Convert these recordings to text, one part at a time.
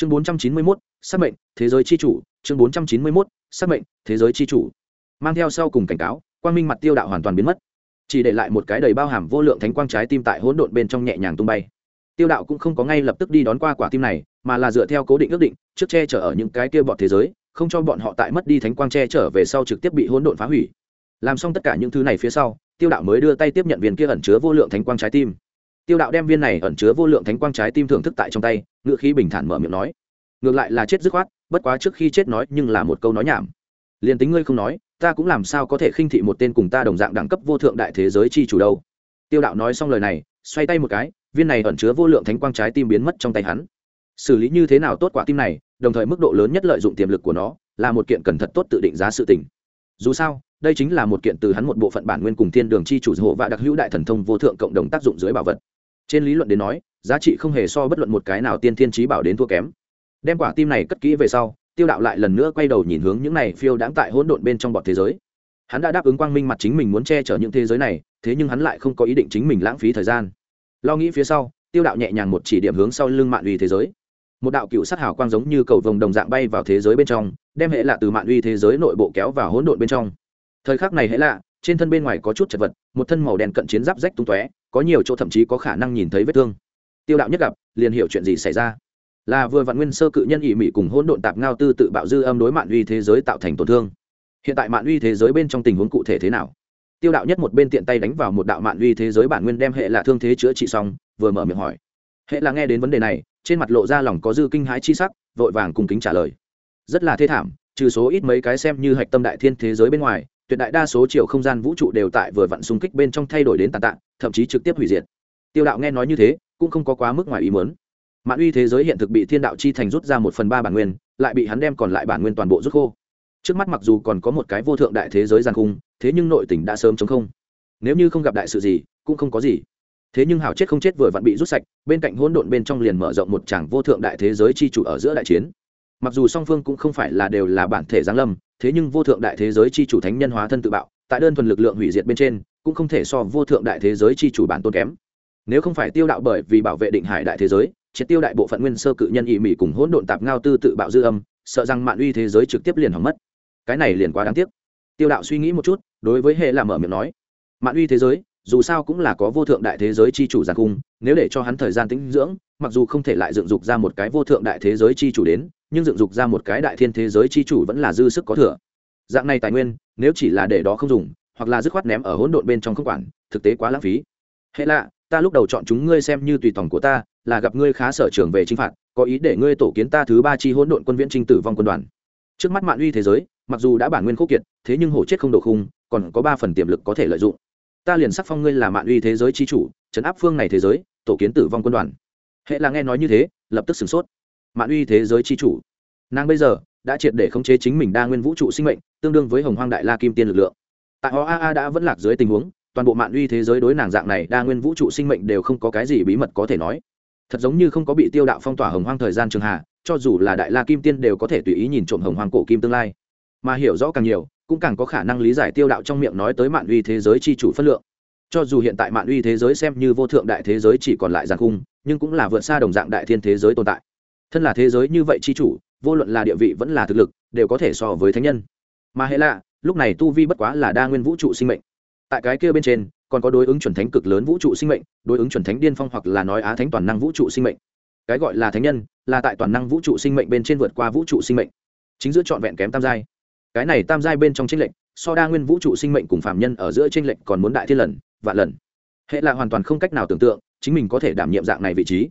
chương bốn trăm chín mươi mốt, xác mệnh, thế giới c h i chủ. Chương bốn trăm chín mươi mốt, xác mệnh, thế giới c h i chủ. Mang theo sau cùng cảnh cáo, quang minh mặt tiêu đạo hoàn toàn biến mất. Chỉ để lại một cái đầy bao hàm vô lượng thánh quang trái tim tại hỗn độn bên trong nhẹ nhàng tung bay. Tiêu đạo cũng không có ngay lập tức đi đón qua quả tim này, mà là dựa theo cố định ước định, trước che chở ở những cái kia bọn thế giới, không cho bọn họ tại mất đi thánh quang che trở về sau trực tiếp bị hỗn độn phá hủy. Làm xong tất cả những thứ này phía sau, tiêu đạo mới đưa tay tiếp nhận viên kia ẩn chứa vô lượng thánh quang trái tim tiêu đạo đem viên này ẩn chứa vô lượng thánh quang trái tim thưởng thức tại trong tay ngựa khí bình thản mở miệng nói. Ngược lại là chết dứt khoát, bất quá trước khi chết nói nhưng là một câu nói nhảm. Liền tính ngươi không nói, ta cũng làm sao có thể khinh thị một tên cùng ta đồng dạng đẳng cấp vô thượng đại thế giới chi chủ đâu. Tiêu đạo nói xong lời này, xoay tay một cái, viên này ẩn chứa vô lượng thánh quang trái tim biến mất trong tay hắn. Xử lý như thế nào tốt quả tim này, đồng thời mức độ lớn nhất lợi dụng tiềm lực của nó, là một kiện cần thật tốt tự định giá sự tình. Dù sao, đây chính là một kiện từ hắn một bộ phận bản nguyên cùng thiên đường chi chủ hộ và đặc hữu đại thần thông vô thượng cộng đồng tác dụng dưới bảo vật trên lý luận đến nói, giá trị không hề so bất luận một cái nào tiên thiên trí bảo đến thua kém. Đem quả tim này cất kỹ về sau, tiêu đạo lại lần nữa quay đầu nhìn hướng những này phiêu đãng tại hỗn độn bên trong bọn thế giới. Hắn đã đáp ứng quang minh mặt chính mình muốn che chở những thế giới này, thế nhưng hắn lại không có ý định chính mình lãng phí thời gian. Lo nghĩ phía sau, tiêu đạo nhẹ nhàng một chỉ điểm hướng sau lưng mạng uy thế giới. Một đạo cựu sát hào quang giống như cầu vồng đồng dạng bay vào thế giới bên trong, đem hệ lạ từ mạng uy thế giới nội bộ kéo vào hỗn độn bên trong. Thời khắc này hệ lạ, trên thân bên ngoài có chút chật vật, một thân màu đen cận chiến giáp rách tung tóe có nhiều chỗ thậm chí có khả năng nhìn thấy vết thương. Tiêu đạo nhất gặp, liền hiểu chuyện gì xảy ra. Là vừa vạn nguyên sơ cự nhân ỵ mị cùng hỗn độn tạp ngao tư tự bạo dư âm đối mạn uy thế giới tạo thành tổn thương. Hiện tại mạn uy thế giới bên trong tình huống cụ thể thế nào? Tiêu đạo nhất một bên tiện tay đánh vào một đạo mạn uy thế giới bản nguyên đem hệ là thương thế chữa trị xong, vừa mở miệng hỏi. Hệ là nghe đến vấn đề này, trên mặt lộ ra lòng có dư kinh hãi chi sắc, vội vàng cung kính trả lời. Rất là thê thảm, trừ số ít mấy cái xem như hạch tâm đại thiên thế giới bên ngoài tuyệt đại đa số chiều không gian vũ trụ đều tại vừa vặn xung kích bên trong thay đổi đến tàn tạ, thậm chí trực tiếp hủy diệt. Tiêu đạo nghe nói như thế, cũng không có quá mức ngoài ý muốn. Mạn uy thế giới hiện thực bị thiên đạo chi thành rút ra một phần ba bản nguyên, lại bị hắn đem còn lại bản nguyên toàn bộ rút khô. Trước mắt mặc dù còn có một cái vô thượng đại thế giới gian khung, thế nhưng nội tỉnh đã sớm chống không. Nếu như không gặp đại sự gì, cũng không có gì. Thế nhưng hảo chết không chết vừa vặn bị rút sạch, bên cạnh hỗn độn bên trong liền mở rộng một tràng vô thượng đại thế giới chi chủ ở giữa đại chiến. Mặc dù song phương cũng không phải là đều là bản thể giáng lâm thế nhưng vô thượng đại thế giới chi chủ thánh nhân hóa thân tự bạo, tại đơn thuần lực lượng hủy diệt bên trên, cũng không thể so vô thượng đại thế giới chi chủ bản tôn kém. Nếu không phải tiêu đạo bởi vì bảo vệ định hải đại thế giới, triệt tiêu đại bộ phận nguyên sơ cự nhân ỵ mỹ cùng hỗn độn tạp ngao tư tự bạo dư âm, sợ rằng mạn uy thế giới trực tiếp liền hỏng mất. Cái này liền quá đáng tiếc. Tiêu đạo suy nghĩ một chút, đối với hệ làm mở miệng nói, mạn uy thế giới, dù sao cũng là có vô thượng đại thế giới chi chủ giàn cung, nếu để cho hắn thời gian tĩnh dưỡng, mặc dù không thể lại dựng dục ra một cái vô thượng đại thế giới chi chủ đến nhưng dựng dục ra một cái đại thiên thế giới chi chủ vẫn là dư sức có thừa. Dạng này tài nguyên, nếu chỉ là để đó không dùng, hoặc là dứt khoát ném ở hỗn độn bên trong không quản, thực tế quá lãng phí. Hệ lạ, ta lúc đầu chọn chúng ngươi xem như tùy tòng của ta, là gặp ngươi khá sở trường về chinh phạt, có ý để ngươi tổ kiến ta thứ ba chi hỗn độn quân viễn trinh tử vong quân đoàn. Trước mắt mạng uy thế giới, mặc dù đã bản nguyên khúc kiệt, thế nhưng hổ chết không đổ khung, còn có ba phần tiềm lực có thể lợi dụng. Ta liền sắc phong ngươi là mạng uy thế giới chi chủ trấn áp phương này thế giới, tổ kiến tử vong quân đoàn. Hệ là nghe nói như thế, lập tức sửng sốt. Mạn uy thế giới chi chủ. Nàng bây giờ đã triệt để khống chế chính mình đa nguyên vũ trụ sinh mệnh, tương đương với hồng hoang đại la kim tiên lực lượng. Tại họ aa đã vẫn lạc dưới tình huống, toàn bộ mạn uy thế giới đối nàng dạng này đa nguyên vũ trụ sinh mệnh đều không có cái gì bí mật có thể nói. Thật giống như không có bị tiêu đạo phong tỏa hồng hoang thời gian trường hạ, cho dù là đại la kim tiên đều có thể tùy ý nhìn trộm hồng hoang cổ kim tương lai. Mà hiểu rõ càng nhiều, cũng càng có khả năng lý giải tiêu đạo trong miệng nói tới mạn uy thế giới chi chủ phất lượng. Cho dù hiện tại mạn uy thế giới xem như vô thượng đại thế giới chỉ còn lại giàn khung, nhưng cũng là vượt xa đồng dạng đại thiên thế giới tồn tại thân là thế giới như vậy chi chủ, vô luận là địa vị vẫn là thực lực, đều có thể so với thánh nhân. Mà hệ lạ, lúc này tu vi bất quá là đa nguyên vũ trụ sinh mệnh. Tại cái kia bên trên, còn có đối ứng chuẩn thánh cực lớn vũ trụ sinh mệnh, đối ứng chuẩn thánh điên phong hoặc là nói á thánh toàn năng vũ trụ sinh mệnh. Cái gọi là thánh nhân, là tại toàn năng vũ trụ sinh mệnh bên trên vượt qua vũ trụ sinh mệnh. Chính giữa trọn vẹn kém tam giai. Cái này tam giai bên trong tranh lệnh so đa nguyên vũ trụ sinh mệnh cùng phạm nhân ở giữa tranh lệnh còn muốn đại thiên lần, vạn lần. Hệ là hoàn toàn không cách nào tưởng tượng, chính mình có thể đảm nhiệm dạng này vị trí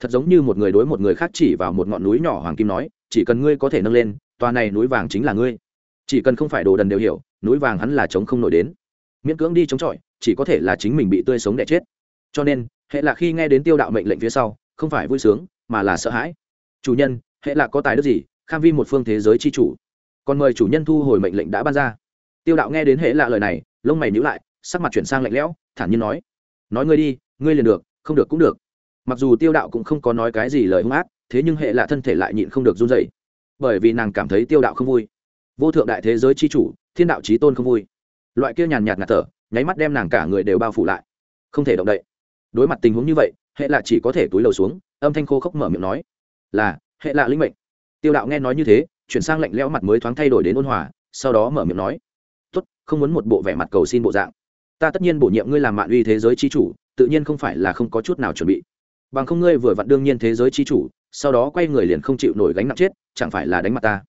thật giống như một người đối một người khác chỉ vào một ngọn núi nhỏ hoàng kim nói, chỉ cần ngươi có thể nâng lên, tòa này núi vàng chính là ngươi. Chỉ cần không phải đồ đần đều hiểu, núi vàng hắn là chống không nổi đến. Miễn cưỡng đi chống chọi, chỉ có thể là chính mình bị tươi sống đẻ chết. Cho nên, hệ là khi nghe đến tiêu đạo mệnh lệnh phía sau, không phải vui sướng, mà là sợ hãi. Chủ nhân, hệ là có tài đức gì, kham vi một phương thế giới chi chủ. Còn mời chủ nhân thu hồi mệnh lệnh đã ban ra. Tiêu đạo nghe đến hệ lạ lời này, lông mày nhíu lại, sắc mặt chuyển sang lạnh lẽo, thản nhiên nói nói ngươi đi, ngươi liền được, không được cũng được mặc dù tiêu đạo cũng không có nói cái gì lời hung ác, thế nhưng hệ lạ thân thể lại nhịn không được run dậy bởi vì nàng cảm thấy tiêu đạo không vui. Vô thượng đại thế giới c h i chủ, thiên đạo trí tôn không vui. Loại kia nhàn nhạt ngạt thở, nháy mắt đem nàng cả người đều bao phủ lại. Không thể động đậy. Đối mặt tình huống như vậy, hệ lạ chỉ có thể túi lầu xuống, âm thanh khô khốc mở miệng nói, là, hệ lạ linh mệnh. Tiêu đạo nghe nói như thế, chuyển sang lạnh lẽo mặt mới thoáng thay đổi đến ôn hòa, sau đó mở miệng nói, tốt, không muốn một bộ vẻ mặt cầu xin bộ dạng. Ta tất nhiên bổ nhiệm ngươi làm mạn uy thế giới chi chủ, tự nhiên không phải là không có chút nào chuẩn bị bằng không ngươi vừa vặn đương nhiên thế giới chi chủ, sau đó quay người liền không chịu nổi gánh nặng chết, chẳng phải là đánh mặt ta.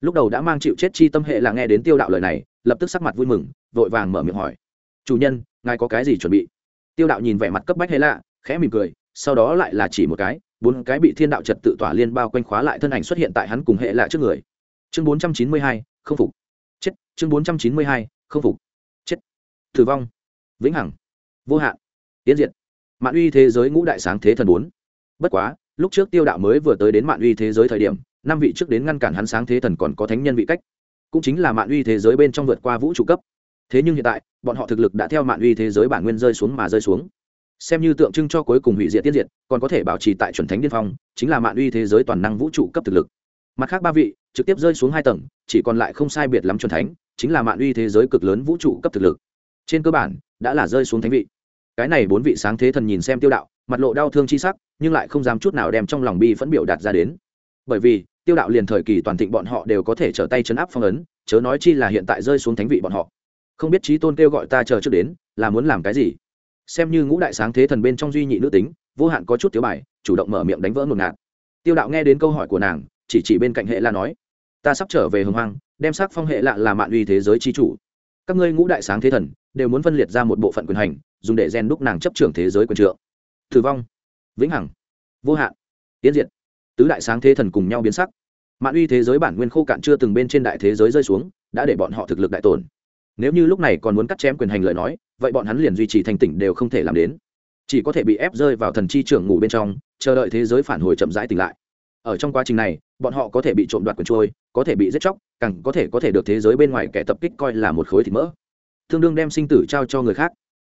Lúc đầu đã mang chịu chết chi tâm hệ là nghe đến tiêu đạo lời này, lập tức sắc mặt vui mừng, vội vàng mở miệng hỏi. Chủ nhân, ngài có cái gì chuẩn bị? Tiêu đạo nhìn vẻ mặt cấp bách hệ lạ, khẽ mỉm cười, sau đó lại là chỉ một cái, bốn cái bị thiên đạo trật tự tỏa liên bao quanh khóa lại thân ảnh xuất hiện tại hắn cùng hệ lạ trước người. Chương bốn trăm chín mươi hai, không phục. Chết, chương bốn trăm chín mươi hai, không phục. Chết. Tử vong. Vĩnh hằng. Vô hạn. Tiến diện mạn uy thế giới ngũ đại sáng thế thần bốn. Bất quá, lúc trước tiêu đạo mới vừa tới đến mạn uy thế giới thời điểm, năm vị trước đến ngăn cản hắn sáng thế thần còn có thánh nhân vị cách. Cũng chính là mạn uy thế giới bên trong vượt qua vũ trụ cấp. Thế nhưng hiện tại, bọn họ thực lực đã theo mạn uy thế giới bản nguyên rơi xuống mà rơi xuống. Xem như tượng trưng cho cuối cùng hủy diệt tiết diệt, còn có thể bảo trì tại chuẩn thánh điên phong, chính là mạn uy thế giới toàn năng vũ trụ cấp thực lực. Mặt khác ba vị, trực tiếp rơi xuống hai tầng, chỉ còn lại không sai biệt lắm chuẩn thánh, chính là mạn uy thế giới cực lớn vũ trụ cấp thực lực. Trên cơ bản, đã là rơi xuống thánh vị cái này bốn vị sáng thế thần nhìn xem tiêu đạo, mặt lộ đau thương chi sắc, nhưng lại không dám chút nào đem trong lòng bi phẫn biểu đạt ra đến. Bởi vì, tiêu đạo liền thời kỳ toàn thịnh bọn họ đều có thể trở tay chấn áp phong ấn, chớ nói chi là hiện tại rơi xuống thánh vị bọn họ. Không biết trí tôn kêu gọi ta chờ trước đến, là muốn làm cái gì? Xem như ngũ đại sáng thế thần bên trong duy nhị nữ tính, vô hạn có chút thiếu bài, chủ động mở miệng đánh vỡ ngột ngạt. Tiêu đạo nghe đến câu hỏi của nàng, chỉ chỉ bên cạnh hệ la nói, ta sắp trở về hồng hoang, đem sắc phong hệ lạ là mạn uy thế giới chi chủ. Các ngươi ngũ đại sáng thế thần, đều muốn phân liệt ra một bộ phận quyền hành dùng để rèn đúc nàng chấp trưởng thế giới quyền trượng. Tử vong. Vĩnh hằng. Vô hạn. Tiến diện tứ đại sáng thế thần cùng nhau biến sắc. Mạn uy thế giới bản nguyên khô cạn chưa từng bên trên đại thế giới rơi xuống, đã để bọn họ thực lực đại tổn. Nếu như lúc này còn muốn cắt chém quyền hành lời nói, vậy bọn hắn liền duy trì thành tỉnh đều không thể làm đến. Chỉ có thể bị ép rơi vào thần chi trưởng ngủ bên trong, chờ đợi thế giới phản hồi chậm rãi tỉnh lại. Ở trong quá trình này, bọn họ có thể bị trộm đoạt quyền trôi, có thể bị giết chóc, càng có thể có thể được thế giới bên ngoài kẻ tập kích coi là một khối thịt mỡ. Tương đương đem sinh tử trao cho người khác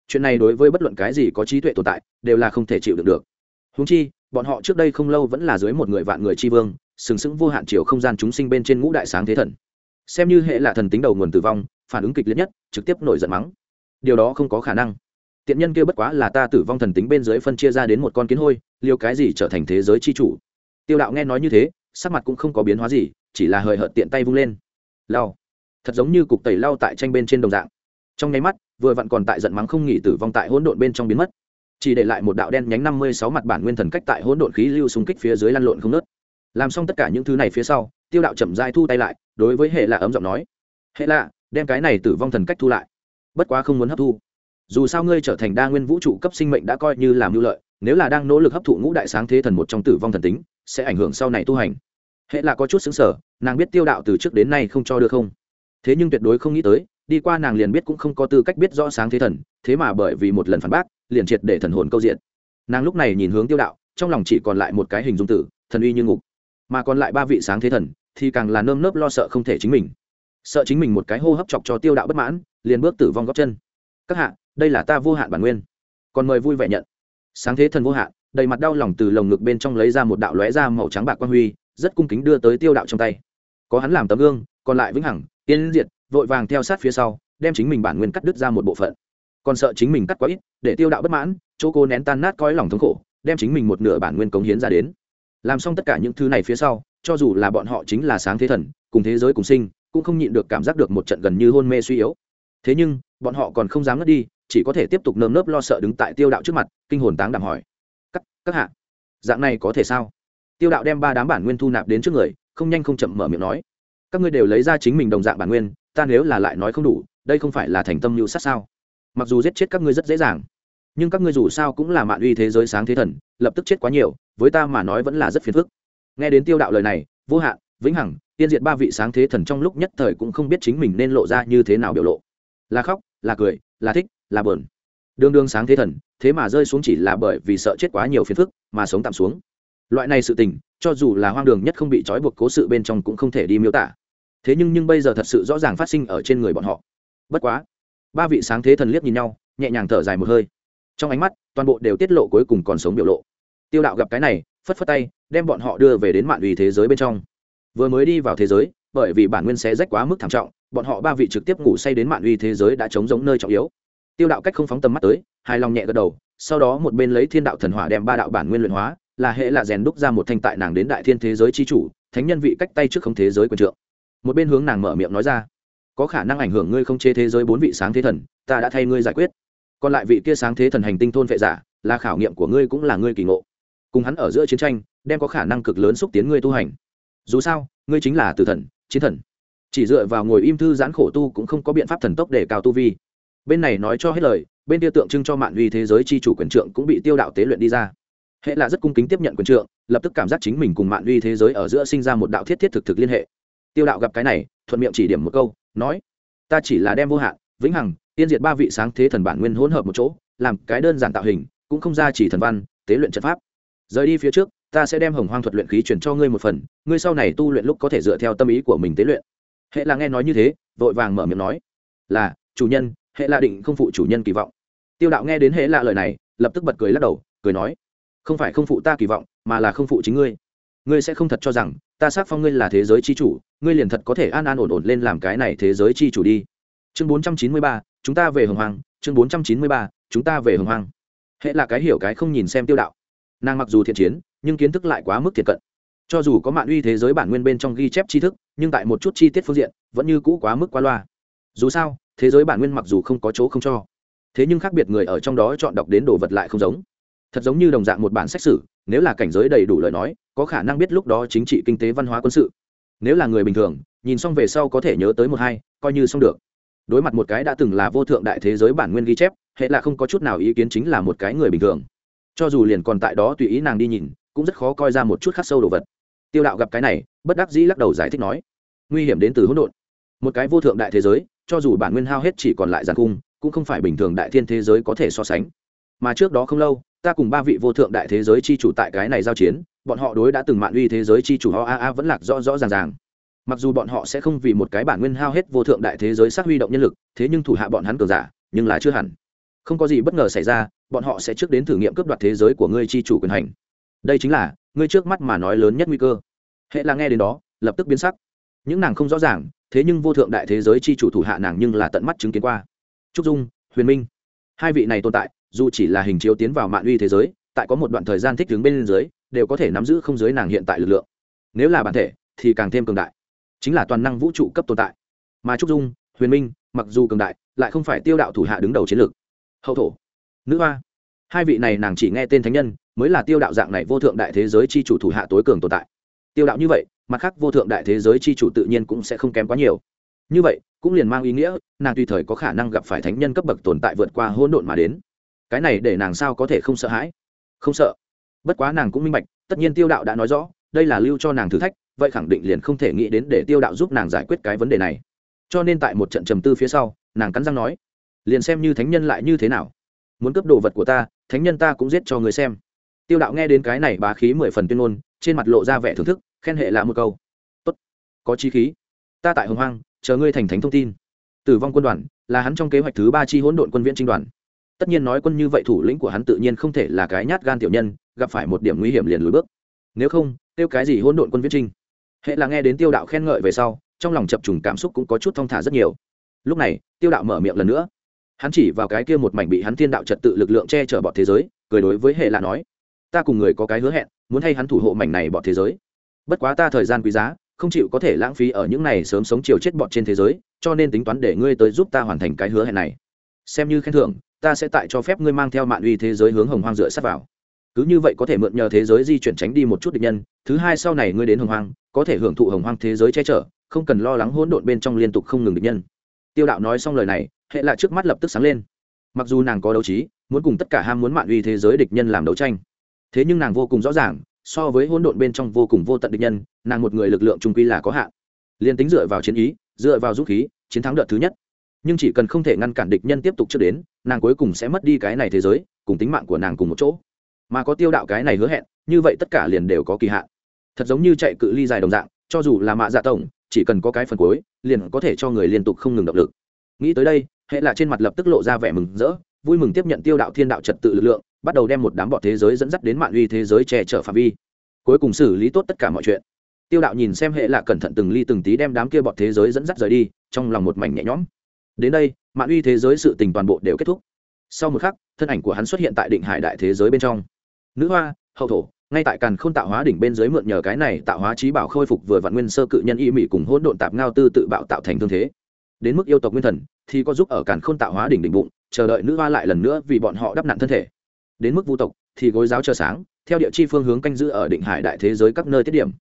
chuyện này đối với bất luận cái gì có trí tuệ tồn tại, đều là không thể chịu được được. Húng chi, bọn họ trước đây không lâu vẫn là dưới một người vạn người tri vương, sừng sững vô hạn chiều không gian chúng sinh bên trên ngũ đại sáng thế thần. Xem như hệ là thần tính đầu nguồn tử vong, phản ứng kịch liệt nhất, trực tiếp nổi giận mắng. Điều đó không có khả năng. Tiện nhân kia bất quá là ta tử vong thần tính bên dưới phân chia ra đến một con kiến hôi liêu cái gì trở thành thế giới c h i chủ? Tiêu đạo nghe nói như thế, sắc mặt cũng không có biến hóa gì, chỉ là hời hợt tiện tay vung lên. Lao thật giống như cục tẩy lao tại tranh bên trên đồng dạng trong nháy mắt, vừa vặn còn tại giận mắng không nghỉ tử vong tại hỗn độn bên trong biến mất. Chỉ để lại một đạo đen nhánh năm mươi sáu mặt bản nguyên thần cách tại hỗn độn khí lưu xung kích phía dưới lăn lộn không nớt làm xong tất cả những thứ này phía sau, tiêu đạo chậm dai thu tay lại, đối với hệ lạ ấm giọng nói, hệ lạ, đem cái này tử vong thần cách thu lại. Bất quá không muốn hấp thu. Dù sao ngươi trở thành đa nguyên vũ trụ cấp sinh mệnh đã coi như làm hưu lợi, nếu là đang nỗ lực hấp thụ ngũ đại sáng thế thần một trong tử vong thần tính, sẽ ảnh hưởng sau này tu hành. Hệ là có chút xứng sở nàng biết tiêu đạo từ trước đến nay không cho được không. Thế nhưng tuyệt đối không nghĩ tới đi qua nàng liền biết cũng không có tư cách biết rõ sáng thế thần, thế mà bởi vì một lần phản bác, liền triệt để thần hồn câu diện. Nàng lúc này nhìn hướng tiêu đạo, trong lòng chỉ còn lại một cái hình dung tử, thần uy như ngục. Mà còn lại ba vị sáng thế thần, thì càng là nơm nớp lo sợ không thể chính mình. Sợ chính mình một cái hô hấp chọc cho tiêu đạo bất mãn, liền bước tử vong góc chân. Các hạ, đây là ta vô hạn bản nguyên. Còn mời vui vẻ nhận. Sáng thế thần vô hạn, đầy mặt đau lòng từ lồng ngực bên trong lấy ra một đạo lóe ra màu trắng bạc quan huy, rất cung kính đưa tới tiêu đạo trong tay. Có hắn làm tấm gương, còn lại vĩnh hằng tiên diệt vội vàng theo sát phía sau, đem chính mình bản nguyên cắt đứt ra một bộ phận. Còn sợ chính mình cắt quá ít, để tiêu đạo bất mãn, chỗ cô nén tan nát coi lòng thống khổ, đem chính mình một nửa bản nguyên cống hiến ra đến. Làm xong tất cả những thứ này phía sau, cho dù là bọn họ chính là sáng thế thần, cùng thế giới cùng sinh, cũng không nhịn được cảm giác được một trận gần như hôn mê suy yếu. Thế nhưng, bọn họ còn không dám ngất đi, chỉ có thể tiếp tục nơm nớp lo sợ đứng tại tiêu đạo trước mặt, kinh hồn táng đảm hỏi. Các các hạ, dạng này có thể sao? Tiêu đạo đem ba đám bản nguyên thu nạp đến trước người, không nhanh không chậm mở miệng nói. Các ngươi đều lấy ra chính mình đồng dạng bản nguyên ta nếu là lại nói không đủ, đây không phải là thành tâm mưu sát sao? Mặc dù giết chết các ngươi rất dễ dàng, nhưng các ngươi dù sao cũng là mạn uy thế giới sáng thế thần, lập tức chết quá nhiều, với ta mà nói vẫn là rất phiền phức. Nghe đến tiêu đạo lời này, vô hạn, vĩnh hằng, tiên diệt ba vị sáng thế thần trong lúc nhất thời cũng không biết chính mình nên lộ ra như thế nào biểu lộ. Là khóc, là cười, là thích, là bờn đương đương sáng thế thần, thế mà rơi xuống chỉ là bởi vì sợ chết quá nhiều phiền phức, mà sống tạm xuống. Loại này sự tình, cho dù là hoang đường nhất không bị trói buộc cố sự bên trong cũng không thể đi miêu tả thế nhưng nhưng bây giờ thật sự rõ ràng phát sinh ở trên người bọn họ. Bất quá, ba vị sáng thế thần liếc nhìn nhau, nhẹ nhàng thở dài một hơi. Trong ánh mắt, toàn bộ đều tiết lộ cuối cùng còn sống biểu lộ. Tiêu đạo gặp cái này, phất phất tay, đem bọn họ đưa về đến mạng ủy thế giới bên trong. Vừa mới đi vào thế giới, bởi vì bản nguyên xé rách quá mức thảm trọng, bọn họ ba vị trực tiếp ngủ say đến mạng uy thế giới đã chống giống nơi trọng yếu. Tiêu đạo cách không phóng tầm mắt tới hai lòng nhẹ gật đầu, sau đó một bên lấy thiên đạo thần hỏa đem ba đạo bản nguyên luyện hóa, là hệ là rèn đúc ra một thanh tại nàng đến đại thiên thế giới chi chủ, thánh nhân vị cách tay trước không thế giới quyền trượng một bên hướng nàng mở miệng nói ra, có khả năng ảnh hưởng ngươi không chế thế giới bốn vị sáng thế thần, ta đã thay ngươi giải quyết. Còn lại vị kia sáng thế thần hành tinh thôn vệ giả, là khảo nghiệm của ngươi cũng là ngươi kỳ ngộ. Cùng hắn ở giữa chiến tranh, đem có khả năng cực lớn xúc tiến ngươi tu hành. Dù sao, ngươi chính là tử thần, chiến thần. Chỉ dựa vào ngồi im thư giãn khổ tu cũng không có biện pháp thần tốc để cao tu vi. Bên này nói cho hết lời, bên kia tượng trưng cho mạng uy thế giới chi chủ quyền trượng cũng bị tiêu đạo tế luyện đi ra. Hệ là rất cung kính tiếp nhận quyền trượng, lập tức cảm giác chính mình cùng mạng uy thế giới ở giữa sinh ra một đạo thiết thiết thực thực liên hệ tiêu đạo gặp cái này, thuận miệng chỉ điểm một câu, nói, ta chỉ là đem vô hạn, vĩnh hằng, tiên diệt ba vị sáng thế thần bản nguyên hỗn hợp một chỗ, làm cái đơn giản tạo hình, cũng không ra chỉ thần văn, tế luyện trận pháp. Rời đi phía trước, ta sẽ đem hồng hoang thuật luyện khí chuyển cho ngươi một phần, ngươi sau này tu luyện lúc có thể dựa theo tâm ý của mình tế luyện. Hệ là nghe nói như thế, vội vàng mở miệng nói, là, chủ nhân, hệ là định không phụ chủ nhân kỳ vọng. Tiêu đạo nghe đến hệ là lời này, lập tức bật cười lắc đầu, cười nói, không phải không phụ ta kỳ vọng, mà là không phụ chính ngươi. Ngươi sẽ không thật cho rằng ta xác phong ngươi là thế giới chi chủ, ngươi liền thật có thể an an ổn ổn lên làm cái này thế giới chi chủ đi. Chương bốn trăm chín mươi ba, chúng ta về hồng hoàng chương bốn trăm chín mươi ba, chúng ta về hồng hoàng hệ là cái hiểu cái không nhìn xem tiêu đạo. Nàng mặc dù thiện chiến, nhưng kiến thức lại quá mức thiệt cận. Cho dù có mạng uy thế giới bản nguyên bên trong ghi chép tri thức, nhưng tại một chút chi tiết phương diện, vẫn như cũ quá mức quá loa. Dù sao, thế giới bản nguyên mặc dù không có chỗ không cho, thế nhưng khác biệt người ở trong đó chọn đọc đến đồ vật lại không giống thật giống như đồng dạng một bản xét xử nếu là cảnh giới đầy đủ lời nói, có khả năng biết lúc đó chính trị kinh tế văn hóa quân sự. Nếu là người bình thường, nhìn xong về sau có thể nhớ tới một hai, coi như xong được. Đối mặt một cái đã từng là vô thượng đại thế giới bản nguyên ghi chép, hệ là không có chút nào ý kiến chính là một cái người bình thường. Cho dù liền còn tại đó tùy ý nàng đi nhìn, cũng rất khó coi ra một chút khắc sâu đồ vật. Tiêu đạo gặp cái này, bất đắc dĩ lắc đầu giải thích nói, nguy hiểm đến từ hỗn độn. Một cái vô thượng đại thế giới, cho dù bản nguyên hao hết chỉ còn lại giàn cung, cũng không phải bình thường đại thiên thế giới có thể so sánh mà trước đó không lâu, ta cùng ba vị vô thượng đại thế giới chi chủ tại cái này giao chiến, bọn họ đối đã từng mạn uy thế giới chi chủ ho a a vẫn lạc rõ rõ ràng ràng. Mặc dù bọn họ sẽ không vì một cái bản nguyên hao hết vô thượng đại thế giới sát huy động nhân lực, thế nhưng thủ hạ bọn hắn cường giả, nhưng là chưa hẳn. Không có gì bất ngờ xảy ra, bọn họ sẽ trước đến thử nghiệm cướp đoạt thế giới của ngươi chi chủ quyền hành. Đây chính là, ngươi trước mắt mà nói lớn nhất nguy cơ. Hệ là nghe đến đó, lập tức biến sắc. Những nàng không rõ ràng, thế nhưng vô thượng đại thế giới chi chủ thủ hạ nàng nhưng là tận mắt chứng kiến qua. Trúc dung, huyền minh. Hai vị này tồn tại dù chỉ là hình chiếu tiến vào mạng uy thế giới, tại có một đoạn thời gian thích ứng bên dưới, đều có thể nắm giữ không giới nàng hiện tại lực lượng. Nếu là bản thể, thì càng thêm cường đại. Chính là toàn năng vũ trụ cấp tồn tại. Mà trúc dung, huyền minh, mặc dù cường đại, lại không phải tiêu đạo thủ hạ đứng đầu chiến lược. Hậu thổ, nữ hoa. Hai vị này nàng chỉ nghe tên thánh nhân, mới là tiêu đạo dạng này vô thượng đại thế giới chi chủ thủ hạ tối cường tồn tại. Tiêu đạo như vậy, mặt khác vô thượng đại thế giới chi chủ tự nhiên cũng sẽ không kém quá nhiều. Như vậy, cũng liền mang ý nghĩa, nàng tùy thời có khả năng gặp phải thánh nhân cấp bậc tồn tại vượt qua hỗn độn mà đến cái này để nàng sao có thể không sợ hãi? Không sợ. Bất quá nàng cũng minh bạch, tất nhiên tiêu đạo đã nói rõ, đây là lưu cho nàng thử thách, vậy khẳng định liền không thể nghĩ đến để tiêu đạo giúp nàng giải quyết cái vấn đề này. Cho nên tại một trận trầm tư phía sau, nàng cắn răng nói, liền xem như thánh nhân lại như thế nào? Muốn cướp đồ vật của ta, thánh nhân ta cũng giết cho người xem. Tiêu đạo nghe đến cái này bá khí mười phần tuyên ngôn, trên mặt lộ ra vẻ thưởng thức, khen hệ là một câu, tốt, có chi khí. Ta tại hồng hoang, chờ ngươi thành thánh thông tin. Tử vong quân đoàn, là hắn trong kế hoạch thứ ba chi hỗn độn quân viễn trinh đoàn tất nhiên nói quân như vậy thủ lĩnh của hắn tự nhiên không thể là cái nhát gan tiểu nhân, gặp phải một điểm nguy hiểm liền lùi bước. Nếu không tiêu cái gì hỗn độn quân viễn trinh? Hệ là nghe đến tiêu đạo khen ngợi về sau, trong lòng chập trùng cảm xúc cũng có chút thong thả rất nhiều. Lúc này, tiêu đạo mở miệng lần nữa. Hắn chỉ vào cái kia một mảnh bị hắn thiên đạo trật tự lực lượng che chở bọt thế giới, cười đối với hệ là nói, ta cùng người có cái hứa hẹn, muốn hay hắn thủ hộ mảnh này bọt thế giới. Bất quá ta thời gian quý giá, không chịu có thể lãng phí ở những này sớm sống chiều chết bọt trên thế giới, cho nên tính toán để ngươi tới giúp ta hoàn thành cái hứa hẹn này. Xem như khen thưởng ta sẽ tại cho phép ngươi mang theo mạng uy thế giới hướng hồng hoang dựa sát vào. Cứ như vậy có thể mượn nhờ thế giới di chuyển tránh đi một chút địch nhân, thứ hai sau này ngươi đến hồng hoang, có thể hưởng thụ hồng hoang thế giới che chở, không cần lo lắng hỗn độn bên trong liên tục không ngừng địch nhân. Tiêu đạo nói xong lời này, hệ lại trước mắt lập tức sáng lên. Mặc dù nàng có đấu trí, muốn cùng tất cả ham muốn mạng uy thế giới địch nhân làm đấu tranh. Thế nhưng nàng vô cùng rõ ràng, so với hỗn độn bên trong vô cùng vô tận địch nhân, nàng một người lực lượng trung quy là có hạn. Liên tính dựa vào chiến ý, dựa vào dũng khí, chiến thắng đợt thứ nhất. Nhưng chỉ cần không thể ngăn cản địch nhân tiếp tục trước đến nàng cuối cùng sẽ mất đi cái này thế giới, cùng tính mạng của nàng cùng một chỗ. Mà có tiêu đạo cái này hứa hẹn, như vậy tất cả liền đều có kỳ hạn. Thật giống như chạy cự ly dài đồng dạng, cho dù là mạ dạ tổng, chỉ cần có cái phần cuối, liền có thể cho người liên tục không ngừng động lực. Nghĩ tới đây, hệ là trên mặt lập tức lộ ra vẻ mừng rỡ, vui mừng tiếp nhận tiêu đạo thiên đạo trật tự lực lượng, bắt đầu đem một đám bọt thế giới dẫn dắt đến mạng uy thế giới che chở phạm vi. Cuối cùng xử lý tốt tất cả mọi chuyện. Tiêu đạo nhìn xem hệ là cẩn thận từng ly từng tí đem đám kia bọt thế giới dẫn dắt rời đi, trong lòng một mảnh nhẹ nhõm. Đến đây mạn uy thế giới sự tình toàn bộ đều kết thúc. Sau một khắc, thân ảnh của hắn xuất hiện tại định hải đại thế giới bên trong. Nữ hoa, hậu thổ, ngay tại càn khôn tạo hóa đỉnh bên dưới mượn nhờ cái này tạo hóa trí bảo khôi phục vừa vạn nguyên sơ cự nhân y mỹ cùng hỗn độn tạp ngao tư tự bạo tạo thành thương thế. Đến mức yêu tộc nguyên thần, thì có giúp ở càn khôn tạo hóa đỉnh đỉnh bụng, chờ đợi nữ hoa lại lần nữa vì bọn họ đắp nặn thân thể. Đến mức vu tộc, thì gối giáo chờ sáng, theo địa chi phương hướng canh giữ ở định hải đại thế giới các nơi tiết điểm.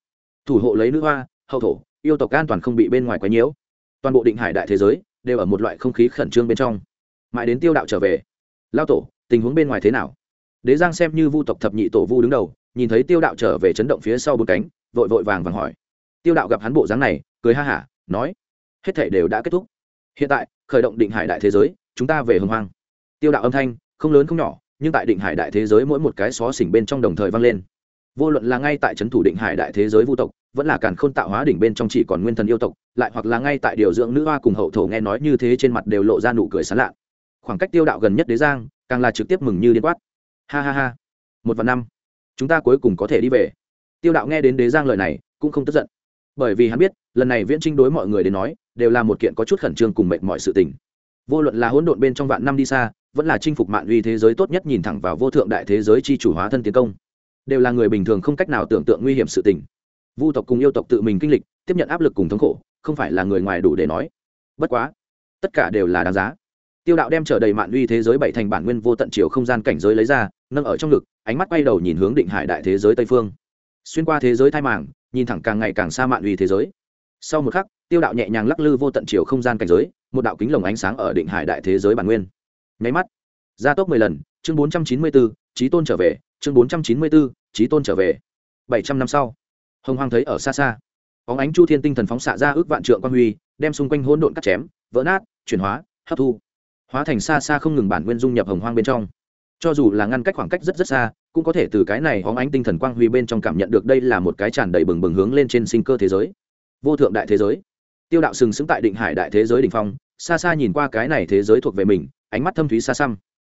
Thủ hộ lấy nữ hoa, hậu thổ, yêu tộc an toàn không bị bên ngoài quấy nhiễu. Toàn bộ định hải đại thế giới đều ở một loại không khí khẩn trương bên trong. Mãi đến tiêu đạo trở về, lao tổ, tình huống bên ngoài thế nào? Đế giang xem như vu tộc thập nhị tổ vu đứng đầu, nhìn thấy tiêu đạo trở về chấn động phía sau bốn cánh, vội vội vàng vàng hỏi. Tiêu đạo gặp hắn bộ dáng này, cười ha hả, nói, hết thể đều đã kết thúc. Hiện tại, khởi động định hải đại thế giới, chúng ta về hưng hoang. Tiêu đạo âm thanh, không lớn không nhỏ, nhưng tại định hải đại thế giới mỗi một cái xó xỉnh bên trong đồng thời vang lên vô luận là ngay tại trấn thủ định hải đại thế giới vu tộc, vẫn là càn khôn tạo hóa đỉnh bên trong chỉ còn nguyên thần yêu tộc, lại hoặc là ngay tại điều dưỡng nữ hoa cùng hậu thổ nghe nói như thế trên mặt đều lộ ra nụ cười sán lạ. Khoảng cách tiêu đạo gần nhất đế giang, càng là trực tiếp mừng như điên quát. Ha ha ha. Một và năm. Chúng ta cuối cùng có thể đi về. Tiêu đạo nghe đến đế giang lời này, cũng không tức giận. Bởi vì hắn biết, lần này viễn trinh đối mọi người đến nói, đều là một kiện có chút khẩn trương cùng mệnh mọi sự tình. Vô luận là hỗn độn bên trong vạn năm đi xa, vẫn là chinh phục mạng uy thế giới tốt nhất nhìn thẳng vào vô thượng đại thế giới chi chủ hóa thân tiến công đều là người bình thường không cách nào tưởng tượng nguy hiểm sự tình. Vu tộc cùng yêu tộc tự mình kinh lịch, tiếp nhận áp lực cùng thống khổ, không phải là người ngoài đủ để nói. Bất quá, tất cả đều là đáng giá. Tiêu đạo đem trở đầy mạn uy thế giới bảy thành bản nguyên vô tận chiều không gian cảnh giới lấy ra, nâng ở trong ngực, ánh mắt quay đầu nhìn hướng định hải đại thế giới tây phương. Xuyên qua thế giới thai màng, nhìn thẳng càng ngày càng xa mạn uy thế giới. Sau một khắc, tiêu đạo nhẹ nhàng lắc lư vô tận chiều không gian cảnh giới, một đạo kính lồng ánh sáng ở định hải đại thế giới bản nguyên. Nháy mắt, gia tốc mười lần, chương bốn trăm chín mươi bốn trí tôn trở về, chương bốn trăm chín mươi bốn trí tôn trở về. Bảy trăm năm sau, hồng hoàng thấy ở xa xa óng ánh chu thiên tinh thần phóng xạ ra ước vạn trượng quan huy, đem xung quanh hỗn độn cắt chém, vỡ nát, chuyển hóa, hấp thu, hóa thành xa xa không ngừng bản nguyên dung nhập hồng hoang bên trong. Cho dù là ngăn cách khoảng cách rất rất xa, cũng có thể từ cái này hóng ánh tinh thần quang huy bên trong cảm nhận được đây là một cái tràn đầy bừng bừng hướng lên trên sinh cơ thế giới. Vô thượng đại thế giới. Tiêu đạo sừng sững tại định hải đại thế giới đ ỉ n h phong, xa xa nhìn qua cái này thế giới thuộc về mình, ánh mắt thâm thúy xa xăm.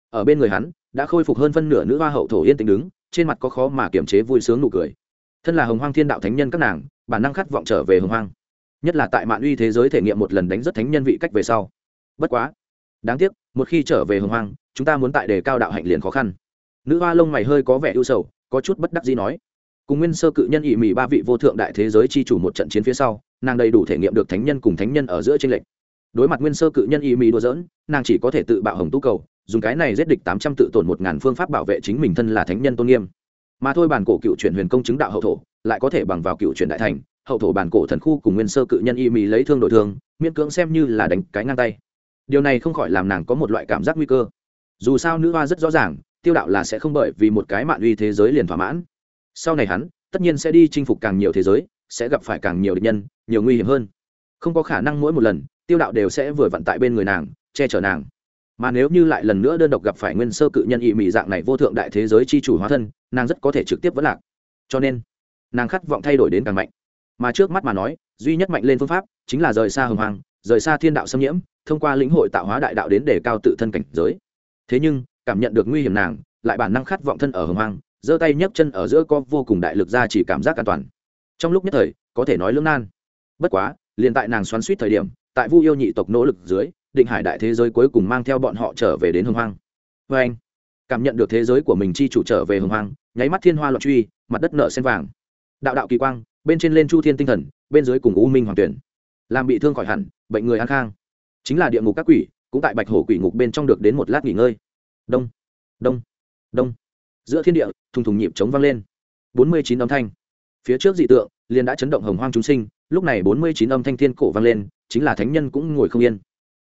Ở bên người hắn, đã khôi phục hơn phân nửa nữ hoa hậu thổ yên tĩnh đứng trên mặt có khó mà kiềm chế vui sướng nụ cười. Thân là hồng hoang thiên đạo thánh nhân các nàng, bản năng khát vọng trở về hồng hoang. Nhất là tại mạng uy thế giới thể nghiệm một lần đánh rất thánh nhân vị cách về sau. Bất quá, đáng tiếc, một khi trở về hồng hoang, chúng ta muốn tại đề cao đạo hạnh liền khó khăn. Nữ hoa lông mày hơi có vẻ ưu sầu, có chút bất đắc gì nói. Cùng nguyên sơ cự nhân ỵ mị ba vị vô thượng đại thế giới chi chủ một trận chiến phía sau, nàng đầy đủ thể nghiệm được thánh nhân cùng thánh nhân ở giữa tranh lệch. Đối mặt nguyên sơ cự nhân ỵ mị đùa dỡn nàng chỉ có thể tự bạo hồng tu cầu dùng cái này giết địch tám trăm tự tổn một ngàn phương pháp bảo vệ chính mình thân là thánh nhân tôn nghiêm. Mà thôi bản cổ cựu chuyển huyền công chứng đạo hậu thổ, lại có thể bằng vào cựu chuyển đại thành, hậu thổ bản cổ thần khu cùng nguyên sơ cự nhân y mì lấy thương đổi thương, miễn cưỡng xem như là đánh cái ngang tay. Điều này không khỏi làm nàng có một loại cảm giác nguy cơ. Dù sao nữ hoa rất rõ ràng, tiêu đạo là sẽ không bởi vì một cái mạn uy thế giới liền thỏa mãn. Sau này hắn, tất nhiên sẽ đi chinh phục càng nhiều thế giới, sẽ gặp phải càng nhiều địch nhân, nhiều nguy hiểm hơn. Không có khả năng mỗi một lần, tiêu đạo đều sẽ vừa vặn tại bên người nàng, che chở nàng mà nếu như lại lần nữa đơn độc gặp phải nguyên sơ cự nhân ỵ mị dạng này vô thượng đại thế giới c h i chủ hóa thân nàng rất có thể trực tiếp vẫn lạc. Cho nên nàng khát vọng thay đổi đến càng mạnh. Mà trước mắt mà nói duy nhất mạnh lên phương pháp chính là rời xa hồng hoàng rời xa thiên đạo xâm nhiễm thông qua lĩnh hội tạo hóa đại đạo đến để cao tự thân cảnh giới. Thế nhưng cảm nhận được nguy hiểm nàng lại bản năng khát vọng thân ở hồng hoàng, giơ tay nhấc chân ở giữa có vô cùng đại lực ra chỉ cảm giác an toàn. Trong lúc nhất thời có thể nói lưỡng nan. Bất quá liền tại nàng xoắn suýt thời điểm tại vu yêu nhị tộc nỗ lực dưới định hải đại thế giới cuối cùng mang theo bọn họ trở về đến hồng hoang. Vê anh, cảm nhận được thế giới của mình chi chủ trở về hồng hoang, nháy mắt thiên hoa loạn truy, mặt đất nợ sen vàng. Đạo đạo kỳ quang, bên trên lên chu thiên tinh thần, bên dưới cùng u minh hoàng tuyển. Làm bị thương khỏi hẳn, bệnh người an khang. Chính là địa ngục các quỷ, cũng tại bạch hổ quỷ ngục bên trong được đến một lát nghỉ ngơi. Đông đông đông. Giữa thiên địa, thùng thùng nhịp chống vang lên. Bốn mươi chín âm thanh. Phía trước dị tượng, liền đã chấn động hồng hoang chúng sinh, lúc này bốn mươi chín âm thanh thiên cổ vang lên, chính là thánh nhân cũng ngồi không yên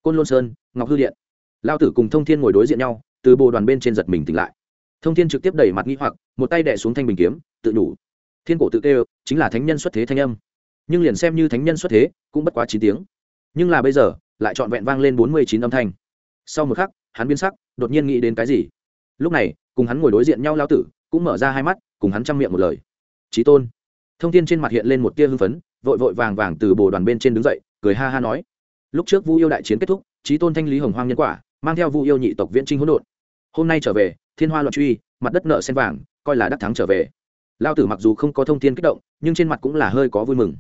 côn lôn sơn ngọc hư điện lao tử cùng thông thiên ngồi đối diện nhau từ bồ đoàn bên trên giật mình tỉnh lại thông thiên trực tiếp đẩy mặt nghĩ hoặc một tay đẻ xuống thanh bình kiếm tự nhủ, thiên cổ tự kêu chính là thánh nhân xuất thế thanh âm nhưng liền xem như thánh nhân xuất thế cũng bất quá chín tiếng nhưng là bây giờ lại trọn vẹn vang lên bốn mươi chín âm thanh sau một khắc hắn biến sắc đột nhiên nghĩ đến cái gì lúc này cùng hắn ngồi đối diện nhau lao tử cũng mở ra hai mắt cùng hắn chăm miệng một lời trí tôn thông tin trên mặt hiện lên một tia hưng phấn vội vội vàng vàng từ bồ đoàn bên trên đứng dậy cười ha ha nói lúc trước vu yêu đại chiến kết thúc trí tôn thanh lý hồng hoang nhân quả, mang theo vu yêu nhị tộc viễn trinh hỗn độn. Hôm nay trở về, thiên hoa loạn truy, mặt đất nợ sen vàng, coi là đắc thắng trở về. Lao tử mặc dù không có thông tin kích động, nhưng trên mặt cũng là hơi có vui mừng.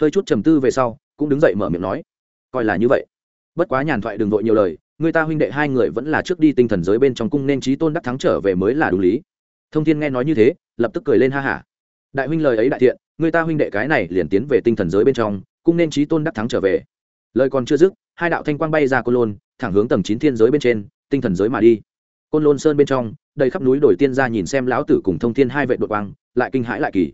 Hơi chút trầm tư về sau, cũng đứng dậy mở miệng nói, coi là như vậy. Bất quá nhàn thoại đừng vội nhiều lời, người ta huynh đệ hai người vẫn là trước đi tinh thần giới bên trong cung nên trí tôn đắc thắng trở về mới là đúng lý. Thông thiên nghe nói như thế, lập tức cười lên ha hả. Đại huynh lời ấy đại thiện, người ta huynh đệ cái này liền tiến về tinh thần giới bên trong, cung nên trí tôn đắc thắng trở về lời còn chưa dứt, hai đạo thanh quang bay ra côn lôn, thẳng hướng tầng chín thiên giới bên trên, tinh thần giới mà đi. Côn lôn sơn bên trong, đầy khắp núi đổi tiên ra nhìn xem lão tử cùng thông thiên hai vệ đội quang, lại kinh hãi lại kỳ.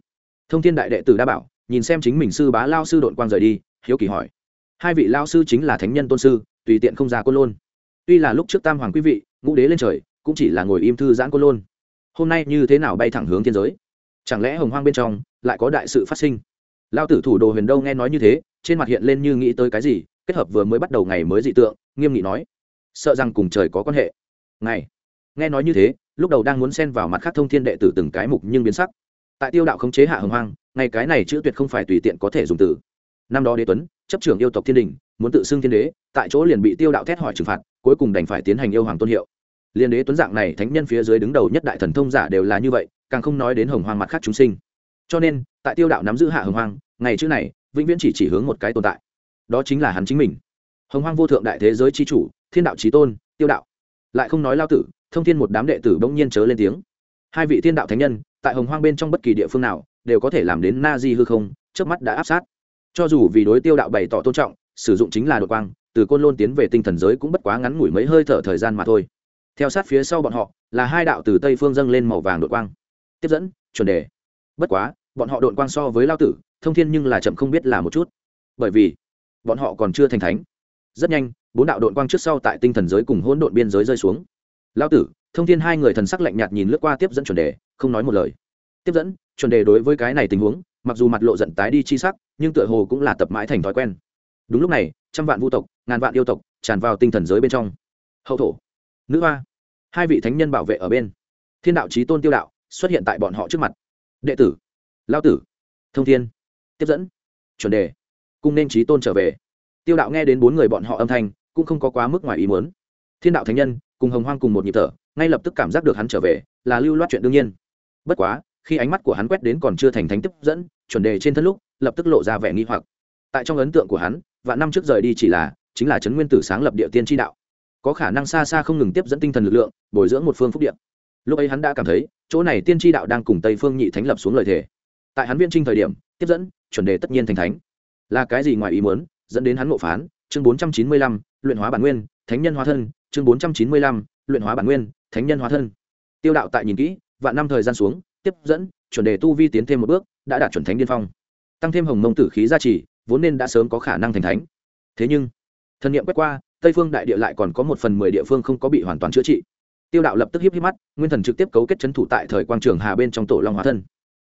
Thông thiên đại đệ tử đã bảo, nhìn xem chính mình sư bá lao sư đội quang rời đi, hiếu kỳ hỏi. Hai vị lao sư chính là thánh nhân tôn sư, tùy tiện không ra côn lôn. Tuy là lúc trước tam hoàng quý vị, ngũ đế lên trời, cũng chỉ là ngồi im thư giãn côn lôn. Hôm nay như thế nào bay thẳng hướng thiên giới? Chẳng lẽ hồng hoang bên trong lại có đại sự phát sinh? Lao tử thủ đồ huyền đâu nghe nói như thế trên mặt hiện lên như nghĩ tới cái gì, kết hợp vừa mới bắt đầu ngày mới dị tượng, nghiêm nghị nói, sợ rằng cùng trời có quan hệ. Ngày, nghe nói như thế, lúc đầu đang muốn xen vào mặt khác thông thiên đệ tử từng cái mục nhưng biến sắc. Tại tiêu đạo khống chế hạ hồng hoang ngày cái này chữ tuyệt không phải tùy tiện có thể dùng từ. Năm đó đế tuấn, chấp trưởng yêu tộc thiên đình, muốn tự xưng thiên đế, tại chỗ liền bị tiêu đạo thét hỏi trừng phạt, cuối cùng đành phải tiến hành yêu hoàng tôn hiệu. Liên đế tuấn dạng này thánh nhân phía dưới đứng đầu nhất đại thần thông giả đều là như vậy, càng không nói đến hồng hoang mặt khác chúng sinh. Cho nên, tại tiêu đạo nắm giữ hạ hồng hoang, ngày chữ này vĩnh viễn chỉ chỉ hướng một cái tồn tại. Đó chính là hắn chính mình. Hồng hoang vô thượng đại thế giới c h i chủ, thiên đạo trí tôn, tiêu đạo. Lại không nói lao tử, thông thiên một đám đệ tử bỗng nhiên chớ lên tiếng. Hai vị thiên đạo thánh nhân, tại hồng hoang bên trong bất kỳ địa phương nào, đều có thể làm đến na di hư không trước mắt đã áp sát. Cho dù vì đối tiêu đạo bày tỏ tôn trọng, sử dụng chính là đột quang, từ côn lôn tiến về tinh thần giới cũng bất quá ngắn ngủi mấy hơi thở thời gian mà thôi. Theo sát phía sau bọn họ, là hai đạo từ tây phương dâng lên màu vàng đột quang. Tiếp dẫn, chuẩn đề. Bất quá, bọn họ đột quang so với lao tử thông thiên nhưng là chậm không biết là một chút. Bởi vì, bọn họ còn chưa thành thánh. Rất nhanh, bốn đạo đội quang trước sau tại tinh thần giới cùng hỗn độn biên giới rơi xuống. Lao tử, thông thiên hai người thần sắc lạnh nhạt nhìn lướt qua tiếp dẫn chuẩn đề, không nói một lời. Tiếp dẫn, chuẩn đề đối với cái này tình huống, mặc dù mặt lộ giận tái đi chi sắc, nhưng tựa hồ cũng là tập mãi thành thói quen. Đúng lúc này, trăm vạn vu tộc, ngàn vạn yêu tộc tràn vào tinh thần giới bên trong. Hậu thổ, nữ hoa, hai vị thánh nhân bảo vệ ở bên. Thiên đạo trí tôn tiêu đạo xuất hiện tại bọn họ trước mặt. Đệ tử lao tử, thông thiên tiếp dẫn. Chuẩn đề. Cung nên trí tôn trở về. Tiêu đạo nghe đến bốn người bọn họ âm thanh, cũng không có quá mức ngoài ý muốn. Thiên đạo thánh nhân, cùng hồng hoang cùng một nhịp thở, ngay lập tức cảm giác được hắn trở về, là lưu loát chuyện đương nhiên. Bất quá, khi ánh mắt của hắn quét đến còn chưa thành thánh tiếp dẫn, chuẩn đề trên thân lúc, lập tức lộ ra vẻ nghi hoặc. Tại trong ấn tượng của hắn và năm trước rời đi chỉ là, chính là trấn nguyên tử sáng lập địa tiên tri đạo. Có khả năng xa xa không ngừng tiếp dẫn tinh thần lực lượng, bồi dưỡng một phương phúc điện lúc ấy hắn đã cảm thấy, chỗ này tiên tri đạo đang cùng tây phương nhị thánh lập xuống lời thề tại hắn viên trinh thời điểm, tiếp dẫn, chuẩn đề tất nhiên thành thánh. Là cái gì ngoài ý muốn, dẫn đến hắn ngộ phán, chương bốn trăm chín mươi lăm, luyện hóa bản nguyên, thánh nhân hóa thân, chương bốn trăm chín mươi lăm, luyện hóa bản nguyên, thánh nhân hóa thân. Tiêu đạo tại nhìn kỹ, vạn năm thời gian xuống, tiếp dẫn, chuẩn đề tu vi tiến thêm một bước, đã đạt chuẩn thánh điên phong. Tăng thêm hồng mông tử khí gia trì, vốn nên đã sớm có khả năng thành thánh. Thế nhưng thần nghiệm quét qua, tây phương đại địa lại còn có một phần mười địa phương không có bị hoàn toàn chữa trị. Tiêu đạo lập tức hiếp hiếp mắt, nguyên thần trực tiếp cấu kết c h ấ n thủ tại thời quang trường hà bên trong tổ long hóa thân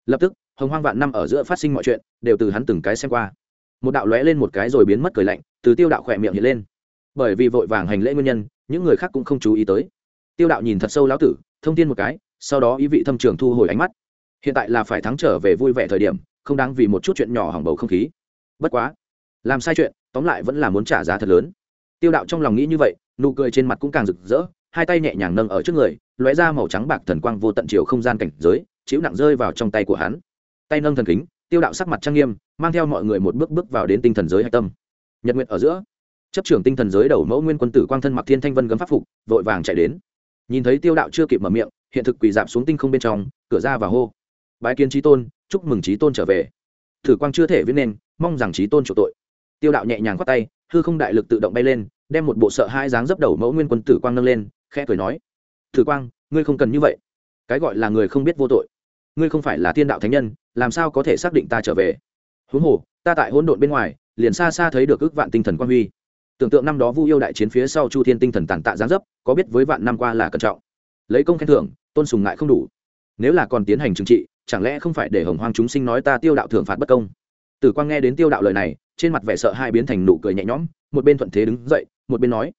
lập tức, hồng hoang vạn năm ở giữa phát sinh mọi chuyện, đều từ hắn từng cái xem qua. Một đạo lóe lên một cái rồi biến mất cười lạnh, từ tiêu đạo khỏe miệng hiện lên. Bởi vì vội vàng hành lễ nguyên nhân, những người khác cũng không chú ý tới. Tiêu đạo nhìn thật sâu lão tử, thông tin một cái, sau đó ý vị thâm trường thu hồi ánh mắt. Hiện tại là phải thắng trở về vui vẻ thời điểm, không đáng vì một chút chuyện nhỏ hỏng bầu không khí. Bất quá, làm sai chuyện, tóm lại vẫn là muốn trả giá thật lớn. Tiêu đạo trong lòng nghĩ như vậy, nụ cười trên mặt cũng càng rực rỡ, hai tay nhẹ nhàng nâng ở trước người, lóe ra màu trắng bạc thần quang vô tận chiều không gian cảnh giới chiếu nặng rơi vào trong tay của hắn. Tay nâng thần kính, tiêu đạo sắc mặt trang nghiêm, mang theo mọi người một bước bước vào đến tinh thần giới hạch tâm. Nhật nguyện ở giữa, chấp trưởng tinh thần giới đầu mẫu nguyên quân tử quang thân mặc thiên thanh vân gấm pháp phục, vội vàng chạy đến. Nhìn thấy tiêu đạo chưa kịp mở miệng, hiện thực quỳ dạp xuống tinh không bên trong, cửa ra và hô. Bái kiến trí tôn, chúc mừng trí tôn trở về. Thử quang chưa thể viết nên, mong rằng trí tôn chủ tội. Tiêu đạo nhẹ nhàng khoát tay, hư không đại lực tự động bay lên, đem một bộ sợ hai dáng dấp đầu mẫu nguyên quân tử quang nâng lên, khẽ cười nói. Thử quang, ngươi không cần như vậy. Cái gọi là người không biết vô tội ngươi không phải là thiên đạo thánh nhân, làm sao có thể xác định ta trở về? Huống hồ, ta tại hỗn độn bên ngoài, liền xa xa thấy được ước vạn tinh thần quan huy. Tưởng tượng năm đó vu yêu đại chiến phía sau chu thiên tinh thần tàn tạ giáng dấp, có biết với vạn năm qua là cẩn trọng. Lấy công khen thưởng, tôn sùng ngại không đủ. Nếu là còn tiến hành trừng trị, chẳng lẽ không phải để hồng hoang chúng sinh nói ta tiêu đạo thưởng phạt bất công? Tử quang nghe đến tiêu đạo lời này, trên mặt vẻ sợ hai biến thành nụ cười nhẹ nhõm, một bên thuận thế đứng dậy, một bên nói,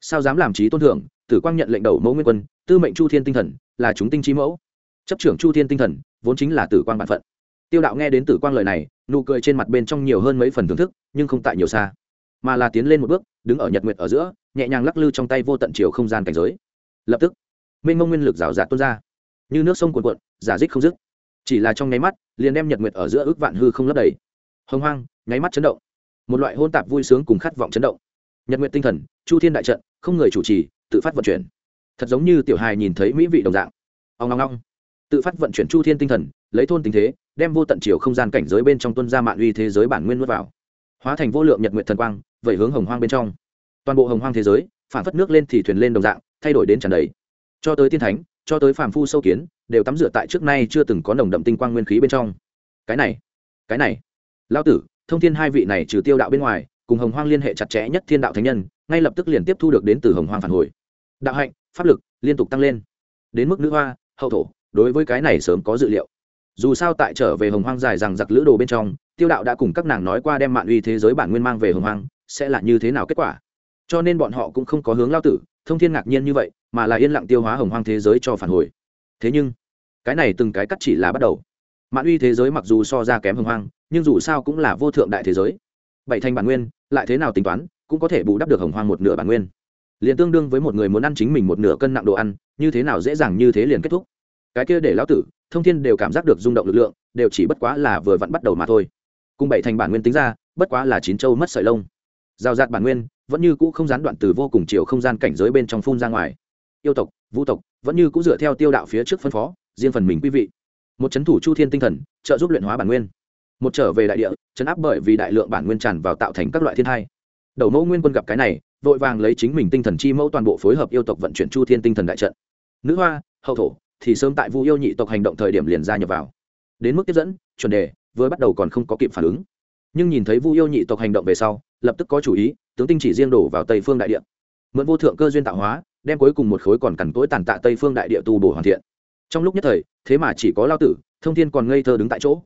sao dám làm trí tôn thưởng? Tử quang nhận lệnh đầu mẫu nguyên quân, tư mệnh chu thiên tinh thần, là chúng tinh trí mẫu chấp trưởng chu thiên tinh thần, vốn chính là tử quang bản phận. Tiêu đạo nghe đến tử quang lời này, nụ cười trên mặt bên trong nhiều hơn mấy phần thưởng thức, nhưng không tại nhiều xa, mà là tiến lên một bước, đứng ở nhật nguyệt ở giữa, nhẹ nhàng lắc lư trong tay vô tận chiều không gian cảnh giới. Lập tức, mênh mông nguyên lực rào rạt tuôn ra, như nước sông cuồn cuộn, giả dích không dứt. Chỉ là trong nháy mắt, liền đem nhật nguyệt ở giữa ước vạn hư không lấp đầy. Hồng hoang, nháy mắt chấn động. Một loại hôn tạp vui sướng cùng khát vọng chấn động. Nhật Nguyệt tinh thần, chu thiên đại trận, không người chủ trì, tự phát vận chuyển. Thật giống như tiểu hài nhìn thấy mỹ vị đồng dạng. Ông long long tự phát vận chuyển chu thiên tinh thần, lấy thôn tình thế, đem vô tận chiều không gian cảnh giới bên trong tuân ra mạng uy thế giới bản nguyên nuốt vào. Hóa thành vô lượng nhật nguyện thần quang, vẩy hướng hồng hoang bên trong. Toàn bộ hồng hoang thế giới, phản phất nước lên thì thuyền lên đồng dạng, thay đổi đến tràn đầy. Cho tới tiên thánh, cho tới phàm phu sâu kiến, đều tắm rửa tại trước nay chưa từng có nồng đậm tinh quang nguyên khí bên trong. Cái này cái này. Lao tử, thông thiên hai vị này trừ tiêu đạo bên ngoài, cùng hồng hoang liên hệ chặt chẽ nhất thiên đạo thánh nhân, ngay lập tức liền tiếp thu được đến từ hồng hoang phản hồi. Đạo hạnh, pháp lực, liên tục tăng lên. Đến mức nữ hoa, hậu thổ đối với cái này sớm có dự liệu. Dù sao tại trở về hồng hoang dài rằng giặc lữ đồ bên trong, tiêu đạo đã cùng các nàng nói qua đem mạng uy thế giới bản nguyên mang về hồng hoang, sẽ là như thế nào kết quả. Cho nên bọn họ cũng không có hướng lao tử, thông thiên ngạc nhiên như vậy, mà là yên lặng tiêu hóa hồng hoang thế giới cho phản hồi. Thế nhưng, cái này từng cái cắt chỉ là bắt đầu. Mạng uy thế giới mặc dù so ra kém hồng hoang, nhưng dù sao cũng là vô thượng đại thế giới. Bảy thành bản nguyên, lại thế nào tính toán, cũng có thể bù đắp được hồng hoang một nửa bản nguyên. Liền tương đương với một người muốn ăn chính mình một nửa cân nặng đồ ăn, như thế nào dễ dàng như thế liền kết thúc cái kia để lão tử, thông thiên đều cảm giác được rung động lực lượng, đều chỉ bất quá là vừa vặn bắt đầu mà thôi. Cùng bảy thành bản nguyên tính ra, bất quá là chín châu mất sợi lông. Giao giạt bản nguyên, vẫn như cũ không gián đoạn từ vô cùng chiều không gian cảnh giới bên trong phun ra ngoài. Yêu tộc, vũ tộc, vẫn như cũ dựa theo tiêu đạo phía trước phân phó, riêng phần mình quý vị. Một c thủ chu thiên tinh thần, trợ giúp luyện hóa bản nguyên. Một trở về đại địa, chấn áp bởi vì đại lượng bản nguyên tràn vào tạo thành các loại thiên thai. Đầu mẫu nguyên quân gặp cái này, vội vàng lấy chính mình tinh thần chi mẫu toàn bộ phối hợp yêu tộc vận chuyển chu thiên tinh thần đại trận. Nữ hoa, hậu thổ thì sớm tại vu yêu nhị tộc hành động thời điểm liền ra nhập vào. Đến mức tiếp dẫn, chuẩn đề, vừa bắt đầu còn không có kịp phản ứng. Nhưng nhìn thấy vu yêu nhị tộc hành động về sau, lập tức có chủ ý, tướng tinh chỉ riêng đổ vào tây phương đại địa. Mượn vô thượng cơ duyên tạo hóa, đem cuối cùng một khối còn cằn cỗi tàn tạ tây phương đại địa tu bổ hoàn thiện. Trong lúc nhất thời, thế mà chỉ có lao tử, thông thiên còn ngây thơ đứng tại chỗ.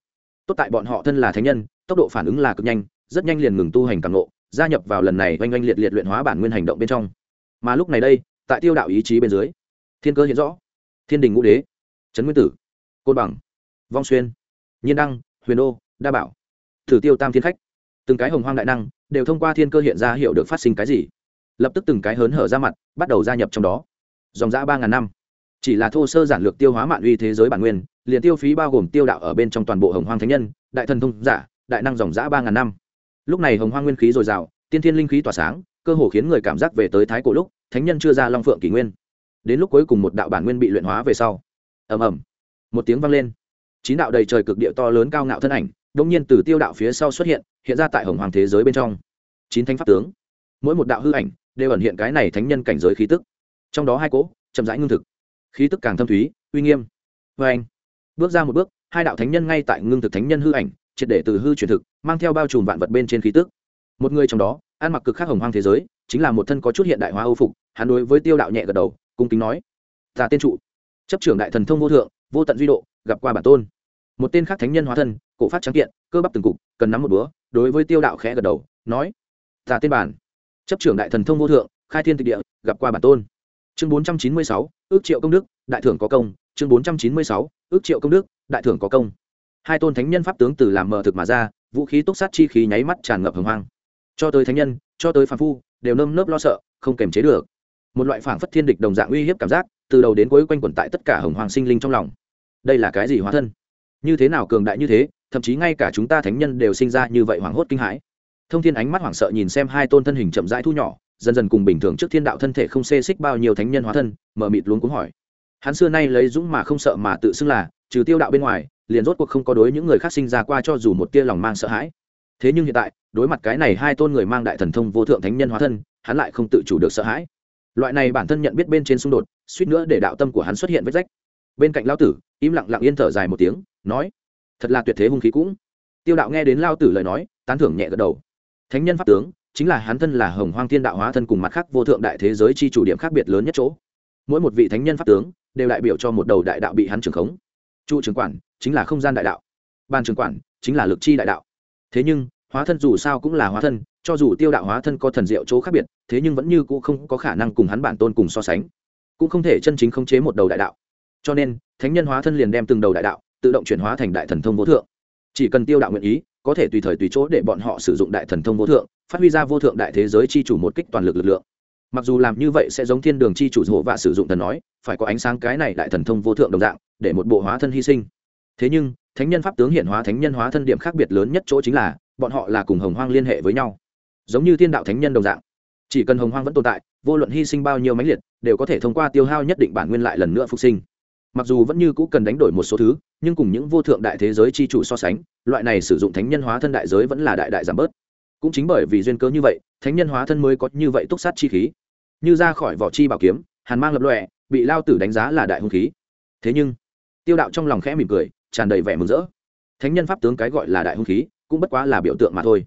Tốt tại bọn họ thân là thánh nhân, tốc độ phản ứng là cực nhanh, rất nhanh liền ngừng tu hành càng ngộ, gia nhập vào lần này oanh oanh liệt liệt luyện hóa bản nguyên hành động bên trong. Mà lúc này đây, tại tiêu đạo ý chí bên dưới, thiên cơ hiện rõ thiên đình ngũ đế, trấn nguyên tử, côn bằng, vong xuyên, nhiên đăng, huyền đô, đa bảo, thử tiêu tam thiên khách. Từng cái hồng hoang đại năng đều thông qua thiên cơ hiện ra hiểu được phát sinh cái gì. Lập tức từng cái hớn hở ra mặt, bắt đầu gia nhập trong đó. Dòng giã ba ngàn năm. Chỉ là thô sơ giản lược tiêu hóa mạng uy thế giới bản nguyên, liền tiêu phí bao gồm tiêu đạo ở bên trong toàn bộ hồng hoang thánh nhân, đại thần thông giả, đại năng dòng giã ba ngàn năm. Lúc này hồng hoang nguyên khí dồi dào, tiên thiên linh khí tỏa sáng, cơ hồ khiến người cảm giác về tới thái cổ lúc, thánh nhân chưa ra long phượng kỷ nguyên đến lúc cuối cùng một đạo bản nguyên bị luyện hóa về sau. Ầm ầm. Một tiếng vang lên. Chín đạo đầy trời cực địa to lớn cao ngạo thân ảnh đông nhiên từ tiêu đạo phía sau xuất hiện hiện ra tại hồng hoàng thế giới bên trong. Chín thánh pháp tướng. Mỗi một đạo hư ảnh đều ẩn hiện cái này thánh nhân cảnh giới khí tức. Trong đó hai cỗ, chậm rãi ngưng thực. Khí tức càng thâm thúy, uy nghiêm. Vê anh, bước ra một bước, hai đạo thánh nhân ngay tại ngưng thực thánh nhân hư ảnh, triệt để từ hư truyền thực, mang theo bao trùm vạn vật bên trên khí tức. Một người trong đó, ăn mặc cực khác hồng hoang thế giới, chính là một thân có chút hiện đại hóa âu phục, hắn đối với tiêu đạo nhẹ gật đầu cung kính nói, ta tên trụ, chấp trưởng đại thần thông vô thượng, vô tận duy độ, gặp qua bản tôn. Một tên khác thánh nhân hóa thân, cổ phát trắng kiện, cơ bắp từng cục, cần nắm một búa, đối với tiêu đạo khẽ gật đầu, nói, ta tên bản, chấp trưởng đại thần thông vô thượng, khai thiên tịch địa, gặp qua bản tôn. Chương bốn trăm chín mươi sáu, ước triệu công đức, đại thưởng có công. Chương bốn trăm chín mươi sáu, ước triệu công đức, đại thưởng có công. Hai tôn thánh nhân pháp tướng từ làm mờ thực mà ra, vũ khí túc sát chi khí nháy mắt tràn ngập hồng hoang. Cho tới thánh nhân, cho tới phàm phu, đều nơm nớp lo sợ, không kềm chế được một loại phảng phất thiên địch đồng dạng uy hiếp cảm giác, từ đầu đến cuối quanh quẩn tại tất cả hồng hoàng sinh linh trong lòng. Đây là cái gì hóa thân? Như thế nào cường đại như thế, thậm chí ngay cả chúng ta thánh nhân đều sinh ra như vậy hoảng hốt kinh hãi. Thông thiên ánh mắt hoảng sợ nhìn xem hai tôn thân hình chậm rãi thu nhỏ, dần dần cùng bình thường trước thiên đạo thân thể không xê xích bao nhiêu thánh nhân hóa thân, mở mịt luống cũng hỏi. Hắn xưa nay lấy dũng mà không sợ mà tự xưng là, trừ tiêu đạo bên ngoài, liền rốt cuộc không có đối những người khác sinh ra qua cho dù một tia lòng mang sợ hãi. Thế nhưng hiện tại, đối mặt cái này hai tôn người mang đại thần thông vô thượng thánh nhân hóa thân, hắn lại không tự chủ được sợ hãi loại này bản thân nhận biết bên trên xung đột, suýt nữa để đạo tâm của hắn xuất hiện vết rách. Bên cạnh lao tử, im lặng lặng yên thở dài một tiếng, nói, thật là tuyệt thế hung khí cũng. Tiêu đạo nghe đến lao tử lời nói, tán thưởng nhẹ gật đầu. Thánh nhân pháp tướng, chính là hắn thân là hồng hoang thiên đạo hóa thân cùng mặt khác vô thượng đại thế giới chi chủ điểm khác biệt lớn nhất chỗ. Mỗi một vị thánh nhân pháp tướng, đều đại biểu cho một đầu đại đạo bị hắn trưởng khống. Trụ trưởng quản, chính là không gian đại đạo. Ban trưởng quản, chính là lực chi đại đạo. Thế nhưng, hóa thân dù sao cũng là hóa thân cho dù tiêu đạo hóa thân có thần diệu chỗ khác biệt, thế nhưng vẫn như cũ không có khả năng cùng hắn bản tôn cùng so sánh. Cũng không thể chân chính khống chế một đầu đại đạo. Cho nên, thánh nhân hóa thân liền đem từng đầu đại đạo, tự động chuyển hóa thành đại thần thông vô thượng. Chỉ cần tiêu đạo nguyện ý, có thể tùy thời tùy chỗ để bọn họ sử dụng đại thần thông vô thượng, phát huy ra vô thượng đại thế giới chi chủ một kích toàn lực lực lượng. Mặc dù làm như vậy sẽ giống thiên đường chi chủ hộ và sử dụng thần nói, phải có ánh sáng cái này đại thần thông vô thượng đồng dạng, để một bộ hóa thân hy sinh. Thế nhưng, thánh nhân pháp tướng hiện hóa thánh nhân hóa thân điểm khác biệt lớn nhất chỗ chính là, bọn họ là cùng hồng hoang liên hệ với nhau giống như thiên đạo thánh nhân đồng dạng. Chỉ cần hồng hoang vẫn tồn tại, vô luận hy sinh bao nhiêu mãnh liệt, đều có thể thông qua tiêu hao nhất định bản nguyên lại lần nữa phục sinh. Mặc dù vẫn như cũ cần đánh đổi một số thứ, nhưng cùng những vô thượng đại thế giới chi chủ so sánh, loại này sử dụng thánh nhân hóa thân đại giới vẫn là đại đại giảm bớt. Cũng chính bởi vì duyên cớ như vậy, thánh nhân hóa thân mới có như vậy túc sát chi khí. Như ra khỏi vỏ chi bảo kiếm, hàn mang lập lọe bị lao tử đánh giá là đại hung khí. Thế nhưng, tiêu đạo trong lòng khẽ mỉm cười, tràn đầy vẻ mừng rỡ. Thánh nhân pháp tướng cái gọi là đại hung khí, cũng bất quá là biểu tượng mà thôi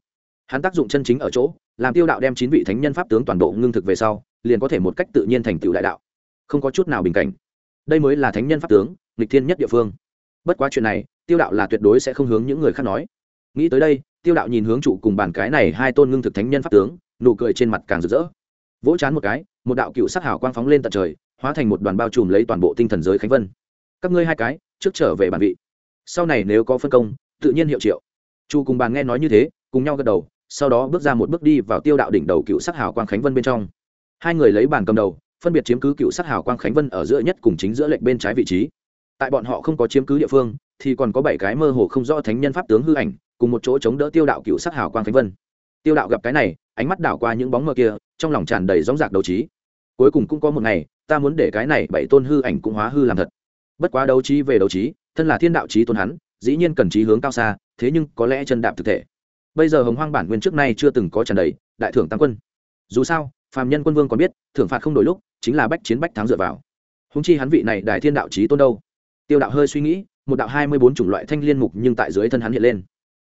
hắn tác dụng chân chính ở chỗ, làm tiêu đạo đem chín vị thánh nhân pháp tướng toàn bộ ngưng thực về sau, liền có thể một cách tự nhiên thành tựu đại đạo. Không có chút nào bình cảnh. Đây mới là thánh nhân pháp tướng, nghịch thiên nhất địa phương. Bất quá chuyện này, tiêu đạo là tuyệt đối sẽ không hướng những người khác nói. Nghĩ tới đây, tiêu đạo nhìn hướng trụ cùng bàn cái này hai tôn ngưng thực thánh nhân pháp tướng, nụ cười trên mặt càng rực rỡ. Vỗ chán một cái, một đạo cựu sắc hào quang phóng lên tận trời, hóa thành một đoàn bao trùm lấy toàn bộ tinh thần giới khánh vân. Các ngươi hai cái, trước trở về bản vị. Sau này nếu có phân công, tự nhiên hiệu triệu. Chu cùng bàn nghe nói như thế, cùng nhau gật đầu sau đó bước ra một bước đi vào tiêu đạo đỉnh đầu cựu sắc hào quang khánh vân bên trong. Hai người lấy bàn cầm đầu, phân biệt chiếm cứ cựu sắc hào quang khánh vân ở giữa nhất cùng chính giữa lệnh bên trái vị trí. Tại bọn họ không có chiếm cứ địa phương, thì còn có bảy cái mơ hồ không rõ thánh nhân pháp tướng hư ảnh, cùng một chỗ chống đỡ tiêu đạo cựu sắc hào quang khánh vân. Tiêu đạo gặp cái này, ánh mắt đảo qua những bóng mơ kia, trong lòng tràn đầy rõng rạc đấu trí. Cuối cùng cũng có một ngày, ta muốn để cái này bảy tôn hư ảnh cũng hóa hư làm thật. Bất quá đấu trí về đấu trí, thân là thiên đạo trí tôn hắn, dĩ nhiên cần trí hướng cao xa, thế nhưng có lẽ chân đạp thực thể bây giờ hồng hoang bản nguyên trước nay chưa từng có tràn đầy, đại thưởng tăng quân. Dù sao, phàm nhân quân vương còn biết, thưởng phạt không đổi lúc, chính là bách chiến bách thắng dựa vào. Húng chi hắn vị này đại thiên đạo trí tôn đâu? Tiêu đạo hơi suy nghĩ, một đạo hai mươi bốn chủng loại thanh liên mục nhưng tại dưới thân hắn hiện lên.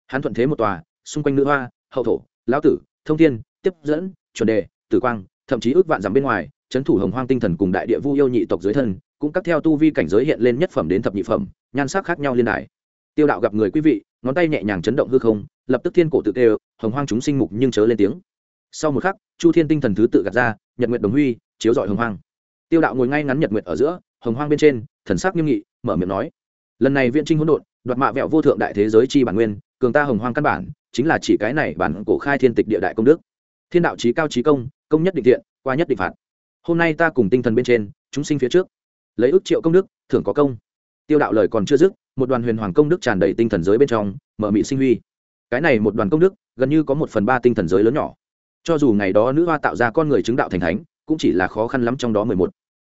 Hắn thuận thế một tòa, xung quanh nữ hoa, hậu thổ, lão tử, thông thiên, tiếp dẫn, chuẩn đề, tử quang, thậm chí ước vạn dặm bên ngoài trấn thủ hồng hoang tinh thần cùng đại địa vu yêu nhị tộc dưới thân, cũng cắt theo tu vi cảnh giới hiện lên nhất phẩm đến thập nhị phẩm, nhan sắc khác nhau liên đài. Tiêu đạo gặp người quý vị, ngón tay nhẹ nhàng chấn động hư không lập tức thiên cổ tự kêu, hồng hoang chúng sinh mục nhưng chớ lên tiếng. Sau một khắc, chu thiên tinh thần thứ tự gạt ra, nhật nguyệt đồng huy, chiếu dọi hồng hoang. Tiêu đạo ngồi ngay ngắn nhật nguyệt ở giữa, hồng hoang bên trên, thần sắc nghiêm nghị, mở miệng nói, lần này viện trinh hỗn độn, đoạt mạ vẹo vô thượng đại thế giới chi bản nguyên, cường ta hồng hoang căn bản, chính là chỉ cái này bản cổ khai thiên tịch địa đại công đức. Thiên đạo trí cao trí công công nhất định thiện, qua nhất định phạt. Hôm nay ta cùng tinh thần bên trên, chúng sinh phía trước. Lấy ước triệu công đức, thưởng có công. Tiêu đạo lời còn chưa dứt, một đoàn huyền hoàng công đức tràn đầy tinh thần giới bên trong, mở mị sinh huy cái này một đoàn công đức, gần như có một phần ba tinh thần giới lớn nhỏ. Cho dù ngày đó nữ hoa tạo ra con người chứng đạo thành thánh, cũng chỉ là khó khăn lắm trong đó mười một.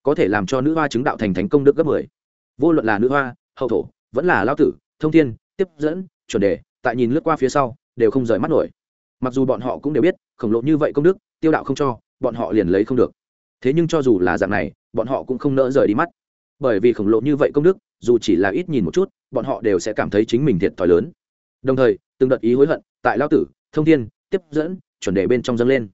Có thể làm cho nữ hoa chứng đạo thành thánh công đức gấp mười. Vô luận là nữ hoa, hậu thổ, vẫn là lao tử, thông thiên, tiếp dẫn, chuẩn đề, tại nhìn lướt qua phía sau, đều không rời mắt nổi. Mặc dù bọn họ cũng đều biết, khổng lồ như vậy công đức, tiêu đạo không cho, bọn họ liền lấy không được. Thế nhưng cho dù là dạng này, bọn họ cũng không nỡ rời đi mắt. Bởi vì khổng lồ như vậy công đức, dù chỉ là ít nhìn một chút, bọn họ đều sẽ cảm thấy chính mình thiệt thòi lớn. Đồng thời từng đợt ý hối hận, tại lao tử, thông thiên, tiếp dẫn, chuẩn đề bên trong dâng lên.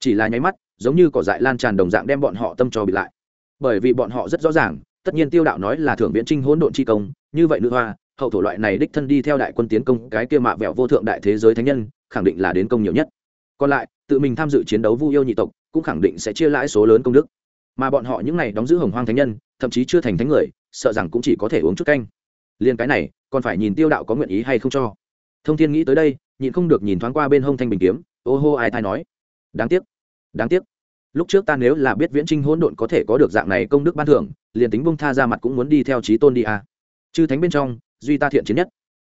Chỉ là nháy mắt, giống như cỏ dại lan tràn đồng dạng đem bọn họ tâm cho bị lại. Bởi vì bọn họ rất rõ ràng, tất nhiên tiêu đạo nói là thưởng viễn trinh hỗn độn chi công, như vậy nữ hoa, hậu thổ loại này đích thân đi theo đại quân tiến công cái kia mạ vẹo vô thượng đại thế giới thánh nhân, khẳng định là đến công nhiều nhất. Còn lại, tự mình tham dự chiến đấu vu yêu nhị tộc, cũng khẳng định sẽ chia lãi số lớn công đức. Mà bọn họ những này đóng giữ hồng hoang thánh nhân, thậm chí chưa thành thánh người, sợ rằng cũng chỉ có thể uống chút canh. Liên cái này, còn phải nhìn tiêu đạo có nguyện ý hay không cho thông thiên nghĩ tới đây, nhịn không được nhìn thoáng qua bên hông thanh bình kiếm. Ô hô, ai thai nói? Đáng tiếc đáng tiếc. Lúc trước ta nếu là biết viễn trinh hỗn độn có thể có được dạng này công đức ban thưởng, liền tính bông tha ra mặt cũng muốn đi theo trí tôn đi à. chư thánh bên trong, duy ta thiện chiến nhất.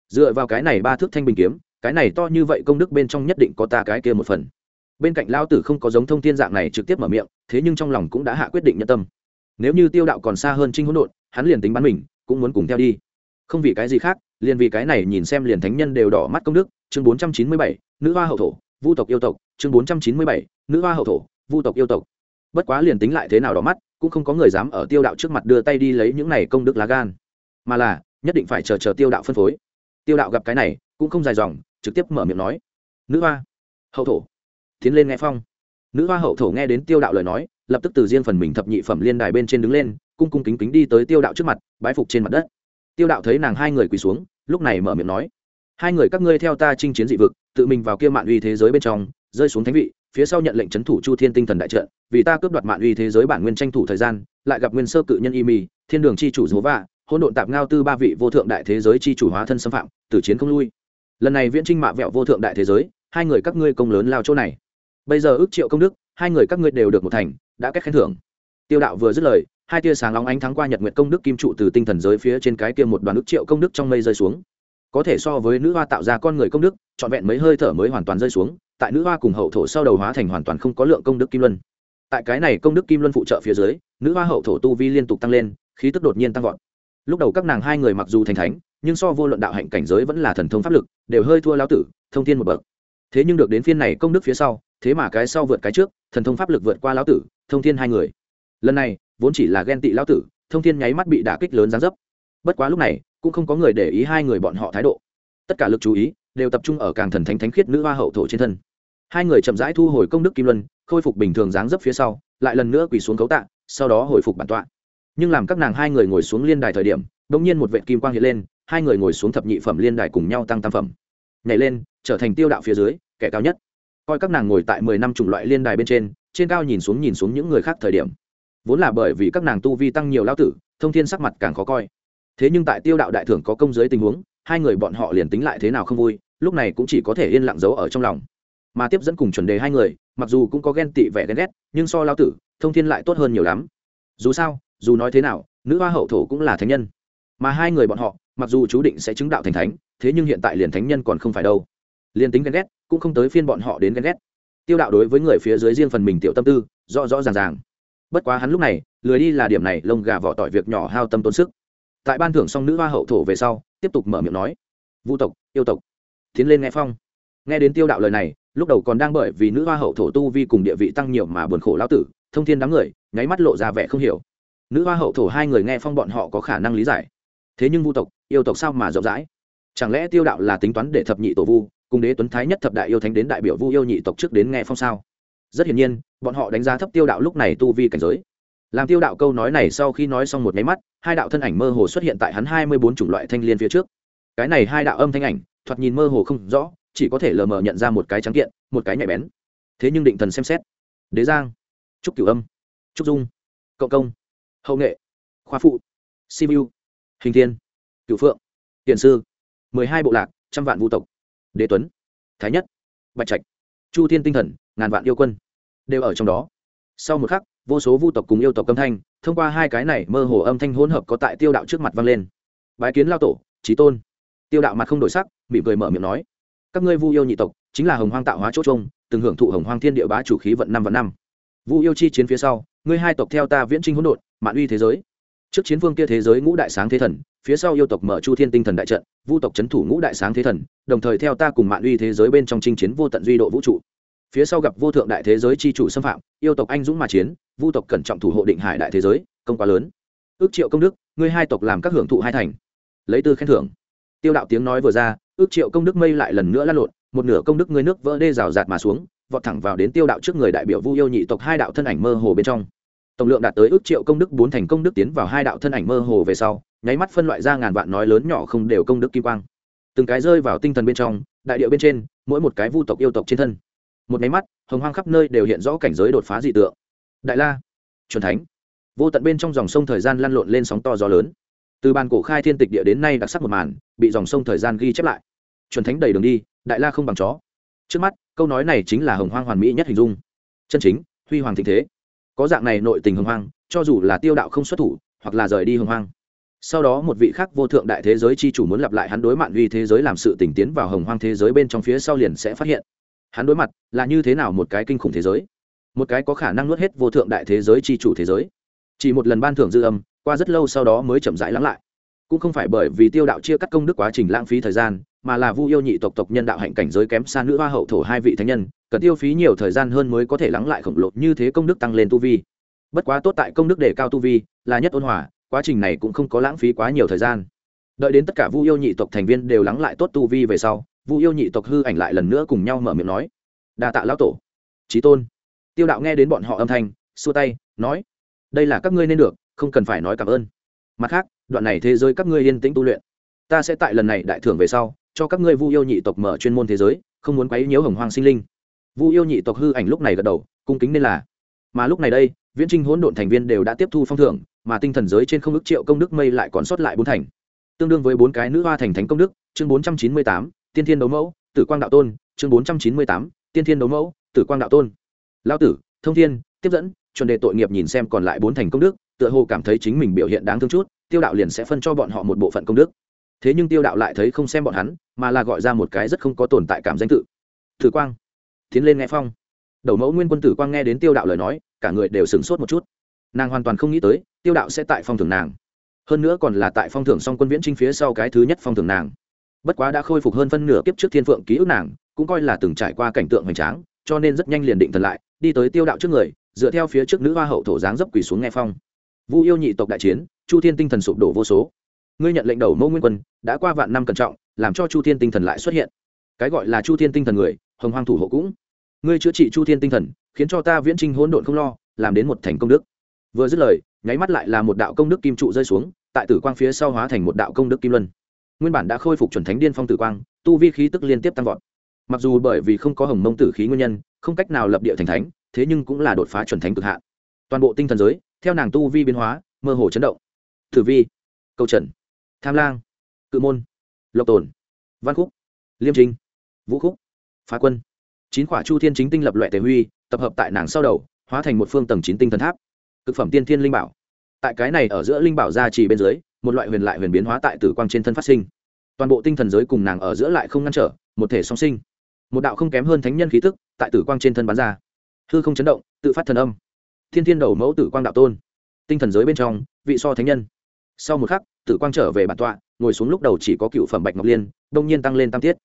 Dựa vào cái này ba thước thanh bình kiếm, cái này to như vậy công đức bên trong nhất định có ta cái kia một phần. Bên cạnh lao tử không có giống thông thiên dạng này trực tiếp mở miệng, thế nhưng trong lòng cũng đã hạ quyết định nhân tâm. Nếu như tiêu đạo còn xa hơn trinh hỗn độn, hắn liền tính bắn mình, cũng muốn cùng theo đi. Không vì cái gì khác liền vì cái này nhìn xem liền thánh nhân đều đỏ mắt công đức, chương bốn trăm chín mươi bảy, nữ hoa hậu thổ, vu tộc yêu tộc, chương bốn trăm chín mươi bảy, nữ hoa hậu thổ, vu tộc yêu tộc. Bất quá liền tính lại thế nào đỏ mắt, cũng không có người dám ở tiêu đạo trước mặt đưa tay đi lấy những này công đức lá gan. Mà là, nhất định phải chờ chờ tiêu đạo phân phối. Tiêu đạo gặp cái này, cũng không dài dòng, trực tiếp mở miệng nói, nữ hoa hậu thổ. Tiến lên nghe phong. Nữ hoa hậu thổ nghe đến tiêu đạo lời nói, lập tức từ riêng phần mình thập nhị phẩm liên đài bên trên đứng lên, cung cung kính kính đi tới tiêu đạo trước mặt, bái phục trên mặt đất tiêu đạo thấy nàng hai người quỳ xuống, lúc này mở miệng nói, hai người các ngươi theo ta chinh chiến dị vực, tự mình vào kia mạn uy thế giới bên trong, rơi xuống thánh vị, phía sau nhận lệnh c h ấ n thủ chu thiên tinh thần đại trận, vì ta cướp đoạt mạn uy thế giới bản nguyên tranh thủ thời gian, lại gặp nguyên sơ cự nhân y mì, thiên đường c h i chủ dố vạ hôn độn tạp ngao tư ba vị vô thượng đại thế giới c h i chủ hóa thân xâm phạm, tử chiến không lui. Lần này viễn trinh mạ vẹo vô thượng đại thế giới, hai người các ngươi công lớn lao chỗ này. Bây giờ ước triệu công đức, hai người các ngươi đều được một thành, đã kết khen thưởng. Tiêu đạo vừa dứt lời hai tia sáng long ánh thắng qua nhật nguyệt công đức kim trụ từ tinh thần giới phía trên cái kia một đoàn ước triệu công đức trong mây rơi xuống. Có thể so với nữ hoa tạo ra con người công đức, trọn vẹn mấy hơi thở mới hoàn toàn rơi xuống, tại nữ hoa cùng hậu thổ sau đầu hóa thành hoàn toàn không có lượng công đức kim luân. Tại cái này công đức kim luân phụ trợ phía dưới, nữ hoa hậu thổ tu vi liên tục tăng lên, khí tức đột nhiên tăng vọt. Lúc đầu các nàng hai người mặc dù thành thánh, nhưng so vô luận đạo hạnh cảnh giới vẫn là thần thông pháp lực, đều hơi thua lao tử, thông thiên một bậc. Thế nhưng được đến phiên này công đức phía sau, thế mà cái sau vượt cái trước, thần thông pháp lực vượt qua lão tử, thông thiên hai người. Lần này vốn chỉ là ghen tị lão tử, thông thiên nháy mắt bị đả kích lớn gián dấp. Bất quá lúc này, cũng không có người để ý hai người bọn họ thái độ. Tất cả lực chú ý đều tập trung ở càng thần thánh thánh khiết nữ hoa hậu thổ trên thân. Hai người chậm rãi thu hồi công đức kim luân, khôi phục bình thường dáng dấp phía sau, lại lần nữa quỳ xuống cấu tạ, sau đó hồi phục bản tọa. Nhưng làm các nàng hai người ngồi xuống liên đài thời điểm đ ỗ n g nhiên một vệ kim quang hiện lên, hai người ngồi xuống thập nhị phẩm liên đài cùng nhau tăng tam phẩm. Nhảy lên, trở thành tiêu đạo phía dưới, kẻ cao nhất. Coi các nàng ngồi tại mười năm chủng loại liên đài bên trên trên cao nhìn xuống nhìn xuống những người khác thời điểm vốn là bởi vì các nàng tu vi tăng nhiều lao tử, thông thiên sắc mặt càng khó coi. Thế nhưng tại tiêu đạo đại thưởng có công dưới tình huống, hai người bọn họ liền tính lại thế nào không vui, lúc này cũng chỉ có thể yên lặng giấu ở trong lòng. Mà tiếp dẫn cùng chuẩn đề hai người, mặc dù cũng có ghen tị vẻ ghen ghét, nhưng so lao tử, thông thiên lại tốt hơn nhiều lắm. Dù sao, dù nói thế nào, nữ hoa hậu thổ cũng là thánh nhân. Mà hai người bọn họ, mặc dù chú định sẽ chứng đạo thành thánh, thế nhưng hiện tại liền thánh nhân còn không phải đâu. Liền tính ghen ghét, cũng không tới phiên bọn họ đến ghen ghét. Tiêu đạo đối với người phía dưới riêng phần mình tiểu tâm tư, rõ rõ ràng ràng bất quá hắn lúc này, lười đi là điểm này, lông gà vỏ tỏi việc nhỏ hao tâm tốn sức. Tại ban thưởng xong nữ hoa hậu thổ về sau, tiếp tục mở miệng nói vũ tộc, yêu tộc. Tiến lên nghe phong. Nghe đến tiêu đạo lời này, lúc đầu còn đang bởi vì nữ hoa hậu thổ tu vi cùng địa vị tăng nhiều mà buồn khổ lão tử, thông thiên đám người, nháy mắt lộ ra vẻ không hiểu. Nữ hoa hậu thổ hai người nghe phong bọn họ có khả năng lý giải. Thế nhưng vu tộc, yêu tộc sao mà rộng rãi? Chẳng lẽ tiêu đạo là tính toán để thập nhị tổ vu, cùng đế tuấn thái nhất thập đại yêu thánh đến đại biểu vu yêu nhị tộc trước đến nghe phong sao? Rất hiển nhiên, bọn họ đánh giá thấp tiêu đạo lúc này tu vi cảnh giới. Làm tiêu đạo câu nói này sau khi nói xong một nháy mắt, hai đạo thân ảnh mơ hồ xuất hiện tại hắn hai mươi bốn chủng loại thanh liên phía trước. Cái này hai đạo âm thanh ảnh, thoạt nhìn mơ hồ không rõ, chỉ có thể lờ mờ nhận ra một cái trắng kiện, một cái nhạy bén. Thế nhưng định thần xem xét. Đế giang, trúc cửu âm, trúc dung, cộng công, hậu nghệ, khoa phụ, simu, hình thiên, cửu phượng tiền sư, mười hai bộ lạc, trăm vạn vũ tộc. Đế tuấn, thái nhất, bạch trạch, chu thiên tinh thần ngàn vạn yêu quân đều ở trong đó. Sau một khắc, vô số vu tộc cùng yêu tộc âm thanh, thông qua hai cái này mơ hồ âm thanh hỗn hợp có tại tiêu đạo trước mặt vang lên. Bái kiến lao tổ trí tôn. Tiêu đạo mặt không đổi sắc, mỉm cười mở miệng nói, các ngươi vu yêu nhị tộc, chính là hồng hoang tạo hóa chỗ trông, từng hưởng thụ hồng hoang thiên địa bá chủ khí vận năm và năm. Vu yêu chi chiến phía sau, ngươi hai tộc theo ta viễn trinh hỗn độn, mạn uy thế giới. Trước chiến vương kia thế giới ngũ đại sáng thế thần, phía sau yêu tộc mở chu thiên tinh thần đại trận, vu tộc c h ấ n thủ ngũ đại sáng thế thần, đồng thời theo ta cùng mạn uy thế giới bên trong chinh chiến vô tận duy độ vũ trụ phía sau gặp vô thượng đại thế giới c h i chủ xâm phạm, yêu tộc anh dũng mà chiến, vu tộc cẩn trọng thủ hộ định hải đại thế giới, công quá lớn. Ước triệu công đức, ngươi hai tộc làm các hưởng thụ hai thành. Lấy tư khen thưởng. Tiêu đạo tiếng nói vừa ra, ước triệu công đức mây lại lần nữa lăn lộn, một nửa công đức ngươi nước vỡ đê rào rạt mà xuống, vọt thẳng vào đến tiêu đạo trước người đại biểu vu yêu nhị tộc hai đạo thân ảnh mơ hồ bên trong. Tổng lượng đạt tới ước triệu công đức bốn thành công đức tiến vào hai đạo thân ảnh mơ hồ về sau, nháy mắt phân loại ra ngàn vạn nói lớn nhỏ không đều công đức kim quang. Từng cái rơi vào tinh thần bên trong, đại điệu bên trên, mỗi một cái vu tộc yêu tộc trên thân một máy mắt, hồng hoang khắp nơi đều hiện rõ cảnh giới đột phá dị tượng. Đại la truyền thánh. Vô tận bên trong dòng sông thời gian lăn lộn lên sóng to gió lớn. Từ bàn cổ khai thiên tịch địa đến nay đặc sắc một màn, bị dòng sông thời gian ghi chép lại. Truyền thánh đầy đường đi, đại la không bằng chó. Trước mắt, câu nói này chính là hồng hoang hoàn mỹ nhất hình dung. Chân chính, huy hoàng thịnh thế. Có dạng này nội tình hồng hoang, cho dù là tiêu đạo không xuất thủ, hoặc là rời đi hồng hoang. Sau đó một vị khác vô thượng đại thế giới chi chủ muốn lặp lại hắn đối mạn uy thế giới làm sự tỉnh tiến vào hồng hoang thế giới bên trong phía sau liền sẽ phát hiện hắn đối mặt là như thế nào một cái kinh khủng thế giới? Một cái có khả năng nuốt hết vô thượng đại thế giới chi chủ thế giới. Chỉ một lần ban thưởng dư âm, qua rất lâu sau đó mới chậm rãi lắng lại. Cũng không phải bởi vì tiêu đạo chia cắt công đức quá trình lãng phí thời gian, mà là vu yêu nhị tộc tộc nhân đạo hạnh cảnh giới kém xa nữ hoa hậu thổ hai vị thánh nhân, cần tiêu phí nhiều thời gian hơn mới có thể lắng lại khổng lồ như thế công đức tăng lên tu vi. Bất quá tốt tại công đức đề cao tu vi, là nhất ôn hòa, quá trình này cũng không có lãng phí quá nhiều thời gian. Đợi đến tất cả vu yêu nhị tộc thành viên đều lắng lại tốt tu vi về sau vu yêu nhị tộc hư ảnh lại lần nữa cùng nhau mở miệng nói, đa tạ lão tổ. Trí tôn. Tiêu đạo nghe đến bọn họ âm thanh, xua tay, nói, đây là các ngươi nên được, không cần phải nói cảm ơn. Mặt khác, đoạn này thế giới các ngươi yên tĩnh tu luyện. Ta sẽ tại lần này đại thưởng về sau, cho các ngươi vu yêu nhị tộc mở chuyên môn thế giới, không muốn quấy nhiễu hồng hoang sinh linh. Vu yêu nhị tộc hư ảnh lúc này gật đầu, cung kính nên là. Mà lúc này đây, viễn trinh hỗn độn thành viên đều đã tiếp thu phong thưởng, mà tinh thần giới trên không ước triệu công đức mây lại còn sót lại bốn thành. Tương đương với bốn cái nữ hoa thành thánh công đức, chương bốn trăm chín mươi tám tiên thiên đấu mẫu, tử quang đạo tôn, chương bốn trăm chín mươi tám, tiên thiên đấu mẫu, tử quang đạo tôn. Lao tử, thông thiên, tiếp dẫn, chuẩn đề tội nghiệp nhìn xem còn lại bốn thành công đức, tựa hồ cảm thấy chính mình biểu hiện đáng thương chút, tiêu đạo liền sẽ phân cho bọn họ một bộ phận công đức. Thế nhưng tiêu đạo lại thấy không xem bọn hắn, mà là gọi ra một cái rất không có tồn tại cảm danh tự. Thử quang, tiến lên nghe phong. Đầu mẫu nguyên quân tử quang nghe đến tiêu đạo lời nói, cả người đều sửng sốt một chút. Nàng hoàn toàn không nghĩ tới, tiêu đạo sẽ tại phong thưởng nàng. Hơn nữa còn là tại phong thưởng song quân viễn trinh phía sau cái thứ nhất phong thưởng nàng bất quá đã khôi phục hơn phân nửa kiếp trước thiên phượng ký ức nàng, cũng coi là từng trải qua cảnh tượng hoành tráng, cho nên rất nhanh liền định thần lại, đi tới tiêu đạo trước người, dựa theo phía trước nữ hoa hậu thổ dáng dấp quỳ xuống nghe phong. Vu yêu nhị tộc đại chiến, chu thiên tinh thần sụp đổ vô số. Ngươi nhận lệnh đầu mẫu nguyên quân, đã qua vạn năm cẩn trọng, làm cho chu thiên tinh thần lại xuất hiện. Cái gọi là chu thiên tinh thần người, hồng hoang thủ hộ cũng. Ngươi chữa trị chu thiên tinh thần, khiến cho ta viễn trinh hỗn độn không lo, làm đến một thành công đức. Vừa dứt lời, nháy mắt lại là một đạo công đức kim trụ rơi xuống, tại tử quang phía sau hóa thành một đạo công đức kim luân nguyên bản đã khôi phục chuẩn thánh điên phong tử quang, tu vi khí tức liên tiếp tăng vọt. Mặc dù bởi vì không có hồng mông tử khí nguyên nhân, không cách nào lập địa thành thánh, thế nhưng cũng là đột phá chuẩn thánh cực hạn. Toàn bộ tinh thần giới, theo nàng tu vi biến hóa, mơ hồ chấn động. Thử vi, câu trần, tham lang, cự môn, lộc tồn, văn khúc, liêm trinh vũ khúc, phá quân. Chín quả chu thiên chính tinh lập loại tề huy, tập hợp tại nàng sau đầu, hóa thành một phương tầng chín tinh thần tháp. Cực phẩm tiên thiên linh bảo. Tại cái này ở giữa linh bảo gia trì bên dưới một loại huyền lại huyền biến hóa tại tử quang trên thân phát sinh. Toàn bộ tinh thần giới cùng nàng ở giữa lại không ngăn trở, một thể song sinh. Một đạo không kém hơn thánh nhân khí tức tại tử quang trên thân bán ra. Hư không chấn động, tự phát thần âm. Thiên thiên đầu mẫu tử quang đạo tôn. Tinh thần giới bên trong, vị so thánh nhân. Sau một khắc, tử quang trở về bản tọa, ngồi xuống lúc đầu chỉ có cựu phẩm bạch ngọc liên, đông nhiên tăng lên tam tiết.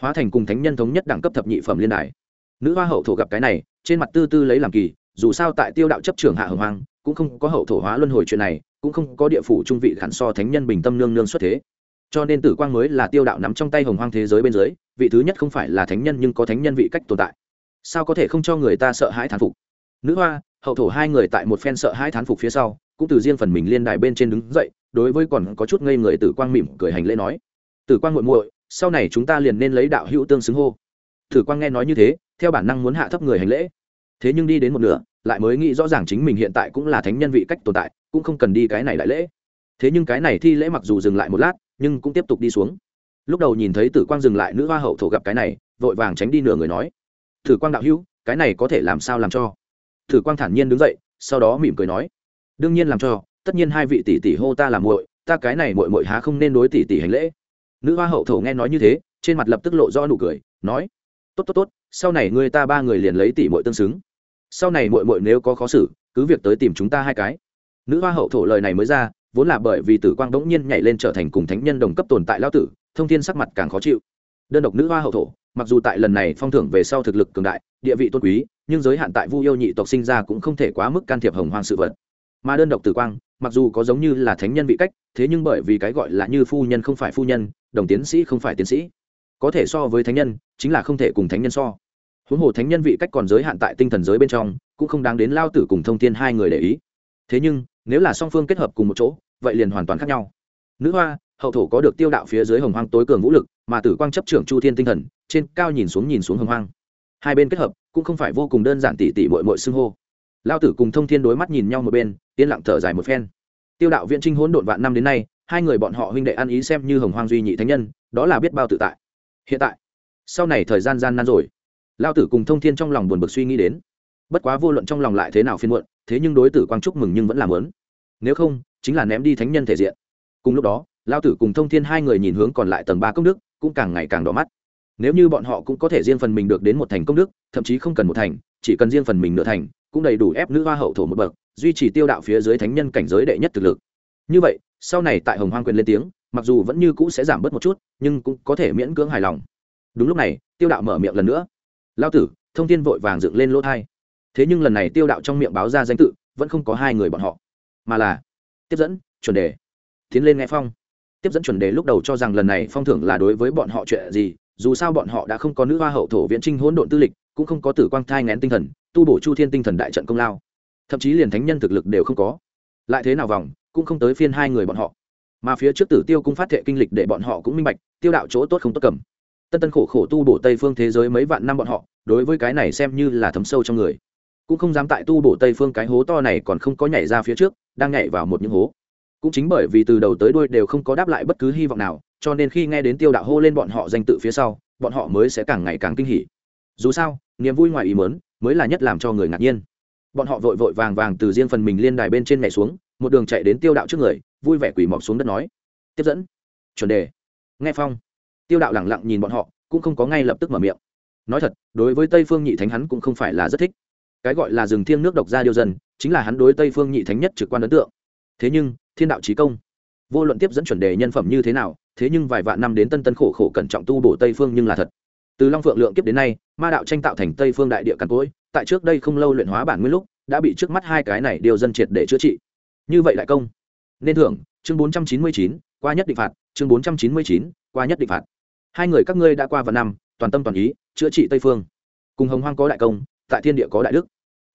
Hóa thành cùng thánh nhân thống nhất đẳng cấp thập nhị phẩm liên đài. Nữ hoa hậu thổ gặp cái này, trên mặt tư tư lấy làm kỳ, dù sao tại tiêu đạo chấp trưởng hạ hồng hoang, cũng không có hậu thổ hóa luân hồi chuyện này cũng không có địa phủ trung vị khản so thánh nhân bình tâm nương nương xuất thế. Cho nên tử quang mới là tiêu đạo nắm trong tay hồng hoang thế giới bên dưới, vị thứ nhất không phải là thánh nhân nhưng có thánh nhân vị cách tồn tại. Sao có thể không cho người ta sợ hãi thán phục? Nữ hoa, hậu thổ hai người tại một phen sợ hãi thán phục phía sau, cũng từ riêng phần mình liên đài bên trên đứng dậy, đối với còn có chút ngây người tử quang mỉm cười hành lễ nói. Tử quang muội muội, sau này chúng ta liền nên lấy đạo hữu tương xứng hô. Tử quang nghe nói như thế, theo bản năng muốn hạ thấp người hành lễ thế nhưng đi đến một nửa, lại mới nghĩ rõ ràng chính mình hiện tại cũng là thánh nhân vị cách tồn tại, cũng không cần đi cái này đại lễ. Thế nhưng cái này thi lễ mặc dù dừng lại một lát, nhưng cũng tiếp tục đi xuống. Lúc đầu nhìn thấy tử quang dừng lại, nữ hoa hậu thổ gặp cái này, vội vàng tránh đi nửa người nói, tử quang đạo hữu, cái này có thể làm sao làm cho? Tử quang thản nhiên đứng dậy, sau đó mỉm cười nói, đương nhiên làm cho, tất nhiên hai vị tỷ tỷ hô ta làm muội, ta cái này muội muội há không nên đối tỷ tỷ hành lễ. Nữ hoa hậu thổ nghe nói như thế, trên mặt lập tức lộ do nụ cười, nói, tốt tốt tốt, sau này ngươi ta ba người liền lấy tỷ muội tương xứng sau này muội muội nếu có khó xử, cứ việc tới tìm chúng ta hai cái. Nữ hoa hậu thổ lời này mới ra, vốn là bởi vì tử quang đống nhiên nhảy lên trở thành cùng thánh nhân đồng cấp tồn tại lao tử, thông thiên sắc mặt càng khó chịu. Đơn độc nữ hoa hậu thổ, mặc dù tại lần này phong thưởng về sau thực lực cường đại, địa vị tôn quý, nhưng giới hạn tại vu yêu nhị tộc sinh ra cũng không thể quá mức can thiệp hồng hoang sự vật. Mà đơn độc tử quang, mặc dù có giống như là thánh nhân vị cách, thế nhưng bởi vì cái gọi là như phu nhân không phải phu nhân, đồng tiến sĩ không phải tiến sĩ. Có thể so với thánh nhân, chính là không thể cùng thánh nhân so huống hồ thánh nhân vị cách còn giới hạn tại tinh thần giới bên trong, cũng không đáng đến lao tử cùng thông Thiên hai người để ý. Thế nhưng, nếu là song phương kết hợp cùng một chỗ, vậy liền hoàn toàn khác nhau. Nữ hoa, hậu thổ có được tiêu đạo phía dưới hồng hoang tối cường vũ lực, mà tử quang chấp trưởng chu thiên tinh thần, trên cao nhìn xuống nhìn xuống hồng hoang. Hai bên kết hợp, cũng không phải vô cùng đơn giản tỉ tỉ mội mội xưng hô. Lao tử cùng thông thiên đối mắt nhìn nhau một bên, yên lặng thở dài một phen. Tiêu đạo viện trinh hỗn độn vạn năm đến nay, hai người bọn họ huynh đệ ăn ý xem như hồng hoang duy nhị thánh nhân, đó là biết bao tự tại. Hiện tại, sau này thời gian gian nan rồi lao tử cùng thông thiên trong lòng buồn bực suy nghĩ đến. Bất quá vô luận trong lòng lại thế nào phiên muộn, thế nhưng đối tử quang chúc mừng nhưng vẫn làm lớn. Nếu không, chính là ném đi thánh nhân thể diện. Cùng lúc đó, lao tử cùng thông thiên hai người nhìn hướng còn lại tầng ba công đức, cũng càng ngày càng đỏ mắt. Nếu như bọn họ cũng có thể riêng phần mình được đến một thành công đức, thậm chí không cần một thành, chỉ cần riêng phần mình nửa thành, cũng đầy đủ ép nữ hoa hậu thổ một bậc, duy trì tiêu đạo phía dưới thánh nhân cảnh giới đệ nhất thực lực. Như vậy, sau này tại hồng hoang quyền lên tiếng, mặc dù vẫn như cũ sẽ giảm bớt một chút, nhưng cũng có thể miễn cưỡng hài lòng. Đúng lúc này, tiêu đạo mở miệng lần nữa lao tử, thông tin vội vàng dựng lên lỗ thai. Thế nhưng lần này tiêu đạo trong miệng báo ra danh tự, vẫn không có hai người bọn họ, mà là tiếp dẫn, chuẩn đề. Tiến lên nghe phong. Tiếp dẫn, chuẩn đề lúc đầu cho rằng lần này phong thưởng là đối với bọn họ chuyện gì, dù sao bọn họ đã không có nữ hoa hậu thổ viễn trinh hỗn độn tư lịch, cũng không có tử quang thai ngén tinh thần, tu bổ chu thiên tinh thần đại trận công lao. Thậm chí liền thánh nhân thực lực đều không có. Lại thế nào vòng, cũng không tới phiên hai người bọn họ. Mà phía trước tử tiêu cung phát thệ kinh lịch để bọn họ cũng minh bạch, tiêu đạo chỗ tốt không tốt cầm tân tân khổ khổ tu bổ tây phương thế giới mấy vạn năm bọn họ, đối với cái này xem như là thấm sâu trong người. Cũng không dám tại tu bổ tây phương cái hố to này còn không có nhảy ra phía trước, đang nhảy vào một những hố. Cũng chính bởi vì từ đầu tới đuôi đều không có đáp lại bất cứ hy vọng nào, cho nên khi nghe đến tiêu đạo hô lên bọn họ danh tự phía sau, bọn họ mới sẽ càng ngày càng kinh hỉ. Dù sao, niềm vui ngoài ý mớn mới là nhất làm cho người ngạc nhiên. Bọn họ vội vội vàng vàng từ riêng phần mình liên đài bên trên nhảy xuống, một đường chạy đến tiêu đạo trước người, vui vẻ quỳ mọc xuống đất nói, tiếp dẫn, chuẩn đề, nghe phong tiêu đạo lẳng lặng nhìn bọn họ, cũng không có ngay lập tức mở miệng. Nói thật, đối với tây phương nhị thánh hắn cũng không phải là rất thích. Cái gọi là rừng thiêng nước độc ra điêu dân chính là hắn đối tây phương nhị thánh nhất trực quan ấn tượng. Thế nhưng, thiên đạo trí công, vô luận tiếp dẫn chuẩn đề nhân phẩm như thế nào, thế nhưng vài vạn năm đến tân tân khổ khổ cẩn trọng tu bổ tây phương nhưng là thật. Từ long phượng lượng kiếp đến nay, ma đạo tranh tạo thành tây phương đại địa càn cối tại trước đây không lâu luyện hóa bản nguyên lúc, đã bị trước mắt hai cái này điều dân triệt để chữa trị. Như vậy đại công. Nên thưởng, chương bốn trăm chín mươi chín, qua nhất định phạt, chương bốn trăm chín mươi chín, qua nhất định phạt hai người các ngươi đã qua vạn năm, toàn tâm toàn ý chữa trị tây phương. Cùng hồng hoang có đại công, tại thiên địa có đại đức.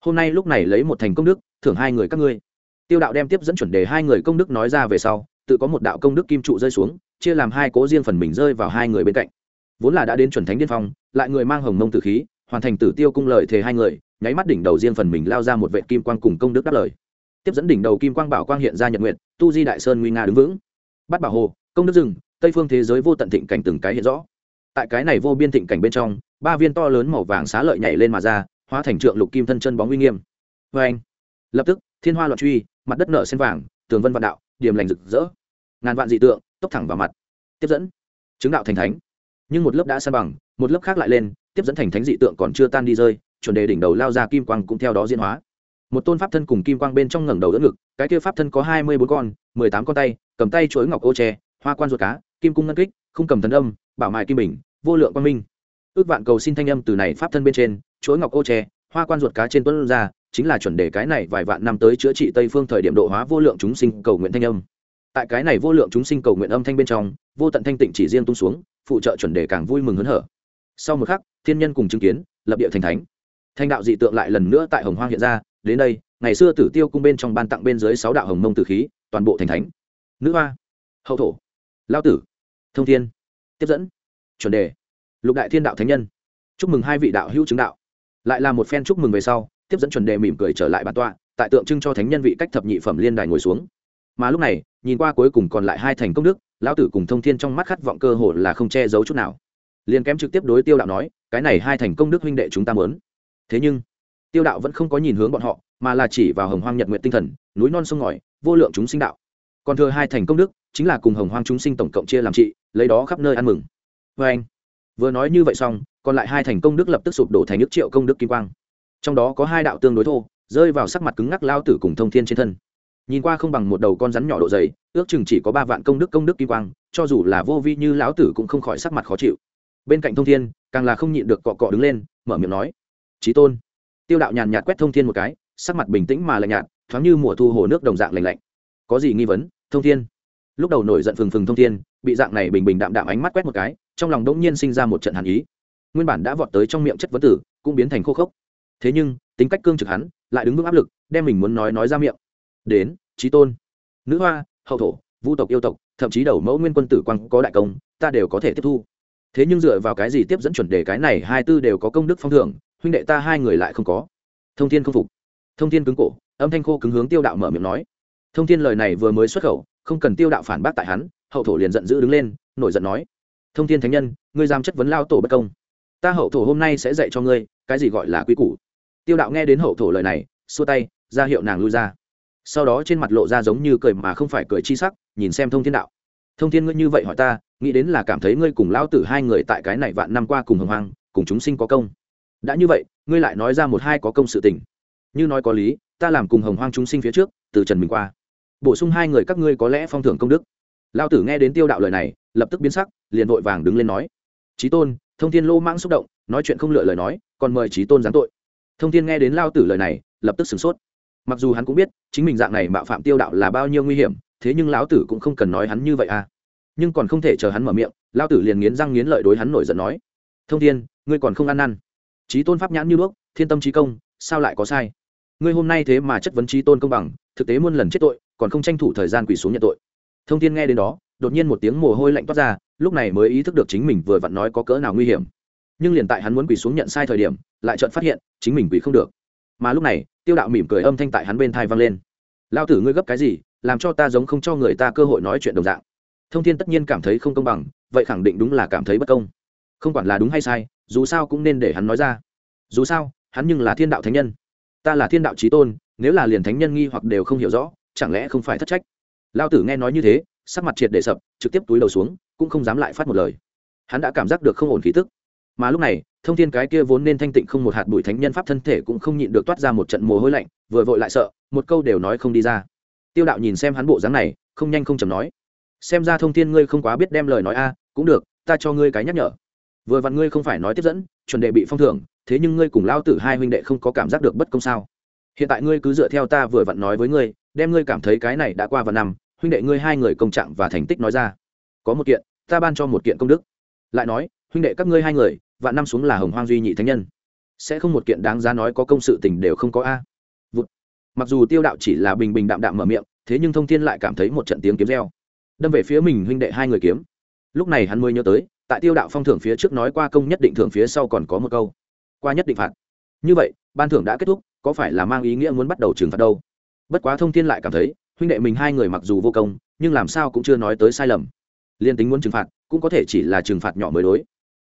Hôm nay lúc này lấy một thành công đức, thưởng hai người các ngươi. Tiêu đạo đem tiếp dẫn chuẩn đề hai người công đức nói ra về sau, tự có một đạo công đức kim trụ rơi xuống, chia làm hai cố riêng phần mình rơi vào hai người bên cạnh. Vốn là đã đến chuẩn thánh điên phong, lại người mang hồng mông tử khí, hoàn thành tử tiêu cung lợi thề hai người, nháy mắt đỉnh đầu riêng phần mình lao ra một vệ kim quang cùng công đức đáp lời. Tiếp dẫn đỉnh đầu kim quang bảo quang hiện ra nhật nguyện tu di đại sơn nguy nga đứng vững. Bắt bảo hồ, công đức rừng tây phương thế giới vô tận thịnh cảnh từng cái hiện rõ. Tại cái này vô biên thịnh cảnh bên trong, ba viên to lớn màu vàng xá lợi nhảy lên mà ra, hóa thành trượng lục kim thân chân bóng uy nghiêm. Vê anh, lập tức, thiên hoa loạn truy, mặt đất nở sen vàng, tường vân vạn đạo điểm lành rực rỡ. Ngàn vạn dị tượng, tốc thẳng vào mặt. Tiếp dẫn, chứng đạo thành thánh. Nhưng một lớp đã san bằng, một lớp khác lại lên, tiếp dẫn thành thánh dị tượng còn chưa tan đi rơi, chuẩn đề đỉnh đầu lao ra kim quang cũng theo đó diễn hóa. Một tôn pháp thân cùng kim quang bên trong ngẩng đầu đỡ ngực, cái kia pháp thân có hai mươi bốn con, mười tám con tay, cầm tay chuỗi ngọc ô tre, hoa quan ruột cá kim cung ngân kích, không cầm thần âm, bảo mại kim bình, vô lượng quang minh. Ước vạn cầu xin thanh âm từ này pháp thân bên trên, chuỗi ngọc ô tre, hoa quan ruột cá trên tuấn ra, chính là chuẩn đề cái này vài vạn năm tới chữa trị tây phương thời điểm độ hóa vô lượng chúng sinh cầu nguyện thanh âm. Tại cái này vô lượng chúng sinh cầu nguyện âm thanh bên trong, vô tận thanh tịnh chỉ riêng tung xuống, phụ trợ chuẩn đề càng vui mừng hớn hở. Sau một khắc, thiên nhân cùng chứng kiến, lập địa thành thánh. Thanh đạo dị tượng lại lần nữa tại hồng hoang hiện ra, đến đây, ngày xưa tử tiêu cung bên trong ban tặng bên dưới sáu đạo hồng mông tử khí, toàn bộ thành thánh. Nữ hoa, hậu thổ, lao tử thông thiên. Tiếp dẫn. Chuẩn đề. Lục đại thiên đạo thánh nhân. Chúc mừng hai vị đạo hữu chứng đạo. Lại là một phen chúc mừng về sau, tiếp dẫn chuẩn đề mỉm cười trở lại bản tọa, tại tượng trưng cho thánh nhân vị cách thập nhị phẩm liên đài ngồi xuống. Mà lúc này, nhìn qua cuối cùng còn lại hai thành công đức, lão tử cùng thông thiên trong mắt khát vọng cơ hội là không che giấu chút nào. Liền kém trực tiếp đối tiêu đạo nói, cái này hai thành công đức huynh đệ chúng ta muốn. Thế nhưng, tiêu đạo vẫn không có nhìn hướng bọn họ, mà là chỉ vào hồng hoang nhật nguyện tinh thần, núi non sông ngòi, vô lượng chúng sinh đạo. Còn thừa hai thành công đức chính là cùng hồng hoang chúng sinh tổng cộng chia làm trị, lấy đó khắp nơi ăn mừng. Vê anh, vừa nói như vậy xong, còn lại hai thành công đức lập tức sụp đổ thành nước triệu công đức kim quang. Trong đó có hai đạo tương đối thô, rơi vào sắc mặt cứng ngắc lao tử cùng thông thiên trên thân. Nhìn qua không bằng một đầu con rắn nhỏ độ dày, ước chừng chỉ có ba vạn công đức công đức kim quang, cho dù là vô vi như lão tử cũng không khỏi sắc mặt khó chịu. Bên cạnh thông thiên, càng là không nhịn được cọ cọ đứng lên, mở miệng nói trí tôn. Tiêu đạo nhàn nhạt quét thông thiên một cái, sắc mặt bình tĩnh mà lạnh nhạt, thoáng như mùa thu hồ nước đồng dạng lạnh lạnh. Có gì nghi vấn, thông thiên? Lúc đầu nổi giận phừng phừng thông thiên, bị dạng này bình bình đạm đạm ánh mắt quét một cái, trong lòng đỗng nhiên sinh ra một trận hàn ý. Nguyên bản đã vọt tới trong miệng chất vấn tử, cũng biến thành khô khốc. Thế nhưng, tính cách cương trực hắn, lại đứng vững áp lực, đem mình muốn nói nói ra miệng. Đến trí tôn. Nữ hoa, hậu thổ vũ tộc yêu tộc, thậm chí đầu mẫu nguyên quân tử quang có đại công, ta đều có thể tiếp thu. Thế nhưng dựa vào cái gì tiếp dẫn chuẩn đề cái này hai tư đều có công đức phong thưởng, huynh đệ ta hai người lại không có. Thông thiên không phục. Thông thiên cứng cổ, âm thanh khô cứng hướng tiêu đạo mở miệng nói. Thông thiên lời này vừa mới xuất khẩu không cần tiêu đạo phản bác tại hắn, hậu thổ liền giận dữ đứng lên, nổi giận nói, thông thiên thánh nhân, ngươi giam chất vấn lao tổ bất công? Ta hậu thổ hôm nay sẽ dạy cho ngươi, cái gì gọi là quy củ? Tiêu đạo nghe đến hậu thổ lời này, xua tay, ra hiệu nàng lui ra. Sau đó trên mặt lộ ra giống như cười mà không phải cười chi sắc, nhìn xem thông thiên đạo. Thông thiên ngươi như vậy hỏi ta, nghĩ đến là cảm thấy ngươi cùng lao tử hai người tại cái này vạn năm qua cùng hồng hoang, cùng chúng sinh có công. Đã như vậy, ngươi lại nói ra một hai có công sự tình. Như nói có lý, ta làm cùng hồng hoang chúng sinh phía trước, từ trần mình qua bổ sung hai người các ngươi có lẽ phong thưởng công đức. Lao tử nghe đến tiêu đạo lời này, lập tức biến sắc, liền vội vàng đứng lên nói. Trí tôn, thông thiên lô mãng xúc động, nói chuyện không lựa lời nói, còn mời trí tôn giáng tội. Thông thiên nghe đến lao tử lời này, lập tức sửng sốt. Mặc dù hắn cũng biết, chính mình dạng này mạo phạm tiêu đạo là bao nhiêu nguy hiểm, thế nhưng lão tử cũng không cần nói hắn như vậy à. Nhưng còn không thể chờ hắn mở miệng lao tử liền nghiến răng nghiến lợi đối hắn nổi giận nói. Thông thiên, ngươi còn không ăn năn. Trí tôn pháp nhãn như bước, thiên tâm trí công, sao lại có sai? Ngươi hôm nay thế mà chất vấn trí tôn công bằng, thực tế muôn lần chết tội, còn không tranh thủ thời gian quỳ xuống nhận tội. Thông thiên nghe đến đó, đột nhiên một tiếng mồ hôi lạnh toát ra, lúc này mới ý thức được chính mình vừa vặn nói có cỡ nào nguy hiểm. Nhưng liền tại hắn muốn quỳ xuống nhận sai thời điểm, lại chợt phát hiện, chính mình quỳ không được. Mà lúc này, tiêu đạo mỉm cười âm thanh tại hắn bên thai vang lên. Lao tử ngươi gấp cái gì, làm cho ta giống không cho người ta cơ hội nói chuyện đồng dạng. Thông thiên tất nhiên cảm thấy không công bằng, vậy khẳng định đúng là cảm thấy bất công. Không quản là đúng hay sai, dù sao cũng nên để hắn nói ra. Dù sao, hắn nhưng là thiên đạo thánh nhân ta là thiên đạo trí tôn, nếu là liền thánh nhân nghi hoặc đều không hiểu rõ, chẳng lẽ không phải thất trách? Lao tử nghe nói như thế, sắc mặt triệt để sập, trực tiếp túi đầu xuống, cũng không dám lại phát một lời. Hắn đã cảm giác được không ổn khí tức. Mà lúc này, thông thiên cái kia vốn nên thanh tịnh không một hạt bụi thánh nhân pháp thân thể cũng không nhịn được toát ra một trận mồ hôi lạnh, vừa vội lại sợ, một câu đều nói không đi ra. Tiêu đạo nhìn xem hắn bộ dáng này, không nhanh không chầm nói. Xem ra thông thiên ngươi không quá biết đem lời nói a à, cũng được, ta cho ngươi cái nhắc nhở. Vừa vặn ngươi không phải nói tiếp dẫn, chuẩn đề bị phong thưởng thế nhưng ngươi cùng lao tử hai huynh đệ không có cảm giác được bất công sao? Hiện tại ngươi cứ dựa theo ta vừa vặn nói với ngươi, đem ngươi cảm thấy cái này đã qua vạn năm, huynh đệ ngươi hai người công trạng và thành tích nói ra. Có một kiện, ta ban cho một kiện công đức. Lại nói, huynh đệ các ngươi hai người, vạn năm xuống là hồng hoang duy nhị thánh nhân. Sẽ không một kiện đáng giá nói có công sự tình đều không có a. Vụt. mặc dù tiêu đạo chỉ là bình bình đạm đạm mở miệng, thế nhưng thông thiên lại cảm thấy một trận tiếng kiếm reo. Đâm về phía mình huynh đệ hai người kiếm. Lúc này hắn mới nhớ tới, tại tiêu đạo phong thưởng phía trước nói qua công nhất định thưởng phía sau còn có một câu qua nhất định phạt. Như vậy, ban thưởng đã kết thúc, có phải là mang ý nghĩa muốn bắt đầu trừng phạt đâu? Bất quá thông thiên lại cảm thấy, huynh đệ mình hai người mặc dù vô công, nhưng làm sao cũng chưa nói tới sai lầm. Liên tính muốn trừng phạt, cũng có thể chỉ là trừng phạt nhỏ mới đối.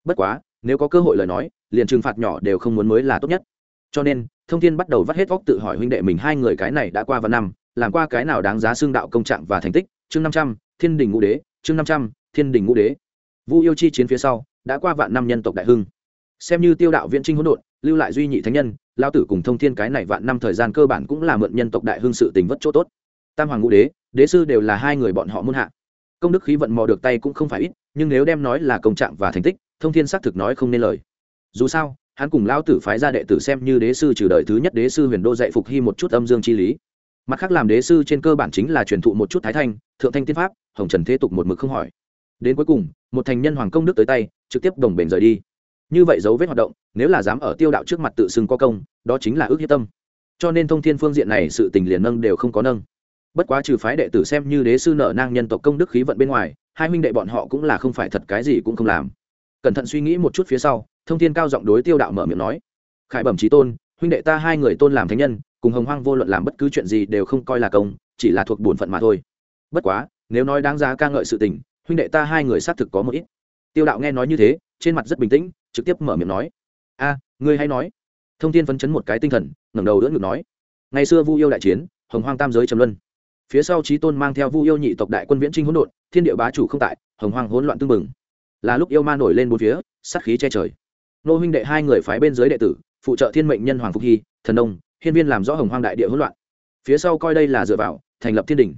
Bất quá, nếu có cơ hội lời nói, liền trừng phạt nhỏ đều không muốn mới là tốt nhất. Cho nên, thông thiên bắt đầu vắt hết vóc tự hỏi huynh đệ mình hai người cái này đã qua vào năm, làm qua cái nào đáng giá xương đạo công trạng và thành tích? Chương năm trăm, thiên đình ngũ đế, chương năm trăm, thiên đình ngũ đế. Vu yêu chi chiến phía sau, đã qua vạn năm nhân tộc đại hưng xem như tiêu đạo viễn trinh hỗn độn, lưu lại duy nhị thánh nhân lao tử cùng thông thiên cái này vạn năm thời gian cơ bản cũng là mượn nhân tộc đại hưng sự tình vất chỗ tốt. Tam hoàng ngũ đế đế sư đều là hai người bọn họ muôn hạ. Công đức khí vận mò được tay cũng không phải ít, nhưng nếu đem nói là công trạng và thành tích, thông thiên xác thực nói không nên lời. Dù sao, hắn cùng lao tử phái ra đệ tử xem như đế sư trừ đời thứ nhất đế sư huyền đô dạy phục hy một chút âm dương chi lý. Mặt khác làm đế sư trên cơ bản chính là truyền thụ một chút thái thanh, thượng thanh tiên pháp, hồng trần thế tục một mực không hỏi. Đến cuối cùng, một thành nhân hoàng công đức tới tay, trực tiếp đồng bền rời đi như vậy dấu vết hoạt động, nếu là dám ở tiêu đạo trước mặt tự xưng có công, đó chính là ước hiếp tâm. Cho nên thông thiên phương diện này sự tình liền nâng đều không có nâng. Bất quá trừ phái đệ tử xem như đế sư nợ nang nhân tộc công đức khí vận bên ngoài, hai huynh đệ bọn họ cũng là không phải thật cái gì cũng không làm. Cẩn thận suy nghĩ một chút phía sau, thông thiên cao giọng đối tiêu đạo mở miệng nói, khải bẩm trí tôn, huynh đệ ta hai người tôn làm thánh nhân, cùng hồng hoang vô luận làm bất cứ chuyện gì đều không coi là công, chỉ là thuộc bổn phận mà thôi. Bất quá, nếu nói đáng giá ca ngợi sự tình, huynh đệ ta hai người xác thực có một ít. Tiêu đạo nghe nói như thế, trên mặt rất bình tĩnh trực tiếp mở miệng nói. A, ngươi hay nói. Thông tin phấn chấn một cái tinh thần, ngẩng đầu đỡ ngực nói. Ngày xưa vu yêu đại chiến, hồng hoang tam giới trầm luân. Phía sau trí tôn mang theo vu yêu nhị tộc đại quân viễn trinh hỗn độn, thiên địa bá chủ không tại, hồng hoang hỗn loạn tương mừng là lúc yêu ma nổi lên bốn phía, sát khí che trời. Nô huynh đệ hai người phái bên dưới đệ tử, phụ trợ thiên mệnh nhân hoàng phục hy, thần đông hiên viên làm rõ hồng hoang đại địa hỗn loạn. Phía sau coi đây là dựa vào, thành lập thiên đình.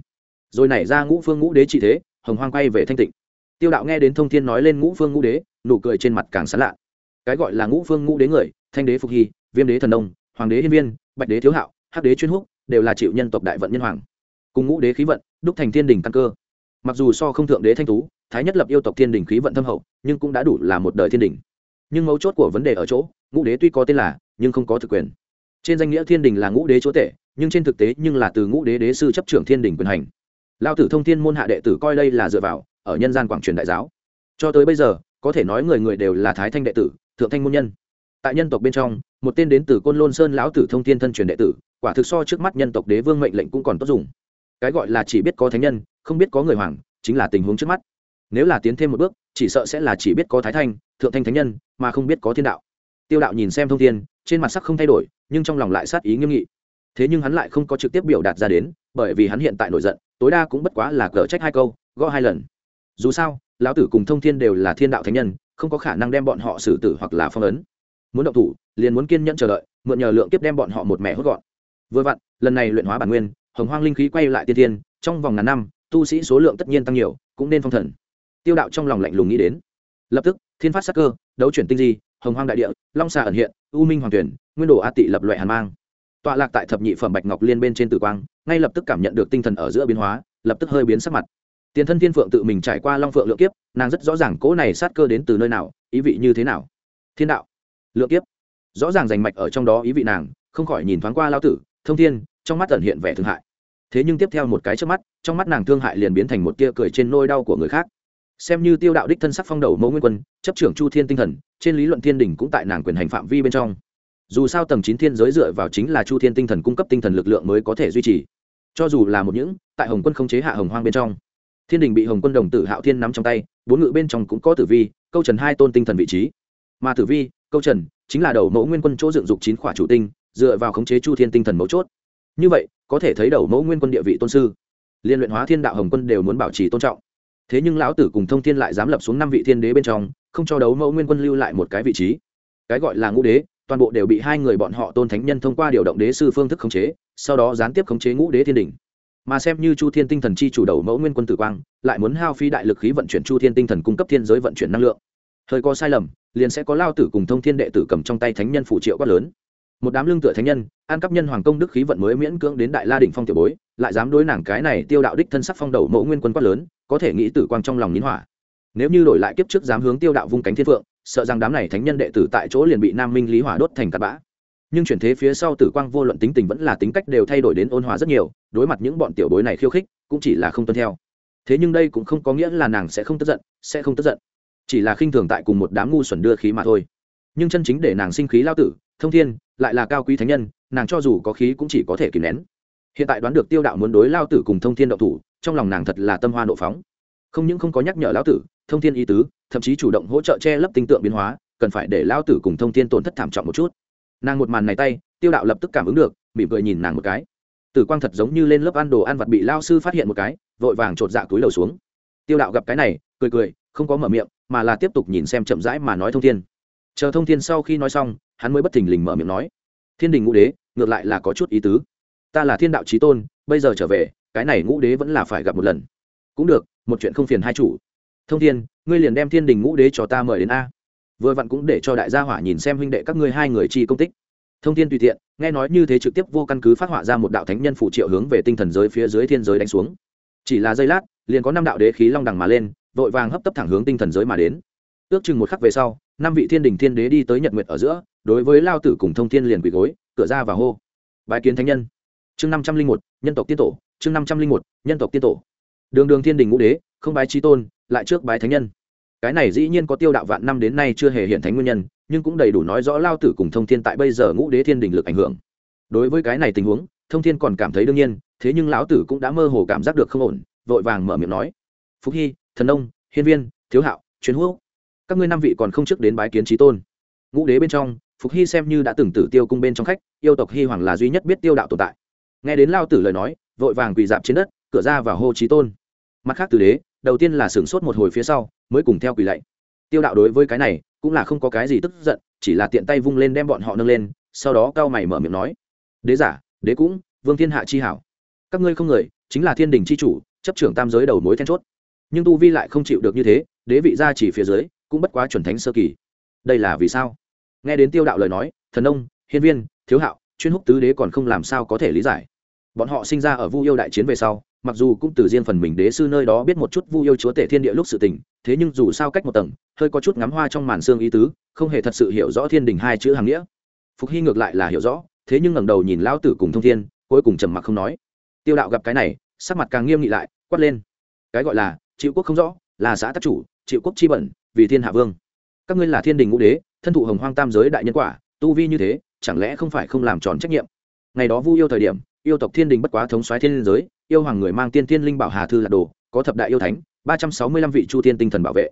Rồi nảy ra ngũ phương ngũ đế trị thế, hồng hoang quay về thanh tịnh. Tiêu đạo nghe đến thông thiên nói lên ngũ phương ngũ đế, nụ cười trên mặt càng sán lạ cái gọi là ngũ phương ngũ đế người, thanh đế phục hy, viêm đế thần đông hoàng đế hiên viên, bạch đế thiếu hạo, hắc đế chuyên húc, đều là chịu nhân tộc đại vận nhân hoàng. Cùng ngũ đế khí vận, đúc thành thiên đình căn cơ. Mặc dù so không thượng đế thanh tú, thái nhất lập yêu tộc thiên đình khí vận thâm hậu, nhưng cũng đã đủ là một đời thiên đình. Nhưng mấu chốt của vấn đề ở chỗ, ngũ đế tuy có tên là, nhưng không có thực quyền. Trên danh nghĩa thiên đình là ngũ đế chúa tể, nhưng trên thực tế nhưng là từ ngũ đế đế sư chấp trưởng thiên đình quyền hành. Lao tử thông thiên môn hạ đệ tử coi đây là dựa vào, ở nhân gian quảng truyền đại giáo. Cho tới bây giờ có thể nói người người đều là thái thanh đệ tử, thượng thanh môn nhân. Tại nhân tộc bên trong, một tên đến từ côn lôn sơn lão tử thông thiên thân truyền đệ tử, quả thực so trước mắt nhân tộc đế vương mệnh lệnh cũng còn tốt dùng. Cái gọi là chỉ biết có thánh nhân, không biết có người hoàng, chính là tình huống trước mắt. Nếu là tiến thêm một bước, chỉ sợ sẽ là chỉ biết có thái thanh, thượng thanh thánh nhân, mà không biết có thiên đạo. Tiêu đạo nhìn xem thông thiên, trên mặt sắc không thay đổi, nhưng trong lòng lại sát ý nghiêm nghị. Thế nhưng hắn lại không có trực tiếp biểu đạt ra đến, bởi vì hắn hiện tại nổi giận, tối đa cũng bất quá là cờ trách hai câu, gõ hai lần. Dù sao lão tử cùng thông thiên đều là thiên đạo thánh nhân, không có khả năng đem bọn họ xử tử hoặc là phong ấn. Muốn động thủ, liền muốn kiên nhẫn chờ đợi, mượn nhờ lượng kiếp đem bọn họ một mẹ hốt gọn. Vừa vặn, lần này luyện hóa bản nguyên, hồng hoang linh khí quay lại tiên tiên trong vòng ngàn năm, tu sĩ số lượng tất nhiên tăng nhiều, cũng nên phong thần. Tiêu đạo trong lòng lạnh lùng nghĩ đến. Lập tức, thiên phát sắc cơ, đấu chuyển tinh di, hồng hoang đại địa, long xà ẩn hiện, u minh hoàng tuyển, nguyên đồ a tị lập loại hàn mang. Tọa lạc tại thập nhị phẩm bạch ngọc liên bên trên tử quang, ngay lập tức cảm nhận được tinh thần ở giữa biến hóa, lập tức hơi biến sắc mặt tiền thân thiên phượng tự mình trải qua long phượng lượng kiếp, nàng rất rõ ràng cỗ này sát cơ đến từ nơi nào, ý vị như thế nào. Thiên đạo lượng kiếp. Rõ ràng rành mạch ở trong đó ý vị nàng, không khỏi nhìn thoáng qua lao tử, thông thiên, trong mắt ẩn hiện vẻ thương hại. Thế nhưng tiếp theo một cái trước mắt, trong mắt nàng thương hại liền biến thành một tia cười trên nôi đau của người khác. Xem như tiêu đạo đích thân sắc phong đầu mẫu nguyên quân, chấp trưởng chu thiên tinh thần, trên lý luận thiên đình cũng tại nàng quyền hành phạm vi bên trong. Dù sao tầng chín thiên giới dựa vào chính là chu thiên tinh thần cung cấp tinh thần lực lượng mới có thể duy trì. Cho dù là một những, tại hồng quân không chế hạ hồng hoang bên trong thiên đình bị hồng quân đồng tử hạo thiên nắm trong tay, bốn ngự bên trong cũng có tử vi, câu trần hai tôn tinh thần vị trí. Mà tử vi, câu trần chính là đầu mẫu nguyên quân chỗ dựng dục chín khỏa chủ tinh, dựa vào khống chế chu thiên tinh thần mấu chốt. Như vậy, có thể thấy đầu mẫu nguyên quân địa vị tôn sư. Liên luyện hóa thiên đạo hồng quân đều muốn bảo trì tôn trọng. Thế nhưng lão tử cùng thông thiên lại dám lập xuống năm vị thiên đế bên trong, không cho đấu mẫu nguyên quân lưu lại một cái vị trí. Cái gọi là ngũ đế, toàn bộ đều bị hai người bọn họ tôn thánh nhân thông qua điều động đế sư phương thức khống chế, sau đó gián tiếp khống chế ngũ đế thiên đình mà xem như chu thiên tinh thần chi chủ đầu mẫu nguyên quân tử quang, lại muốn hao phi đại lực khí vận chuyển chu thiên tinh thần cung cấp thiên giới vận chuyển năng lượng. Hơi có sai lầm, liền sẽ có lao tử cùng thông thiên đệ tử cầm trong tay thánh nhân phụ triệu quát lớn. Một đám lương tựa thánh nhân, an cấp nhân hoàng công đức khí vận mới miễn cưỡng đến đại la đỉnh phong tiểu bối, lại dám đối nàng cái này tiêu đạo đích thân sắc phong đầu mẫu nguyên quân quát lớn, có thể nghĩ tử quang trong lòng nín hỏa. Nếu như đổi lại kiếp trước dám hướng tiêu đạo vung cánh thiên phượng, sợ rằng đám này thánh nhân đệ tử tại chỗ liền bị nam minh lý hỏa đốt thành cát bã nhưng chuyển thế phía sau tử quang vô luận tính tình vẫn là tính cách đều thay đổi đến ôn hòa rất nhiều, đối mặt những bọn tiểu bối này khiêu khích, cũng chỉ là không tuân theo. Thế nhưng đây cũng không có nghĩa là nàng sẽ không tức giận, sẽ không tức giận. Chỉ là khinh thường tại cùng một đám ngu xuẩn đưa khí mà thôi. Nhưng chân chính để nàng sinh khí lao tử, thông thiên, lại là cao quý thánh nhân, nàng cho dù có khí cũng chỉ có thể kìm nén. Hiện tại đoán được tiêu đạo muốn đối lao tử cùng thông thiên động thủ, trong lòng nàng thật là tâm hoa nộ phóng. Không những không có nhắc nhở lao tử, thông thiên ý tứ, thậm chí chủ động hỗ trợ che lấp tinh tượng biến hóa, cần phải để lao tử cùng thông thiên tổn thất thảm trọng một chút nàng một màn này tay, tiêu đạo lập tức cảm ứng được, mỉm cười nhìn nàng một cái. Tử quang thật giống như lên lớp ăn đồ ăn vặt bị lao sư phát hiện một cái, vội vàng chột dạ túi lầu xuống. Tiêu đạo gặp cái này, cười cười, không có mở miệng, mà là tiếp tục nhìn xem chậm rãi mà nói thông thiên. Chờ thông thiên sau khi nói xong, hắn mới bất thình lình mở miệng nói, thiên đình ngũ đế, ngược lại là có chút ý tứ. Ta là thiên đạo trí tôn, bây giờ trở về, cái này ngũ đế vẫn là phải gặp một lần. Cũng được, một chuyện không phiền hai chủ. Thông thiên, ngươi liền đem thiên đình ngũ đế cho ta mời đến a vừa vặn cũng để cho đại gia hỏa nhìn xem huynh đệ các ngươi hai người chi công tích. Thông thiên tùy tiện, nghe nói như thế trực tiếp vô căn cứ phát họa ra một đạo thánh nhân phụ triệu hướng về tinh thần giới phía dưới thiên giới đánh xuống. Chỉ là giây lát, liền có năm đạo đế khí long đằng mà lên, vội vàng hấp tấp thẳng hướng tinh thần giới mà đến. Ước chừng một khắc về sau, năm vị thiên đình thiên đế đi tới nhật nguyệt ở giữa, đối với lao tử cùng thông thiên liền quỳ gối, cửa ra và hô. Bài kiến thánh nhân. Chương năm trăm linh một, nhân tộc tiên tổ, chương năm trăm linh một, nhân tộc tiên tổ. Đường đường thiên đình ngũ đế, không bái trí tôn, lại trước bái thánh nhân cái này dĩ nhiên có tiêu đạo vạn năm đến nay chưa hề hiện thánh nguyên nhân, nhưng cũng đầy đủ nói rõ lao tử cùng thông thiên tại bây giờ ngũ đế thiên đình lực ảnh hưởng. Đối với cái này tình huống, thông thiên còn cảm thấy đương nhiên, thế nhưng lão tử cũng đã mơ hồ cảm giác được không ổn, vội vàng mở miệng nói. Phúc hy, thần ông hiên viên, thiếu hạo chuyến hữu các ngươi năm vị còn không trước đến bái kiến trí tôn. Ngũ đế bên trong, phục hy xem như đã từng tử tiêu cung bên trong khách, yêu tộc hy hoàng là duy nhất biết tiêu đạo tồn tại. Nghe đến lao tử lời nói, vội vàng quỳ dạp trên đất, cửa ra vào hô trí tôn. Mặt khác tử đế đầu tiên là sửng sốt một hồi phía sau, mới cùng theo quỳ lạy. Tiêu đạo đối với cái này, cũng là không có cái gì tức giận, chỉ là tiện tay vung lên đem bọn họ nâng lên, sau đó cao mày mở miệng nói, đế giả, đế cũng, vương thiên hạ chi hảo. Các ngươi không người, chính là thiên đình chi chủ, chấp trưởng tam giới đầu mối then chốt. Nhưng tu vi lại không chịu được như thế, đế vị gia chỉ phía dưới, cũng bất quá chuẩn thánh sơ kỳ. Đây là vì sao? Nghe đến tiêu đạo lời nói, thần ông hiên viên, thiếu hạo, chuyên húc tứ đế còn không làm sao có thể lý giải. Bọn họ sinh ra ở vu yêu đại chiến về sau mặc dù cũng từ riêng phần mình đế sư nơi đó biết một chút vu yêu chúa tể thiên địa lúc sự tình, thế nhưng dù sao cách một tầng, hơi có chút ngắm hoa trong màn xương ý tứ, không hề thật sự hiểu rõ thiên đình hai chữ hàng nghĩa. Phục hy ngược lại là hiểu rõ, thế nhưng ngẩng đầu nhìn lão tử cùng thông thiên, cuối cùng trầm mặc không nói. Tiêu đạo gặp cái này, sắc mặt càng nghiêm nghị lại, quát lên. Cái gọi là chịu quốc không rõ, là xã tác chủ chịu quốc chi bẩn, vì thiên hạ vương. Các ngươi là thiên đình ngũ đế, thân thụ hồng hoang tam giới đại nhân quả, tu vi như thế, chẳng lẽ không phải không làm tròn trách nhiệm? Ngày đó vu yêu thời điểm, yêu tộc thiên đình bất quá thống soái thiên giới yêu hoàng người mang tiên thiên linh bảo hà thư là đồ, có thập đại yêu thánh, ba trăm sáu mươi lăm vị chu tiên tinh thần bảo vệ.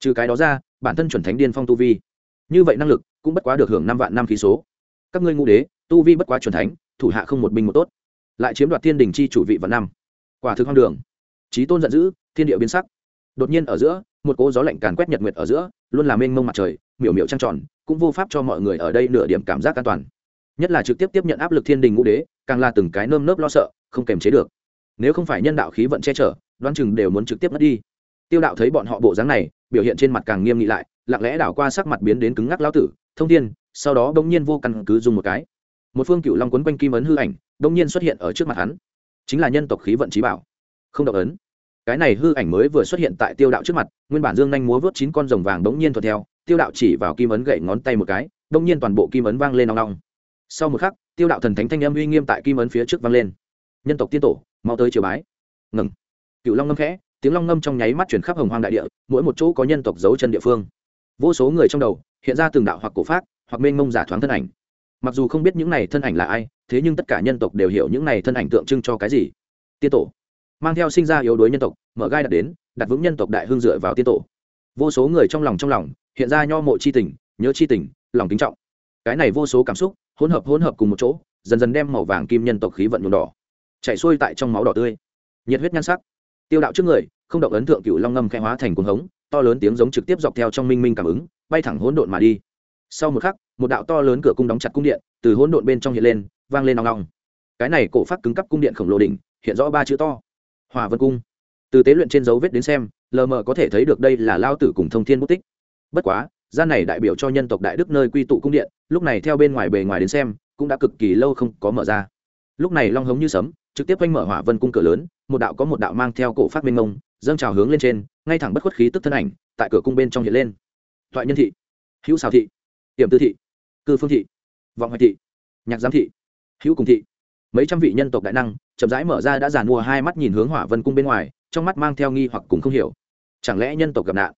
Trừ cái đó ra, bản thân chuẩn thánh điên phong tu vi. Như vậy năng lực cũng bất quá được hưởng năm vạn năm khí số. Các ngươi ngũ đế, tu vi bất quá chuẩn thánh, thủ hạ không một binh một tốt. Lại chiếm đoạt thiên đình chi chủ vị vạn năm. Quả thực hoang đường. Trí tôn giận dữ, thiên địa biến sắc. Đột nhiên ở giữa, một cỗ gió lạnh càn quét nhật nguyệt ở giữa, luôn là mênh mông mặt trời, miểu miểu trăng tròn, cũng vô pháp cho mọi người ở đây nửa điểm cảm giác an toàn. Nhất là trực tiếp tiếp nhận áp lực thiên đình ngũ đế, càng là từng cái nơm nớp lo sợ, không kềm chế được nếu không phải nhân đạo khí vận che chở, đoán chừng đều muốn trực tiếp mất đi. Tiêu đạo thấy bọn họ bộ dáng này, biểu hiện trên mặt càng nghiêm nghị lại, lặng lẽ đảo qua sắc mặt biến đến cứng ngắc lao tử, thông thiên, sau đó đông nhiên vô căn cứ dùng một cái. Một phương cựu long quấn quanh kim ấn hư ảnh đông nhiên xuất hiện ở trước mặt hắn. Chính là nhân tộc khí vận trí bảo. Không động ấn. Cái này hư ảnh mới vừa xuất hiện tại tiêu đạo trước mặt, nguyên bản dương nhanh múa vớt chín con rồng vàng bỗng nhiên thuận theo, tiêu đạo chỉ vào kim ấn gậy ngón tay một cái, bỗng nhiên toàn bộ kim ấn vang lên nong nong sau một khắc, tiêu đạo thần thánh thanh âm uy nghiêm tại kim ấn phía trước vang lên. Nhân tộc tiên tổ mau tới chiều bái. Ngừng. Cựu long ngâm khẽ, tiếng long ngâm trong nháy mắt chuyển khắp hồng hoang đại địa, mỗi một chỗ có nhân tộc giấu chân địa phương. Vô số người trong đầu, hiện ra từng đạo hoặc cổ pháp, hoặc mênh mông giả thoáng thân ảnh. Mặc dù không biết những này thân ảnh là ai, thế nhưng tất cả nhân tộc đều hiểu những này thân ảnh tượng trưng cho cái gì. Tiên tổ. Mang theo sinh ra yếu đuối nhân tộc, mở gai đặt đến, đặt vững nhân tộc đại hương dựa vào tiên tổ. Vô số người trong lòng trong lòng, hiện ra nho mộ c h i tình, nhớ c h i tình, lòng kính trọng. Cái này vô số cảm xúc, hỗn hợp hỗn hợp cùng một chỗ, dần dần đem màu vàng kim nhân tộc khí vận nhuộm đỏ chạy xuôi tại trong máu đỏ tươi. Nhiệt huyết nhan sắc. Tiêu đạo trước người, không động ấn tượng cựu long ngâm khai hóa thành cuồng hống, to lớn tiếng giống trực tiếp dọc theo trong minh minh cảm ứng, bay thẳng hỗn độn mà đi. Sau một khắc, một đạo to lớn cửa cung đóng chặt cung điện, từ hỗn độn bên trong hiện lên, vang lên nong nong cái này cổ phát cứng cắp cung điện khổng lồ đỉnh, hiện rõ ba chữ to. Hòa vân cung. Từ tế luyện trên dấu vết đến xem, lờ mờ có thể thấy được đây là lao tử cùng thông thiên bút tích. Bất quá, gian này đại biểu cho nhân tộc đại đức nơi quy tụ cung điện, lúc này theo bên ngoài bề ngoài đến xem, cũng đã cực kỳ lâu không có mở ra. Lúc này long hống như sấm trực tiếp quanh mở hỏa vân cung cửa lớn, một đạo có một đạo mang theo cổ phát minh ngông dâng trào hướng lên trên, ngay thẳng bất khuất khí tức thân ảnh, tại cửa cung bên trong hiện lên. Thoại nhân thị, hữu xào thị tiềm tư thị, cư phương thị, vọng hoạch thị, nhạc giám thị, hữu cùng thị. Mấy trăm vị nhân tộc đại năng, chậm rãi mở ra đã giàn mua hai mắt nhìn hướng hỏa vân cung bên ngoài, trong mắt mang theo nghi hoặc cùng không hiểu. Chẳng lẽ nhân tộc gặp nạn?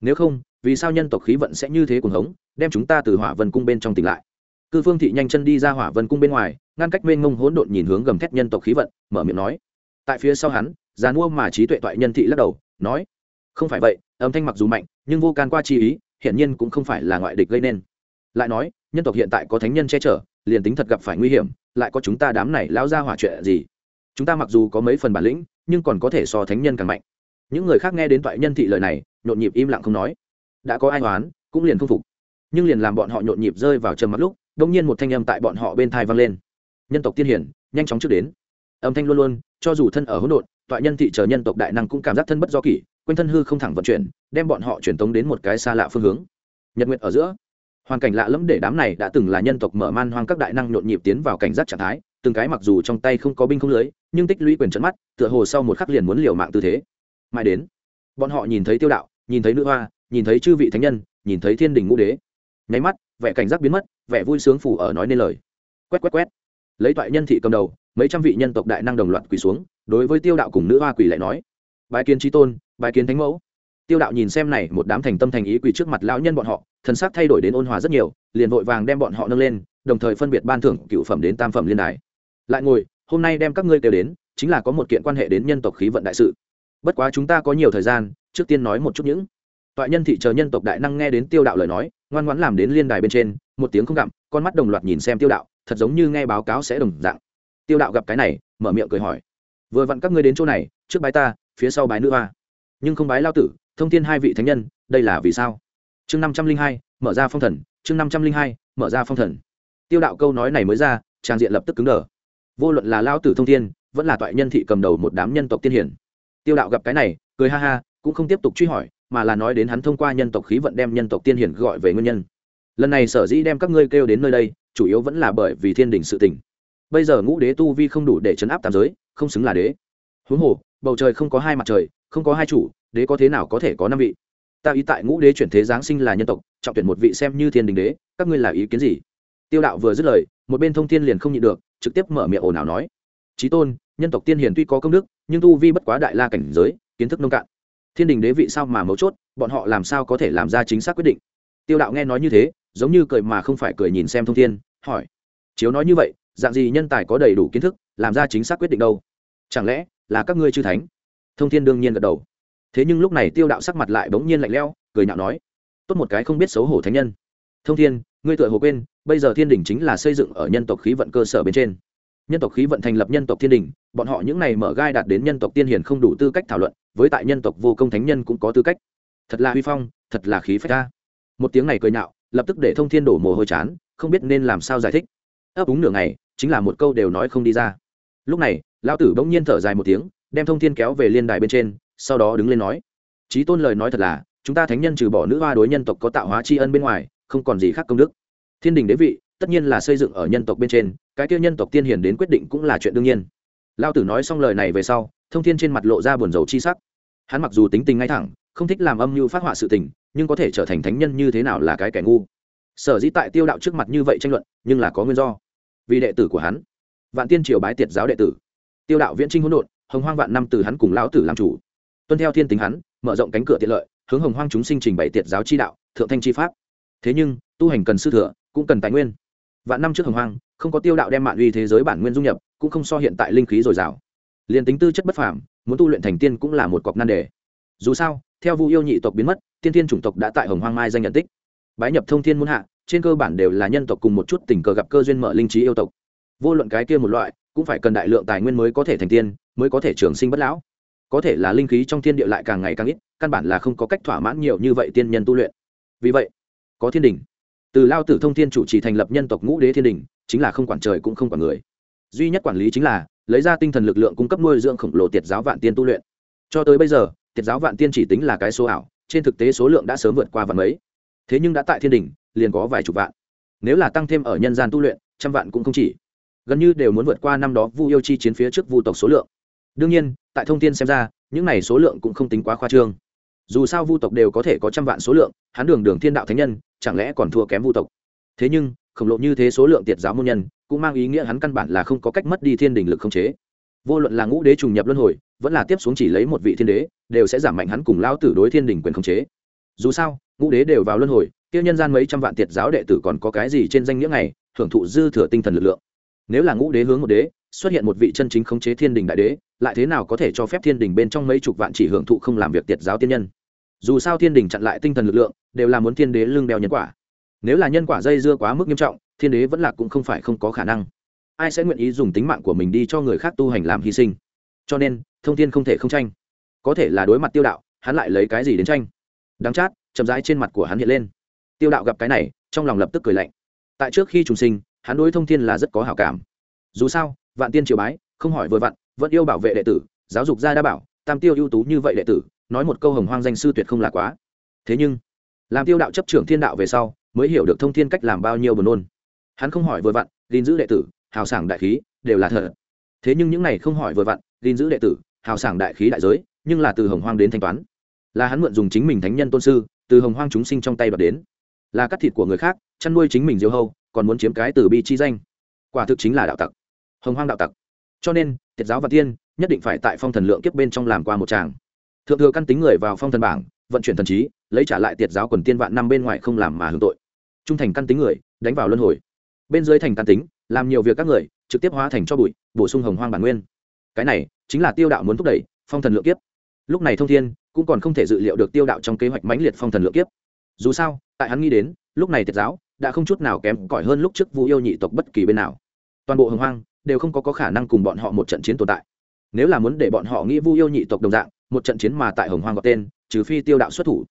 Nếu không, vì sao nhân tộc khí vận sẽ như thế cuồng hống, đem chúng ta từ hỏa vân cung bên trong tỉnh lại? Cư phương thị nhanh chân đi ra hỏa vân cung bên ngoài ngăn cách mênh mông hỗn độn nhìn hướng gầm thét nhân tộc khí vận, mở miệng nói. Tại phía sau hắn, già mua mà trí tuệ toại nhân thị lắc đầu, nói, không phải vậy, âm thanh mặc dù mạnh, nhưng vô can qua chi ý, hiển nhiên cũng không phải là ngoại địch gây nên. Lại nói, nhân tộc hiện tại có thánh nhân che chở, liền tính thật gặp phải nguy hiểm, lại có chúng ta đám này lao ra hỏa chuyện gì? Chúng ta mặc dù có mấy phần bản lĩnh, nhưng còn có thể so thánh nhân càng mạnh. Những người khác nghe đến toại nhân thị lời này, nhộn nhịp im lặng không nói. Đã có ai hoán, cũng liền không phục. Nhưng liền làm bọn họ nhộn nhịp rơi vào trầm mắt lúc đông nhiên một thanh âm tại bọn họ bên thai vang lên nhân tộc tiên hiển nhanh chóng trước đến. Âm thanh luôn luôn, cho dù thân ở hỗn độn, tọa nhân thị chờ nhân tộc đại năng cũng cảm giác thân bất do kỷ, quanh thân hư không thẳng vận chuyển, đem bọn họ truyền tống đến một cái xa lạ phương hướng. Nhật nguyện ở giữa, hoàn cảnh lạ lẫm để đám này đã từng là nhân tộc mở man hoang các đại năng nhộn nhịp tiến vào cảnh giác trạng thái, từng cái mặc dù trong tay không có binh không lưới, nhưng tích lũy quyền trận mắt, tựa hồ sau một khắc liền muốn liều mạng tư thế. Mãi đến, bọn họ nhìn thấy tiêu đạo, nhìn thấy nữ hoa, nhìn thấy chư vị thánh nhân, nhìn thấy thiên đình ngũ đế. Nháy mắt, vẻ cảnh giác biến mất, vẻ vui sướng phủ ở nói nên lời. Quét quét quét lấy toại nhân thị cầm đầu, mấy trăm vị nhân tộc đại năng đồng loạt quỳ xuống, đối với tiêu đạo cùng nữ hoa quỳ lại nói bài kiến trí tôn bài kiến thánh mẫu. Tiêu đạo nhìn xem này một đám thành tâm thành ý quỳ trước mặt lão nhân bọn họ, thần sắc thay đổi đến ôn hòa rất nhiều, liền vội vàng đem bọn họ nâng lên, đồng thời phân biệt ban thưởng cựu phẩm đến tam phẩm liên đài. Lại ngồi, hôm nay đem các ngươi kêu đến, chính là có một kiện quan hệ đến nhân tộc khí vận đại sự. Bất quá chúng ta có nhiều thời gian, trước tiên nói một chút những. Toại nhân thị chờ nhân tộc đại năng nghe đến tiêu đạo lời nói, ngoan ngoãn làm đến liên đài bên trên, một tiếng không gặm, con mắt đồng loạt nhìn xem tiêu đạo thật giống như nghe báo cáo sẽ đồng dạng. Tiêu đạo gặp cái này, mở miệng cười hỏi. Vừa vặn các ngươi đến chỗ này, trước bái ta, phía sau bái nữ hoa. Nhưng không bái lao tử, thông tin hai vị thánh nhân, đây là vì sao? Chương năm trăm linh hai, mở ra phong thần, chương năm trăm linh hai, mở ra phong thần. Tiêu đạo câu nói này mới ra, trang diện lập tức cứng đờ. Vô luận là lao tử thông thiên, vẫn là toại nhân thị cầm đầu một đám nhân tộc tiên hiển tiêu đạo gặp cái này, cười ha ha, cũng không tiếp tục truy hỏi, mà là nói đến hắn thông qua nhân tộc khí vận đem nhân tộc tiên hiển gọi về nguyên nhân. Lần này sở dĩ đem các ngươi kêu đến nơi đây chủ yếu vẫn là bởi vì thiên đình sự tình. Bây giờ ngũ đế tu vi không đủ để chấn áp tam giới, không xứng là đế. Huống hồ, bầu trời không có hai mặt trời, không có hai chủ, đế có thế nào có thể có năm vị? Ta ý tại ngũ đế chuyển thế giáng sinh là nhân tộc, trọng tuyển một vị xem như thiên đình đế, các ngươi là ý kiến gì? Tiêu đạo vừa dứt lời, một bên thông thiên liền không nhịn được, trực tiếp mở miệng ồn ào nói. Trí tôn, nhân tộc tiên hiền tuy có công đức, nhưng tu vi bất quá đại la cảnh giới, kiến thức nông cạn. Thiên đình đế vị sao mà mấu chốt, bọn họ làm sao có thể làm ra chính xác quyết định? Tiêu đạo nghe nói như thế giống như cười mà không phải cười nhìn xem thông thiên, hỏi, chiếu nói như vậy, dạng gì nhân tài có đầy đủ kiến thức, làm ra chính xác quyết định đâu? Chẳng lẽ là các ngươi chư thánh? Thông thiên đương nhiên gật đầu. Thế nhưng lúc này tiêu đạo sắc mặt lại bỗng nhiên lạnh lẽo, cười nhạo nói, tốt một cái không biết xấu hổ thánh nhân. Thông thiên, ngươi tựa hồ quên, bây giờ thiên đình chính là xây dựng ở nhân tộc khí vận cơ sở bên trên. Nhân tộc khí vận thành lập nhân tộc thiên đình, bọn họ những này mở gai đạt đến nhân tộc tiên hiền không đủ tư cách thảo luận, với tại nhân tộc vô công thánh nhân cũng có tư cách. Thật là huy phong, thật là khí phách ta. Một tiếng này cười nhạo lập tức để thông thiên đổ mồ hôi chán, không biết nên làm sao giải thích. Ấp úng nửa ngày, chính là một câu đều nói không đi ra. Lúc này, lão tử bỗng nhiên thở dài một tiếng, đem thông thiên kéo về liên đài bên trên, sau đó đứng lên nói trí tôn lời nói thật là, chúng ta thánh nhân trừ bỏ nữ hoa đối nhân tộc có tạo hóa tri ân bên ngoài, không còn gì khác công đức. Thiên đình đế vị, tất nhiên là xây dựng ở nhân tộc bên trên, cái kia nhân tộc tiên hiển đến quyết định cũng là chuyện đương nhiên. Lao tử nói xong lời này về sau, thông thiên trên mặt lộ ra buồn rầu chi sắc. Hắn mặc dù tính tình ngay thẳng, không thích làm âm mưu phát họa sự tình nhưng có thể trở thành thánh nhân như thế nào là cái kẻ ngu? Sở dĩ tại tiêu đạo trước mặt như vậy tranh luận, nhưng là có nguyên do. Vì đệ tử của hắn, vạn tiên triều bái tiệt giáo đệ tử. Tiêu đạo viễn trinh hỗn độn, hồng hoang vạn năm từ hắn cùng lão tử làm chủ. Tuân theo thiên tính hắn, mở rộng cánh cửa tiện lợi, hướng hồng hoang chúng sinh trình bày tiệt giáo chi đạo, thượng thanh chi pháp. Thế nhưng, tu hành cần sư thừa, cũng cần tài nguyên. Vạn năm trước hồng hoang, không có tiêu đạo đem mạng uy thế giới bản nguyên dung nhập, cũng không so hiện tại linh khí dồi dào. Liền tính tư chất bất phàm, muốn tu luyện thành tiên cũng là một cọc nan đề. Dù sao theo vu yêu nhị tộc biến mất, tiên thiên chủng tộc đã tại hồng hoang mai danh nhận tích. Bái nhập thông thiên muôn hạ, trên cơ bản đều là nhân tộc cùng một chút tình cờ gặp cơ duyên mở linh trí yêu tộc. Vô luận cái kia một loại, cũng phải cần đại lượng tài nguyên mới có thể thành tiên, mới có thể trường sinh bất lão. Có thể là linh khí trong thiên địa lại càng ngày càng ít, căn bản là không có cách thỏa mãn nhiều như vậy tiên nhân tu luyện. Vì vậy, có thiên đình. Từ lao tử thông thiên chủ trì thành lập nhân tộc ngũ đế thiên đình, chính là không quản trời cũng không quản người. Duy nhất quản lý chính là, lấy ra tinh thần lực lượng cung cấp nuôi dưỡng khổng lồ tiệt giáo vạn tiên tu luyện. Cho tới bây giờ tiệt giáo vạn tiên chỉ tính là cái số ảo, trên thực tế số lượng đã sớm vượt qua vạn mấy. Thế nhưng đã tại thiên đình liền có vài chục vạn. Nếu là tăng thêm ở nhân gian tu luyện, trăm vạn cũng không chỉ. Gần như đều muốn vượt qua năm đó vu yêu chi chiến phía trước vu tộc số lượng. Đương nhiên, tại thông tin xem ra, những này số lượng cũng không tính quá khoa trương. Dù sao vu tộc đều có thể có trăm vạn số lượng, hắn đường đường thiên đạo thánh nhân, chẳng lẽ còn thua kém vu tộc? Thế nhưng, khổng lồ như thế số lượng tiệt giáo môn nhân, cũng mang ý nghĩa hắn căn bản là không có cách mất đi thiên đình lực không chế vô luận là ngũ đế trùng nhập luân hồi, vẫn là tiếp xuống chỉ lấy một vị thiên đế, đều sẽ giảm mạnh hắn cùng lao tử đối thiên đình quyền không chế. Dù sao, ngũ đế đều vào luân hồi tiêu nhân gian mấy trăm vạn tiệt giáo đệ tử còn có cái gì trên danh nghĩa này, hưởng thụ dư thừa tinh thần lực lượng. Nếu là ngũ đế hướng một đế, xuất hiện một vị chân chính khống chế thiên đình đại đế, lại thế nào có thể cho phép thiên đình bên trong mấy chục vạn chỉ hưởng thụ không làm việc tiệt giáo tiên nhân? Dù sao thiên đình chặn lại tinh thần lực lượng, đều là muốn thiên đế lương đeo nhân quả. Nếu là nhân quả dây dưa quá mức nghiêm trọng, thiên đế vẫn là cũng không phải không có khả năng ai sẽ nguyện ý dùng tính mạng của mình đi cho người khác tu hành làm hy sinh? Cho nên, thông thiên không thể không tranh. Có thể là đối mặt tiêu đạo, hắn lại lấy cái gì đến tranh? Đáng chát, chậm rãi trên mặt của hắn hiện lên. Tiêu đạo gặp cái này, trong lòng lập tức cười lạnh. Tại trước khi trùng sinh, hắn đối thông thiên là rất có hảo cảm. Dù sao, vạn tiên triều bái, không hỏi vừa vặn, vẫn yêu bảo vệ đệ tử, giáo dục gia đa bảo, tam tiêu ưu tú như vậy đệ tử, nói một câu hồng hoang danh sư tuyệt không là quá. Thế nhưng, làm tiêu đạo chấp trưởng thiên đạo về sau, mới hiểu được thông thiên cách làm bao nhiêu buồn nôn. Hắn không hỏi vừa vặn, gìn giữ đệ tử hào sảng đại khí, đều là thật. Thế nhưng những này không hỏi vừa vặn, gìn giữ đệ tử, hào sảng đại khí đại giới, nhưng là từ hồng hoang đến thanh toán. Là hắn mượn dùng chính mình thánh nhân tôn sư, từ hồng hoang chúng sinh trong tay đoạt đến. Là cắt thịt của người khác, chăn nuôi chính mình diêu hâu, còn muốn chiếm cái từ bi chi danh. Quả thực chính là đạo tặc. Hồng hoang đạo tặc. Cho nên tiết giáo và tiên nhất định phải tại phong thần lượng kiếp bên trong làm qua một tràng. Thượng thừa căn tính người vào phong thần bảng, vận chuyển thần trí, lấy trả lại tiệt giáo quần tiên vạn năm bên ngoài không làm mà hưởng tội. Trung thành căn tính người, đánh vào luân hồi. Bên dưới thành căn tính làm nhiều việc các người trực tiếp hóa thành cho bụi bổ sung hồng hoang bản nguyên. Cái này chính là tiêu đạo muốn thúc đẩy phong thần lượng kiếp. Lúc này thông thiên cũng còn không thể dự liệu được tiêu đạo trong kế hoạch mãnh liệt phong thần lượng kiếp. Dù sao tại hắn nghĩ đến lúc này tiệt giáo đã không chút nào kém cỏi hơn lúc trước vu yêu nhị tộc bất kỳ bên nào. Toàn bộ hồng hoang đều không có, có khả năng cùng bọn họ một trận chiến tồn tại. Nếu là muốn để bọn họ nghĩ vu yêu nhị tộc đồng dạng một trận chiến mà tại hồng hoang có tên trừ phi tiêu đạo xuất thủ.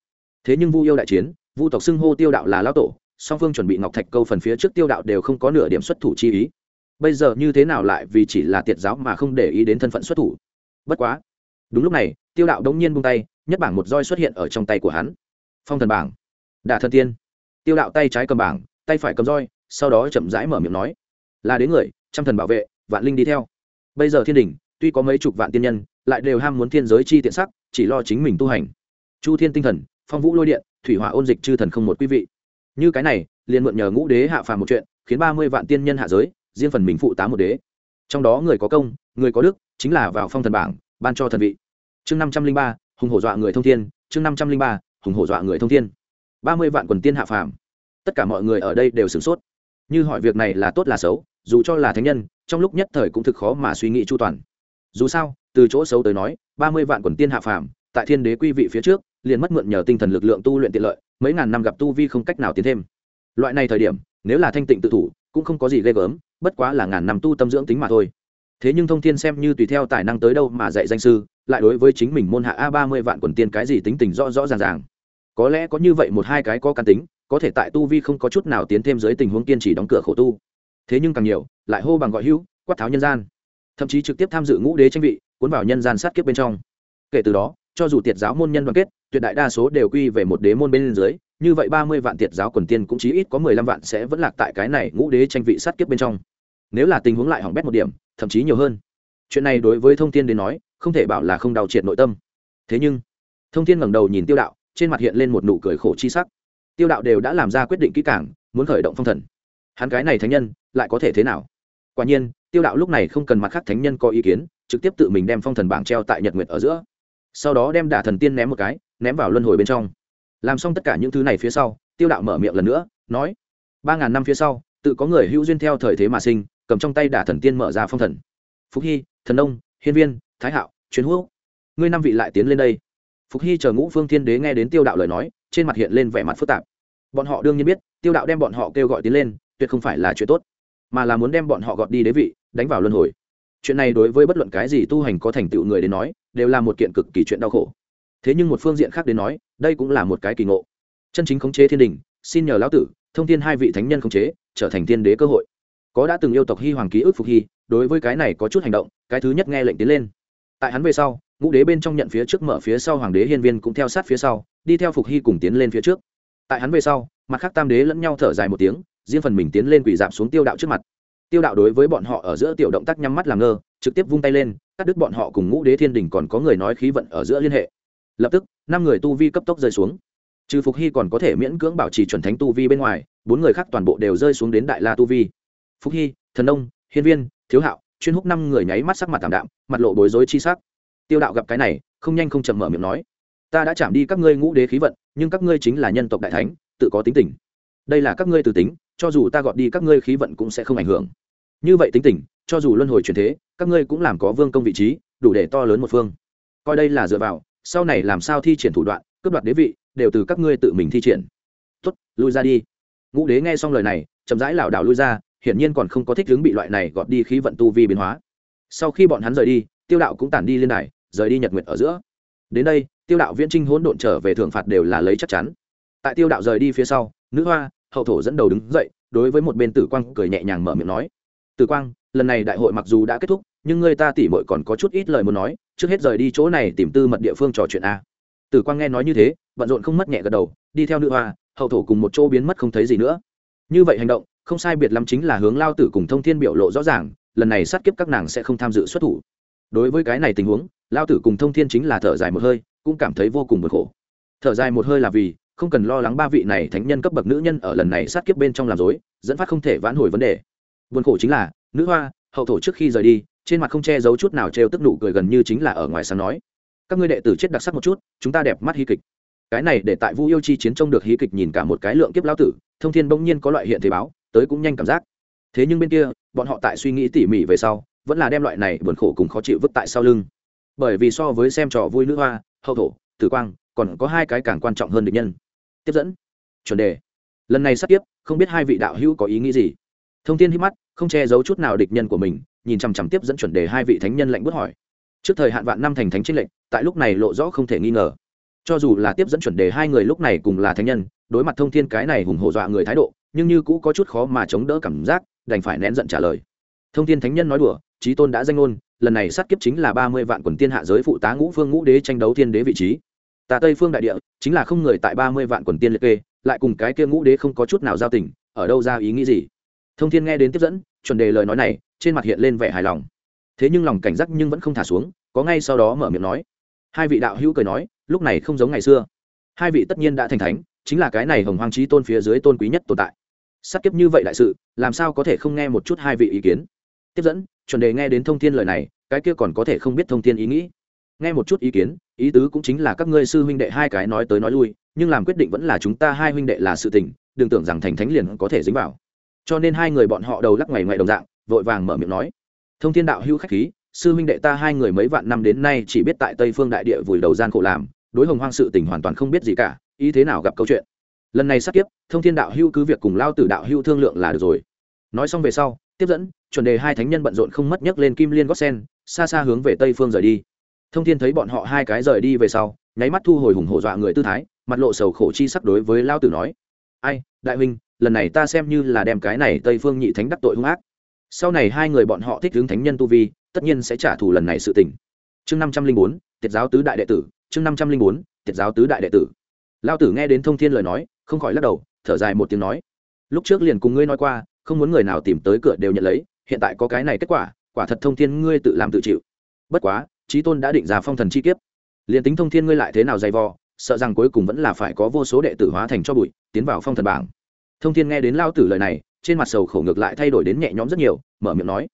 Thế nhưng vu yêu đại chiến vu tộc xưng hô tiêu đạo là lão tổ song phương chuẩn bị ngọc thạch câu phần phía trước tiêu đạo đều không có nửa điểm xuất thủ chi ý. Bây giờ như thế nào lại vì chỉ là tiệt giáo mà không để ý đến thân phận xuất thủ? Bất quá. Đúng lúc này, tiêu đạo đống nhiên buông tay, nhất bảng một roi xuất hiện ở trong tay của hắn. Phong thần bảng. Đả thần tiên. Tiêu đạo tay trái cầm bảng, tay phải cầm roi, sau đó chậm rãi mở miệng nói. Là đến người, trăm thần bảo vệ, vạn linh đi theo. Bây giờ thiên đình, tuy có mấy chục vạn tiên nhân, lại đều ham muốn thiên giới chi tiện sắc, chỉ lo chính mình tu hành. Chu thiên tinh thần, phong vũ lôi điện, thủy hỏa ôn dịch chư thần không một quý vị như cái này, liền mượn nhờ ngũ đế hạ phàm một chuyện, khiến ba mươi vạn tiên nhân hạ giới, riêng phần mình phụ tá một đế. Trong đó người có công, người có đức, chính là vào phong thần bảng, ban cho thần vị. Chương năm trăm linh ba, hùng hổ dọa người thông thiên, chương năm trăm linh ba, hùng hổ dọa người thông thiên. Ba mươi vạn quần tiên hạ phàm. Tất cả mọi người ở đây đều sửng sốt. Như hỏi việc này là tốt là xấu, dù cho là thánh nhân, trong lúc nhất thời cũng thực khó mà suy nghĩ chu toàn. Dù sao, từ chỗ xấu tới nói, ba mươi vạn quần tiên hạ phàm, tại thiên đế quy vị phía trước liền mất mượn nhờ tinh thần lực lượng tu luyện tiện lợi, mấy ngàn năm gặp tu vi không cách nào tiến thêm. Loại này thời điểm, nếu là thanh tịnh tự thủ, cũng không có gì ghê gớm, bất quá là ngàn năm tu tâm dưỡng tính mà thôi. Thế nhưng thông thiên xem như tùy theo tài năng tới đâu mà dạy danh sư, lại đối với chính mình môn hạ a ba mươi vạn quần tiên cái gì tính tình rõ rõ ràng ràng. Có lẽ có như vậy một hai cái có căn tính, có thể tại tu vi không có chút nào tiến thêm dưới tình huống kiên trì đóng cửa khổ tu. Thế nhưng càng nhiều, lại hô bằng gọi hữu, quát tháo nhân gian. Thậm chí trực tiếp tham dự ngũ đế tranh vị, cuốn vào nhân gian sát kiếp bên trong. Kể từ đó, cho dù tiệt giáo môn nhân đoàn kết tuyệt đại đa số đều quy về một đế môn bên dưới, như vậy ba mươi vạn tiệt giáo quần tiên cũng chí ít có mười lăm vạn sẽ vẫn lạc tại cái này ngũ đế tranh vị sát kiếp bên trong. Nếu là tình huống lại hỏng bét một điểm, thậm chí nhiều hơn. Chuyện này đối với thông tin đến nói, không thể bảo là không đau triệt nội tâm. Thế nhưng, thông tin ngẩng đầu nhìn tiêu đạo, trên mặt hiện lên một nụ cười khổ chi sắc. Tiêu đạo đều đã làm ra quyết định kỹ càng, muốn khởi động phong thần. Hắn cái này thánh nhân, lại có thể thế nào? Quả nhiên, tiêu đạo lúc này không cần mặt khác thánh nhân có ý kiến, trực tiếp tự mình đem phong thần bảng treo tại nhật nguyệt ở giữa. Sau đó đem đả thần tiên ném một cái ném vào luân hồi bên trong. Làm xong tất cả những thứ này phía sau, tiêu đạo mở miệng lần nữa, nói, ba ngàn năm phía sau, tự có người hữu duyên theo thời thế mà sinh, cầm trong tay đả thần tiên mở ra phong thần. Phúc hy, thần nông, hiên viên, thái hạo chuyến hữu, ngươi năm vị lại tiến lên đây. Phúc hy chờ ngũ phương thiên đế nghe đến tiêu đạo lời nói, trên mặt hiện lên vẻ mặt phức tạp. Bọn họ đương nhiên biết, tiêu đạo đem bọn họ kêu gọi tiến lên, tuyệt không phải là chuyện tốt, mà là muốn đem bọn họ gọt đi đế vị, đánh vào luân hồi. Chuyện này đối với bất luận cái gì tu hành có thành tựu người đến nói, đều là một kiện cực kỳ chuyện đau khổ thế nhưng một phương diện khác đến nói, đây cũng là một cái kỳ ngộ. Chân chính khống chế thiên đình, xin nhờ lão tử, thông tin hai vị thánh nhân khống chế, trở thành thiên đế cơ hội. Có đã từng yêu tộc hy hoàng ký ức phục hy, đối với cái này có chút hành động, cái thứ nhất nghe lệnh tiến lên. Tại hắn về sau, ngũ đế bên trong nhận phía trước mở phía sau hoàng đế hiên viên cũng theo sát phía sau, đi theo phục hy cùng tiến lên phía trước. Tại hắn về sau, mặt khác tam đế lẫn nhau thở dài một tiếng, riêng phần mình tiến lên quỳ dạp xuống tiêu đạo trước mặt. Tiêu đạo đối với bọn họ ở giữa tiểu động tác nhắm mắt làm ngơ, trực tiếp vung tay lên, cắt đứt bọn họ cùng ngũ đế thiên đình còn có người nói khí vận ở giữa liên hệ lập tức, năm người tu vi cấp tốc rơi xuống. Trừ phục hy còn có thể miễn cưỡng bảo trì chuẩn thánh tu vi bên ngoài, bốn người khác toàn bộ đều rơi xuống đến đại la tu vi. Phúc hy, thần ông hiên viên, thiếu hạo, chuyên húc năm người nháy mắt sắc mặt tảm đạm, mặt lộ bối rối chi sắc. Tiêu đạo gặp cái này, không nhanh không chậm mở miệng nói, ta đã chạm đi các ngươi ngũ đế khí vận, nhưng các ngươi chính là nhân tộc đại thánh, tự có tính tình. Đây là các ngươi từ tính, cho dù ta gọt đi các ngươi khí vận cũng sẽ không ảnh hưởng. Như vậy tính tình, cho dù luân hồi truyền thế, các ngươi cũng làm có vương công vị trí, đủ để to lớn một phương. Coi đây là dựa vào sau này làm sao thi triển thủ đoạn, cướp đoạt đế vị, đều từ các ngươi tự mình thi triển. Tuất lui ra đi. Ngũ đế nghe xong lời này, chậm rãi lảo đảo lui ra, hiển nhiên còn không có thích hướng bị loại này gọt đi khí vận tu vi biến hóa. Sau khi bọn hắn rời đi, tiêu đạo cũng tản đi lên đài, rời đi nhật nguyệt ở giữa. Đến đây, tiêu đạo viễn trinh hỗn độn trở về thưởng phạt đều là lấy chắc chắn. Tại tiêu đạo rời đi phía sau, nữ hoa, hậu thổ dẫn đầu đứng dậy, đối với một bên tử quang cười nhẹ nhàng mở miệng nói. Tử quang, lần này đại hội mặc dù đã kết thúc nhưng người ta tỉ mội còn có chút ít lời muốn nói, trước hết rời đi chỗ này tìm tư mật địa phương trò chuyện a. Tử quang nghe nói như thế, bận rộn không mất nhẹ gật đầu, đi theo nữ hoa, hậu thổ cùng một chỗ biến mất không thấy gì nữa. Như vậy hành động, không sai biệt lắm chính là hướng lao tử cùng thông thiên biểu lộ rõ ràng, lần này sát kiếp các nàng sẽ không tham dự xuất thủ. Đối với cái này tình huống, lao tử cùng thông thiên chính là thở dài một hơi, cũng cảm thấy vô cùng bực khổ. Thở dài một hơi là vì, không cần lo lắng ba vị này thánh nhân cấp bậc nữ nhân ở lần này sát kiếp bên trong làm dối dẫn phát không thể vãn hồi vấn đề. Buồn khổ chính là, nữ hoa, hậu thổ trước khi rời đi trên mặt không che giấu chút nào trêu tức nụ cười gần như chính là ở ngoài sáng nói. Các ngươi đệ tử chết đặc sắc một chút, chúng ta đẹp mắt hí kịch. Cái này để tại vu yêu chi chiến trông được hí kịch nhìn cả một cái lượng kiếp lao tử, thông thiên bỗng nhiên có loại hiện thế báo, tới cũng nhanh cảm giác. Thế nhưng bên kia, bọn họ tại suy nghĩ tỉ mỉ về sau, vẫn là đem loại này buồn khổ cùng khó chịu vứt tại sau lưng. Bởi vì so với xem trò vui nữ hoa, hậu thổ, tử quang, còn có hai cái càng quan trọng hơn địch nhân. Tiếp dẫn. Chuẩn đề. Lần này sắp tiếp, không biết hai vị đạo hữu có ý nghĩ gì. Thông tin hít mắt, không che giấu chút nào địch nhân của mình nhìn chằm chằm tiếp dẫn chuẩn đề hai vị thánh nhân lạnh bước hỏi. Trước thời hạn vạn năm thành thánh trinh lệnh, tại lúc này lộ rõ không thể nghi ngờ. Cho dù là tiếp dẫn chuẩn đề hai người lúc này cùng là thánh nhân, đối mặt thông thiên cái này hùng hổ dọa người thái độ, nhưng như cũ có chút khó mà chống đỡ cảm giác, đành phải nén giận trả lời. Thông thiên thánh nhân nói đùa trí tôn đã danh ngôn, lần này sát kiếp chính là ba mươi vạn quần tiên hạ giới phụ tá ngũ phương ngũ đế tranh đấu thiên đế vị trí. Tà tây phương đại địa, chính là không người tại ba mươi vạn quần tiên liệt kê, lại cùng cái kia ngũ đế không có chút nào giao tình, ở đâu ra ý nghĩ gì? Thông thiên nghe đến tiếp dẫn chuẩn đề lời nói này, trên mặt hiện lên vẻ hài lòng. Thế nhưng lòng cảnh giác nhưng vẫn không thả xuống, có ngay sau đó mở miệng nói. Hai vị đạo hữu cười nói, lúc này không giống ngày xưa. Hai vị tất nhiên đã thành thánh, chính là cái này hồng hoang trí tôn phía dưới tôn quý nhất tồn tại. Sát kiếp như vậy đại sự, làm sao có thể không nghe một chút hai vị ý kiến? Tiếp dẫn, chuẩn đề nghe đến thông thiên lời này, cái kia còn có thể không biết thông thiên ý nghĩ. Nghe một chút ý kiến, ý tứ cũng chính là các ngươi sư huynh đệ hai cái nói tới nói lui, nhưng làm quyết định vẫn là chúng ta hai huynh đệ là sự tình, đừng tưởng rằng thành thánh liền có thể dính vào cho nên hai người bọn họ đầu lắc ngày ngày đồng dạng, vội vàng mở miệng nói. Thông thiên đạo hữu khách khí, sư huynh đệ ta hai người mấy vạn năm đến nay chỉ biết tại tây phương đại địa vùi đầu gian khổ làm, đối hồng hoang sự tình hoàn toàn không biết gì cả, ý thế nào gặp câu chuyện. Lần này sắp tiếp thông thiên đạo hữu cứ việc cùng lao tử đạo hữu thương lượng là được rồi. Nói xong về sau, tiếp dẫn, chuẩn đề hai thánh nhân bận rộn không mất nhấc lên kim liên gót sen, xa xa hướng về tây phương rời đi. Thông thiên thấy bọn họ hai cái rời đi về sau, nháy mắt thu hồi hùng hổ dọa người tư thái, mặt lộ sầu khổ chi sắc đối với lao tử nói. Ai, đại huynh lần này ta xem như là đem cái này tây phương nhị thánh đắc tội hung ác. Sau này hai người bọn họ thích hướng thánh nhân tu vi, tất nhiên sẽ trả thù lần này sự tình. Chương năm trăm linh bốn tiết giáo tứ đại đệ tử, chương năm trăm linh bốn tiết giáo tứ đại đệ tử. Lao tử nghe đến thông thiên lời nói, không khỏi lắc đầu, thở dài một tiếng nói. Lúc trước liền cùng ngươi nói qua, không muốn người nào tìm tới cửa đều nhận lấy, hiện tại có cái này kết quả quả thật thông thiên ngươi tự làm tự chịu. Bất quá trí tôn đã định ra phong thần chi kiếp. Liền tính thông thiên ngươi lại thế nào dày vò, sợ rằng cuối cùng vẫn là phải có vô số đệ tử hóa thành cho bụi, tiến vào phong thần bảng thông thiên nghe đến lao tử lời này, trên mặt sầu khổ ngược lại thay đổi đến nhẹ nhõm rất nhiều, mở miệng nói,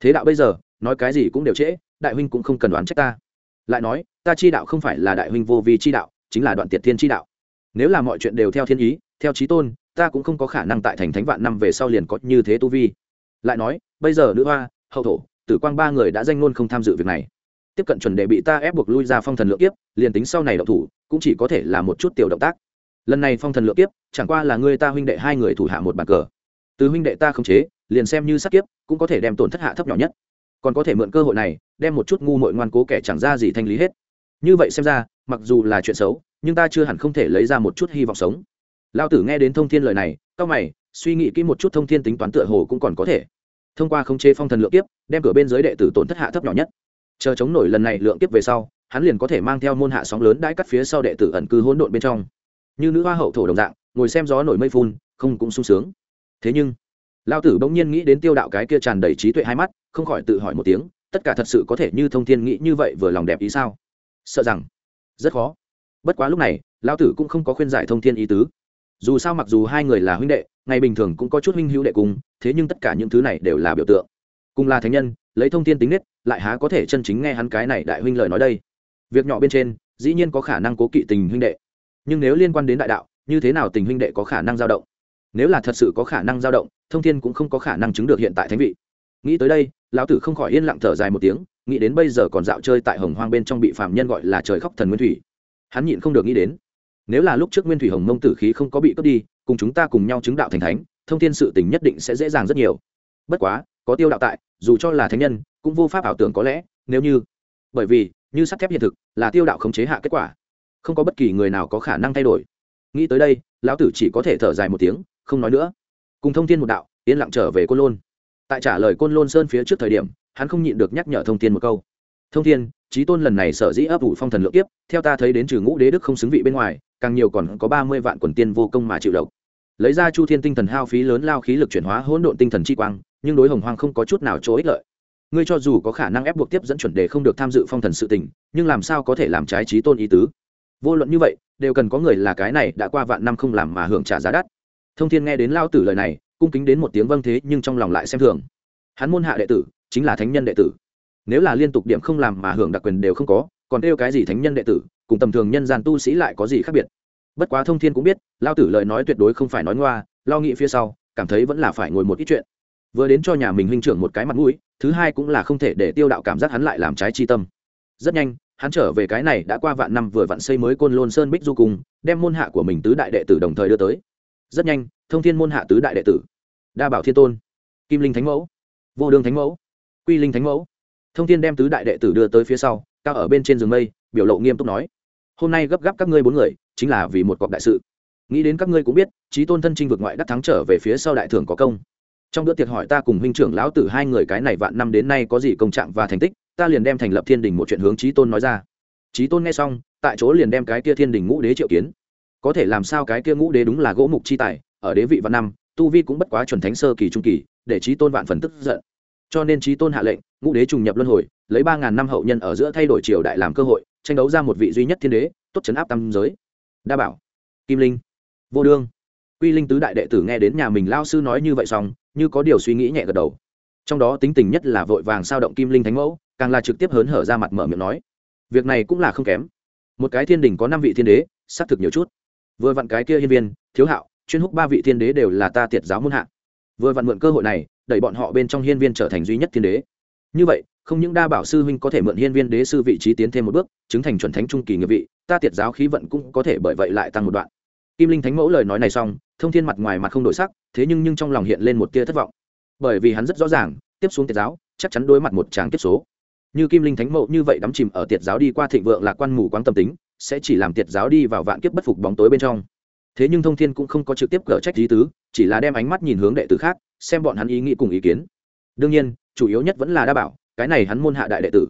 thế đạo bây giờ, nói cái gì cũng đều trễ, đại huynh cũng không cần đoán trách ta. Lại nói, ta chi đạo không phải là đại huynh vô vi chi đạo, chính là đoạn tiệt thiên chi đạo. Nếu là mọi chuyện đều theo thiên ý, theo trí tôn, ta cũng không có khả năng tại thành thánh vạn năm về sau liền có như thế tu vi. Lại nói, bây giờ nữ hoa, hậu thổ, tử quang ba người đã danh ngôn không tham dự việc này. Tiếp cận chuẩn đề bị ta ép buộc lui ra phong thần lượng kiếp, liền tính sau này động thủ, cũng chỉ có thể là một chút tiểu động tác lần này phong thần lượng kiếp, chẳng qua là người ta huynh đệ hai người thủ hạ một bàn cờ. Từ huynh đệ ta khống chế, liền xem như sát kiếp, cũng có thể đem tổn thất hạ thấp nhỏ nhất. Còn có thể mượn cơ hội này, đem một chút ngu mội ngoan cố kẻ chẳng ra gì thanh lý hết. Như vậy xem ra, mặc dù là chuyện xấu, nhưng ta chưa hẳn không thể lấy ra một chút hy vọng sống. Lao tử nghe đến thông thiên lời này cao mày, suy nghĩ kỹ một chút thông thiên tính toán tựa hồ cũng còn có thể. Thông qua khống chế phong thần lượng kiếp, đem cửa bên dưới đệ tử tổn thất hạ thấp nhỏ nhất. Chờ chống nổi lần này lượng kiếp về sau, hắn liền có thể mang theo môn hạ sóng lớn đãi cắt phía sau đệ tử ẩn cư hỗn độn bên trong như nữ hoa hậu thổ đồng dạng, ngồi xem gió nổi mây phun, không cũng sung sướng. Thế nhưng lao tử bỗng nhiên nghĩ đến tiêu đạo cái kia tràn đầy trí tuệ hai mắt, không khỏi tự hỏi một tiếng, tất cả thật sự có thể như thông thiên nghĩ như vậy vừa lòng đẹp ý sao? Sợ rằng, rất khó. Bất quá lúc này lao tử cũng không có khuyên giải thông thiên ý tứ. Dù sao mặc dù hai người là huynh đệ, ngày bình thường cũng có chút huynh hữu đệ cùng, thế nhưng tất cả những thứ này đều là biểu tượng. Cùng là thánh nhân, lấy thông thiên tính nết, lại há có thể chân chính nghe hắn cái này đại huynh lời nói đây. Việc nhỏ bên trên, dĩ nhiên có khả năng cố kỵ tình huynh đệ nhưng nếu liên quan đến đại đạo, như thế nào tình huynh đệ có khả năng dao động? Nếu là thật sự có khả năng dao động, thông thiên cũng không có khả năng chứng được hiện tại thánh vị. Nghĩ tới đây, lão tử không khỏi yên lặng thở dài một tiếng, nghĩ đến bây giờ còn dạo chơi tại hồng hoang bên trong bị phạm nhân gọi là trời khóc thần nguyên thủy. Hắn nhịn không được nghĩ đến, nếu là lúc trước nguyên thủy hồng mông tử khí không có bị cướp đi, cùng chúng ta cùng nhau chứng đạo thành thánh, thông thiên sự tình nhất định sẽ dễ dàng rất nhiều. Bất quá, có tiêu đạo tại, dù cho là thánh nhân, cũng vô pháp ảo tưởng có lẽ, nếu như, bởi vì, như sắt thép hiện thực, là tiêu đạo khống chế hạ kết quả không có bất kỳ người nào có khả năng thay đổi. Nghĩ tới đây, lão tử chỉ có thể thở dài một tiếng, không nói nữa. Cùng thông tin một đạo, yên lặng trở về côn lôn. Tại trả lời côn lôn sơn phía trước thời điểm, hắn không nhịn được nhắc nhở thông tin một câu. Thông thiên trí tôn lần này sở dĩ ấp ủ phong thần lượng tiếp theo ta thấy đến trừ ngũ đế đức không xứng vị bên ngoài, càng nhiều còn có ba mươi vạn quần tiên vô công mà chịu độc. Lấy ra chu thiên tinh thần hao phí lớn lao khí lực chuyển hóa hỗn độn tinh thần chi quang, nhưng đối hồng hoang không có chút nào chỗ ích lợi. Ngươi cho dù có khả năng ép buộc tiếp dẫn chuẩn đề không được tham dự phong thần sự tình, nhưng làm sao có thể làm trái trí tôn ý tứ? Vô luận như vậy, đều cần có người là cái này đã qua vạn năm không làm mà hưởng trả giá đắt. Thông thiên nghe đến lao tử lời này, cung kính đến một tiếng vâng thế, nhưng trong lòng lại xem thường. Hắn môn hạ đệ tử, chính là thánh nhân đệ tử. Nếu là liên tục điểm không làm mà hưởng đặc quyền đều không có, còn kêu cái gì thánh nhân đệ tử, cùng tầm thường nhân gian tu sĩ lại có gì khác biệt? Bất quá thông thiên cũng biết, lao tử lời nói tuyệt đối không phải nói ngoa, lo nghĩ phía sau, cảm thấy vẫn là phải ngồi một ít chuyện. Vừa đến cho nhà mình huynh trưởng một cái mặt mũi, thứ hai cũng là không thể để tiêu đạo cảm giác hắn lại làm trái chi tâm. Rất nhanh hắn trở về cái này đã qua vạn năm vừa vặn xây mới côn lôn sơn bích du cùng đem môn hạ của mình tứ đại đệ tử đồng thời đưa tới. Rất nhanh, thông thiên môn hạ tứ đại đệ tử. Đa bảo thiên tôn, kim linh thánh mẫu, vô đường thánh mẫu, quy linh thánh mẫu. Thông thiên đem tứ đại đệ tử đưa tới phía sau, cao ở bên trên giường mây, biểu lộ nghiêm túc nói, hôm nay gấp gáp các ngươi bốn người, chính là vì một cọc đại sự. Nghĩ đến các ngươi cũng biết trí tôn thân trinh vượt ngoại đắc thắng trở về phía sau đại thưởng có công. Trong bữa tiệc hỏi ta cùng huynh trưởng lão tử hai người cái này vạn năm đến nay có gì công trạng và thành tích ta liền đem thành lập thiên đình một chuyện hướng trí tôn nói ra. Trí tôn nghe xong, tại chỗ liền đem cái kia thiên đình ngũ đế triệu kiến. Có thể làm sao cái kia ngũ đế đúng là gỗ mục chi tài, ở đế vị văn năm, tu vi cũng bất quá chuẩn thánh sơ kỳ trung kỳ, để trí tôn vạn phần tức giận. Cho nên trí tôn hạ lệnh, ngũ đế trùng nhập luân hồi, lấy ba ngàn năm hậu nhân ở giữa thay đổi triều đại làm cơ hội, tranh đấu ra một vị duy nhất thiên đế, tốt chấn áp tam giới. Đa bảo, kim linh, vô đương. Quy linh tứ đại đệ tử nghe đến nhà mình lao sư nói như vậy xong, như có điều suy nghĩ nhẹ gật đầu. Trong đó tính tình nhất là vội vàng sao động kim linh thánh mẫu càng là trực tiếp hớn hở ra mặt mở miệng nói, việc này cũng là không kém. Một cái thiên đình có năm vị thiên đế, xác thực nhiều chút. Vừa vặn cái kia hiên viên, thiếu hạo, chuyên húc ba vị thiên đế đều là ta tiệt giáo muôn hạ. Vừa vặn mượn cơ hội này, đẩy bọn họ bên trong hiên viên trở thành duy nhất thiên đế. Như vậy, không những đa bảo sư huynh có thể mượn hiên viên đế sư vị trí tiến thêm một bước, chứng thành chuẩn thánh trung kỳ nghiệp vị, ta tiệt giáo khí vận cũng có thể bởi vậy lại tăng một đoạn. Kim linh thánh mẫu lời nói này xong, thông thiên mặt ngoài mặt không đổi sắc, thế nhưng nhưng trong lòng hiện lên một tia thất vọng. Bởi vì hắn rất rõ ràng, tiếp xuống tiệt giáo, chắc chắn đối mặt một tràng tiếp số như kim linh thánh mẫu như vậy đắm chìm ở tiệt giáo đi qua thịnh vượng lạc quan mù quáng tâm tính, sẽ chỉ làm tiệt giáo đi vào vạn kiếp bất phục bóng tối bên trong. Thế nhưng thông thiên cũng không có trực tiếp cở trách lý tứ, chỉ là đem ánh mắt nhìn hướng đệ tử khác, xem bọn hắn ý nghĩ cùng ý kiến. Đương nhiên, chủ yếu nhất vẫn là đa bảo, cái này hắn môn hạ đại đệ tử.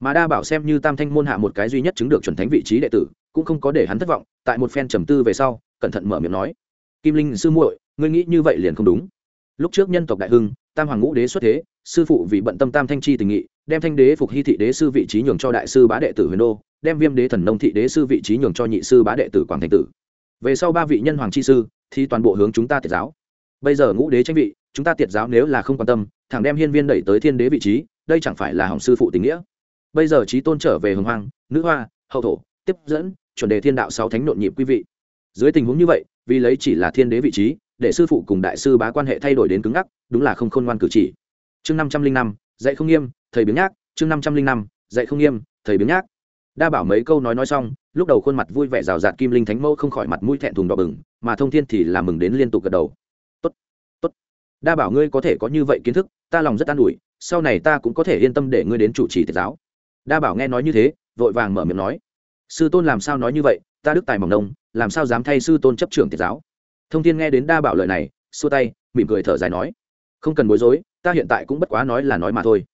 Mà đa bảo xem như tam thanh môn hạ một cái duy nhất chứng được chuẩn thánh vị trí đệ tử, cũng không có để hắn thất vọng, tại một phen trầm tư về sau, cẩn thận mở miệng nói, kim linh sư muội, ngươi nghĩ như vậy liền không đúng. Lúc trước nhân tộc đại hưng, tam hoàng ngũ đế xuất thế sư phụ vì bận tâm tam thanh chi tình nghị, đem thanh đế phục hy thị đế sư vị trí nhường cho đại sư bá đệ tử huyền đô, đem viêm đế thần nông thị đế sư vị trí nhường cho nhị sư bá đệ tử quảng thành tử. Về sau ba vị nhân hoàng chi sư, thì toàn bộ hướng chúng ta tiệt giáo. Bây giờ ngũ đế tranh vị, chúng ta tiệt giáo nếu là không quan tâm, thẳng đem hiên viên đẩy tới thiên đế vị trí, đây chẳng phải là hỏng sư phụ tình nghĩa. Bây giờ trí tôn trở về hồng hoang, nữ hoa, hậu thổ, tiếp dẫn, chuẩn đề thiên đạo sáu thánh nội nhịp quý vị. Dưới tình huống như vậy, vì lấy chỉ là thiên đế vị trí, để sư phụ cùng đại sư bá quan hệ thay đổi đến cứng ngắc, đúng là không khôn ngoan cử chỉ chương năm trăm linh năm, dạy không nghiêm, thầy biếng nhác. Chương năm trăm linh năm, dạy không nghiêm, thầy biếng nhác. Đa bảo mấy câu nói nói xong, lúc đầu khuôn mặt vui vẻ rào rạt kim linh thánh mẫu không khỏi mặt mũi thẹn thùng đỏ bừng, mà thông thiên thì làm mừng đến liên tục gật đầu. Tốt tốt. Đa bảo ngươi có thể có như vậy kiến thức, ta lòng rất an ủi, sau này ta cũng có thể yên tâm để ngươi đến chủ trì tiết giáo. Đa bảo nghe nói như thế, vội vàng mở miệng nói, sư tôn làm sao nói như vậy, ta đức tài mỏng nông làm sao dám thay sư tôn chấp trưởng tiết giáo? Thông thiên nghe đến đa bảo lời này, xua tay, mỉm cười thở dài nói, không cần bối rối ta hiện tại cũng bất quá nói là nói mà thôi.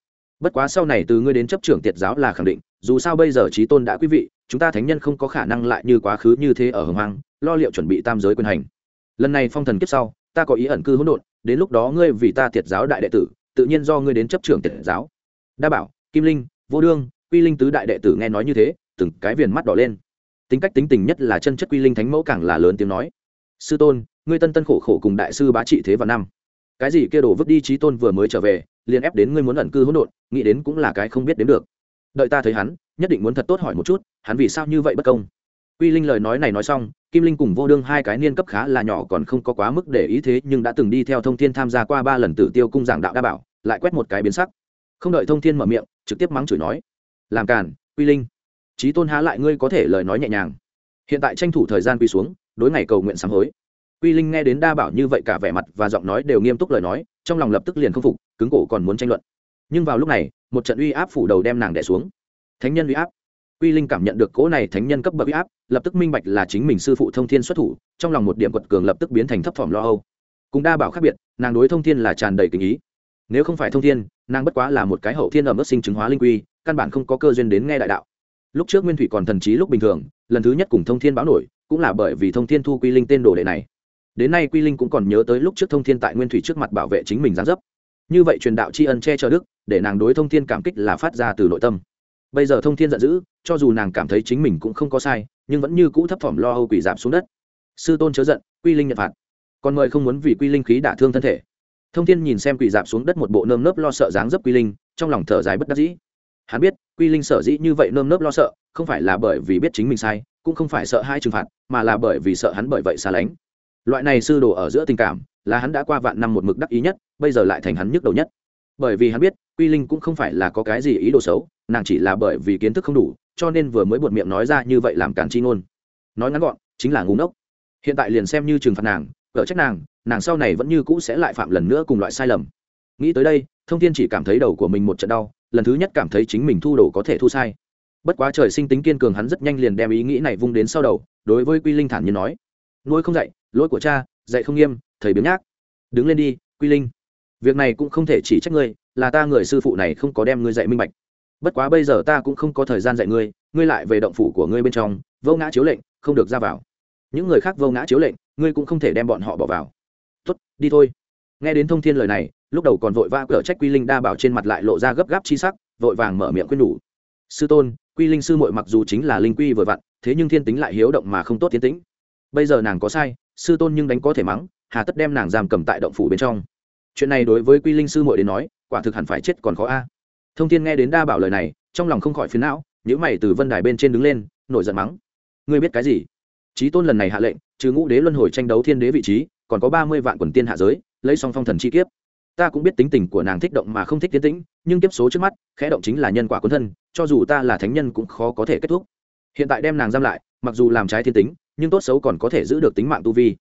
Bất quá sau này từ ngươi đến chấp trưởng tiệt giáo là khẳng định, dù sao bây giờ trí tôn đã quý vị, chúng ta thánh nhân không có khả năng lại như quá khứ như thế ở hồng hoang, lo liệu chuẩn bị tam giới quyền hành. Lần này phong thần kiếp sau, ta có ý ẩn cư hỗn độn, đến lúc đó ngươi vì ta tiệt giáo đại đệ tử, tự nhiên do ngươi đến chấp trưởng tiệt giáo. Đa bảo, kim linh, vô đương, quy linh tứ đại đệ tử nghe nói như thế, từng cái viền mắt đỏ lên. Tính cách tính tình nhất là chân chất quy linh thánh mẫu càng là lớn tiếng nói. Sư tôn, ngươi tân tân khổ khổ cùng đại sư bá trị thế vào năm cái gì kia đổ vứt đi trí tôn vừa mới trở về, liền ép đến ngươi muốn ẩn cư hỗn độn, nghĩ đến cũng là cái không biết đến được. Đợi ta thấy hắn, nhất định muốn thật tốt hỏi một chút, hắn vì sao như vậy bất công. Quy linh lời nói này nói xong, kim linh cùng vô đương hai cái niên cấp khá là nhỏ còn không có quá mức để ý thế, nhưng đã từng đi theo thông thiên tham gia qua ba lần tử tiêu cung giảng đạo đa bảo, lại quét một cái biến sắc. Không đợi thông thiên mở miệng, trực tiếp mắng chửi nói, làm càn, quy linh trí tôn há lại ngươi có thể lời nói nhẹ nhàng. Hiện tại tranh thủ thời gian quy xuống, đối ngày cầu nguyện sám hối quy linh nghe đến đa bảo như vậy cả vẻ mặt và giọng nói đều nghiêm túc lời nói, trong lòng lập tức liền không phục, cứng cổ còn muốn tranh luận. Nhưng vào lúc này, một trận uy áp phủ đầu đem nàng đẻ xuống. Thánh nhân uy áp. Quy linh cảm nhận được cỗ này thánh nhân cấp bậc uy áp, lập tức minh bạch là chính mình sư phụ thông thiên xuất thủ, trong lòng một điểm quật cường lập tức biến thành thấp thỏm lo âu. Cùng đa bảo khác biệt, nàng đối thông thiên là tràn đầy tình ý. Nếu không phải thông thiên, nàng bất quá là một cái hậu thiên ở mức sinh chứng hóa linh quy, căn bản không có cơ duyên đến nghe đại đạo. Lúc trước nguyên thủy còn thần trí lúc bình thường, lần thứ nhất cùng thông thiên báo nổi, cũng là bởi vì thông thiên thu quy linh tên đồ đệ này đến nay quy linh cũng còn nhớ tới lúc trước thông thiên tại nguyên thủy trước mặt bảo vệ chính mình gián dấp. Như vậy truyền đạo tri ân che chở đức, để nàng đối thông thiên cảm kích là phát ra từ nội tâm. Bây giờ thông thiên giận dữ, cho dù nàng cảm thấy chính mình cũng không có sai, nhưng vẫn như cũ thấp thỏm lo âu quỷ giảm xuống đất. Sư tôn chớ giận, quy linh nhận phạt. Còn mời không muốn vì quy linh khí đả thương thân thể. Thông thiên nhìn xem quỷ giảm xuống đất một bộ nơm nớp lo sợ dáng dấp quy linh, trong lòng thở dài bất đắc dĩ. Hắn biết, quy linh sở dĩ như vậy nơm nớp lo sợ, không phải là bởi vì biết chính mình sai, cũng không phải sợ hai trừng phạt, mà là bởi vì sợ hắn bởi vậy xa lánh loại này sư đồ ở giữa tình cảm, là hắn đã qua vạn năm một mực đắc ý nhất, bây giờ lại thành hắn nhức đầu nhất. Bởi vì hắn biết, quy linh cũng không phải là có cái gì ý đồ xấu, nàng chỉ là bởi vì kiến thức không đủ, cho nên vừa mới buột miệng nói ra như vậy làm cản chi ngôn. Nói ngắn gọn, chính là ngu ngốc. Hiện tại liền xem như trừng phạt nàng cỡ trách nàng nàng sau này vẫn như cũ sẽ lại phạm lần nữa cùng loại sai lầm. Nghĩ tới đây, thông thiên chỉ cảm thấy đầu của mình một trận đau, lần thứ nhất cảm thấy chính mình thu đồ có thể thu sai. Bất quá trời sinh tính kiên cường hắn rất nhanh liền đem ý nghĩ này vung đến sau đầu, đối với quy linh thản nhiên nói nuôi không dạy, lỗi của cha, dạy không nghiêm, thầy biếng nhác. Đứng lên đi, quy linh. Việc này cũng không thể chỉ trách ngươi, là ta người sư phụ này không có đem ngươi dạy minh bạch. Bất quá bây giờ ta cũng không có thời gian dạy ngươi ngươi lại về động phủ của ngươi bên trong, vô ngã chiếu lệnh, không được ra vào. Những người khác vô ngã chiếu lệnh, ngươi cũng không thể đem bọn họ bỏ vào. Tuất đi thôi. Nghe đến thông thiên lời này, lúc đầu còn vội vã cửa trách quy linh đa bảo trên mặt lại lộ ra gấp gáp chi sắc, vội vàng mở miệng khuyên nhủ. Sư tôn, quy linh sư muội mặc dù chính là linh quy vừa vặn, thế nhưng thiên tính lại hiếu động mà không tốt thiên tính bây giờ nàng có sai, sư tôn nhưng đánh có thể mắng, hà tất đem nàng giam cầm tại động phủ bên trong. Chuyện này đối với quy linh sư muội đến nói, quả thực hẳn phải chết còn khó a. Thông thiên nghe đến đa bảo lời này, trong lòng không khỏi phiến não nhữ mày từ vân đài bên trên đứng lên, nổi giận mắng. Ngươi biết cái gì? Trí tôn lần này hạ lệnh, trừ ngũ đế luân hồi tranh đấu thiên đế vị trí, còn có ba mươi vạn quần tiên hạ giới, lấy song phong thần chi kiếp. Ta cũng biết tính tình của nàng thích động mà không thích tiến tĩnh, nhưng kiếp số trước mắt, khẽ động chính là nhân quả quân thân, cho dù ta là thánh nhân cũng khó có thể kết thúc. Hiện tại đem nàng giam lại, mặc dù làm trái thiên tính nhưng tốt xấu còn có thể giữ được tính mạng tu vi.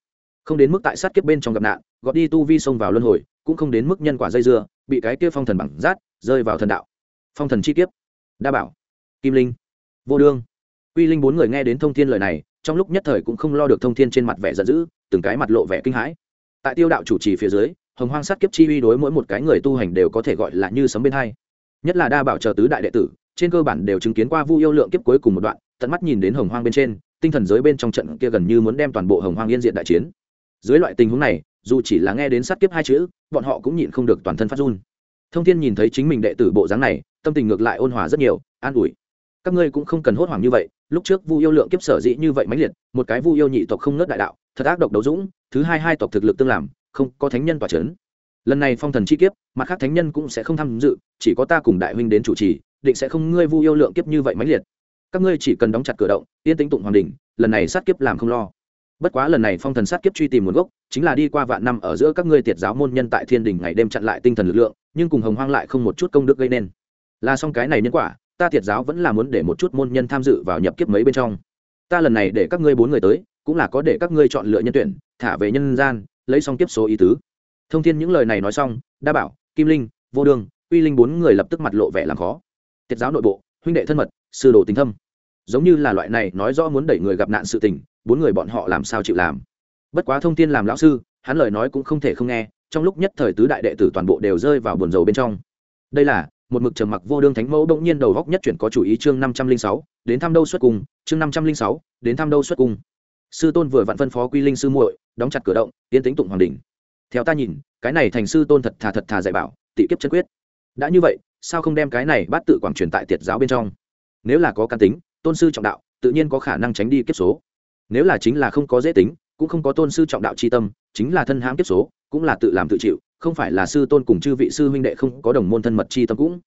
Không đến mức tại sát kiếp bên trong gặp nạn, gọt đi tu vi xông vào luân hồi, cũng không đến mức nhân quả dây dưa, bị cái kia phong thần bằng rát, rơi vào thần đạo. Phong thần chi kiếp. Đa bảo. Kim linh. Vô đương. Quy linh bốn người nghe đến thông thiên lời này, trong lúc nhất thời cũng không lo được thông thiên trên mặt vẻ giận dữ, từng cái mặt lộ vẻ kinh hãi. Tại tiêu đạo chủ trì phía dưới, hồng hoang sát kiếp chi uy đối mỗi một cái người tu hành đều có thể gọi là như sấm bên hai. Nhất là đa bảo chờ tứ đại đệ tử, trên cơ bản đều chứng kiến qua vu yêu lượng kiếp cuối cùng một đoạn, tận mắt nhìn đến hồng hoang bên trên tinh thần giới bên trong trận kia gần như muốn đem toàn bộ hồng hoang yên diện đại chiến. Dưới loại tình huống này, dù chỉ là nghe đến sát kiếp hai chữ, bọn họ cũng nhịn không được toàn thân phát run. Thông thiên nhìn thấy chính mình đệ tử bộ dáng này, tâm tình ngược lại ôn hòa rất nhiều, an ủi. Các ngươi cũng không cần hốt hoảng như vậy, lúc trước vu yêu lượng kiếp sở dĩ như vậy mãnh liệt, một cái vu yêu nhị tộc không nớt đại đạo, thật ác độc đấu dũng, thứ hai hai tộc thực lực tương làm, không có thánh nhân tỏa trấn lần này phong thần chi kiếp, mặt khác thánh nhân cũng sẽ không tham dự, chỉ có ta cùng đại huynh đến chủ trì, định sẽ không ngươi vu yêu lượng kiếp như vậy mãnh liệt các ngươi chỉ cần đóng chặt cửa động, yên tĩnh tụng hoàng đình lần này sát kiếp làm không lo. Bất quá lần này phong thần sát kiếp truy tìm nguồn gốc, chính là đi qua vạn năm ở giữa các ngươi tiệt giáo môn nhân tại thiên đình ngày đêm chặn lại tinh thần lực lượng, nhưng cùng hồng hoang lại không một chút công đức gây nên. Là xong cái này nhân quả, ta tiệt giáo vẫn là muốn để một chút môn nhân tham dự vào nhập kiếp mấy bên trong. Ta lần này để các ngươi bốn người tới, cũng là có để các ngươi chọn lựa nhân tuyển, thả về nhân gian, lấy xong kiếp số ý tứ. Thông thiên những lời này nói xong, đa bảo, kim linh, vô đường, uy linh bốn người lập tức mặt lộ vẻ làm khó. Tiết giáo nội bộ, huynh đệ thân mật sư đồ tình thâm. Giống như là loại này nói rõ muốn đẩy người gặp nạn sự tình, bốn người bọn họ làm sao chịu làm. Bất quá thông tin làm lão sư, hắn lời nói cũng không thể không nghe, trong lúc nhất thời tứ đại đệ tử toàn bộ đều rơi vào buồn rầu bên trong. Đây là, một mực trầm mặc vô đương thánh mẫu bỗng nhiên đầu góc nhất chuyển có chủ ý chương năm trăm linh sáu, đến thăm đâu xuất cung, chương năm trăm linh sáu, đến thăm đâu xuất cung. Sư tôn vừa vặn phân phó quy linh sư muội, đóng chặt cửa động, tiến tính tụng hoàng đình theo ta nhìn, cái này thành sư tôn thật thà thật thà dạy bảo, tị kiếp chân quyết. Đã như vậy, sao không đem cái này bắt tự quảng truyền tại tiệt giáo bên trong? Nếu là có căn tính, tôn sư trọng đạo, tự nhiên có khả năng tránh đi kiếp số. Nếu là chính là không có dễ tính, cũng không có tôn sư trọng đạo c h i tâm, chính là thân hãm kiếp số, cũng là tự làm tự chịu, không phải là sư tôn cùng chư vị sư huynh đệ không có đồng môn thân mật c h i tâm cũng.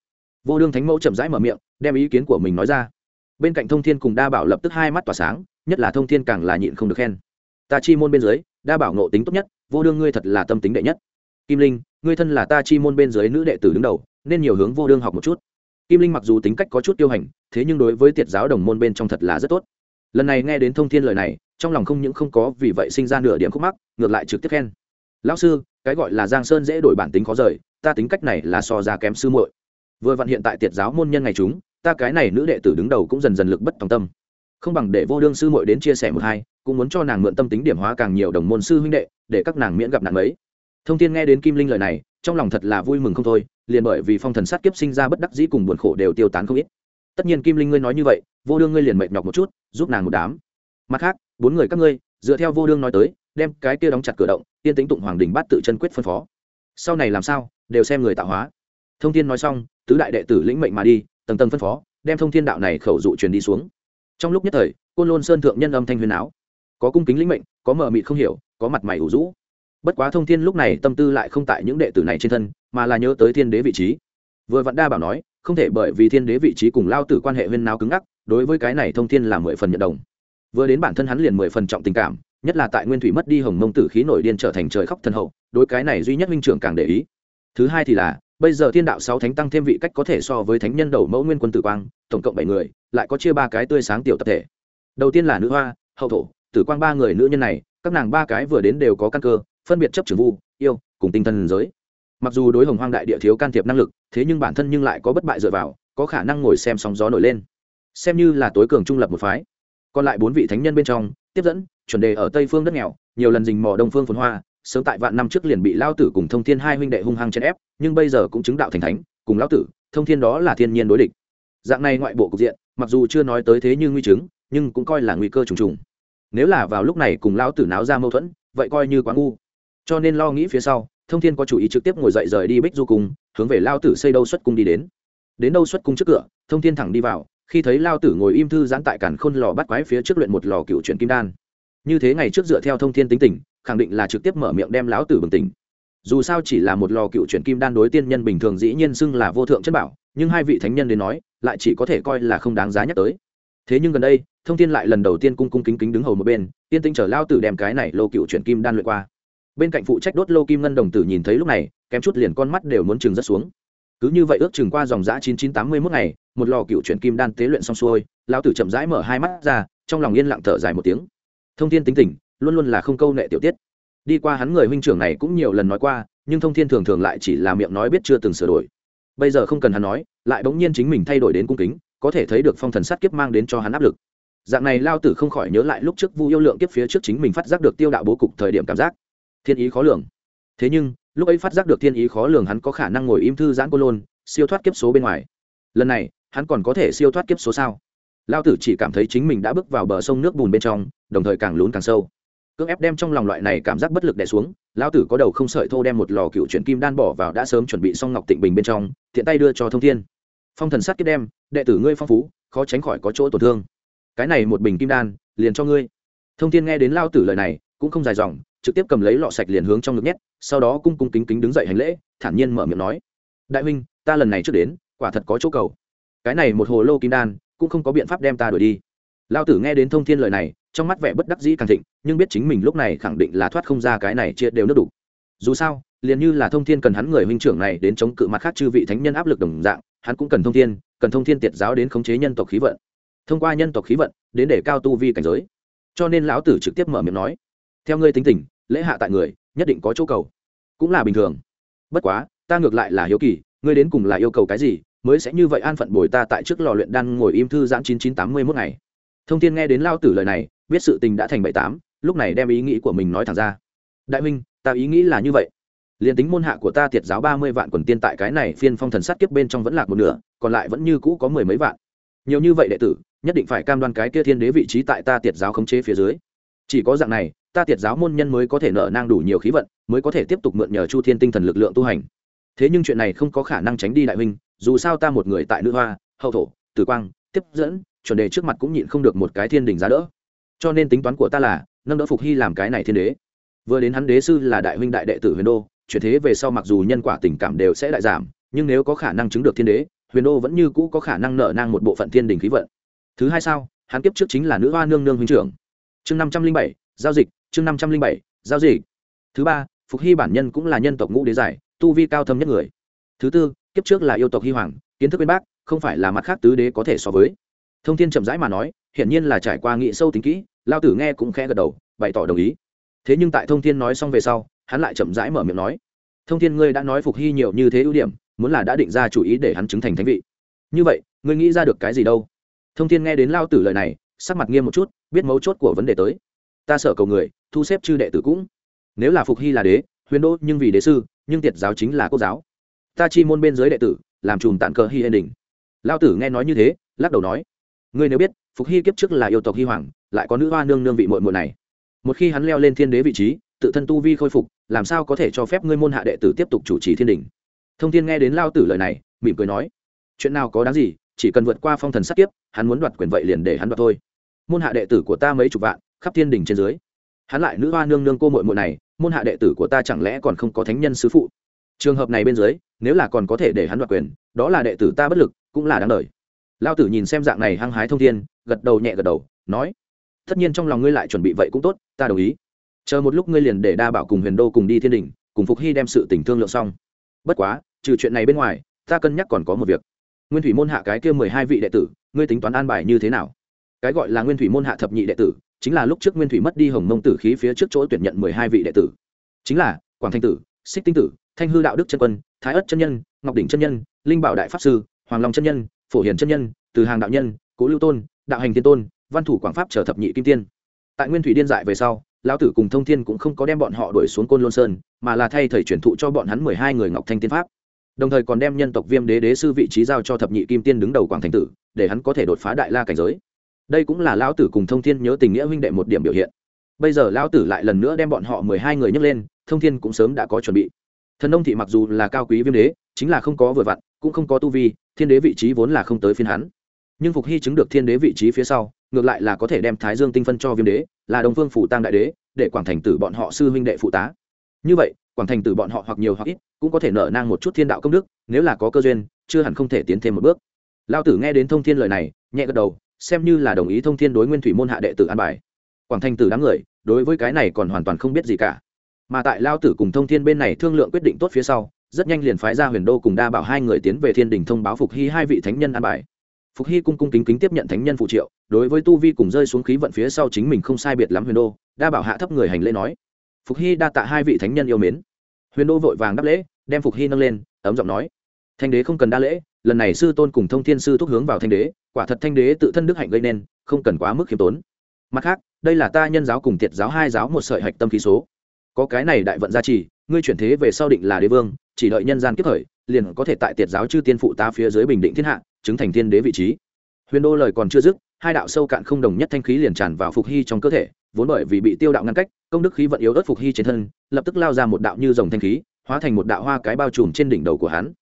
Vô đương thánh mẫu chậm rãi mở miệng, đem ý kiến của mình nói ra. Bên cạnh thông thiên cùng đa bảo lập tức hai mắt tỏa sáng, nhất là thông thiên càng là nhịn không được khen. Ta chi môn bên dưới, đa bảo nộ tính tốt nhất, vô đương ngươi thật là tâm tính đệ nhất. Kim linh, ngươi thân là ta chi môn bên dưới nữ đệ tử đứng đầu, nên nhiều hướng vô đương học một chút kim linh mặc dù tính cách có chút tiêu hành, thế nhưng đối với tiệt giáo đồng môn bên trong thật là rất tốt. Lần này nghe đến thông thiên lời này, trong lòng không những không có vì vậy sinh ra nửa điểm khúc mắc, ngược lại trực tiếp khen. Lão sư, cái gọi là giang sơn dễ đổi bản tính khó rời, ta tính cách này là so ra kém sư muội. Vừa vặn hiện tại tiệt giáo môn nhân ngày chúng, ta cái này nữ đệ tử đứng đầu cũng dần dần lực bất tòng tâm. Không bằng để vô đương sư muội đến chia sẻ một hai, cũng muốn cho nàng mượn tâm tính điểm hóa càng nhiều đồng môn sư huynh đệ, để các nàng miễn gặp nạn mấy. Thông thiên nghe đến kim linh lời này, trong lòng thật là vui mừng không thôi liền bởi vì phong thần sát kiếp sinh ra bất đắc dĩ cùng buồn khổ đều tiêu tán không ít. Tất nhiên kim linh ngươi nói như vậy, vô đương ngươi liền mệt nhọc một chút, giúp nàng một đám. Mặt khác, bốn người các ngươi, dựa theo vô đương nói tới, đem cái kia đóng chặt cửa động, tiên tính tụng hoàng đình bắt tự chân quyết phân phó. Sau này làm sao, đều xem người tạo hóa. Thông thiên nói xong, tứ đại đệ tử lĩnh mệnh mà đi, tầng tầng phân phó, đem thông thiên đạo này khẩu dụ truyền đi xuống. Trong lúc nhất thời, côn lôn sơn thượng nhân âm thanh huyền áo. Có cung kính lĩnh mệnh, có mờ mịt không hiểu, có mặt mày ủ rũ. Bất quá thông thiên lúc này tâm tư lại không tại những đệ tử này trên thân mà là nhớ tới thiên đế vị trí. Vừa vặn đa bảo nói, không thể bởi vì thiên đế vị trí cùng lao tử quan hệ huyên nào cứng ngắc, đối với cái này thông thiên là mười phần nhận đồng. Vừa đến bản thân hắn liền mười phần trọng tình cảm, nhất là tại nguyên thủy mất đi hồng mông tử khí nổi điên trở thành trời khóc thần hậu, đối cái này duy nhất minh trưởng càng để ý. Thứ hai thì là, bây giờ thiên đạo sáu thánh tăng thêm vị cách có thể so với thánh nhân đầu mẫu nguyên quân tử quang, tổng cộng bảy người, lại có chia ba cái tươi sáng tiểu tập thể. Đầu tiên là nữ hoa, hậu thổ, tử quang ba người nữ nhân này, các nàng ba cái vừa đến đều có căn cơ, phân biệt chấp trưởng vu, yêu, cùng tinh thần giới mặc dù đối hồng hoang đại địa thiếu can thiệp năng lực, thế nhưng bản thân nhưng lại có bất bại dựa vào, có khả năng ngồi xem sóng gió nổi lên. Xem như là tối cường trung lập một phái. Còn lại bốn vị thánh nhân bên trong, tiếp dẫn, chuẩn đề ở tây phương đất nghèo, nhiều lần dình mò đông phương phồn hoa, sớm tại vạn năm trước liền bị lao tử cùng thông thiên hai huynh đệ hung hăng chèn ép, nhưng bây giờ cũng chứng đạo thành thánh, cùng lao tử, thông thiên đó là thiên nhiên đối địch. Dạng này ngoại bộ cục diện, mặc dù chưa nói tới thế như nguy chứng, nhưng cũng coi là nguy cơ trùng trùng. Nếu là vào lúc này cùng lao tử náo ra mâu thuẫn, vậy coi như quá ngu. Cho nên lo nghĩ phía sau thông thiên có chủ ý trực tiếp ngồi dậy rời đi bích du cung, hướng về lao tử xây đâu xuất cung đi đến. Đến đâu xuất cung trước cửa, thông thiên thẳng đi vào, khi thấy lao tử ngồi im thư giãn tại cản khôn lò bắt quái phía trước luyện một lò cựu chuyển kim đan. Như thế ngày trước dựa theo thông thiên tính tình, khẳng định là trực tiếp mở miệng đem lão tử bừng tỉnh. Dù sao chỉ là một lò cựu chuyển kim đan đối tiên nhân bình thường dĩ nhiên xưng là vô thượng chất bảo, nhưng hai vị thánh nhân đến nói, lại chỉ có thể coi là không đáng giá nhắc tới. Thế nhưng gần đây, thông thiên lại lần đầu tiên cung cung kính kính đứng hầu một bên tiên tinh chở lao tử đem cái này lô cựu chuyển kim đan luyện qua bên cạnh phụ trách đốt lô kim ngân đồng tử nhìn thấy lúc này, kém chút liền con mắt đều muốn chừng rất xuống. Cứ như vậy ước chừng qua dòng giã chín chín tám mươi mốt ngày, một lò cựu chuyển kim đan tế luyện xong xuôi, lão tử chậm rãi mở hai mắt ra, trong lòng yên lặng thở dài một tiếng. Thông thiên tính tình, luôn luôn là không câu nệ tiểu tiết. Đi qua hắn người huynh trưởng này cũng nhiều lần nói qua, nhưng thông thiên thường thường lại chỉ là miệng nói biết chưa từng sửa đổi. Bây giờ không cần hắn nói, lại bỗng nhiên chính mình thay đổi đến cung kính, có thể thấy được phong thần sát kiếp mang đến cho hắn áp lực. Dạng này lao tử không khỏi nhớ lại lúc trước vu yêu lượng kiếp phía trước chính mình phát giác được tiêu đạo bố cục thời điểm cảm giác thiên ý khó lường. Thế nhưng, lúc ấy phát giác được thiên ý khó lường hắn có khả năng ngồi im thư giãn cô lôn, siêu thoát kiếp số bên ngoài. Lần này, hắn còn có thể siêu thoát kiếp số sao? Lao tử chỉ cảm thấy chính mình đã bước vào bờ sông nước bùn bên trong, đồng thời càng lún càng sâu. Cưỡng ép đem trong lòng loại này cảm giác bất lực đè xuống, lao tử có đầu không sợi thô đem một lò cựu chuyển kim đan bỏ vào đã sớm chuẩn bị xong ngọc tịnh bình bên trong thiện tay đưa cho thông thiên. Phong thần sát kiếp đem, đệ tử ngươi phong phú, khó tránh khỏi có chỗ tổn thương. Cái này một bình kim đan, liền cho ngươi. Thông thiên nghe đến lao tử lời này cũng không dài dòng, trực tiếp cầm lấy lọ sạch liền hướng trong ngực nhét, sau đó cung cung kính kính đứng dậy hành lễ, thản nhiên mở miệng nói, đại huynh, ta lần này trước đến, quả thật có chỗ cầu. Cái này một hồ lô kim đan, cũng không có biện pháp đem ta đuổi đi. Lao tử nghe đến thông thiên lời này, trong mắt vẻ bất đắc dĩ càng thịnh, nhưng biết chính mình lúc này khẳng định là thoát không ra cái này chia đều nước đủ. Dù sao, liền như là thông thiên cần hắn người huynh trưởng này đến chống cự mặt khác chư vị thánh nhân áp lực đồng dạng, hắn cũng cần thông thiên, cần thông thiên tiệt giáo đến khống chế nhân tộc khí vận. Thông qua nhân tộc khí vận, đến để cao tu vi cảnh giới. Cho nên lão tử trực tiếp mở miệng nói theo ngươi tính tình, lễ hạ tại người, nhất định có chỗ cầu. Cũng là bình thường. Bất quá, ta ngược lại là hiếu kỳ, ngươi đến cùng là yêu cầu cái gì, mới sẽ như vậy an phận bồi ta tại trước lò luyện đan ngồi im thư giãn chín chín tám mươi mốt ngày. Thông tin nghe đến lao tử lời này, biết sự tình đã thành bảy tám, lúc này đem ý nghĩ của mình nói thẳng ra. Đại huynh, ta ý nghĩ là như vậy. Liền tính môn hạ của ta tiệt giáo ba mươi vạn quần tiên tại cái này phiên phong thần sát kiếp bên trong vẫn lạc một nửa, còn lại vẫn như cũ có mười mấy vạn. Nhiều như vậy đệ tử, nhất định phải cam đoan cái kia thiên đế vị trí tại ta tiệt giáo khống chế phía dưới. Chỉ có dạng này ta tiệt giáo môn nhân mới có thể nợ nang đủ nhiều khí vận, mới có thể tiếp tục mượn nhờ chu thiên tinh thần lực lượng tu hành. Thế nhưng chuyện này không có khả năng tránh đi đại huynh, dù sao ta một người tại nữ hoa, hậu thổ, tử quang, tiếp dẫn, chuẩn đề trước mặt cũng nhịn không được một cái thiên đình giá đỡ. Cho nên tính toán của ta là, nâng đỡ phục hy làm cái này thiên đế. Vừa đến hắn đế sư là đại huynh đại đệ tử huyền đô, chuyển thế về sau mặc dù nhân quả tình cảm đều sẽ đại giảm, nhưng nếu có khả năng chứng được thiên đế, huyền đô vẫn như cũ có khả năng nợ nang một bộ phận thiên đình khí vận. Thứ hai sao, hắn kiếp trước chính là nữ hoa nương nương huynh trưởng. Chương năm trăm linh bảy, giao dịch chương năm trăm linh bảy, giao dịch. Thứ ba, phục hy bản nhân cũng là nhân tộc ngũ đế giải, tu vi cao thâm nhất người. Thứ tư, kiếp trước là yêu tộc hy hoàng, kiến thức bên bác không phải là mặt khác tứ đế có thể so với. Thông thiên chậm rãi mà nói, hiển nhiên là trải qua nghị sâu tính kỹ, lao tử nghe cũng khẽ gật đầu, bày tỏ đồng ý. Thế nhưng tại thông thiên nói xong về sau, hắn lại chậm rãi mở miệng nói, thông thiên, ngươi đã nói phục hy nhiều như thế ưu điểm, muốn là đã định ra chủ ý để hắn chứng thành thánh vị. Như vậy, ngươi nghĩ ra được cái gì đâu? Thông thiên nghe đến lao tử lời này, sắc mặt nghiêm một chút, biết mấu chốt của vấn đề tới ta sợ cầu người, thu xếp chư đệ tử cũng. Nếu là phục hy là đế, huyền đô nhưng vì đế sư, nhưng tiệt giáo chính là cô giáo. Ta chi môn bên dưới đệ tử, làm chùm tản cờ hy yên đình. Lao tử nghe nói như thế, lắc đầu nói, ngươi nếu biết, phục hy kiếp trước là yêu tộc hy hoàng, lại có nữ hoa nương nương vị muội muội này. Một khi hắn leo lên thiên đế vị trí, tự thân tu vi khôi phục, làm sao có thể cho phép ngươi môn hạ đệ tử tiếp tục chủ trì thiên đình? Thông thiên nghe đến lao tử lời này, mỉm cười nói, chuyện nào có đáng gì, chỉ cần vượt qua phong thần sát kiếp, hắn muốn đoạt quyền vậy liền để hắn đoạt thôi. Môn hạ đệ tử của ta mấy chục vạn khắp thiên đình trên dưới. Hắn lại nữ hoa nương nương cô muội muội này, môn hạ đệ tử của ta chẳng lẽ còn không có thánh nhân sứ phụ? Trường hợp này bên dưới, nếu là còn có thể để hắn đoạt quyền, đó là đệ tử ta bất lực, cũng là đáng đời. Lao tử nhìn xem dạng này hăng hái thông thiên, gật đầu nhẹ gật đầu, nói, tất nhiên trong lòng ngươi lại chuẩn bị vậy cũng tốt, ta đồng ý. Chờ một lúc ngươi liền để đa bảo cùng huyền đô cùng đi thiên đình, cùng phục hy đem sự tình thương lượng xong. Bất quá, trừ chuyện này bên ngoài, ta cân nhắc còn có một việc. Nguyên thủy môn hạ cái kia mười hai vị đệ tử, ngươi tính toán an bài như thế nào? Cái gọi là nguyên thủy môn hạ thập nhị đệ tử chính là lúc trước nguyên thủy mất đi hồng mông tử khí phía trước chỗ tuyển nhận mười hai vị đệ tử. Chính là, quảng thanh tử, xích tinh tử, thanh hư đạo đức chân quân, thái ất chân nhân, ngọc đỉnh chân nhân, linh bảo đại pháp sư, hoàng long chân nhân, phổ hiền chân nhân, từ hàng đạo nhân, cố lưu tôn, đạo hành tiên tôn, văn thủ quảng pháp trở thập nhị kim tiên. Tại nguyên thủy điên dại về sau, lão tử cùng thông thiên cũng không có đem bọn họ đuổi xuống côn lôn sơn, mà là thay thầy chuyển thụ cho bọn hắn mười hai người ngọc thanh tiên pháp. Đồng thời còn đem nhân tộc viêm đế đế sư vị trí giao cho thập nhị kim tiên đứng đầu quảng thành tử, để hắn có thể đột phá đại la cảnh giới đây cũng là lão tử cùng thông thiên nhớ tình nghĩa huynh đệ một điểm biểu hiện. Bây giờ lão tử lại lần nữa đem bọn họ mười hai người nhấc lên, thông thiên cũng sớm đã có chuẩn bị. Thần nông thị mặc dù là cao quý viêm đế, chính là không có vừa vặn, cũng không có tu vi, thiên đế vị trí vốn là không tới phiên hắn. Nhưng phục hy chứng được thiên đế vị trí phía sau, ngược lại là có thể đem thái dương tinh phân cho viêm đế, là đồng phương phủ tăng đại đế, để quảng thành tử bọn họ sư huynh đệ phụ tá. Như vậy, quảng thành tử bọn họ hoặc nhiều hoặc ít, cũng có thể nở nang một chút thiên đạo công đức, nếu là có cơ duyên, chưa hẳn không thể tiến thêm một bước. Lao tử nghe đến thông thiên lời này, nhẹ gật đầu xem như là đồng ý thông thiên đối nguyên thủy môn hạ đệ tử an bài. Quảng thành tử đám người, đối với cái này còn hoàn toàn không biết gì cả. Mà tại lao tử cùng thông thiên bên này thương lượng quyết định tốt phía sau, rất nhanh liền phái ra huyền đô cùng đa bảo hai người tiến về thiên đình thông báo phục hy hai vị thánh nhân an bài. Phục hy cung cung kính kính tiếp nhận thánh nhân phụ triệu, đối với tu vi cùng rơi xuống khí vận phía sau chính mình không sai biệt lắm huyền đô, đa bảo hạ thấp người hành lễ nói. Phục hy đa tạ hai vị thánh nhân yêu mến. Huyền đô vội vàng đáp lễ, đem phục hy nâng lên, ấm giọng nói. Thanh đế không cần đa lễ lần này sư tôn cùng thông thiên sư thúc hướng vào thanh đế, quả thật thanh đế tự thân đức hạnh gây nên, không cần quá mức khiêm tốn. Mặt khác, đây là ta nhân giáo cùng thiệt giáo hai giáo một sợi hạch tâm khí số. Có cái này đại vận gia trì, ngươi chuyển thế về sau định là đế vương, chỉ đợi nhân gian kiếp thời, liền có thể tại tiệt giáo chư tiên phụ ta phía dưới bình định thiên hạ, chứng thành thiên đế vị trí. Huyền đô lời còn chưa dứt, hai đạo sâu cạn không đồng nhất thanh khí liền tràn vào phục hy trong cơ thể, vốn bởi vì bị tiêu đạo ngăn cách, công đức khí vận yếu ớt phục hy trên thân, lập tức lao ra một đạo như dòng thanh khí, hóa thành một đạo hoa cái bao trùm trên đỉnh đầu của hắn.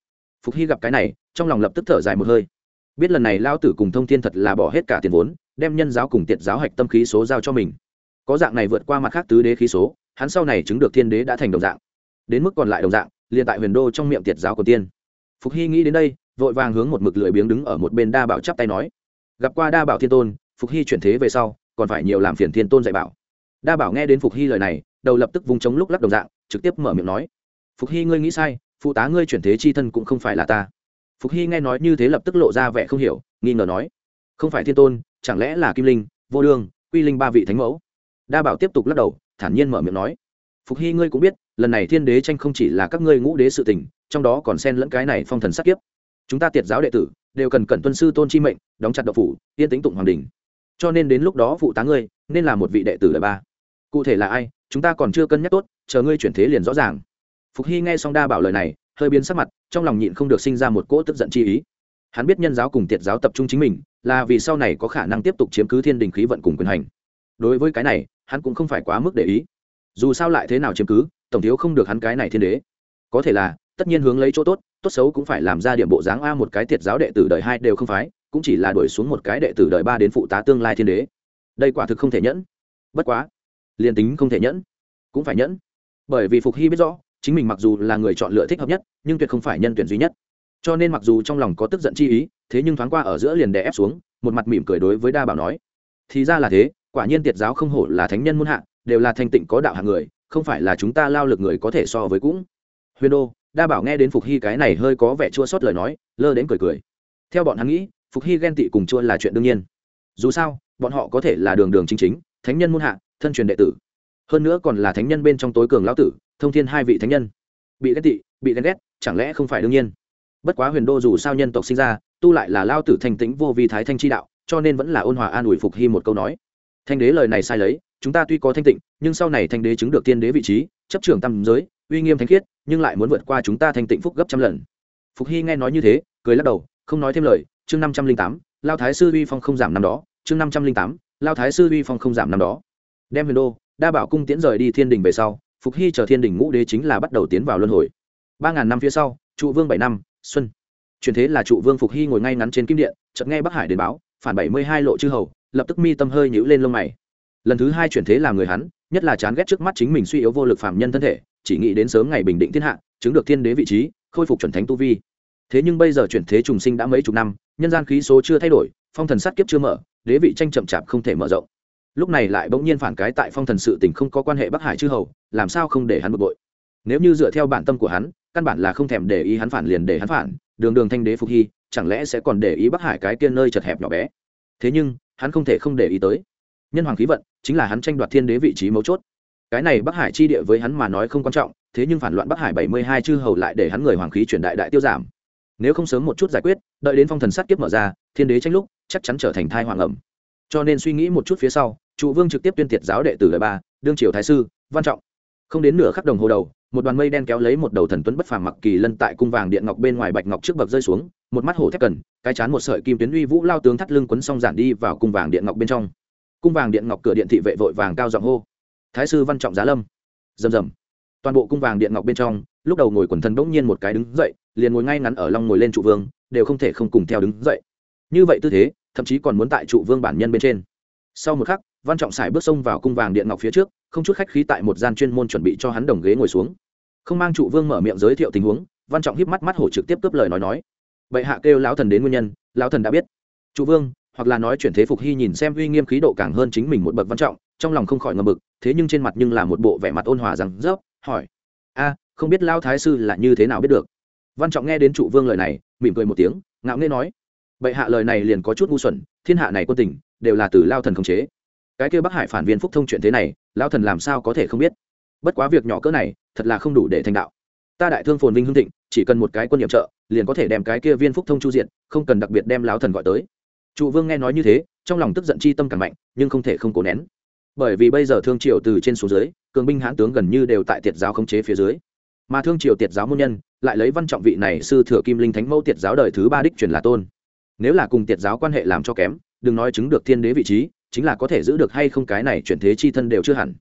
Phục hy gặp cái này trong lòng lập tức thở dài một hơi. Biết lần này lao tử cùng thông thiên thật là bỏ hết cả tiền vốn, đem nhân giáo cùng tiệt giáo hạch tâm khí số giao cho mình. Có dạng này vượt qua mặt khác tứ đế khí số, hắn sau này chứng được thiên đế đã thành đồng dạng. Đến mức còn lại đồng dạng, liền tại huyền đô trong miệng tiệt giáo của tiên. Phục hy nghĩ đến đây, vội vàng hướng một mực lười biếng đứng ở một bên đa bảo chắp tay nói, gặp qua đa bảo thiên tôn, phục hy chuyển thế về sau, còn phải nhiều làm phiền thiên tôn dạy bảo. Đa bảo nghe đến phục hy lời này, đầu lập tức vùng chống lúc lắc đồng dạng, trực tiếp mở miệng nói, phục hy ngươi nghĩ sai, phụ tá ngươi chuyển thế chi thân cũng không phải là ta phục hy nghe nói như thế lập tức lộ ra vẻ không hiểu, nghi ngờ nói, không phải thiên tôn, chẳng lẽ là kim linh, vô đương quy linh ba vị thánh mẫu? Đa bảo tiếp tục lắc đầu, thản nhiên mở miệng nói, phục hy ngươi cũng biết, lần này thiên đế tranh không chỉ là các ngươi ngũ đế sự tình, trong đó còn xen lẫn cái này phong thần sắc kiếp. Chúng ta tiệt giáo đệ tử, đều cần cẩn tuân sư tôn chi mệnh, đóng chặt độc phủ, yên tính tụng hoàng đình cho nên đến lúc đó phụ tá ngươi, nên là một vị đệ tử đời ba. Cụ thể là ai, chúng ta còn chưa cân nhắc tốt, chờ ngươi chuyển thế liền rõ ràng. Phục hy nghe xong đa bảo lời này hơi biến sắc mặt, trong lòng nhịn không được sinh ra một cỗ tức giận chi ý. Hắn biết nhân giáo cùng tiệt giáo tập trung chính mình, là vì sau này có khả năng tiếp tục chiếm cứ thiên đình khí vận cùng quyền hành. Đối với cái này, hắn cũng không phải quá mức để ý. Dù sao lại thế nào chiếm cứ, tổng thiếu không được hắn cái này thiên đế. Có thể là, tất nhiên hướng lấy chỗ tốt tốt xấu cũng phải làm ra điểm bộ dáng a một cái tiệt giáo đệ tử đời hai đều không phái cũng chỉ là đuổi xuống một cái đệ tử đời ba đến phụ tá tương lai thiên đế. Đây quả thực không thể nhẫn. Bất quá, liền tính không thể nhẫn, cũng phải nhẫn. Bởi vì phục hy biết rõ chính mình mặc dù là người chọn lựa thích hợp nhất, nhưng tuyệt không phải nhân tuyển duy nhất. Cho nên mặc dù trong lòng có tức giận chi ý, thế nhưng thoáng qua ở giữa liền đè ép xuống, một mặt mỉm cười đối với đa bảo nói. Thì ra là thế, quả nhiên tiệt giáo không hổ là thánh nhân muôn hạ, đều là thanh tịnh có đạo hạng người, không phải là chúng ta lao lực người có thể so với cũng. Huyền đô, đa bảo nghe đến phục hy cái này hơi có vẻ chua sót lời nói, lơ đến cười cười. Theo bọn hắn nghĩ, phục hy ghen tị cùng chua là chuyện đương nhiên. Dù sao, bọn họ có thể là đường đường chính chính, thánh nhân muôn hạ, thân truyền đệ tử. Hơn nữa còn là thánh nhân bên trong tối cường lão tử thông thiên hai vị thánh nhân. Bị ghét tị, bị ghen ghét, chẳng lẽ không phải đương nhiên? Bất quá huyền đô dù sao nhân tộc sinh ra, tu lại là lao tử thanh tĩnh vô vi thái thanh chi đạo, cho nên vẫn là ôn hòa an ủi phục hy một câu nói. Thanh đế lời này sai lấy, chúng ta tuy có thanh tịnh, nhưng sau này thanh đế chứng được tiên đế vị trí, chấp trưởng tam giới, uy nghiêm thánh khiết, nhưng lại muốn vượt qua chúng ta thanh tịnh phúc gấp trăm lần. Phục hy nghe nói như thế, cười lắc đầu, không nói thêm lời, chương năm trăm linh tám, lao thái sư uy phong không giảm năm đó, chương năm trăm linh tám, lao thái sư uy phong không giảm năm đó. Đem huyền đô, đa bảo cung tiễn rời đi thiên đình về sau phục hy chờ thiên đình ngũ đế chính là bắt đầu tiến vào luân hồi. Ba ngàn năm phía sau, trụ vương bảy năm, xuân. Chuyển thế là trụ vương phục hy ngồi ngay ngắn trên kim điện, chợt nghe bắc hải đến báo, phản bảy mươi hai lộ chư hầu, lập tức mi tâm hơi nhữ lên lông mày. Lần thứ hai chuyển thế làm người hắn, nhất là chán ghét trước mắt chính mình suy yếu vô lực phạm nhân thân thể, chỉ nghĩ đến sớm ngày bình định thiên hạ, chứng được thiên đế vị trí, khôi phục chuẩn thánh tu vi. Thế nhưng bây giờ chuyển thế trùng sinh đã mấy chục năm, nhân gian khí số chưa thay đổi, phong thần sát kiếp chưa mở, đế vị tranh chậm chạp không thể mở rộng lúc này lại bỗng nhiên phản cái tại phong thần sự tình không có quan hệ bắc hải chư hầu, làm sao không để hắn bực bội? Nếu như dựa theo bản tâm của hắn, căn bản là không thèm để ý hắn phản liền để hắn phản, đường đường thanh đế phục hy, chẳng lẽ sẽ còn để ý bắc hải cái tiên nơi chật hẹp nhỏ bé? Thế nhưng, hắn không thể không để ý tới. Nhân hoàng khí vận, chính là hắn tranh đoạt thiên đế vị trí mấu chốt. Cái này bắc hải chi địa với hắn mà nói không quan trọng, thế nhưng phản loạn bắc hải bảy mươi hai chư hầu lại để hắn người hoàng khí chuyển đại đại tiêu giảm. Nếu không sớm một chút giải quyết, đợi đến phong thần sát kiếp mở ra, thiên đế tranh lúc, chắc chắn trở thành thai hoàng ẩm cho nên suy nghĩ một chút phía sau, trụ vương trực tiếp tuyên tiệt giáo đệ tử đời ba, đương triều thái sư, văn trọng. Không đến nửa khắc đồng hồ đầu, một đoàn mây đen kéo lấy một đầu thần tuấn bất phàm mặc kỳ lân tại cung vàng điện ngọc bên ngoài bạch ngọc trước bậc rơi xuống, một mắt hổ thép cần, cái chán một sợi kim tuyến uy vũ lao tướng thắt lưng quấn xong giản đi vào cung vàng điện ngọc bên trong. Cung vàng điện ngọc cửa điện thị vệ vội vàng cao giọng hô, thái sư văn trọng giá lâm. Rầm rầm. Toàn bộ cung vàng điện ngọc bên trong, lúc đầu ngồi quần thần bỗng nhiên một cái đứng dậy, liền ngồi ngay ngắn ở long ngồi lên trụ vương, đều không thể không cùng theo đứng dậy. Như vậy tư thế thậm chí còn muốn tại trụ vương bản nhân bên trên. Sau một khắc, văn trọng sải bước xông vào cung vàng điện ngọc phía trước, không chút khách khí tại một gian chuyên môn chuẩn bị cho hắn đồng ghế ngồi xuống. Không mang trụ vương mở miệng giới thiệu tình huống, văn trọng híp mắt mắt hổ trực tiếp cướp lời nói nói. Bệ hạ kêu lão thần đến nguyên nhân, lão thần đã biết. Trụ vương, hoặc là nói chuyển thế phục hy nhìn xem uy nghiêm khí độ càng hơn chính mình một bậc văn trọng, trong lòng không khỏi ngầm mực, thế nhưng trên mặt nhưng là một bộ vẻ mặt ôn hòa rằng rớp, hỏi. A, không biết lao thái sư là như thế nào biết được? Văn trọng nghe đến trụ vương lời này, mỉm cười một tiếng, ngạo nghê nói bệ hạ lời này liền có chút ngu xuẩn, thiên hạ này quân tình, đều là từ lao thần khống chế. Cái kia bắc hải phản viên phúc thông chuyện thế này, lao thần làm sao có thể không biết? Bất quá việc nhỏ cỡ này, thật là không đủ để thành đạo. Ta đại thương phồn vinh hưng thịnh, chỉ cần một cái quân nhiệm trợ, liền có thể đem cái kia viên phúc thông chu diện, không cần đặc biệt đem lao thần gọi tới. Trụ vương nghe nói như thế, trong lòng tức giận chi tâm càng mạnh, nhưng không thể không cố nén. Bởi vì bây giờ thương triều từ trên xuống dưới, cường binh hãn tướng gần như đều tại tiệt giáo khống chế phía dưới. Mà thương triều tiệt giáo môn nhân, lại lấy văn trọng vị này sư thừa kim linh thánh mẫu tiệt giáo đời thứ ba đích truyền là tôn nếu là cùng tiệt giáo quan hệ làm cho kém, đừng nói chứng được thiên đế vị trí, chính là có thể giữ được hay không cái này chuyển thế chi thân đều chưa hẳn.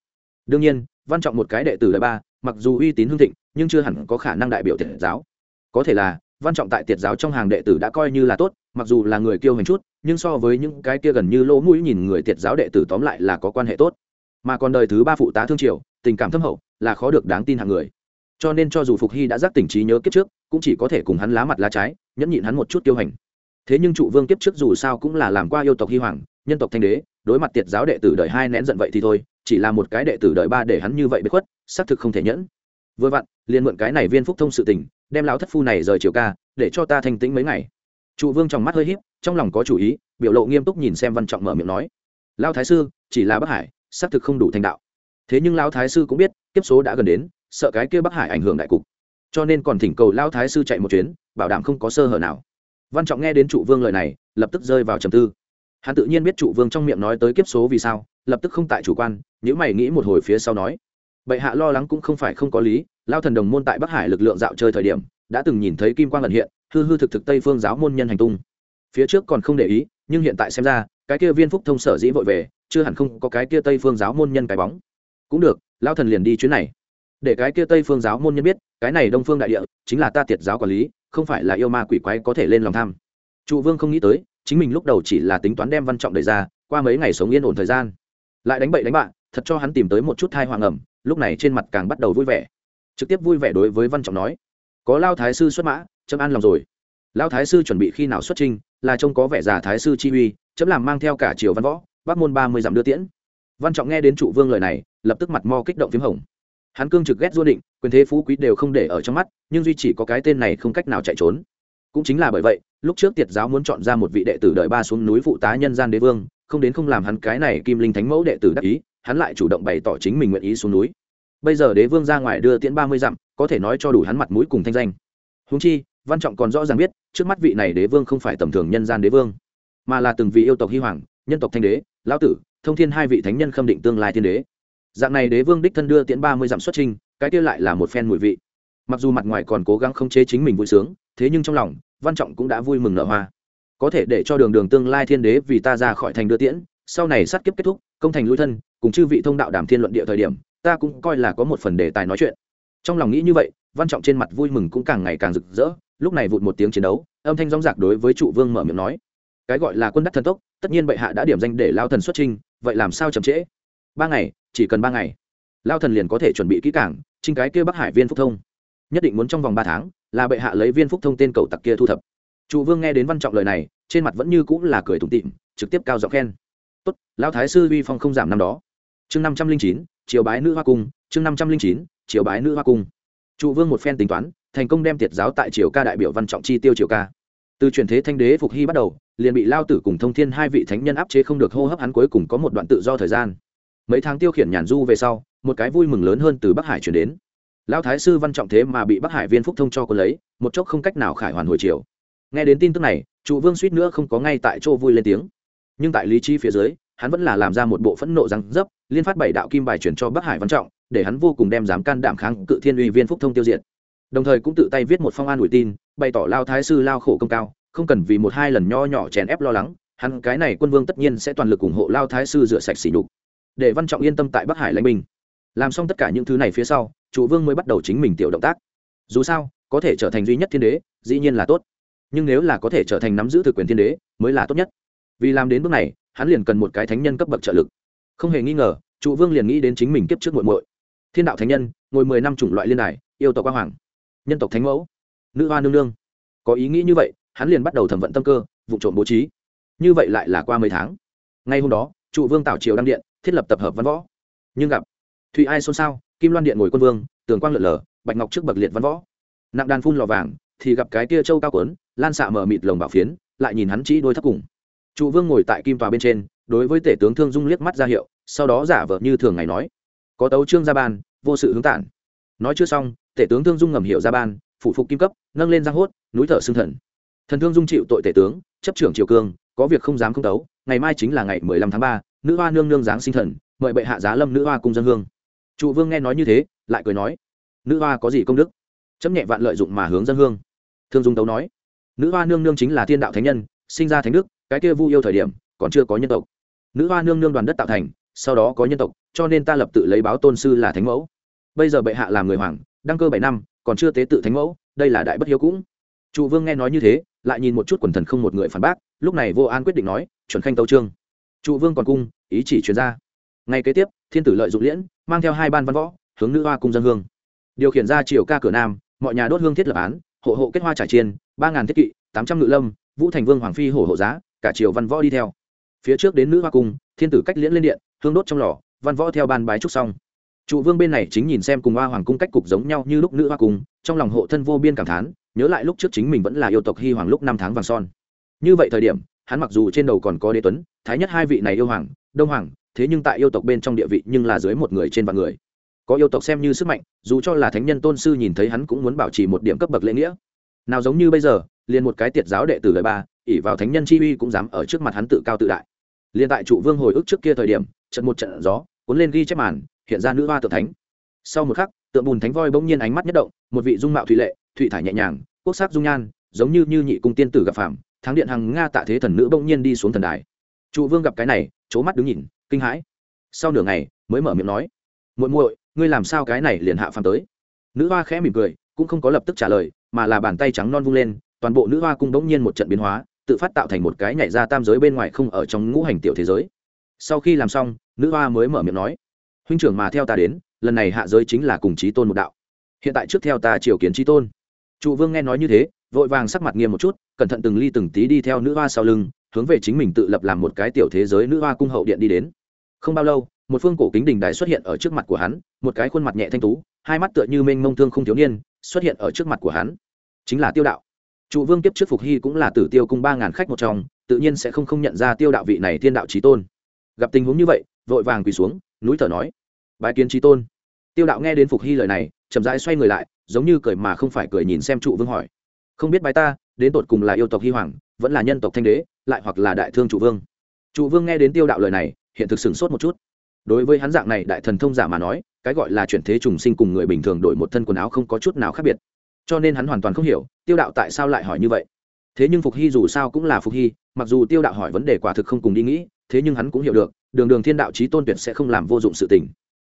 Đương nhiên, văn trọng một cái đệ tử đại ba, mặc dù uy tín hương thịnh, nhưng chưa hẳn có khả năng đại biểu tiệt giáo. Có thể là, văn trọng tại tiệt giáo trong hàng đệ tử đã coi như là tốt, mặc dù là người kiêu hành chút, nhưng so với những cái kia gần như lỗ mũi nhìn người tiệt giáo đệ tử tóm lại là có quan hệ tốt. Mà còn đời thứ ba phụ tá thương triều, tình cảm thâm hậu, là khó được đáng tin hàng người. Cho nên cho dù phục hy đã giác tỉnh trí nhớ kiếp trước, cũng chỉ có thể cùng hắn lá mặt lá trái, nhẫn nhịn hắn một chút tiêu hành thế nhưng trụ vương kiếp trước dù sao cũng là làm qua yêu tộc hy hoàng, nhân tộc thanh đế, đối mặt tiệt giáo đệ tử đời hai nén giận vậy thì thôi, chỉ là một cái đệ tử đời ba để hắn như vậy bất khuất, xác thực không thể nhẫn. Vừa vặn, liền mượn cái này viên phúc thông sự tình, đem lão thất phu này rời chiều ca, để cho ta thanh tĩnh mấy ngày. Trụ vương trong mắt hơi híp, trong lòng có chủ ý, biểu lộ nghiêm túc nhìn xem văn trọng mở miệng nói. Lao thái sư, chỉ là bắc hải, xác thực không đủ thành đạo. Thế nhưng lao thái sư cũng biết, kiếp số đã gần đến, sợ cái kia bắc hải ảnh hưởng đại cục. Cho nên còn thỉnh cầu lao thái sư chạy một chuyến, bảo đảm không có sơ hở nào văn trọng nghe đến trụ vương lời này, lập tức rơi vào trầm tư. Hắn tự nhiên biết trụ vương trong miệng nói tới kiếp số vì sao, lập tức không tại chủ quan nếu mày nghĩ một hồi phía sau nói. Bệ hạ lo lắng cũng không phải không có lý, lao thần đồng môn tại bắc hải lực lượng dạo chơi thời điểm, đã từng nhìn thấy kim quang lần hiện, hư hư thực thực tây phương giáo môn nhân hành tung. Phía trước còn không để ý, nhưng hiện tại xem ra, cái kia viên phúc thông sở dĩ vội về, chưa hẳn không có cái kia tây phương giáo môn nhân cái bóng. Cũng được, lao thần liền đi chuyến này. Để cái kia tây phương giáo môn nhân biết, cái này đông phương đại địa, chính là ta tiệt giáo quản lý không phải là yêu ma quỷ quái có thể lên lòng tham. Trụ vương không nghĩ tới chính mình lúc đầu chỉ là tính toán đem văn trọng đẩy ra qua mấy ngày sống yên ổn thời gian. Lại đánh bậy đánh bạn thật cho hắn tìm tới một chút thai hoàng ẩm lúc này trên mặt càng bắt đầu vui vẻ. Trực tiếp vui vẻ đối với văn trọng nói có lao thái sư xuất mã chấm an lòng rồi. Lao thái sư chuẩn bị khi nào xuất trình, là trông có vẻ già thái sư chi uy chấm làm mang theo cả triều văn võ bác môn ba mươi dặm đưa tiễn. Văn trọng nghe đến trụ vương lời này lập tức mặt mo kích động p h í m hồng hắn cương trực ghét du định quyền thế phú quý đều không để ở trong mắt, nhưng duy chỉ có cái tên này không cách nào chạy trốn. Cũng chính là bởi vậy, lúc trước tiệt giáo muốn chọn ra một vị đệ tử đợi ba xuống núi phụ tá nhân gian đế vương, không đến không làm hắn cái này kim linh thánh mẫu đệ tử đắc ý, hắn lại chủ động bày tỏ chính mình nguyện ý xuống núi. Bây giờ đế vương ra ngoài đưa tiễn ba mươi dặm, có thể nói cho đủ hắn mặt mũi cùng thanh danh. Húng chi, văn trọng còn rõ ràng biết, trước mắt vị này đế vương không phải tầm thường nhân gian đế vương, mà là từng vị yêu tộc hy hoàng, nhân tộc thanh đế, lão tử, thông thiên hai vị thánh nhân khâm định tương lai thiên đế dạng này đế vương đích thân đưa tiễn ba mươi dặm xuất trình, cái kia lại là một phen mùi vị. Mặc dù mặt ngoài còn cố gắng không chế chính mình vui sướng thế nhưng trong lòng văn trọng cũng đã vui mừng nở hoa. Có thể để cho đường đường tương lai thiên đế vì ta ra khỏi thành đưa tiễn sau này sát kiếp kết thúc công thành lui thân cùng chư vị thông đạo đàm thiên luận địa thời điểm ta cũng coi là có một phần đề tài nói chuyện. Trong lòng nghĩ như vậy văn trọng trên mặt vui mừng cũng càng ngày càng rực rỡ lúc này vụt một tiếng chiến đấu âm thanh rong rạc đối với trụ vương mở miệng nói. Cái gọi là quân đắc thần tốc tất nhiên bệ hạ đã điểm danh để lao thần xuất trình, vậy làm sao chậm trễ? Ba ngày, chỉ cần ba ngày. Lao thần liền có thể chuẩn bị kỹ cảng trinh cái kia bắc hải viên phúc thông. Nhất định muốn trong vòng ba tháng, là bệ hạ lấy viên phúc thông tên cầu tặc kia thu thập. Trụ vương nghe đến văn trọng lời này, trên mặt vẫn như cũng là cười tủm tịm, trực tiếp cao giọng khen. Tốt lao thái sư uy phong không giảm năm đó. Chương năm trăm linh chín chiều bái nữ hoa cung, chương năm trăm linh chín chiều bái nữ hoa cung. Trụ vương một phen tính toán, thành công đem tiệt giáo tại triều ca đại biểu văn trọng chi tiêu triều ca. Từ truyền thế thanh đế phục hy bắt đầu, liền bị lao tử cùng thông thiên hai vị thánh nhân áp chế không được, hô hấp hắn cuối cùng có một đoạn tự do thời gian mấy tháng tiêu khiển nhàn du về sau, một cái vui mừng lớn hơn từ bắc hải chuyển đến. Lao thái sư văn trọng thế mà bị bắc hải viên phúc thông cho quân lấy, một chốc không cách nào khải hoàn hồi chiều nghe đến tin tức này, trụ vương suýt nữa không có ngay tại chỗ vui lên tiếng. Nhưng tại lý trí phía dưới, hắn vẫn là làm ra một bộ phẫn nộ răng dấp, liên phát bảy đạo kim bài chuyển cho bắc hải văn trọng, để hắn vô cùng đem dám can đảm kháng cự thiên uy viên phúc thông tiêu diệt. Đồng thời cũng tự tay viết một phong an ủi tin, bày tỏ lao thái sư lao khổ công cao, không cần vì một hai lần nho nhỏ chèn ép lo lắng, hắn cái này quân vương tất nhiên sẽ toàn lực ủng hộ lao thái sư rửa sạch xỉ đục để văn trọng yên tâm tại bắc hải lãnh binh làm xong tất cả những thứ này phía sau chủ vương mới bắt đầu chính mình tiểu động tác dù sao có thể trở thành duy nhất thiên đế dĩ nhiên là tốt nhưng nếu là có thể trở thành nắm giữ thực quyền thiên đế mới là tốt nhất vì làm đến bước này hắn liền cần một cái thánh nhân cấp bậc trợ lực không hề nghi ngờ trụ vương liền nghĩ đến chính mình kiếp trước muội muội thiên đạo thánh nhân ngồi mười năm chủng loại liên đài yêu tộc quang hoàng nhân tộc thánh mẫu nữ hoa nương nương có ý nghĩ như vậy hắn liền bắt đầu thẩm vận tâm cơ vụ trộm bố trí như vậy lại là qua mấy tháng ngay hôm đó trụ vương tảo triều đăng điện, thiết lập tập hợp văn võ. Nhưng gặp thụy ai xôn xao, kim loan điện ngồi quân vương, tường quang lượn lờ, bạch ngọc trước bậc liệt văn võ. Nặng đàn phun lò vàng, thì gặp cái kia châu cao quấn lan xạ mở mịt lồng bảo phiến, lại nhìn hắn chỉ đôi thấp cùng. Trụ vương ngồi tại kim tòa bên trên, đối với tể tướng thương dung liếc mắt ra hiệu, sau đó giả vờ như thường ngày nói. Có tấu trương ra ban, vô sự hướng tản. Nói chưa xong, tể tướng thương dung ngầm hiệu ra ban phụ phục kim cấp, nâng lên giang hốt, núi thở xương thần. Thần thương dung chịu tội tể tướng, chấp trưởng triều cương, có việc không dám không tấu ngày mai chính là ngày mười lăm tháng ba, nữ hoa nương nương giáng sinh thần, mời bệ hạ giá lâm nữ hoa cung dân hương. Trụ vương nghe nói như thế, lại cười nói, nữ hoa có gì công đức? Chấm nhẹ vạn lợi dụng mà hướng dân hương. Thương dung tấu nói, nữ hoa nương nương chính là thiên đạo thánh nhân, sinh ra thánh đức, cái kia vu yêu thời điểm, còn chưa có nhân tộc. Nữ hoa nương nương đoàn đất tạo thành, sau đó có nhân tộc, cho nên ta lập tự lấy báo tôn sư là thánh mẫu. Bây giờ bệ hạ làm người hoàng, đăng cơ bảy năm, còn chưa tế tự thánh mẫu, đây là đại bất hiếu cũng trụ vương nghe nói như thế, lại nhìn một chút quần thần không một người phản bác, lúc này vô an quyết định nói, chuẩn khanh tấu trương. Trụ vương còn cung, ý chỉ chuyên ra. Ngay kế tiếp, thiên tử lợi dụng liễn, mang theo hai ban văn võ, hướng nữ hoa cung dân hương. Điều khiển ra triều ca cửa nam, mọi nhà đốt hương thiết lập án, hộ hộ kết hoa trải chiên, ba ngàn thiết kỵ, tám trăm ngự lâm, vũ thành vương hoàng phi hổ hộ giá, cả triều văn võ đi theo. Phía trước đến nữ hoa cung, thiên tử cách liễn lên điện, hương đốt trong lò, văn võ theo ban bái trúc xong. Trụ vương bên này chính nhìn xem cùng hoa hoàng cung cách cục giống nhau như lúc nữ hoa cung, trong lòng hộ thân vô biên cảm thán nhớ lại lúc trước chính mình vẫn là yêu tộc hy hoàng lúc năm tháng vàng son. Như vậy thời điểm, hắn mặc dù trên đầu còn có đế tuấn, thái nhất hai vị này yêu hoàng, đông hoàng, thế nhưng tại yêu tộc bên trong địa vị nhưng là dưới một người trên vạn người. Có yêu tộc xem như sức mạnh, dù cho là thánh nhân tôn sư nhìn thấy hắn cũng muốn bảo trì một điểm cấp bậc lễ nghĩa. Nào giống như bây giờ, liền một cái tiệt giáo đệ tử lời ba ỉ vào thánh nhân chi uy cũng dám ở trước mặt hắn tự cao tự đại. Liền tại trụ vương hồi ức trước kia thời điểm, trận một trận gió, cuốn lên ghi chép màn, hiện ra nữ hoa tự thánh. Sau một khắc, tượng bùn thánh voi bỗng nhiên ánh mắt nhất động, một vị dung mạo thủy lệ thụy thải nhẹ nhàng quốc sắc dung nhan, giống như như nhị cung tiên tử gặp phạm thắng điện hằng nga tạ thế thần nữ bỗng nhiên đi xuống thần đài. Trụ vương gặp cái này c mắt đứng nhìn, kinh hãi. Sau nửa ngày, mới mở miệng nói, muội muội, ngươi làm sao cái này liền hạ phàm tới? Nữ hoa khẽ mỉm cười, cũng không có lập tức trả lời, mà là bàn tay trắng non vung lên, toàn bộ nữ hoa cung bỗng nhiên một trận biến hóa, tự phát tạo thành một cái nhảy ra tam giới bên ngoài không ở trong ngũ hành tiểu thế giới. Sau khi làm xong, nữ hoa mới mở miệng nói, huynh trưởng mà theo ta đến, lần này hạ giới chính là cùng chí tôn một đạo. Hiện tại trước theo ta triều kiến chí tôn trụ vương nghe nói như thế, vội vàng sắc mặt nghiêm một chút, cẩn thận từng ly từng tí đi theo nữ hoa sau lưng, hướng về chính mình tự lập làm một cái tiểu thế giới nữ hoa cung hậu điện đi đến. Không bao lâu, một phương cổ kính đình đài xuất hiện ở trước mặt của hắn, một cái khuôn mặt nhẹ thanh tú, hai mắt tựa như mênh mông thương không thiếu niên, xuất hiện ở trước mặt của hắn. Chính là tiêu đạo. Trụ vương tiếp trước phục hy cũng là tử tiêu cung ba ngàn khách một trong, tự nhiên sẽ không không nhận ra tiêu đạo vị này thiên đạo trí tôn. Gặp tình huống như vậy, vội vàng quỳ xuống, núi thở nói bài kiến trí tôn. Tiêu đạo nghe đến phục hy lời này chậm rãi xoay người lại, giống như cười mà không phải cười nhìn xem trụ vương hỏi. Không biết bài ta, đến tột cùng là yêu tộc hy hoàng, vẫn là nhân tộc thanh đế, lại hoặc là đại thương trụ vương. Trụ vương nghe đến tiêu đạo lời này, hiện thực sửng sốt một chút. Đối với hắn dạng này đại thần thông giả mà nói, cái gọi là chuyển thế trùng sinh cùng người bình thường đổi một thân quần áo không có chút nào khác biệt. Cho nên hắn hoàn toàn không hiểu, tiêu đạo tại sao lại hỏi như vậy. Thế nhưng phục hy dù sao cũng là phục hy, mặc dù tiêu đạo hỏi vấn đề quả thực không cùng đi nghĩ, thế nhưng hắn cũng hiểu được, đường đường thiên đạo trí tôn tuyệt sẽ không làm vô dụng sự tình.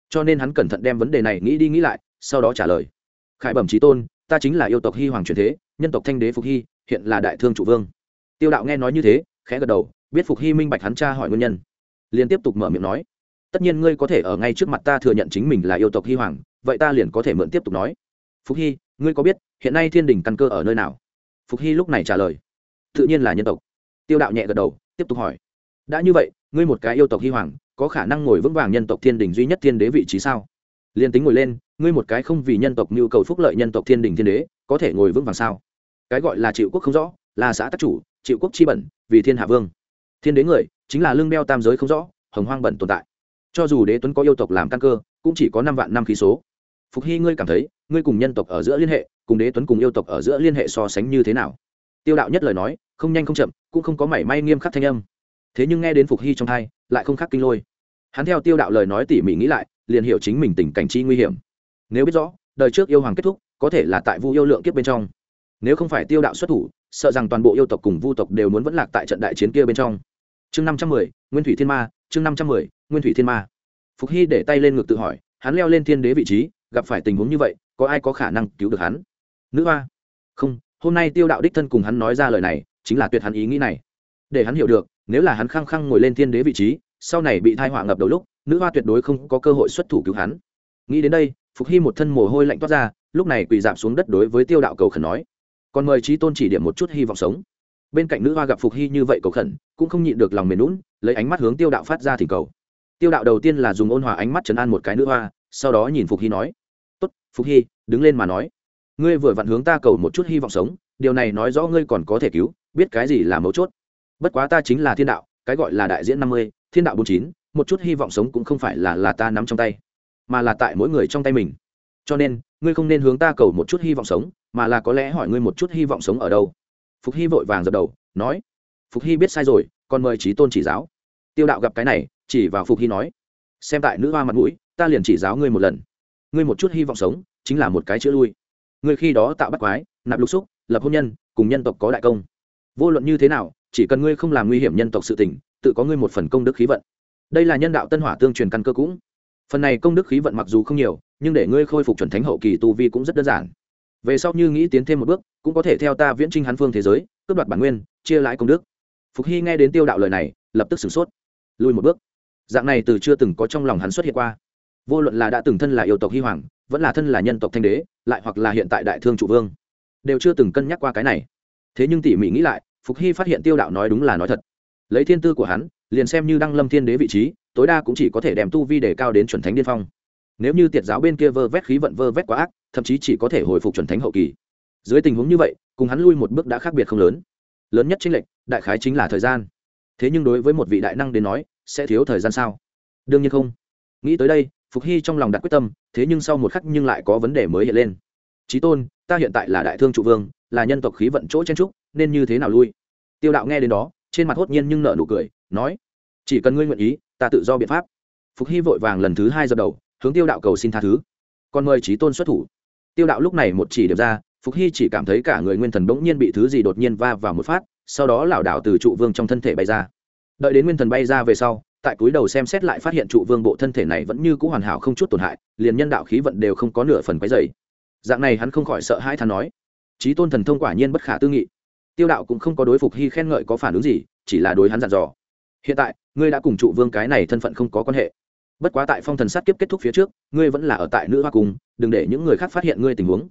Cho nên hắn cẩn thận đem vấn đề này nghĩ đi nghĩ lại sau đó trả lời. Khải bẩm trí tôn, ta chính là yêu tộc hy hoàng truyền thế, nhân tộc thanh đế phục hy hiện là đại thương trụ vương. Tiêu đạo nghe nói như thế, khẽ gật đầu, biết phục hy minh bạch hắn cha hỏi nguyên nhân. Liền tiếp tục mở miệng nói, tất nhiên ngươi có thể ở ngay trước mặt ta thừa nhận chính mình là yêu tộc hy hoàng, vậy ta liền có thể mượn tiếp tục nói. Phục hy ngươi có biết, hiện nay thiên đình căn cơ ở nơi nào? Phục hy lúc này trả lời, tự nhiên là nhân tộc. Tiêu đạo nhẹ gật đầu, tiếp tục hỏi, đã như vậy, ngươi một cái yêu tộc hy hoàng, có khả năng ngồi vững vàng nhân tộc thiên đình duy nhất thiên đế vị trí sao? Liền tính ngồi lên, ngươi một cái không vì nhân tộc nhu cầu phúc lợi nhân tộc thiên đình thiên đế, có thể ngồi vững vàng sao? Cái gọi là chịu quốc không rõ, là xã tác chủ, chịu quốc chi bẩn, vì thiên hạ vương. Thiên đế người, chính là lương đeo tam giới không rõ, hồng hoang bẩn tồn tại. Cho dù đế tuấn có yêu tộc làm căn cơ, cũng chỉ có năm vạn năm khí số. Phục hy, ngươi cảm thấy, ngươi cùng nhân tộc ở giữa liên hệ, cùng đế tuấn cùng yêu tộc ở giữa liên hệ so sánh như thế nào? Tiêu đạo nhất lời nói, không nhanh không chậm, cũng không có mảy may nghiêm khắc thanh âm. Thế nhưng nghe đến phục hy trong thai, lại không khác kinh lôi. Hắn theo tiêu đạo lời nói tỉ mỉ nghĩ lại liền hiểu chính mình tình cảnh chi nguy hiểm. Nếu biết rõ, đời trước yêu hoàng kết thúc, có thể là tại vu yêu lượng kiếp bên trong. Nếu không phải tiêu đạo xuất thủ, sợ rằng toàn bộ yêu tộc cùng vu tộc đều muốn vẫn lạc tại trận đại chiến kia bên trong. Chương năm trăm mười, nguyên thủy thiên ma, chương năm trăm mười, nguyên thủy thiên ma. Phục hy để tay lên ngực tự hỏi, hắn leo lên thiên đế vị trí, gặp phải tình huống như vậy, có ai có khả năng cứu được hắn? Nữ hoa. Không, hôm nay tiêu đạo đích thân cùng hắn nói ra lời này, chính là tuyệt hắn ý nghĩ này. Để hắn hiểu được, nếu là hắn khăng khăng ngồi lên thiên đế vị trí, sau này bị thai họa ngập đầu lúc nữ hoa tuyệt đối không có cơ hội xuất thủ cứu hắn. Nghĩ đến đây, phục hy một thân mồ hôi lạnh toát ra, lúc này quỳ dạp xuống đất đối với tiêu đạo cầu khẩn nói, còn mời trí tôn chỉ điểm một chút hy vọng sống. Bên cạnh nữ hoa gặp phục hy như vậy cầu khẩn, cũng không nhịn được lòng mềm lún lấy ánh mắt hướng tiêu đạo phát ra thì cầu. Tiêu đạo đầu tiên là dùng ôn hòa ánh mắt chấn an một cái nữ hoa, sau đó nhìn phục hy nói, tốt, phục hy, đứng lên mà nói. Ngươi vừa vặn hướng ta cầu một chút hy vọng sống, điều này nói rõ ngươi còn có thể cứu, biết cái gì là mấu chốt. Bất quá ta chính là thiên đạo, cái gọi là đại diễn năm mươi, thiên đạo bốn chín một chút hy vọng sống cũng không phải là là ta nắm trong tay, mà là tại mỗi người trong tay mình. Cho nên, ngươi không nên hướng ta cầu một chút hy vọng sống, mà là có lẽ hỏi ngươi một chút hy vọng sống ở đâu. Phục hy vội vàng dập đầu, nói, phục hy biết sai rồi còn mời trí tôn chỉ giáo. Tiêu đạo gặp cái này, chỉ vào phục hy nói, xem tại nữ hoa mặt mũi, ta liền chỉ giáo ngươi một lần. Ngươi một chút hy vọng sống, chính là một cái chữa lui. Ngươi khi đó tạo bắt quái, nạp lục xúc, lập hôn nhân, cùng nhân tộc có đại công. Vô luận như thế nào, chỉ cần ngươi không làm nguy hiểm nhân tộc sự tình, tự có ngươi một phần công đức khí vận đây là nhân đạo tân hỏa tương truyền căn cơ cũng. Phần này công đức khí vận mặc dù không nhiều, nhưng để ngươi khôi phục chuẩn thánh hậu kỳ tu vi cũng rất đơn giản. Về sau như nghĩ tiến thêm một bước, cũng có thể theo ta viễn trinh hắn phương thế giới, cướp đoạt bản nguyên, chia lãi công đức. Phục hy nghe đến tiêu đạo lời này, lập tức sửng sốt. Lùi một bước. Dạng này từ chưa từng có trong lòng hắn xuất hiện qua. Vô luận là đã từng thân là yêu tộc hy hoàng, vẫn là thân là nhân tộc thanh đế, lại hoặc là hiện tại đại thương trụ vương, đều chưa từng cân nhắc qua cái này. Thế nhưng tỉ mỉ nghĩ lại, phục hy phát hiện tiêu đạo nói đúng là nói thật. Lấy thiên tư của hắn liền xem như đăng lâm thiên đế vị trí, tối đa cũng chỉ có thể đem tu vi đề cao đến chuẩn thánh điên phong. Nếu như tiệt giáo bên kia vơ vét khí vận vơ vét quá ác, thậm chí chỉ có thể hồi phục chuẩn thánh hậu kỳ. Dưới tình huống như vậy, cùng hắn lui một bước đã khác biệt không lớn. Lớn nhất chính lệnh đại khái chính là thời gian. Thế nhưng đối với một vị đại năng đến nói, sẽ thiếu thời gian sao? Đương nhiên không. Nghĩ tới đây, phục hy trong lòng đặt quyết tâm, thế nhưng sau một khắc nhưng lại có vấn đề mới hiện lên. Trí tôn, ta hiện tại là đại thương trụ vương, là nhân tộc khí vận chỗ chen trúc, nên như thế nào lui? Tiêu đạo nghe đến đó, trên mặt hốt nhiên nhưng nợ nụ cười nói, chỉ cần ngươi nguyện ý, ta tự do biện pháp. Phục hy vội vàng lần thứ hai dập đầu, hướng tiêu đạo cầu xin tha thứ. Còn mời trí tôn xuất thủ. Tiêu đạo lúc này một chỉ điểm ra, phục hy chỉ cảm thấy cả người nguyên thần bỗng nhiên bị thứ gì đột nhiên va vào một phát, sau đó lảo đảo từ trụ vương trong thân thể bay ra. Đợi đến nguyên thần bay ra về sau, tại cúi đầu xem xét lại phát hiện trụ vương bộ thân thể này vẫn như c ũ hoàn hảo không chút tổn hại, liền nhân đạo khí vận đều không có nửa phần quấy dày dạng này hắn không khỏi sợ hãi thắn nói. Trí tôn thần thông quả nhiên bất khả tư nghị. Tiêu đạo cũng không có đối phục hy khen ngợi có phản ứng gì, chỉ là đối hắn dặn dò hiện tại, ngươi đã cùng trụ vương cái này thân phận không có quan hệ. Bất quá tại phong thần sát kiếp kết thúc phía trước, ngươi vẫn là ở tại nữ hoa cung, đừng để những người khác phát hiện ngươi tình huống.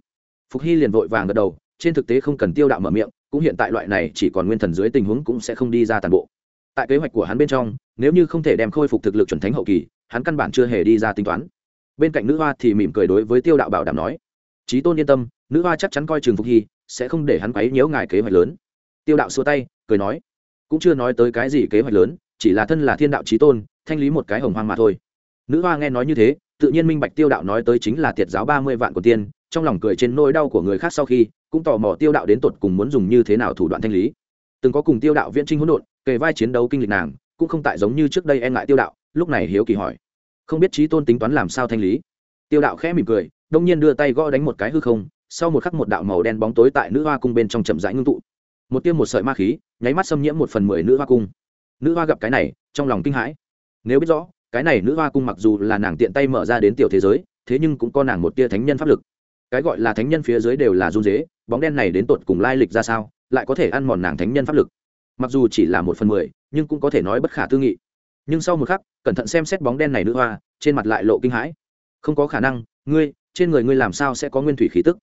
Phục hy liền vội vàng gật đầu, trên thực tế không cần tiêu đạo mở miệng, cũng hiện tại loại này chỉ còn nguyên thần dưới tình huống cũng sẽ không đi ra toàn bộ. Tại kế hoạch của hắn bên trong, nếu như không thể đem khôi phục thực lực chuẩn thánh hậu kỳ, hắn căn bản chưa hề đi ra tính toán. Bên cạnh nữ hoa thì mỉm cười đối với tiêu đạo bảo đảm nói trí tôn yên tâm, nữ hoa chắc chắn coi trường phục hy, sẽ không để hắn quấy nhiễu ngài kế hoạch lớn. Tiêu đạo xua tay, cười nói cũng chưa nói tới cái gì kế hoạch lớn, chỉ là thân là thiên đạo trí tôn, thanh lý một cái hồng hoang mà thôi. Nữ hoa nghe nói như thế, tự nhiên minh bạch tiêu đạo nói tới chính là tiệt giáo ba mươi vạn của tiên, trong lòng cười trên nỗi đau của người khác sau khi, cũng tò mò tiêu đạo đến tột cùng muốn dùng như thế nào thủ đoạn thanh lý. Từng có cùng tiêu đạo viễn trinh hỗn độn, kề vai chiến đấu kinh lịch nàng, cũng không tại giống như trước đây e ngại tiêu đạo, lúc này hiếu kỳ hỏi. Không biết trí tôn tính toán làm sao thanh lý? Tiêu đạo khẽ mỉm cười, đông nhiên đưa tay gõ đánh một cái hư không, sau một khắc một đạo màu đen bóng tối tại nữ hoa cung bên trong chậm rãi ngưng tụ một tiêm một sợi ma khí, nháy mắt xâm nhiễm một phần mười nữ hoa cung. Nữ hoa gặp cái này, trong lòng kinh hãi. Nếu biết rõ, cái này nữ hoa cung mặc dù là nàng tiện tay mở ra đến tiểu thế giới, thế nhưng cũng có nàng một tia thánh nhân pháp lực. Cái gọi là thánh nhân phía dưới đều là run dế bóng đen này đến tột cùng lai lịch ra sao, lại có thể ăn mòn nàng thánh nhân pháp lực. Mặc dù chỉ là một phần mười, nhưng cũng có thể nói bất khả tư nghị. Nhưng sau một khắc, cẩn thận xem xét bóng đen này nữ hoa, trên mặt lại lộ kinh hãi. Không có khả năng, ngươi, trên người ngươi làm sao sẽ có nguyên thủy khí tức?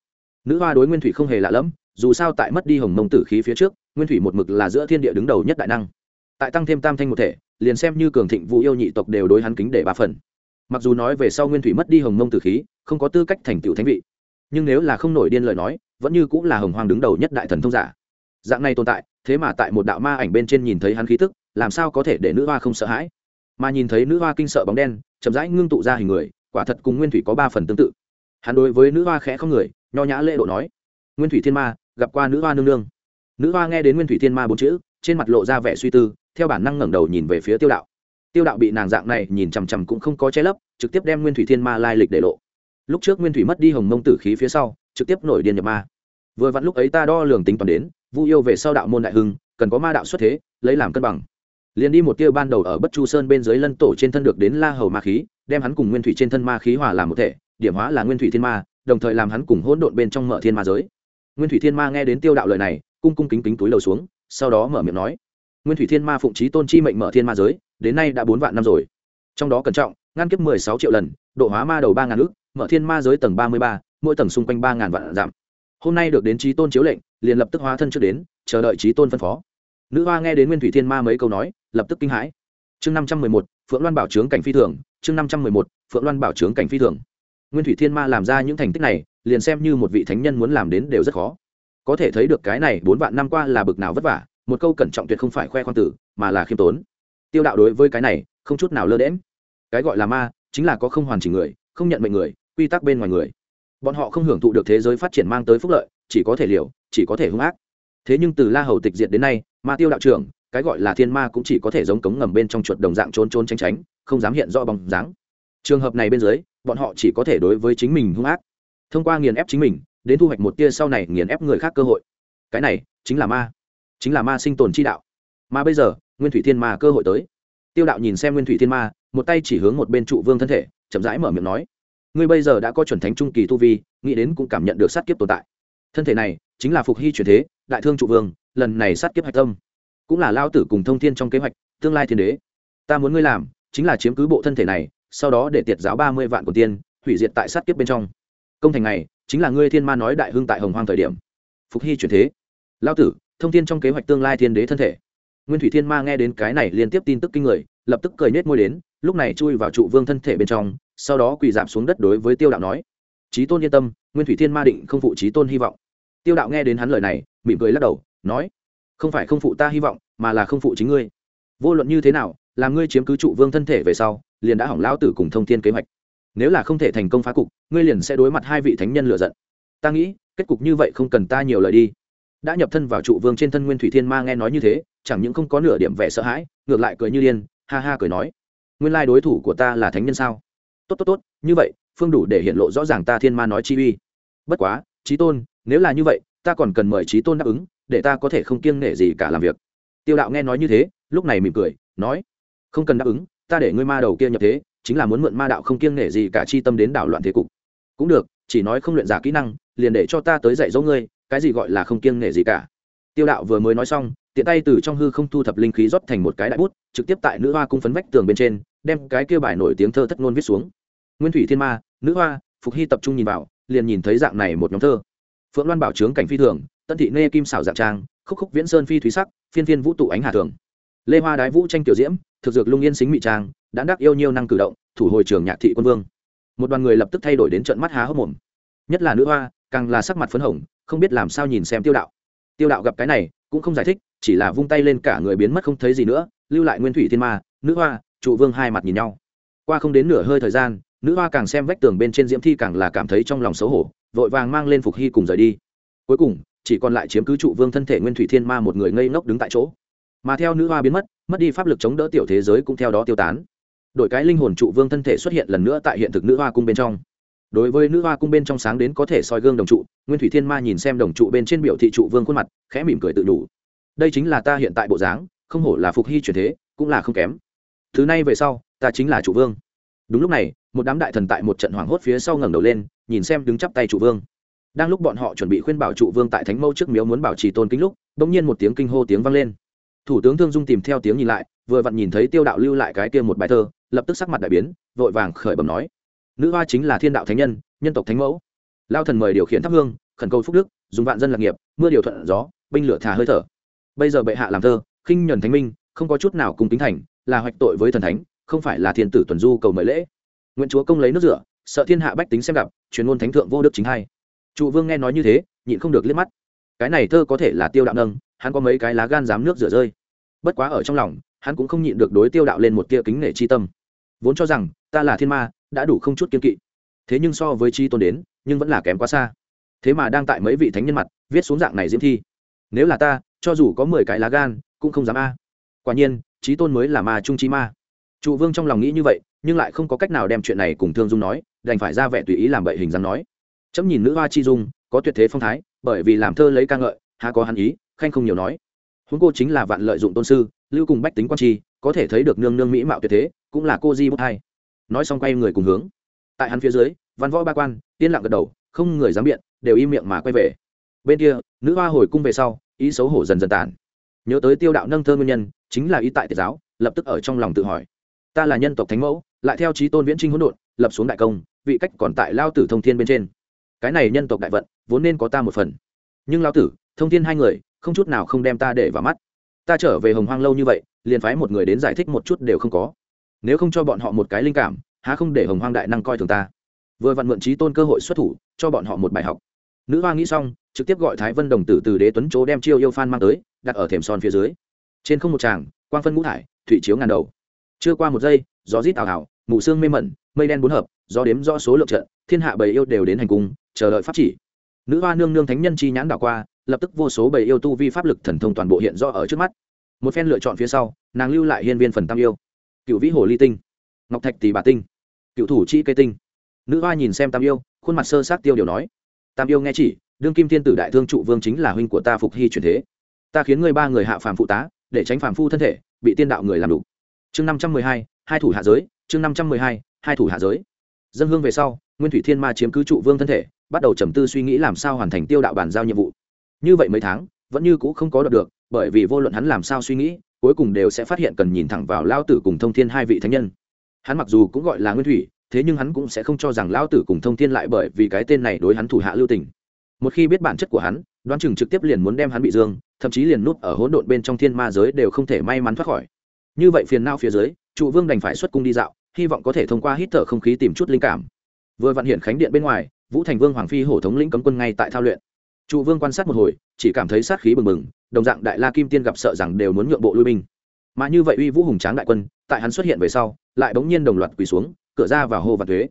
Nữ hoa đối nguyên thủy không hề lạ lẫm dù sao tại mất đi hồng mông tử khí phía trước, nguyên thủy một mực là giữa thiên địa đứng đầu nhất đại năng. Tại tăng thêm tam thanh một thể, liền xem như cường thịnh vũ yêu nhị tộc đều đối hắn kính để ba phần. Mặc dù nói về sau nguyên thủy mất đi hồng mông tử khí, không có tư cách thành tựu thánh vị, nhưng nếu là không nổi điên lời nói, vẫn như cũng là hồng hoàng đứng đầu nhất đại thần thông giả. Dạng này tồn tại, thế mà tại một đạo ma ảnh bên trên nhìn thấy hắn khí tức, làm sao có thể để nữ hoa không sợ hãi? Mà nhìn thấy nữ hoa kinh sợ bóng đen, chậm rãi ngưng tụ ra hình người, quả thật cùng nguyên thủy có ba phần tương tự. Hắn đối với nữ hoa khẽ không người, nho nhã lễ độ nói, nguyên thủy thiên ma gặp qua nữ hoa nương nương. Nữ hoa nghe đến nguyên thủy thiên ma bốn chữ, trên mặt lộ ra vẻ suy tư, theo bản năng ngẩng đầu nhìn về phía tiêu đạo. Tiêu đạo bị nàng dạng này nhìn chằm chằm cũng không có che lấp, trực tiếp đem nguyên thủy thiên ma lai lịch để lộ. Lúc trước nguyên thủy mất đi hồng mông tử khí phía sau, trực tiếp nổi điên nhập ma. Vừa vặn lúc ấy ta đo lường tính toàn đến, vu yêu về sau đạo môn đại hưng, cần có ma đạo xuất thế, lấy làm cân bằng. Liền đi một tiêu ban đầu ở bất chu sơn bên dưới lân tổ trên thân được đến la hầu ma khí, đem hắn cùng nguyên thủy trên thân ma khí hòa làm một thể, điểm hóa là nguyên thủy thiên ma, đồng thời làm hắn cùng hỗn độn bên trong mở thiên ma giới nguyên thủy thiên ma nghe đến tiêu đạo lời này, cung cung kính kính túi lầu xuống, sau đó mở miệng nói, nguyên thủy thiên ma phụng trí tôn chi mệnh mở thiên ma giới, đến nay đã bốn vạn năm rồi. Trong đó cẩn trọng, ngăn kiếp mười sáu triệu lần, độ hóa ma đầu ba ngàn ước mở thiên ma giới tầng ba mươi ba, mỗi tầng xung quanh ba ngàn vạn giảm hôm nay được đến trí tôn chiếu lệnh, liền lập tức hóa thân trước đến, chờ đợi trí tôn phân phó. Nữ hoa nghe đến nguyên thủy thiên ma mấy câu nói, lập tức kinh hãi. Chương năm trăm mười một, phượng loan bảo trướng cảnh phi thường, chương năm trăm mười một, phượng loan bảo trướng cảnh phi thường. Nguyên thủy thiên ma làm ra những thành tích này liền xem như một vị thánh nhân muốn làm đến đều rất khó. Có thể thấy được cái này bốn vạn năm qua là bực nào vất vả, một câu cẩn trọng tuyệt không phải khoe khoang tử, mà là khiêm tốn. Tiêu đạo đối với cái này, không chút nào lơ đễm cái gọi là ma, chính là có không hoàn chỉnh người, không nhận mệnh người, quy tắc bên ngoài người. Bọn họ không hưởng thụ được thế giới phát triển mang tới phúc lợi, chỉ có thể liều, chỉ có thể hung ác. Thế nhưng từ la hầu tịch diệt đến nay, ma tiêu đạo trưởng, cái gọi là thiên ma cũng chỉ có thể giống cống ngầm bên trong chuột đồng dạng trốn trốn tránh tránh, không dám hiện rõ bóng dáng. Trường hợp này bên dưới, bọn họ chỉ có thể đối với chính mình hung ác thông qua nghiền ép chính mình, đến thu hoạch một tia sau này nghiền ép người khác cơ hội. Cái này chính là ma, chính là ma sinh tồn chi đạo. Mà bây giờ, nguyên thủy thiên ma cơ hội tới. Tiêu đạo nhìn xem nguyên thủy thiên ma, một tay chỉ hướng một bên trụ vương thân thể, chậm rãi mở miệng nói, ngươi bây giờ đã có chuẩn thánh trung kỳ tu vi, nghĩ đến cũng cảm nhận được sát kiếp tồn tại. Thân thể này chính là phục hy truyền thế, đại thương trụ vương, lần này sát kiếp hạch tâm. Cũng là lao tử cùng thông thiên trong kế hoạch, tương lai thiên đế. Ta muốn ngươi làm, chính là chiếm cứ bộ thân thể này, sau đó để tiệt giáo ba mươi vạn của tiên, hủy diệt tại sát kiếp bên trong công thành này chính là ngươi thiên ma nói đại hưng tại hồng hoang thời điểm. Phục hy chuyển thế. Lao tử, thông tin trong kế hoạch tương lai thiên đế thân thể. Nguyên thủy thiên ma nghe đến cái này liên tiếp tin tức kinh người, lập tức cười nết môi đến, lúc này chui vào trụ vương thân thể bên trong, sau đó quỳ giảm xuống đất đối với tiêu đạo nói trí tôn yên tâm, nguyên thủy thiên ma định không phụ trí tôn hy vọng. Tiêu đạo nghe đến hắn lời này, mỉm cười lắc đầu, nói, không phải không phụ ta hy vọng, mà là không phụ chính ngươi. Vô luận như thế nào, làm ngươi chiếm cứ trụ vương thân thể về sau, liền đã hỏng lão tử cùng thông thiên kế hoạch nếu là không thể thành công phá cục, ngươi liền sẽ đối mặt hai vị thánh nhân lựa giận. Ta nghĩ, kết cục như vậy không cần ta nhiều lời đi. Đã nhập thân vào trụ vương trên thân nguyên thủy thiên ma nghe nói như thế, chẳng những không có nửa điểm vẻ sợ hãi, ngược lại cười như điên, ha ha cười nói. Nguyên lai đối thủ của ta là thánh nhân sao? Tốt tốt tốt, như vậy, phương đủ để hiện lộ rõ ràng ta thiên ma nói chi uy. Bất quá trí tôn, nếu là như vậy, ta còn cần mời trí tôn đáp ứng, để ta có thể không kiêng nể gì cả làm việc. Tiêu đạo nghe nói như thế, lúc này mỉm cười, nói, không cần đáp ứng, ta để ngươi ma đầu kia nhập thế chính là muốn mượn ma đạo không kiêng nể gì cả chi tâm đến đảo loạn thế cục. Cũng được, chỉ nói không luyện giả kỹ năng, liền để cho ta tới dạy dỗ ngươi, cái gì gọi là không kiêng nể gì cả. Tiêu đạo vừa mới nói xong, tiện tay từ trong hư không thu thập linh khí rót thành một cái đại bút, trực tiếp tại nữ hoa cung phấn vách tường bên trên, đem cái kia bài nổi tiếng thơ thất ngôn viết xuống. Nguyên thủy thiên ma, nữ hoa, phục hy tập trung nhìn vào, liền nhìn thấy dạng này một nhóm thơ. Phượng loan bảo trướng cảnh phi thường tân thị nê kim xảo dạng trang, khúc khúc viễn sơn phi thúy sắc, phiên phiên vũ tụ ánh hà thường. Lê hoa đái vũ tranh tiểu diễm, thực dược lung yên xính mị trang đã đắc yêu nhiêu năng cử động, thủ hồi trường nhạc thị quân vương. Một đoàn người lập tức thay đổi đến trận mắt há hốc mồm. Nhất là nữ hoa, càng là sắc mặt phấn hồng, không biết làm sao nhìn xem tiêu đạo. Tiêu đạo gặp cái này, cũng không giải thích, chỉ là vung tay lên cả người biến mất không thấy gì nữa, lưu lại nguyên thủy thiên ma, nữ hoa, trụ vương hai mặt nhìn nhau. Qua không đến nửa hơi thời gian, nữ hoa càng xem vách tường bên trên diễm thi càng là cảm thấy trong lòng xấu hổ, vội vàng mang lên phục hy cùng rời đi. Cuối cùng, chỉ còn lại chiếm cứ trụ vương thân thể nguyên thủy thiên ma một người ngây ngốc đứng tại chỗ. Mà theo nữ hoa biến mất mất đi pháp lực chống đỡ tiểu thế giới cũng theo đó tiêu tán đổi cái linh hồn trụ vương thân thể xuất hiện lần nữa tại hiện thực nữ hoa cung bên trong. Đối với nữ hoa cung bên trong sáng đến có thể soi gương đồng trụ, nguyên thủy thiên ma nhìn xem đồng trụ bên trên biểu thị trụ vương khuôn mặt, khẽ mỉm cười tự đủ. Đây chính là ta hiện tại bộ dáng, không hổ là phục hy truyền thế, cũng là không kém. Thứ này về sau, ta chính là trụ vương. Đúng lúc này, một đám đại thần tại một trận hoảng hốt phía sau ngẩng đầu lên, nhìn xem đứng chắp tay trụ vương. Đang lúc bọn họ chuẩn bị khuyên bảo trụ vương tại thánh mâu trước miếu muốn bảo trì tôn kính lúc bỗng nhiên một tiếng kinh hô tiếng vang lên. Thủ tướng thương dung tìm theo tiếng nhìn lại, vừa vặn nhìn thấy tiêu đạo lưu lại cái kia một bài thơ lập tức sắc mặt đại biến, vội vàng khởi bẩm nói, nữ hoa chính là thiên đạo thánh nhân nhân tộc thánh mẫu. Lao thần mời điều khiển thắp hương, khẩn cầu phúc đức, dùng vạn dân lạc nghiệp, mưa điều thuận gió, binh lửa thả hơi thở. Bây giờ bệ hạ làm thơ, khinh nhuần thánh minh, không có chút nào cùng tính thành, là hoạch tội với thần thánh, không phải là thiên tử tuần du cầu mời lễ. Nguyện chúa công lấy nước rửa, sợ thiên hạ bách tính xem gặp, truyền ngôn thánh thượng vô đức chính hay trụ vương nghe nói như thế, nhịn không được liếc mắt. Cái này thơ có thể là tiêu đạo nâng, hắn có mấy cái lá gan dám nước rửa rơi. Bất quá ở trong lòng, hắn cũng không nhịn được đối tiêu đạo lên một tia kính nể chi tâm vốn cho rằng ta là thiên ma, đã đủ không chút kiên kỵ. Thế nhưng so với chi tôn đến, nhưng vẫn là kém quá xa. Thế mà đang tại mấy vị thánh nhân mặt, viết xuống dạng này diễm thi. Nếu là ta, cho dù có mười cái lá gan, cũng không dám a. Quả nhiên, trí tôn mới là ma trung trí ma. Trụ vương trong lòng nghĩ như vậy, nhưng lại không có cách nào đem chuyện này cùng thương dung nói, đành phải ra vẻ tùy ý làm bậy hình dáng nói. Chấm nhìn nữ hoa chi dung, có tuyệt thế phong thái, bởi vì làm thơ lấy ca ngợi, há có hắn ý, khanh không nhiều nói. Huống cô chính là vạn lợi dụng tôn sư, lưu cùng bách tính quan tri, có thể thấy được nương nương mỹ mạo tuyệt thế cũng là cô di bút hai. Nói xong quay người cùng hướng. Tại hắn phía dưới, văn võ ba quan, yên lặng gật đầu, không người dám biện, đều im miệng mà quay về. Bên kia, nữ hoa hồi cung về sau, ý xấu hổ dần dần tàn. Nhớ tới tiêu đạo nâng thơ nguyên nhân, chính là ý tại tiệt giáo, lập tức ở trong lòng tự hỏi. Ta là nhân tộc thánh mẫu, lại theo trí tôn viễn trinh hỗn độn, lập xuống đại công, vị cách còn tại lao tử thông thiên bên trên. Cái này nhân tộc đại vận, vốn nên có ta một phần. Nhưng lao tử, thông thiên hai người, không chút nào không đem ta để vào mắt. Ta trở về hồng hoang lâu như vậy, liền phái một người đến giải thích một chút đều không có nếu không cho bọn họ một cái linh cảm, há không để hồng hoang đại năng coi thường ta. Vừa vặn mượn trí tôn cơ hội xuất thủ, cho bọn họ một bài học. Nữ hoa nghĩ xong, trực tiếp gọi thái vân đồng tử từ đế tuấn chỗ đem chiêu yêu phan mang tới, đặt ở thềm son phía dưới. Trên không một tràng, quang phân ngũ thải, thủy chiếu ngàn đầu. Chưa qua một giây, gió rít ảo ảo mù sương mê mẩn, mây đen bốn hợp, gió đếm rõ số lượng trận, thiên hạ bầy yêu đều đến hành cung, chờ đợi pháp chỉ. Nữ hoa nương nương thánh nhân chi nhãn đảo qua, lập tức vô số bầy yêu tu vi pháp lực thần thông toàn bộ hiện do ở trước mắt. Một phen lựa chọn phía sau, nàng lưu lại hiên viên phần tam yêu cựu vĩ hồ ly tinh, ngọc thạch tỷ bà tinh cựu thủ chi cây tinh. Nữ hoa nhìn xem tam yêu, khuôn mặt sơ sát tiêu điều nói, tam yêu nghe chỉ, đương kim thiên tử đại thương trụ vương chính là huynh của ta phục hy truyền thế. Ta khiến ngươi ba người hạ phàm phụ tá, để tránh phàm phu thân thể, bị tiên đạo người làm đủ chương năm trăm mười hai hai thủ hạ giới, chương năm trăm mười hai hai thủ hạ giới. Dân hương về sau, nguyên thủy thiên ma chiếm cứ trụ vương thân thể, bắt đầu trầm tư suy nghĩ làm sao hoàn thành tiêu đạo bàn giao nhiệm vụ. Như vậy mấy tháng, vẫn như cũ không có đọc được, bởi vì vô luận hắn làm sao suy nghĩ cuối cùng đều sẽ phát hiện cần nhìn thẳng vào lao tử cùng thông thiên hai vị thánh nhân. Hắn mặc dù cũng gọi là nguyên thủy, thế nhưng hắn cũng sẽ không cho rằng lao tử cùng thông thiên lại bởi vì cái tên này đối hắn thủ hạ lưu tình. Một khi biết bản chất của hắn, đoán chừng trực tiếp liền muốn đem hắn bị dương, thậm chí liền nút ở hỗn độn bên trong thiên ma giới đều không thể may mắn thoát khỏi. Như vậy phiền não phía dưới, trụ vương đành phải xuất cung đi dạo, hy vọng có thể thông qua hít thở không khí tìm chút linh cảm. Vừa vận hiện khánh điện bên ngoài, vũ thành vương hoàng phi hổ thống lĩnh cấm quân ngay tại thao luyện trụ vương quan sát một hồi, chỉ cảm thấy sát khí bừng bừng, đồng dạng đại la kim tiên gặp sợ rằng đều muốn nhượng bộ lui binh. Mà như vậy uy vũ hùng tráng đại quân, tại hắn xuất hiện về sau, lại bỗng nhiên đồng loạt quỳ xuống, cửa ra và hô và thuế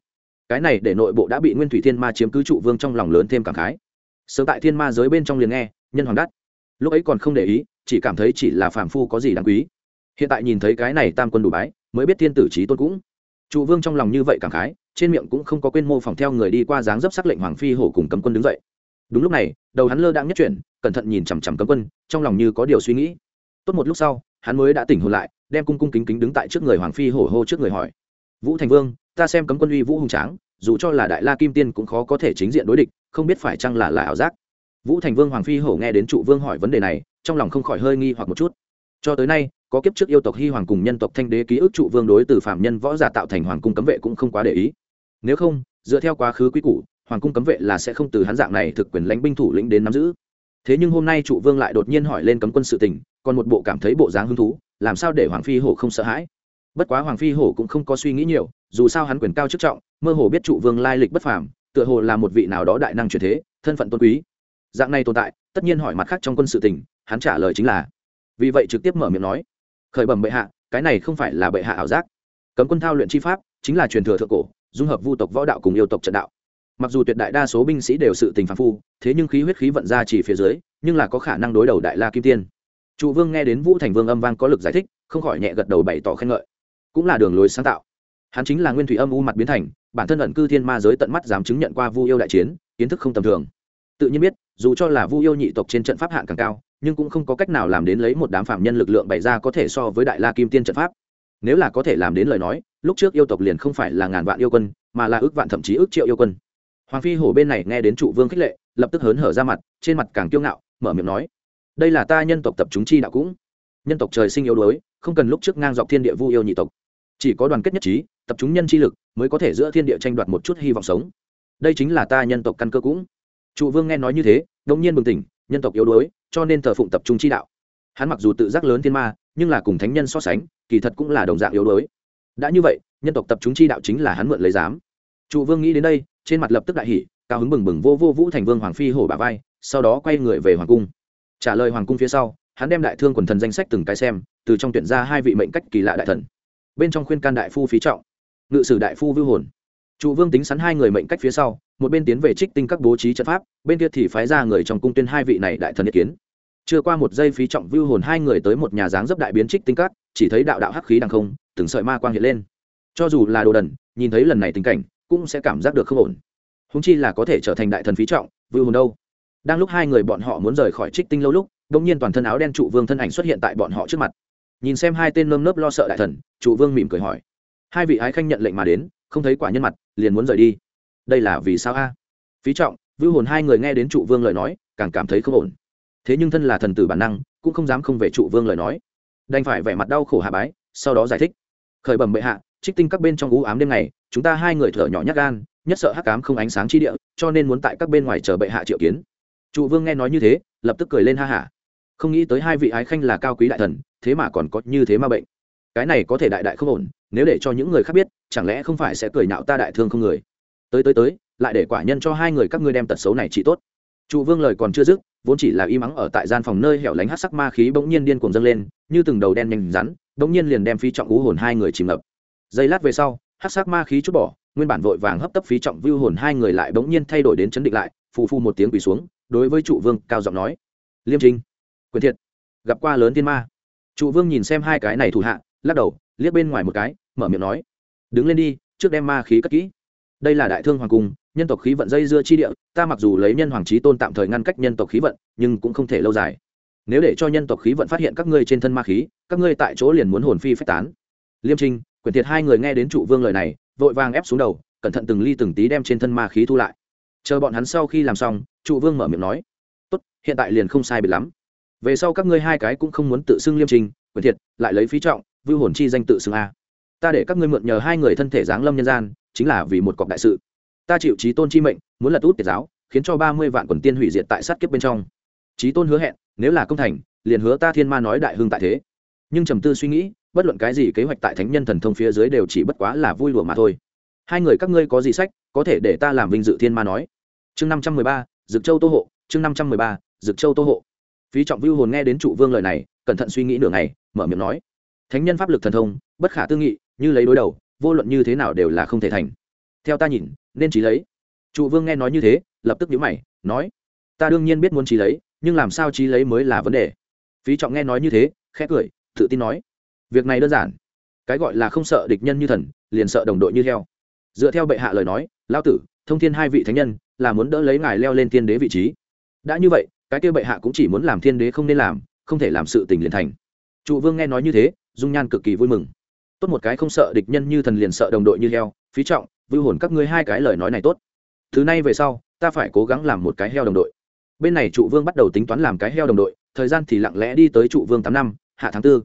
cái này để nội bộ đã bị nguyên thủy thiên ma chiếm cứ trụ vương trong lòng lớn thêm cảm khái. Sớm tại thiên ma giới bên trong liền nghe, nhân hoàng đắt lúc ấy còn không để ý, chỉ cảm thấy chỉ là phàm phu có gì đáng quý. Hiện tại nhìn thấy cái này tam quân đủ bái, mới biết thiên tử trí tôn cũng. Trụ vương trong lòng như vậy cảm khái, trên miệng cũng không có quên mô phỏng theo người đi qua dáng dấp sắc lệnh hoàng phi hổ cùng cấm quân đứng dậy đúng lúc này, đầu hắn lơ đang nhất chuyển, cẩn thận nhìn chằm chằm cấm quân, trong lòng như có điều suy nghĩ. Tốt một lúc sau, hắn mới đã tỉnh hồn lại, đem cung cung kính kính đứng tại trước người hoàng phi hổ hô trước người hỏi. Vũ thành vương, ta xem cấm quân uy vũ hùng tráng, dù cho là đại la kim tiên cũng khó có thể chính diện đối địch, không biết phải chăng là là ảo giác? Vũ thành vương hoàng phi hổ nghe đến trụ vương hỏi vấn đề này, trong lòng không khỏi hơi nghi hoặc một chút. Cho tới nay, có kiếp trước yêu tộc hy hoàng cùng nhân tộc thanh đế ký ức trụ vương đối từ phạm nhân võ giả tạo thành hoàng cung cấm vệ cũng không quá để ý. Nếu không, dựa theo quá khứ quy củ hoàng cung cấm vệ là sẽ không từ hắn dạng này thực quyền lãnh binh thủ lĩnh đến nắm giữ. Thế nhưng hôm nay trụ vương lại đột nhiên hỏi lên cấm quân sự tình, còn một bộ cảm thấy bộ dáng hứng thú, làm sao để hoàng phi hổ không sợ hãi? Bất quá hoàng phi hổ cũng không có suy nghĩ nhiều, dù sao hắn quyền cao chức trọng, mơ hồ biết trụ vương lai lịch bất phàm, tựa hồ là một vị nào đó đại năng truyền thế, thân phận tôn quý. Dạng này tồn tại, tất nhiên hỏi mặt khác trong quân sự tình, hắn trả lời chính là. Vì vậy trực tiếp mở miệng nói, khởi bẩm bệ hạ, cái này không phải là bệ hạ ảo giác. Cấm quân thao luyện chi pháp, chính là truyền thừa thượng cổ, dung hợp vu tộc võ đạo cùng yêu tộc trận đạo mặc dù tuyệt đại đa số binh sĩ đều sự tình phản phu, thế nhưng khí huyết khí vận ra chỉ phía dưới, nhưng là có khả năng đối đầu đại la kim tiên. Trụ vương nghe đến vũ thành vương âm vang có lực giải thích, không khỏi nhẹ gật đầu bày tỏ khen ngợi. Cũng là đường lối sáng tạo. Hắn chính là nguyên thủy âm u mặt biến thành, bản thân ẩn cư thiên ma giới tận mắt dám chứng nhận qua vu yêu đại chiến, kiến thức không tầm thường. Tự nhiên biết, dù cho là vu yêu nhị tộc trên trận pháp hạng càng cao, nhưng cũng không có cách nào làm đến lấy một đám phạm nhân lực lượng bày ra có thể so với đại la kim tiên trận pháp. Nếu là có thể làm đến lời nói, lúc trước yêu tộc liền không phải là ngàn vạn yêu quân, mà là ước vạn thậm chí ước triệu yêu quân hoàng phi hổ bên này nghe đến trụ vương khích lệ, lập tức hớn hở ra mặt, trên mặt càng kiêu ngạo, mở miệng nói, đây là ta nhân tộc tập chúng chi đạo cũng. Nhân tộc trời sinh yếu đuối, không cần lúc trước ngang dọc thiên địa vu yêu nhị tộc. Chỉ có đoàn kết nhất trí, tập chúng nhân chi lực, mới có thể giữa thiên địa tranh đoạt một chút hy vọng sống. Đây chính là ta nhân tộc căn cơ cũng. Trụ vương nghe nói như thế, đột nhiên bừng tỉnh, nhân tộc yếu đuối, cho nên thờ phụng tập trung chi đạo. Hắn mặc dù tự giác lớn thiên ma, nhưng là cùng thánh nhân so sánh, kỳ thật cũng là đồng dạng yếu đuối. Đã như vậy, nhân tộc tập trung chi đạo chính là hắn mượn lấy giám. Trụ vương nghĩ đến đây trên mặt lập tức đại hỉ, cao hứng bừng bừng vô vô vũ thành vương hoàng phi hổ bà vai, sau đó quay người về hoàng cung. Trả lời hoàng cung phía sau, hắn đem đại thương quần thần danh sách từng cái xem, từ trong tuyển ra hai vị mệnh cách kỳ lạ đại thần. Bên trong khuyên can đại phu phí trọng, ngự sử đại phu vưu hồn. Trụ vương tính sắn hai người mệnh cách phía sau, một bên tiến về trích tinh các bố trí trận pháp, bên kia thì phái ra người trong cung tuyên hai vị này đại thần ý kiến. Chưa qua một giây phí trọng vưu hồn hai người tới một nhà dáng dấp đại biến trích tinh các, chỉ thấy đạo đạo hắc khí đằng không, từng sợi ma quang hiện lên. Cho dù là đồ đần, nhìn thấy lần này tình cảnh cũng sẽ cảm giác được không ổn. Húng chi là có thể trở thành đại thần phí trọng, vưu hồn đâu. Đang lúc hai người bọn họ muốn rời khỏi trích tinh lâu lúc đ ỗ n g nhiên toàn thân áo đen trụ vương thân ảnh xuất hiện tại bọn họ trước mặt. Nhìn xem hai tên nơm nớp lo sợ đại thần, trụ vương mỉm cười hỏi. Hai vị ái khanh nhận lệnh mà đến, không thấy quả nhân mặt, liền muốn rời đi. Đây là vì sao a? Phí trọng, vưu hồn hai người nghe đến trụ vương lời nói, càng cảm thấy không ổn. Thế nhưng thân là thần tử bản năng, cũng không dám không về trụ vương lời nói. Đành phải vẻ mặt đau khổ hạ bái, sau đó giải thích. Khởi bẩm bệ hạ trích tinh các bên trong u ám đêm này chúng ta hai người thở nhỏ nhát gan, nhất sợ hắc cám không ánh sáng chi địa, cho nên muốn tại các bên ngoài chờ bệ hạ triệu kiến. Trụ vương nghe nói như thế, lập tức cười lên ha hả. Không nghĩ tới hai vị ái khanh là cao quý đại thần, thế mà còn có như thế ma bệnh. Cái này có thể đại đại không ổn, nếu để cho những người khác biết, chẳng lẽ không phải sẽ cười nhạo ta đại thương không người? Tới tới tới, lại để quả nhân cho hai người các ngươi đem tật xấu này trị tốt. Trụ vương lời còn chưa dứt, vốn chỉ là y mắng ở tại gian phòng nơi hẻo lánh hát sắc ma khí bỗng nhiên điên cuồng dâng lên, như từng đầu đen nhanh rắn, bỗng nhiên liền đem phi trọng ú hồn hai người chìm ngập giây lát về sau hát sắc ma khí chút bỏ, nguyên bản vội vàng hấp tấp phí trọng vưu hồn hai người lại bỗng nhiên thay đổi đến chấn định lại, phù phù một tiếng quỳ xuống, đối với trụ vương cao giọng nói. Liêm trinh, quyền thiệt, gặp qua lớn tiên ma. Trụ vương nhìn xem hai cái này thủ hạ, lắc đầu, liếc bên ngoài một cái, mở miệng nói. Đứng lên đi, trước đem ma khí cất kỹ. Đây là đại thương hoàng cung, nhân tộc khí vận dây dưa chi địa, ta mặc dù lấy nhân hoàng trí tôn tạm thời ngăn cách nhân tộc khí vận, nhưng cũng không thể lâu dài. Nếu để cho nhân tộc khí vận phát hiện các ngươi trên thân ma khí, các ngươi tại chỗ liền muốn hồn phi phách tán. Liêm trinh quyền thiệt hai người nghe đến trụ vương lời này, vội vàng ép xuống đầu, cẩn thận từng ly từng tí đem trên thân ma khí thu lại. Chờ bọn hắn sau khi làm xong, trụ vương mở miệng nói, tốt, hiện tại liền không sai biệt lắm. Về sau các ngươi hai cái cũng không muốn tự xưng liêm trình, quyền thiệt, lại lấy phí trọng, vưu hồn chi danh tự xưng a. Ta để các ngươi mượn nhờ hai người thân thể giáng lâm nhân gian, chính là vì một cọc đại sự. Ta chịu trí tôn chi mệnh, muốn lật út tiệt giáo, khiến cho ba mươi vạn quần tiên hủy diệt tại sát kiếp bên trong. Trí tôn hứa hẹn, nếu là công thành, liền hứa ta thiên ma nói đại hưng tại thế. Nhưng trầm tư suy nghĩ bất luận cái gì kế hoạch tại thánh nhân thần thông phía dưới đều chỉ bất quá là vui lùa mà thôi. Hai người các ngươi có gì sách, có thể để ta làm vinh dự thiên ma nói. Chương năm trăm mười ba, dực châu tô hộ. Chương năm trăm mười ba, dực châu tô hộ. Phí trọng vưu hồn nghe đến trụ vương lời này, cẩn thận suy nghĩ nửa ngày, mở miệng nói. Thánh nhân pháp lực thần thông, bất khả tư nghị, như lấy đối đầu, vô luận như thế nào đều là không thể thành. Theo ta nhìn, nên trí lấy. Trụ vương nghe nói như thế, lập tức nhíu mày, nói. Ta đương nhiên biết muốn trí lấy, nhưng làm sao trí lấy mới là vấn đề. Phí trọng nghe nói như thế, khẽ cười, tự tin nói việc này đơn giản. Cái gọi là không sợ địch nhân như thần, liền sợ đồng đội như heo. Dựa theo bệ hạ lời nói lao tử, thông thiên hai vị thánh nhân, là muốn đỡ lấy ngài leo lên thiên đế vị trí. Đã như vậy, cái kia bệ hạ cũng chỉ muốn làm thiên đế không nên làm, không thể làm sự tình liền thành. Trụ vương nghe nói như thế, dung nhan cực kỳ vui mừng. Tốt một cái không sợ địch nhân như thần liền sợ đồng đội như heo, phí trọng vui hồn các ngươi hai cái lời nói này tốt. Thứ này về sau, ta phải cố gắng làm một cái heo đồng đội. Bên này trụ vương bắt đầu tính toán làm cái heo đồng đội, thời gian thì lặng lẽ đi tới trụ vương tám năm, hạ tháng tư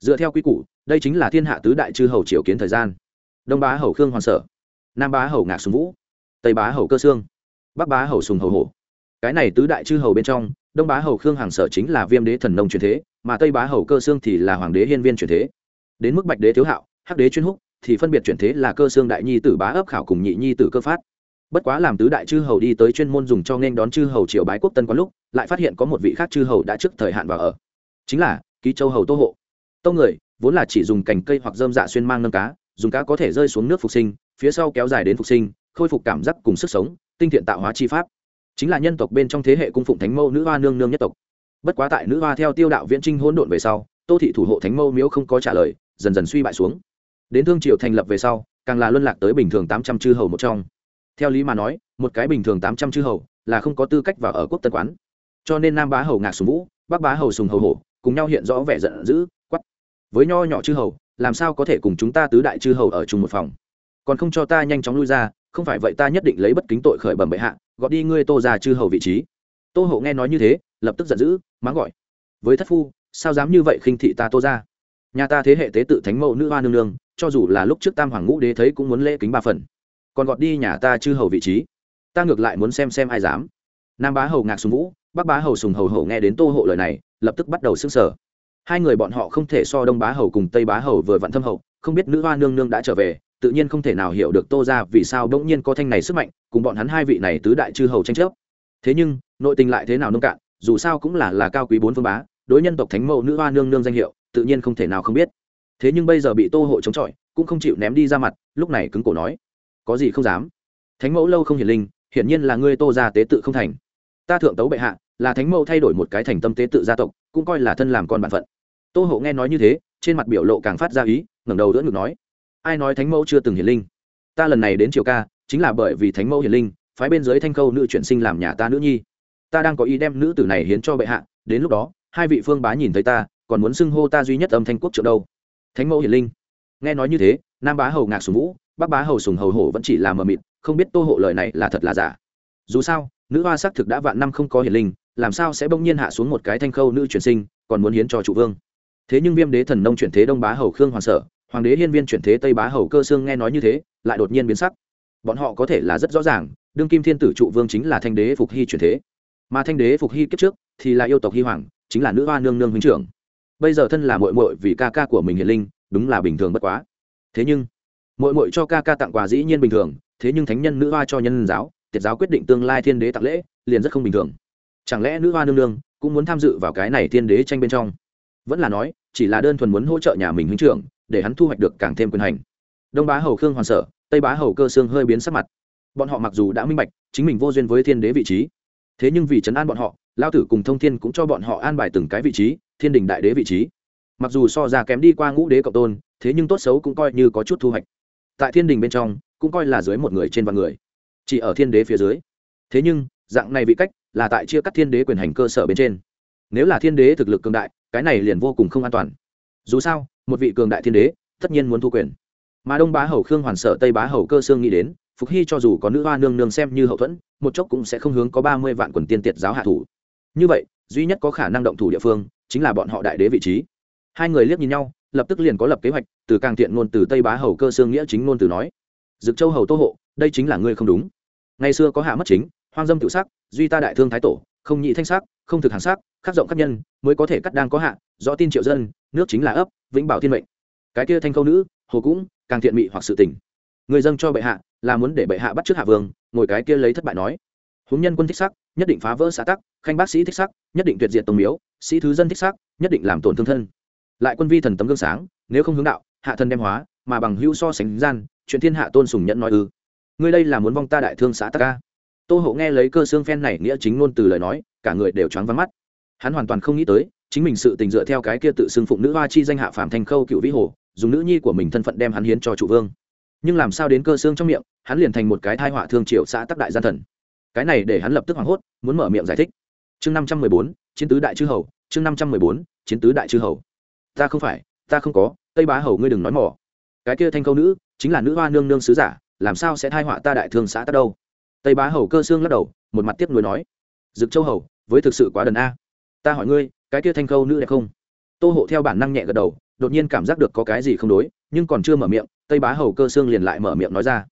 dựa theo quy củ, đây chính là thiên hạ tứ đại chư hầu triều kiến thời gian. Đông bá hầu khương hoàn sở, nam bá hầu ngạc sùng vũ, tây bá hầu cơ sương, bắc bá hầu sùng hầu hổ. Cái này tứ đại chư hầu bên trong, đông bá hầu khương hàng sở chính là viêm đế thần nông truyền thế, mà tây bá hầu cơ sương thì là hoàng đế hiên viên truyền thế. Đến mức bạch đế thiếu hạo, hắc đế chuyên húc thì phân biệt chuyển thế là cơ xương đại nhi tử bá ấp khảo cùng nhị nhi tử cơ phát. Bất quá làm tứ đại chư hầu đi tới chuyên môn dùng cho nên đón chư hầu triều bái quốc tân quán lúc, lại phát hiện có một vị khác chư hầu đã trước thời hạn vào ở. Chính là ký châu hầu tô hộ. Tông người vốn là chỉ dùng cành cây hoặc dơm dạ xuyên mang nâng cá, dùng cá có thể rơi xuống nước phục sinh, phía sau kéo dài đến phục sinh, khôi phục cảm giác cùng sức sống, tinh thiện tạo hóa chi pháp. Chính là nhân tộc bên trong thế hệ cung phụng thánh mâu nữ hoa nương nương nhất tộc. Bất quá tại nữ hoa theo tiêu đạo viễn trinh hỗn độn về sau, tô thị thủ hộ thánh mâu miếu không có trả lời, dần dần suy bại xuống. Đến thương triều thành lập về sau, càng là luân lạc tới bình thường tám trăm chư hầu một trong. Theo lý mà nói, một cái bình thường tám trăm chư hầu là không có tư cách vào ở quốc tân quán. Cho nên nam bá hầu ngạc sùng vũ, bắc bá hầu sùng hầu hổ, cùng nhau hiện rõ vẻ giận dữ với nho nhỏ chư hầu, làm sao có thể cùng chúng ta tứ đại chư hầu ở chung một phòng? Còn không cho ta nhanh chóng lui ra, không phải vậy ta nhất định lấy bất kính tội khởi bẩm bệ hạ, gọi đi ngươi tô ra chư hầu vị trí. Tô hậu nghe nói như thế, lập tức giận dữ, mắng gọi. Với thất phu, sao dám như vậy khinh thị ta tô ra nhà ta thế hệ tế tự thánh mẫu nữ hoa nương nương, cho dù là lúc trước tam hoàng ngũ đế thấy cũng muốn lễ kính ba phần. Còn gọt đi nhà ta chư hầu vị trí. Ta ngược lại muốn xem xem ai dám. Nam bá hầu ngạc sùng vũ, bắc bá hầu sùng hầu hầu nghe đến tô hộ lời này, lập tức bắt đầu s ư n g sở hai người bọn họ không thể so đông bá hầu cùng tây bá hầu vừa vặn thâm hậu, không biết nữ hoa nương nương đã trở về, tự nhiên không thể nào hiểu được tô ra vì sao bỗng nhiên có thanh này sức mạnh, cùng bọn hắn hai vị này tứ đại chư hầu tranh chấp. Thế nhưng, nội tình lại thế nào nông cạn, dù sao cũng là là cao quý bốn phương bá, đối nhân tộc thánh mẫu nữ hoa nương nương danh hiệu, tự nhiên không thể nào không biết. Thế nhưng bây giờ bị tô hộ chống chọi, cũng không chịu ném đi ra mặt, lúc này cứng cổ nói, có gì không dám? Thánh mẫu lâu không hiển linh, hiển nhiên là ngươi tô ra tế tự không thành. Ta thượng tấu bệ hạ, là thánh mẫu thay đổi một cái thành tâm tế tự gia tộc, cũng coi là thân làm con bản phận tô hộ nghe nói như thế, trên mặt biểu lộ càng phát ra ý, ngẩng đầu đỡ ngực nói, ai nói thánh mẫu chưa từng hiển linh? Ta lần này đến triều ca, chính là bởi vì thánh mẫu hiển linh, phái bên dưới thanh khâu nữ chuyển sinh làm nhà ta nữ nhi. Ta đang có ý đem nữ tử này hiến cho bệ hạ, đến lúc đó, hai vị phương bá nhìn thấy ta, còn muốn xưng hô ta duy nhất âm thanh quốc trượng đâu. Thánh mẫu hiển linh. Nghe nói như thế, nam bá hầu ngạc sùng vũ, bắc bá hầu sùng hầu hổ vẫn chỉ là mờ mịt, không biết tô hộ lời này là thật là giả. Dù sao, nữ hoa xác thực đã vạn năm không có hiển linh, làm sao sẽ bỗng nhiên hạ xuống một cái thanh khâu nữ truyền sinh, còn muốn hiến cho chủ vương? Thế nhưng viêm đế thần nông chuyển thế đông bá hầu khương hoàng sở, hoàng đế hiên viên chuyển thế tây bá hầu cơ sương nghe nói như thế, lại đột nhiên biến sắc. Bọn họ có thể là rất rõ ràng, đương kim thiên tử trụ vương chính là thanh đế phục hy chuyển thế. Mà thanh đế phục hy kiếp trước thì là yêu tộc hy hoàng, chính là nữ hoa nương nương huynh trưởng. Bây giờ thân là mội mội vì ca ca của mình hiền linh, đúng là bình thường bất quá. Thế nhưng mội mội cho ca ca tặng quà dĩ nhiên bình thường, thế nhưng thánh nhân nữ hoa cho nhân giáo, tiệt giáo quyết định tương lai thiên đế tặng lễ, liền rất không bình thường. Chẳng lẽ nữ hoa nương nương cũng muốn tham dự vào cái này thiên đế tranh bên trong? Vẫn là nói, chỉ là đơn thuần muốn hỗ trợ nhà mình huynh trưởng, để hắn thu hoạch được càng thêm quyền hành. Đông bá hầu khương hoàn sở, tây bá hầu cơ sương hơi biến sắc mặt. Bọn họ mặc dù đã minh bạch, chính mình vô duyên với thiên đế vị trí. Thế nhưng vì chấn an bọn họ, lao tử cùng thông thiên cũng cho bọn họ an bài từng cái vị trí, thiên đình đại đế vị trí. Mặc dù so ra kém đi qua ngũ đế cộng tôn, thế nhưng tốt xấu cũng coi như có chút thu hoạch. Tại thiên đình bên trong, cũng coi là dưới một người trên vạn người, chỉ ở thiên đế phía dưới. Thế nhưng, dạng này vị cách là tại chia cắt thiên đế quyền hành cơ sở bên trên. Nếu là thiên đế thực lực cường đại cái này liền vô cùng không an toàn. Dù sao, một vị cường đại thiên đế, tất nhiên muốn thu quyền. Mà đông bá hầu khương hoàn sở tây bá hầu cơ sương nghĩ đến, phục hy cho dù có nữ hoa nương nương xem như hậu thuẫn, một chốc cũng sẽ không hướng có ba mươi vạn quần tiên tiệt giáo hạ thủ. Như vậy, duy nhất có khả năng động thủ địa phương chính là bọn họ đại đế vị trí. Hai người liếc nhìn nhau, lập tức liền có lập kế hoạch, từ càng tiện ngôn từ tây bá hầu cơ xương nghĩa chính ngôn từ nói, dực châu hầu tô hộ, đây chính là ngươi không đúng. Ngày xưa có hạ mất chính, hoang dâm tự sắc, duy ta đại thương thái tổ, không nhị thanh sắc không thực hàng sắc khắc rộng khắc nhân, mới có thể cắt đang có hạ, rõ tin triệu dân, nước chính là ấp, vĩnh bảo thiên mệnh. Cái kia thanh câu nữ, hồ cũng, càng thiện mị hoặc sự tình. Người dân cho bệ hạ, là muốn để bệ hạ bắt trước hạ vương, ngồi cái kia lấy thất bại nói. Húng nhân quân thích sắc, nhất định phá vỡ xã tắc, khanh bác sĩ thích sắc, nhất định tuyệt diệt tông miếu, sĩ thứ dân thích sắc, nhất định làm tổn thương thân. Lại quân vi thần tấm gương sáng, nếu không hướng đạo, hạ thân đem hóa, mà bằng hữu so sánh gian, chuyện thiên hạ tôn sùng nhẫn nói ư. Ngươi đây là muốn vong ta đại thương xã tắc ca tô hộ nghe lấy cơ xương phen này nghĩa chính ngôn từ lời nói cả người đều choáng vắng mắt. Hắn hoàn toàn không nghĩ tới, chính mình sự tình dựa theo cái kia tự xưng phụng nữ hoa chi danh hạ phàm thành khâu cựu vĩ hồ, dùng nữ nhi của mình thân phận đem hắn hiến cho trụ vương. Nhưng làm sao đến cơ xương trong miệng, hắn liền thành một cái thai họa thương triệu xã tắc đại gian thần. Cái này để hắn lập tức hoảng hốt, muốn mở miệng giải thích. Chương năm trăm mười bốn, chiến tứ đại chư hầu, chương năm trăm mười bốn, chiến tứ đại chư hầu. Ta không phải, ta không có, tây bá hầu ngươi đừng nói mỏ cái kia thanh câu nữ, chính là nữ hoa nương nương sứ giả, làm sao sẽ thai họa ta đại thương xã ta đâu? Tây bá hầu cơ xương lắc đầu, một mặt tiếp nối nói dực châu hầu, với thực sự quá đần a. Ta hỏi ngươi, cái kia thanh khâu nữ đẹp không? Tô hộ theo bản năng nhẹ gật đầu, đột nhiên cảm giác được có cái gì không đối, nhưng còn chưa mở miệng, tây bá hầu cơ xương liền lại mở miệng nói ra.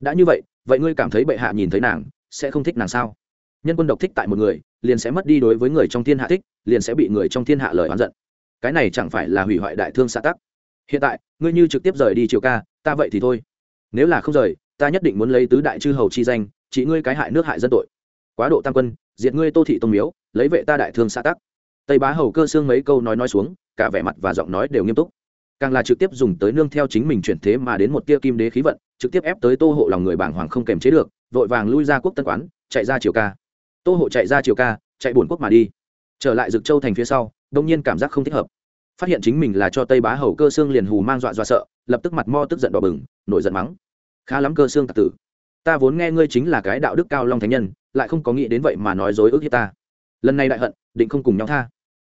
Đã như vậy vậy ngươi cảm thấy bệ hạ nhìn thấy nàng, sẽ không thích nàng sao? Nhân quân độc thích tại một người, liền sẽ mất đi đối với người trong thiên hạ thích, liền sẽ bị người trong thiên hạ lời oán giận. Cái này chẳng phải là hủy hoại đại thương xã tắc. Hiện tại, ngươi như trực tiếp rời đi triều ca, ta vậy thì thôi. Nếu là không rời, ta nhất định muốn lấy tứ đại chư hầu chi danh, chỉ ngươi cái hại nước hại dân tội. Quá độ tam quân diệt ngươi tô thị tông miếu, lấy vệ ta đại thương xã tắc. Tây bá hầu cơ xương mấy câu nói nói xuống, cả vẻ mặt và giọng nói đều nghiêm túc. Càng là trực tiếp dùng tới nương theo chính mình chuyển thế mà đến một tia kim đế khí vận, trực tiếp ép tới tô hộ lòng người bảng hoàng không kềm chế được, vội vàng lui ra quốc tân quán, chạy ra triều ca. Tô hộ chạy ra triều ca, chạy bổn quốc mà đi. Trở lại dực châu thành phía sau, đông nhiên cảm giác không thích hợp. Phát hiện chính mình là cho tây bá hầu cơ xương liền hù mang dọa dọa sợ, lập tức mặt mo tức giận đỏ bừng, nổi giận mắng. Khá lắm cơ xương tạc tử ta vốn nghe ngươi chính là cái đạo đức cao long thánh nhân, lại không có nghĩ đến vậy mà nói dối ước hiếp ta. Lần này đại hận, định không cùng nhau tha.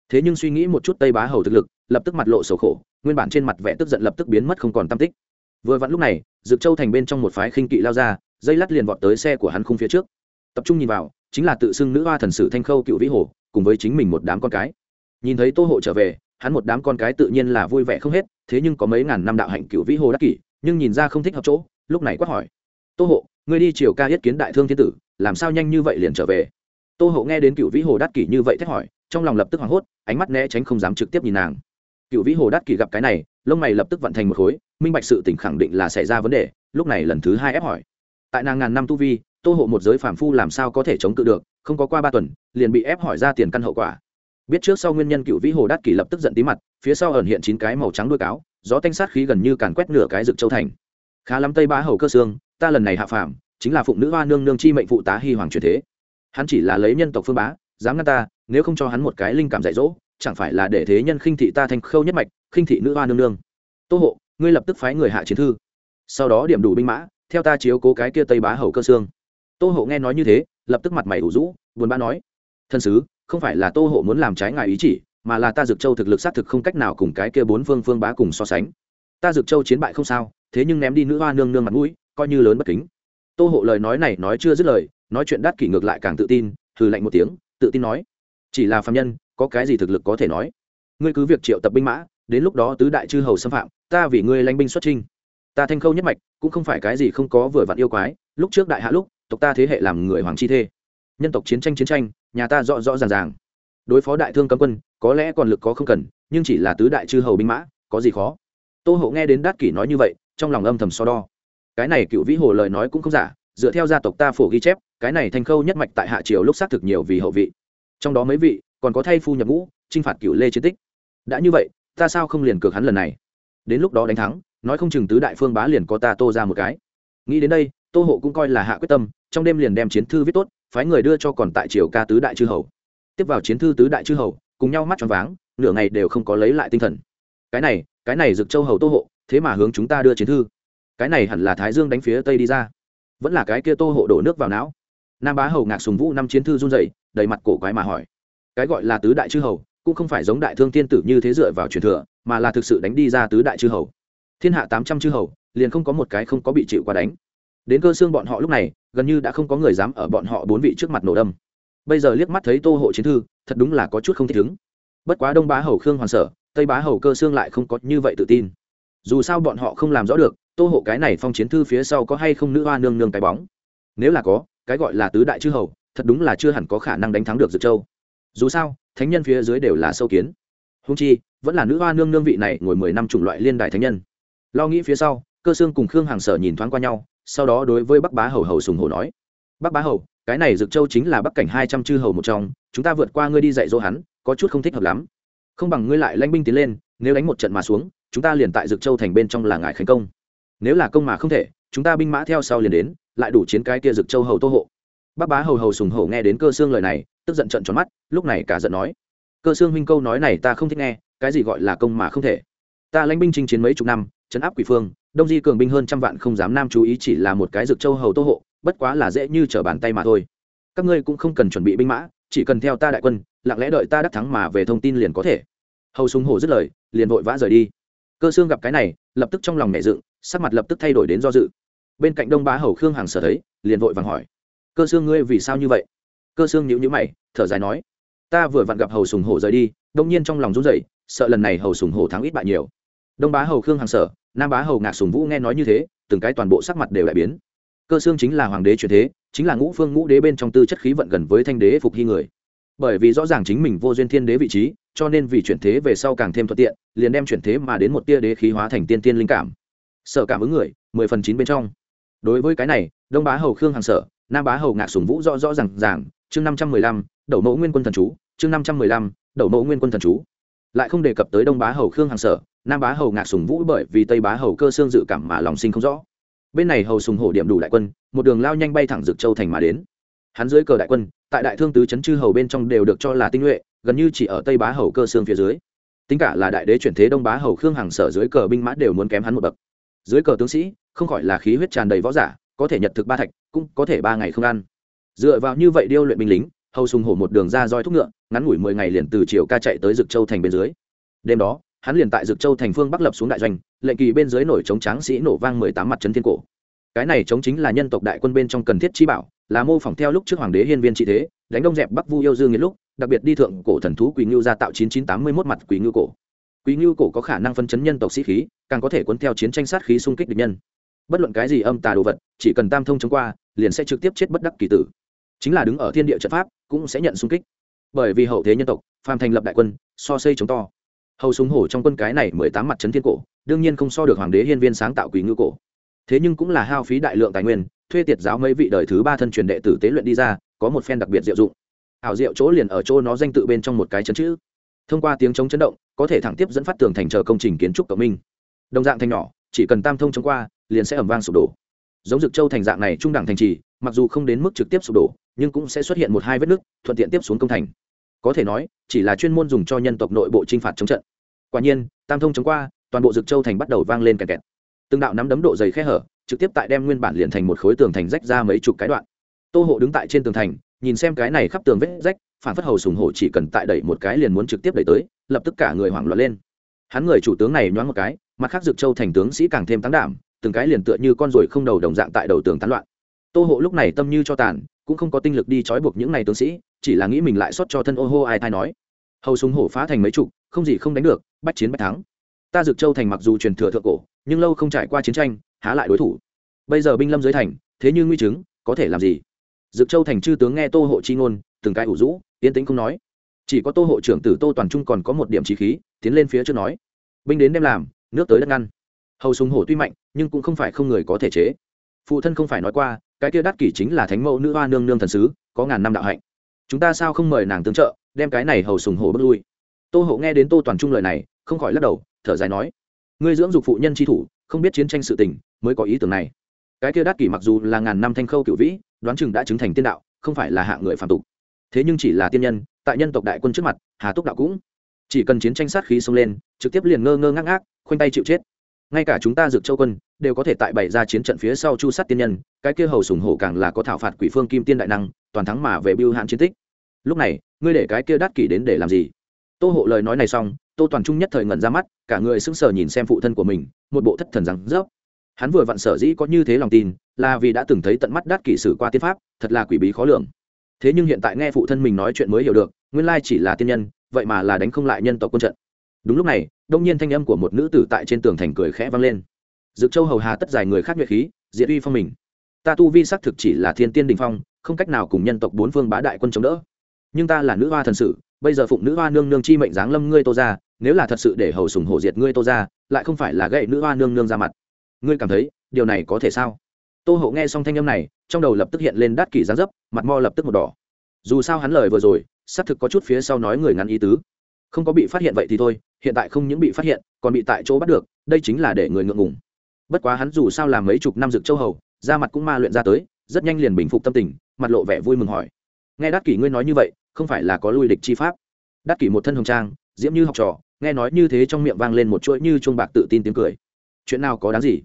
Thế nhưng suy nghĩ một chút tây bá hầu thực lực, lập tức mặt lộ sầu khổ, nguyên bản trên mặt vẻ tức giận lập tức biến mất không còn tam tích. Vừa vặn lúc này, dực châu thành bên trong một phái khinh kỵ lao ra, dây lắt liền vọt tới xe của hắn khung phía trước. Tập trung nhìn vào, chính là tự xưng nữ hoa thần sử thanh khâu cựu vĩ hồ, cùng với chính mình một đám con cái. Nhìn thấy tô hộ trở về, hắn một đám con cái tự nhiên là vui vẻ không hết, thế nhưng có mấy ngàn năm đạo hạnh cựu vĩ hồ đắc kỷ, nhưng nhìn ra không thích hợp chỗ, lúc này quát hỏi tô hộ, ngươi đi chiều ca yết kiến đại thương thiên tử, làm sao nhanh như vậy liền trở về? Tô hộ nghe đến cựu vĩ hồ đắc kỷ như vậy thét hỏi, trong lòng lập tức hoảng hốt, ánh mắt né tránh không dám trực tiếp nhìn nàng. Cựu vĩ hồ đắc kỷ gặp cái này, lông mày lập tức vận thành một khối, minh bạch sự tỉnh khẳng định là xảy ra vấn đề, lúc này lần thứ hai ép hỏi. Tại nàng ngàn năm tu vi, tô hộ một giới phàm phu làm sao có thể chống cự được, không có qua ba tuần, liền bị ép hỏi ra tiền căn hậu quả. Biết trước sau nguyên nhân cựu vĩ hồ đắc kỷ lập tức giận tí mặt, phía sau ẩn hiện chín cái màu trắng đuôi cáo, gió tanh sát khí gần như càn quét nửa cái rực châu thành. Khá lắm tây bá hầu cơ xương ta lần này hạ phàm, chính là phụng nữ hoa nương nương chi mệnh phụ tá hy hoàng truyền thế. Hắn chỉ là lấy nhân tộc phương bá, dám ngăn ta, nếu không cho hắn một cái linh cảm dạy dỗ, chẳng phải là để thế nhân khinh thị ta thành khâu nhất mạch, khinh thị nữ hoa nương nương. Tô hộ, ngươi lập tức phái người hạ chiến thư. Sau đó điểm đủ binh mã, theo ta chiếu cố cái kia tây bá hầu cơ xương tô hộ nghe nói như thế, lập tức mặt mày ủ rũ, buồn bã nói thân sứ, không phải là tô hộ muốn làm trái ngài ý chỉ, mà là ta dược châu thực lực xác thực không cách nào cùng cái kia bốn phương phương bá cùng so sánh. Ta dược châu chiến bại không sao, thế nhưng ném đi nữ hoa nương nương mặt mũi coi như lớn bất kính. Tô hộ lời nói này nói chưa dứt lời, nói chuyện đắt kỷ ngược lại càng tự tin thử lạnh một tiếng, tự tin nói, chỉ là phạm nhân, có cái gì thực lực có thể nói? Ngươi cứ việc triệu tập binh mã, đến lúc đó tứ đại chư hầu xâm phạm, ta vì ngươi lãnh binh xuất trinh ta thanh khâu nhất mạch, cũng không phải cái gì không có vừa vặn yêu quái, lúc trước đại hạ lúc, tộc ta thế hệ làm người hoàng chi thê. Nhân tộc chiến tranh chiến tranh, nhà ta rõ rõ ràng ràng. Đối phó đại thương cấm quân, có lẽ còn lực có không cần, nhưng chỉ là tứ đại chư hầu binh mã, có gì khó? Tô hậu nghe đến đát kỷ nói như vậy, trong lòng âm thầm so đo cái này cựu vĩ hồ lời nói cũng không giả, dựa theo gia tộc ta phổ ghi chép, cái này thanh khâu nhất mạch tại hạ triều lúc xác thực nhiều vì hậu vị. Trong đó mấy vị, còn có thay phu nhập ngũ, chinh phạt cựu lê chiến tích. Đã như vậy, ta sao không liền cược hắn lần này? Đến lúc đó đánh thắng, nói không chừng tứ đại phương bá liền có ta tô ra một cái. Nghĩ đến đây, tô hộ cũng coi là hạ quyết tâm, trong đêm liền đem chiến thư viết tốt, phái người đưa cho còn tại triều ca tứ đại chư hầu. Tiếp vào chiến thư tứ đại chư hầu, cùng nhau mắt cho váng, nửa ngày đều không có lấy lại tinh thần. Cái này cái này rực châu hầu tô hộ, thế mà hướng chúng ta đưa chiến thư cái này hẳn là thái dương đánh phía tây đi ra. Vẫn là cái kia tô hộ đổ nước vào não. Nam bá hầu ngạc sùng vũ năm chiến thư run dậy đầy mặt cổ quái mà hỏi. Cái gọi là tứ đại chư hầu, cũng không phải giống đại thương tiên tử như thế dựa vào truyền thừa, mà là thực sự đánh đi ra tứ đại chư hầu. Thiên hạ tám trăm chư hầu, liền không có một cái không có bị chịu qua đánh. Đến cơ xương bọn họ lúc này, gần như đã không có người dám ở bọn họ bốn vị trước mặt nổ đâm. Bây giờ liếc mắt thấy tô hộ chiến thư, thật đúng là có chút không thích ứng. Bất quá đông bá hầu khương hoàn sở, tây bá hầu cơ xương lại không có như vậy tự tin. Dù sao bọn họ không làm rõ được tô hộ cái này phong chiến thư phía sau có hay không nữ hoa nương nương cái bóng? Nếu là có, cái gọi là tứ đại chư hầu, thật đúng là chưa hẳn có khả năng đánh thắng được dược châu. Dù sao, thánh nhân phía dưới đều là sâu kiến. Húng chi, vẫn là nữ hoa nương nương vị này ngồi mười năm chủng loại liên đài thánh nhân. Lo nghĩ phía sau, cơ xương cùng khương hàng sở nhìn thoáng qua nhau, sau đó đối với bắc bá hầu hầu sùng hầu nói, bắc bá hầu, cái này dược châu chính là bắc cảnh hai trăm chư hầu một trong, chúng ta vượt qua ngươi đi dạy dỗ hắn, có chút không thích hợp lắm. Không bằng ngươi lại lãnh binh tiến lên, nếu đánh một trận mà xuống, chúng ta liền tại dược châu thành bên trong là ngài khánh công nếu là công mà không thể, chúng ta binh mã theo sau liền đến, lại đủ chiến cái kia rực châu hầu tô hộ. Bác bá hầu hầu sùng hổ nghe đến cơ xương lời này, tức giận trận tròn mắt, lúc này cả giận nói, cơ xương huynh câu nói này ta không thích nghe, cái gì gọi là công mà không thể? Ta lãnh binh chinh chiến mấy chục năm chấn áp quỷ phương, đông di cường binh hơn trăm vạn không dám nam chú ý chỉ là một cái rực châu hầu tô hộ, bất quá là dễ như trở bàn tay mà thôi. Các ngươi cũng không cần chuẩn bị binh mã, chỉ cần theo ta đại quân, lặng lẽ đợi ta đắc thắng mà về thông tin liền có thể. Hầu súng hổ dứt lời, liền vội vã rời đi. Cơ xương gặp cái này, lập tức trong lòng nhẹ dựng sắc mặt lập tức thay đổi đến do dự. Bên cạnh đông bá hầu khương Hằng sở thấy, liền vội vàng hỏi, cơ xương ngươi vì sao như vậy? Cơ xương nhíu nhíu mày, thở dài nói, ta vừa vặn gặp hầu sùng hổ rời đi, đông nhiên trong lòng run rẩy, sợ lần này hầu sùng hổ thắng ít bại nhiều. Đông bá hầu khương Hằng sở, nam bá hầu ngạc sùng vũ nghe nói như thế, từng cái toàn bộ sắc mặt đều đại biến. Cơ xương chính là hoàng đế truyền thế, chính là ngũ phương ngũ đế bên trong tư chất khí vận gần với thanh đế phục hy người. Bởi vì rõ ràng chính mình vô duyên thiên đế vị trí, cho nên vì chuyển thế về sau càng thêm thuận tiện, liền đem chuyển thế mà đến một tia đế khí hóa thành tiên tiên linh cảm sở cảm ứng người, mười phần chín bên trong. Đối với cái này, đông bá hầu khương hàng sở, nam bá hầu ngạc sùng vũ rõ rõ r à n g ràng, chương năm trăm mười lăm, đậu mẫu nguyên quân thần chú, chương năm trăm mười lăm, đậu mẫu nguyên quân thần chú. Lại không đề cập tới đông bá hầu khương hàng sở, nam bá hầu ngạc sùng vũ bởi vì tây bá hầu cơ xương dự cảm mà lòng sinh không rõ. Bên này hầu sùng hổ điểm đủ đại quân, một đường lao nhanh bay thẳng dực châu thành mà đến. Hắn dưới cờ đại quân, tại đại thương tứ chấn chư hầu bên trong đều được cho là tinh nhuệ, gần như chỉ ở tây bá hầu cơ xương phía dưới. Tính cả là đại đế chuyển thế đông bá hầu khương hàng sở dưới cờ binh mã đều muốn kém hắn một bậc dưới cờ tướng sĩ, không khỏi là khí huyết tràn đầy võ giả, có thể nhật thực ba thạch, cũng có thể ba ngày không ăn. Dựa vào như vậy điêu luyện binh lính, hầu sùng hổ một đường ra roi thúc ngựa, ngắn ngủi mười ngày liền từ chiều ca chạy tới dực châu thành bên dưới. Đêm đó, hắn liền tại dực châu thành phương bắc lập xuống đại doanh, lệnh kỳ bên dưới nổi chống tráng sĩ nổ vang mười tám mặt trấn thiên cổ. Cái này chống chính là nhân tộc đại quân bên trong cần thiết chi bảo, là mô phỏng theo lúc trước hoàng đế hiên viên trị thế, đánh đông dẹp bắc vu yêu dương nghĩa lúc, đặc biệt đi thượng cổ thần thú quỳ ngưu ra tạo chín chín tám mươi mốt mặt quỳ ngưu cổ. Quý ngưu cổ có khả năng phân chấn nhân tộc sĩ khí, càng có thể cuốn theo chiến tranh sát khí xung kích địch nhân. Bất luận cái gì âm tà đồ vật, chỉ cần tam thông chống qua, liền sẽ trực tiếp chết bất đắc kỳ tử. Chính là đứng ở thiên địa trận pháp, cũng sẽ nhận xung kích. Bởi vì hậu thế nhân tộc, phàm thành lập đại quân, so xây chống to. Hầu súng hổ trong quân cái này mười tám mặt trấn thiên cổ, đương nhiên không so được hoàng đế hiên viên sáng tạo quý ngưu cổ. Thế nhưng cũng là hao phí đại lượng tài nguyên, thuê tiệt giáo mấy vị đời thứ ba thân truyền đệ tử tế luyện đi ra, có một phen đặc biệt diệu dụng. Ảo diệu chỗ liền ở chỗ nó danh tự bên trong một cái chấn chữ thông qua tiếng chống chấn động, có thể thẳng tiếp dẫn phát tường thành chờ công trình kiến trúc cộng minh. Đồng dạng thành nhỏ, chỉ cần tam thông chống qua, liền sẽ ẩm vang sụp đổ. Giống dực châu thành dạng này trung đẳng thành trì, mặc dù không đến mức trực tiếp sụp đổ, nhưng cũng sẽ xuất hiện một hai vết nứt, thuận tiện tiếp xuống công thành. Có thể nói, chỉ là chuyên môn dùng cho nhân tộc nội bộ t r i n h phạt chống trận. Quả nhiên, tam thông chống qua, toàn bộ dực châu thành bắt đầu vang lên kẹt kẹt. Từng đạo nắm đấm độ dày khe hở, trực tiếp tại đem nguyên bản liền thành một khối tường thành rách ra mấy chục cái đoạn. Tô hộ đứng tại trên tường thành, nhìn xem cái này khắp tường vết rách phản phất hầu sùng hổ chỉ cần tại đẩy một cái liền muốn trực tiếp đẩy tới, lập tức cả người hoảng loạn lên. Hắn người chủ tướng này nhoáng một cái, mặt khác dực châu thành tướng sĩ càng thêm tăng đảm, từng cái liền tựa như con ruồi không đầu đồng dạng tại đầu tường tán loạn. Tô hộ lúc này tâm như cho tàn, cũng không có tinh lực đi trói buộc những n à y tướng sĩ, chỉ là nghĩ mình lại xót cho thân ô hô ai thai nói. Hầu súng hổ phá thành mấy chục, không gì không đánh được bắt chiến bắt thắng. Ta dực châu thành mặc dù truyền thừa thượng cổ, nhưng lâu không trải qua chiến tranh, há lại đối thủ. Bây giờ binh lâm dưới thành, thế như nguy chứng, có thể làm gì? Dực châu thành chư tướng nghe tô hộ chi ngôn, từng cái ủ rũ yên tĩnh không nói. Chỉ có tô hộ trưởng tử tô toàn trung còn có một điểm trí khí, tiến lên phía trước nói. Binh đến đem làm, nước tới đất ngăn. Hầu sùng hổ tuy mạnh, nhưng cũng không phải không người có thể chế. Phụ thân không phải nói qua, cái kia đắt kỷ chính là thánh mẫu nữ hoa nương nương thần sứ, có ngàn năm đạo hạnh. Chúng ta sao không mời nàng tương trợ, đem cái này hầu sùng hổ bước lui. Tô hậu nghe đến tô toàn trung lời này, không khỏi lắc đầu, thở dài nói. Ngươi dưỡng dục phụ nhân tri thủ, không biết chiến tranh sự tình, mới có ý tưởng này. Cái kia đắt kỷ mặc dù là ngàn năm thanh khâu cựu vĩ, đoán chừng đã chứng thành tiên đạo, không phải là hạng người phạm tục thế nhưng chỉ là tiên nhân, tại nhân tộc đại quân trước mặt, hà túc đạo cũng chỉ cần chiến tranh sát khí xông lên, trực tiếp liền ngơ ngơ ngác ngác, khoanh tay chịu chết. Ngay cả chúng ta dược châu quân đều có thể tại bày ra chiến trận phía sau chu sát tiên nhân, cái kia hầu sùng hổ càng là có thảo phạt quỷ phương kim tiên đại năng, toàn thắng mà về biêu hạn chiến tích. Lúc này, ngươi để cái kia đắt kỷ đến để làm gì? Tô hộ lời nói này xong, tô toàn trung nhất thời ngẩn ra mắt, cả người sững sờ nhìn xem phụ thân của mình, một bộ thất thần rằng rớp. Hắn vừa vặn sở dĩ có như thế lòng tin, là vì đã từng thấy tận mắt đắt kỷ sử qua tiên pháp, thật là quỷ bí khó lường thế nhưng hiện tại nghe phụ thân mình nói chuyện mới hiểu được, nguyên lai chỉ là tiên nhân, vậy mà là đánh không lại nhân tộc quân trận. Đúng lúc này, đông nhiên thanh âm của một nữ tử tại trên tường thành cười khẽ vang lên. Dực châu hầu hà tất dài người khác nhuệ khí, diệt uy phong mình. Ta tu vi xác thực chỉ là thiên tiên đình phong, không cách nào cùng nhân tộc bốn phương bá đại quân chống đỡ. Nhưng ta là nữ hoa thần sự, bây giờ phụng nữ hoa nương nương chi mệnh giáng lâm ngươi tô ra nếu là thật sự để hầu sùng hổ diệt ngươi tô ra lại không phải là gậy nữ hoa nương nương ra mặt. Ngươi cảm thấy, điều này có thể sao? Tô hậu nghe xong thanh âm này, trong đầu lập tức hiện lên đát kỷ gián dấp, mặt mo lập tức một đỏ. Dù sao hắn lời vừa rồi, xác thực có chút phía sau nói người ngắn ý tứ. Không có bị phát hiện vậy thì thôi, hiện tại không những bị phát hiện, còn bị tại chỗ bắt được, đây chính là để người ngượng ngùng. Bất quá hắn dù sao làm mấy chục năm dực châu hầu, da mặt cũng ma luyện ra tới, rất nhanh liền bình phục tâm tình, mặt lộ vẻ vui mừng hỏi. Nghe đắc kỷ ngươi nói như vậy, không phải là có lui địch chi pháp? Đắc kỷ một thân hồng trang, diễm như học trò, nghe nói như thế trong miệng vang lên một chuỗi như chuông bạc tự tin tiếng cười. Chuyện nào có đáng gì?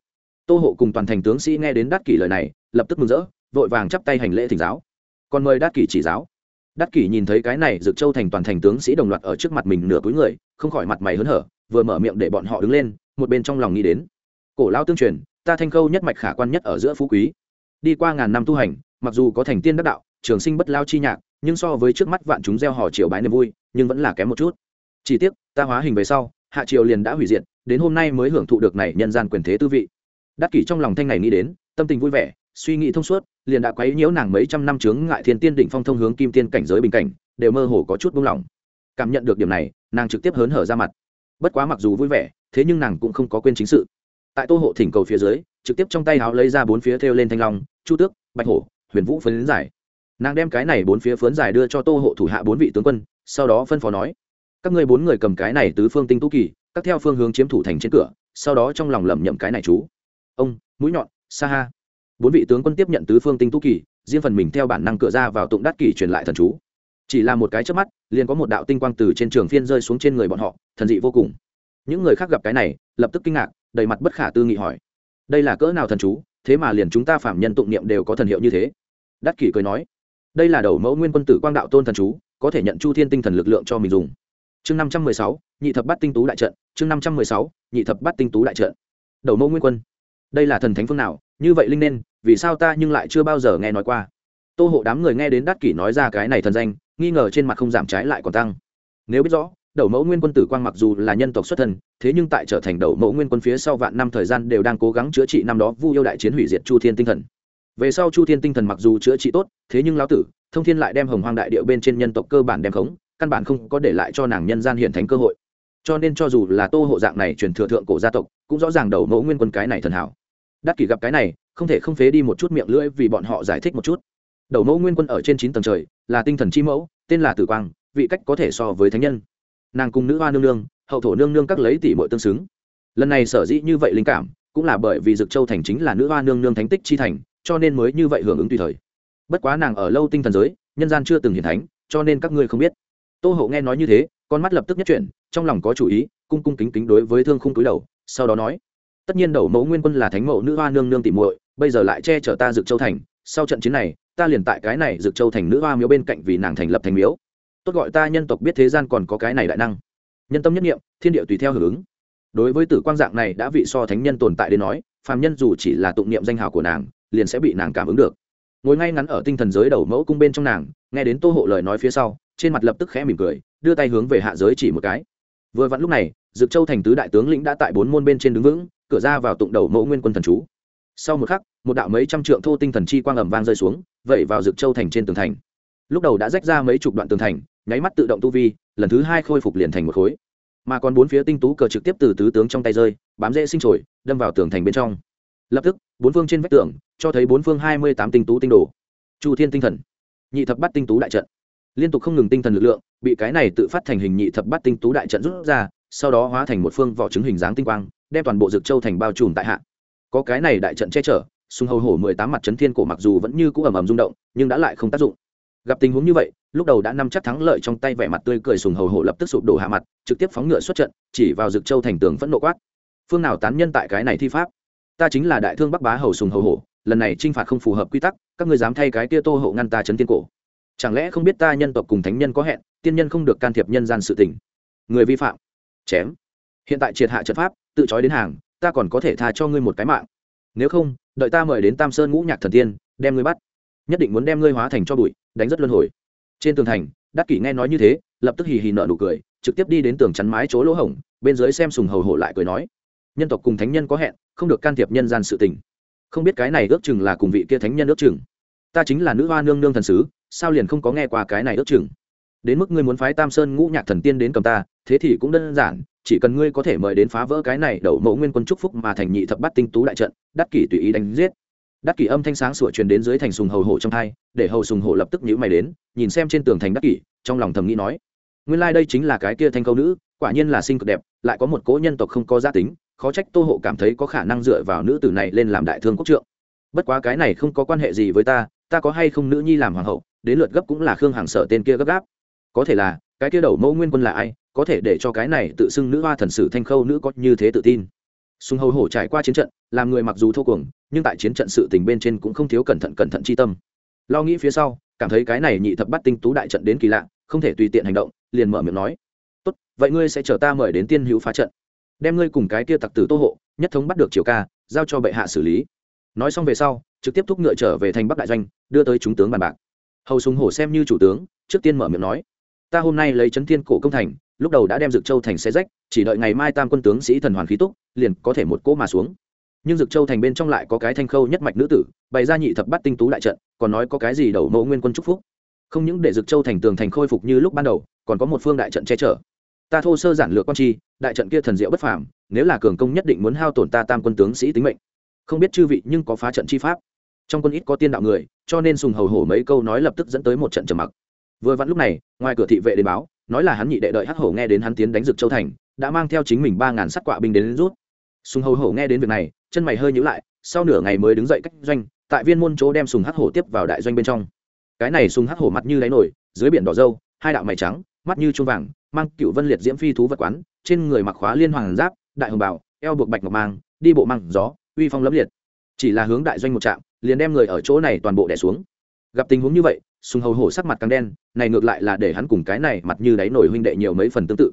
Tô hộ cùng toàn thành tướng sĩ nghe đến đắc kỷ lời này, lập tức mừng rỡ, vội vàng chắp tay hành lễ thỉnh giáo. Còn mời đắc kỷ chỉ giáo. Đắc kỷ nhìn thấy cái này, dực châu thành toàn thành tướng sĩ đồng loạt ở trước mặt mình nửa cuối người, không khỏi mặt mày hớn hở, vừa mở miệng để bọn họ đứng lên, một bên trong lòng nghĩ đến. Cổ lao tương truyền, ta thanh khâu nhất mạch khả quan nhất ở giữa phú quý. Đi qua ngàn năm tu hành, mặc dù có thành tiên đắc đạo, trường sinh bất lao chi nhạc, nhưng so với trước mắt vạn chúng gieo hò triều bái niềm vui, nhưng vẫn là kém một chút. Chỉ tiếc, ta hóa hình về sau, hạ triều liền đã hủy diệt, đến hôm nay mới hưởng thụ được này nhân gian quyền thế tư vị đắc kỷ trong lòng thanh này nghĩ đến, tâm tình vui vẻ, suy nghĩ thông suốt, liền đã quấy nhiễu nàng mấy trăm năm chướng ngại thiên tiên đỉnh phong thông hướng kim tiên cảnh giới bình cảnh, đều mơ hồ có chút buông lỏng. Cảm nhận được điểm này, nàng trực tiếp hớn hở ra mặt. Bất quá mặc dù vui vẻ, thế nhưng nàng cũng không có quên chính sự. Tại tô hộ thỉnh cầu phía dưới, trực tiếp trong tay áo lấy ra bốn phía thêu lên thanh long, chu tước, bạch hổ, huyền vũ phấn giải. Nàng đem cái này bốn phía phấn giải đưa cho tô hộ thủ hạ bốn vị tướng quân, sau đó phân phó nói, các ngươi bốn người cầm cái này tứ phương tinh tú kỳ, các theo phương hướng chiếm thủ thành trên cửa, sau đó trong lòng lẩm nhẩm cái này chú ông, mũi nhọn, sa ha. Bốn vị tướng quân tiếp nhận tứ phương tinh tú kỳ, riêng phần mình theo bản năng cửa ra vào tụng đắc kỳ truyền lại thần chú. Chỉ là một cái trước mắt, liền có một đạo tinh quang từ trên trường phiên rơi xuống trên người bọn họ, thần dị vô cùng. Những người khác gặp cái này, lập tức kinh ngạc, đầy mặt bất khả tư nghị hỏi. Đây là cỡ nào thần chú, thế mà liền chúng ta phạm nhân tụng niệm đều có thần hiệu như thế? Đắc kỷ cười nói. Đây là đầu mẫu nguyên quân tử quang đạo tôn thần chú, có thể nhận chu thiên tinh thần lực lượng cho mình dùng. Chương năm trăm mười sáu, nhị thập bát tinh tú đại trận, chương năm trăm mười sáu, nhị thập bát tinh tú đại trận. Đầu mẫu nguyên quân đây là thần thánh phương nào, như vậy linh nên, vì sao ta nhưng lại chưa bao giờ nghe nói qua? Tô hộ đám người nghe đến đắc kỷ nói ra cái này thần danh, nghi ngờ trên mặt không giảm trái lại còn tăng. Nếu biết rõ, đầu mẫu nguyên quân tử quang mặc dù là nhân tộc xuất thân, thế nhưng tại trở thành đầu mẫu nguyên quân phía sau vạn năm thời gian đều đang cố gắng chữa trị năm đó vu yêu đại chiến hủy diệt chu thiên tinh thần. Về sau chu thiên tinh thần mặc dù chữa trị tốt, thế nhưng lão tử, thông thiên lại đem hồng hoang đại điệu bên trên nhân tộc cơ bản đem khống, căn bản không có để lại cho nàng nhân gian hiện thánh cơ hội. Cho nên cho dù là tô hộ dạng này truyền thừa thượng cổ gia tộc, cũng rõ ràng đầu mẫu nguyên quân cái này thần hảo đắc kỷ gặp cái này, không thể không phế đi một chút miệng lưỡi vì bọn họ giải thích một chút. Đầu mẫu nguyên quân ở trên chín tầng trời, là tinh thần chi mẫu, tên là tử quang, vị cách có thể so với thánh nhân. Nàng cùng nữ hoa nương nương, hậu thổ nương nương các lấy tỷ muội tương xứng. Lần này sở dĩ như vậy linh cảm, cũng là bởi vì dực châu thành chính là nữ hoa nương nương thánh tích chi thành, cho nên mới như vậy hưởng ứng tùy thời. Bất quá nàng ở lâu tinh thần giới, nhân gian chưa từng hiển thánh, cho nên các ngươi không biết. Tô hậu nghe nói như thế, con mắt lập tức nhất chuyển, trong lòng có chủ ý, cung cung kính kính đối với thương khung túi đầu, sau đó nói tất nhiên đầu mẫu nguyên quân là thánh mẫu nữ hoa nương nương tỉ muội, bây giờ lại che chở ta dực châu thành. Sau trận chiến này, ta liền tại cái này dực châu thành nữ hoa miếu bên cạnh vì nàng thành lập thành miếu. Tốt gọi ta nhân tộc biết thế gian còn có cái này đại năng. Nhân tâm nhất nghiệm thiên địa tùy theo hưởng ứng. Đối với tử quang dạng này đã vị so thánh nhân tồn tại đến nói, phàm nhân dù chỉ là tụng niệm danh hào của nàng, liền sẽ bị nàng cảm ứng được. Ngồi ngay ngắn ở tinh thần giới đầu mẫu cung bên trong nàng, nghe đến tô hộ lời nói phía sau, trên mặt lập tức khẽ mỉm cười, đưa tay hướng về hạ giới chỉ một cái. Vừa vặn lúc này, dực châu thành tứ đại tướng lĩnh đã tại bốn môn bên trên đứng vững cửa ra vào tụng đầu mẫu nguyên quân thần chú. Sau một khắc, một đạo mấy trăm trượng thô tinh thần chi quang ẩm vang rơi xuống, vẩy vào dực châu thành trên tường thành. Lúc đầu đã rách ra mấy chục đoạn tường thành, nháy mắt tự động tu vi, lần thứ hai khôi phục liền thành một khối. Mà còn bốn phía tinh tú cờ trực tiếp từ tứ tướng trong tay rơi, bám dễ sinh trồi, đâm vào tường thành bên trong. Lập tức, bốn phương trên vách tường, cho thấy bốn phương hai mươi tám tinh tú tinh đồ. Chu thiên tinh thần, nhị thập bắt tinh tú đại trận. Liên tục không ngừng tinh thần lực lượng, bị cái này tự phát thành hình nhị thập bắt tinh tú đại trận rút ra, sau đó hóa thành một phương vỏ trứng hình dáng tinh quang đem toàn bộ dược châu thành bao trùm tại hạ. Có cái này đại trận che chở, sùng hầu hổ mười tám mặt trấn thiên cổ mặc dù vẫn như cũ ẩm ẩm rung động, nhưng đã lại không tác dụng. Gặp tình huống như vậy, lúc đầu đã nắm chắc thắng lợi trong tay vẻ mặt tươi cười sùng hầu hổ lập tức sụp đổ hạ mặt, trực tiếp phóng ngựa xuất trận, chỉ vào dược châu thành tường phẫn nộ quát. Phương nào tán nhân tại cái này thi pháp? Ta chính là đại thương bắc bá hầu sùng hầu hổ, lần này t r i n h phạt không phù hợp quy tắc, các ngươi dám thay cái tia tô hộ ngăn ta chấn tiên cổ. Chẳng lẽ không biết ta nhân tộc cùng thánh nhân có hẹn, tiên nhân không được can thiệp nhân gian sự tình. Người vi phạm. Chém. Hiện tại triệt hạ trận pháp tự trói đến hàng, ta còn có thể tha cho ngươi một cái mạng. Nếu không, đợi ta mời đến tam sơn ngũ nhạc thần tiên, đem ngươi bắt. Nhất định muốn đem ngươi hóa thành cho bụi, đánh rất luân hồi. Trên tường thành, đắc kỷ nghe nói như thế, lập tức hì hì nợ nụ cười, trực tiếp đi đến tường chắn mái chỗ lỗ hổng, bên dưới xem sùng hầu hổ lại cười nói, nhân tộc cùng thánh nhân có hẹn, không được can thiệp nhân gian sự tình. Không biết cái này ước chừng là cùng vị kia thánh nhân ước chừng. Ta chính là nữ hoa nương nương thần sứ, sao liền không có nghe qua cái này ước chừng? Đến mức ngươi muốn phái tam sơn ngũ nhạc thần tiên đến cầm ta, thế thì cũng đơn giản, chỉ cần ngươi có thể mời đến phá vỡ cái này đậu mẫu nguyên quân trúc phúc mà thành nhị thập bát tinh tú đại trận, đắc kỷ tùy ý đánh giết. Đắc kỷ âm thanh sáng sủa truyền đến dưới thành sùng hầu hổ trong thai để hầu sùng hổ lập tức nhữ mày đến, nhìn xem trên tường thành đắc kỷ, trong lòng thầm nghĩ nói, nguyên lai、like、đây chính là cái kia thanh câu nữ, quả nhiên là sinh cực đẹp, lại có một cố nhân tộc không có gia tính, khó trách tô hộ cảm thấy có khả năng dựa vào nữ tử này lên làm đại thương quốc trượng. Bất quá cái này không có quan hệ gì với ta ta có hay không nữ nhi làm hoàng hậu, đến lượt gấp cũng là khương hàng sở tên kia gấp gáp có thể là, cái kia đầu mẫu nguyên quân là ai, có thể để cho cái này tự xưng nữ hoa thần sử thanh khâu nữ có như thế tự tin. Sùng hầu hổ trải qua chiến trận, làm người mặc dù thô cuồng, nhưng tại chiến trận sự tình bên trên cũng không thiếu cẩn thận cẩn thận chi tâm. Lo nghĩ phía sau, cảm thấy cái này nhị thập bắt tinh tú đại trận đến kỳ lạ, không thể tùy tiện hành động, liền mở miệng nói. Tốt, vậy ngươi sẽ chờ ta mời đến tiên hữu phá trận, đem ngươi cùng cái kia tặc tử tô hộ, nhất thống bắt được triều ca, giao cho bệ hạ xử lý. Nói xong về sau, trực tiếp thúc ngựa trở về thành bắc đại doanh, đưa tới chúng tướng bàn bạc. Hầu sùng hổ xem như chủ tướng, trước tiên mở miệng nói ta hôm nay lấy chấn thiên cổ công thành, lúc đầu đã đem dực châu thành xe rách, chỉ đợi ngày mai tam quân tướng sĩ thần hoàn khí túc, liền có thể một cỗ mà xuống. Nhưng dực châu thành bên trong lại có cái thanh khâu nhất mạch nữ tử, bày ra nhị thập bắt tinh tú đại trận, còn nói có cái gì đầu mẫu nguyên quân trúc phúc. Không những để dực châu thành tường thành khôi phục như lúc ban đầu, còn có một phương đại trận che chở. Ta thô sơ giản lược quan chi, đại trận kia thần diệu bất phàm, nếu là cường công nhất định muốn hao tổn ta tam quân tướng sĩ tính mệnh. Không biết chư vị nhưng có phá trận chi pháp. Trong quân ít có tiên đạo người, cho nên sùng hầu hổ mấy câu nói lập tức dẫn tới một trận trầm mặc vừa vặn lúc này ngoài cửa thị vệ đến báo nói là hắn nhị đệ đợi hắc hổ nghe đến hắn tiến đánh dược châu thành đã mang theo chính mình ba ngàn sắt quạ binh đến, đến rút. Sùng hầu hổ nghe đến việc này chân mày hơi nhữ lại sau nửa ngày mới đứng dậy cách doanh tại viên môn chỗ đem sùng hắc hổ tiếp vào đại doanh bên trong. Cái này sùng hắc hổ mặt như đáy nổi dưới biển đỏ dâu hai đạo mày trắng mắt như chuông vàng mang cựu vân liệt diễm phi thú vật quán trên người mặc khóa liên hoàng giáp đại hồng bảo eo buộc bạch ngọc mang đi bộ măng gió uy phong lẫm liệt. Chỉ là hướng đại doanh một trạm liền đem người ở chỗ này toàn bộ đẻ xuống gặp tình huống như vậy, sùng hầu hổ sắc mặt càng đen, này ngược lại là để hắn cùng cái này mặt như đáy nổi huynh đệ nhiều mấy phần tương tự.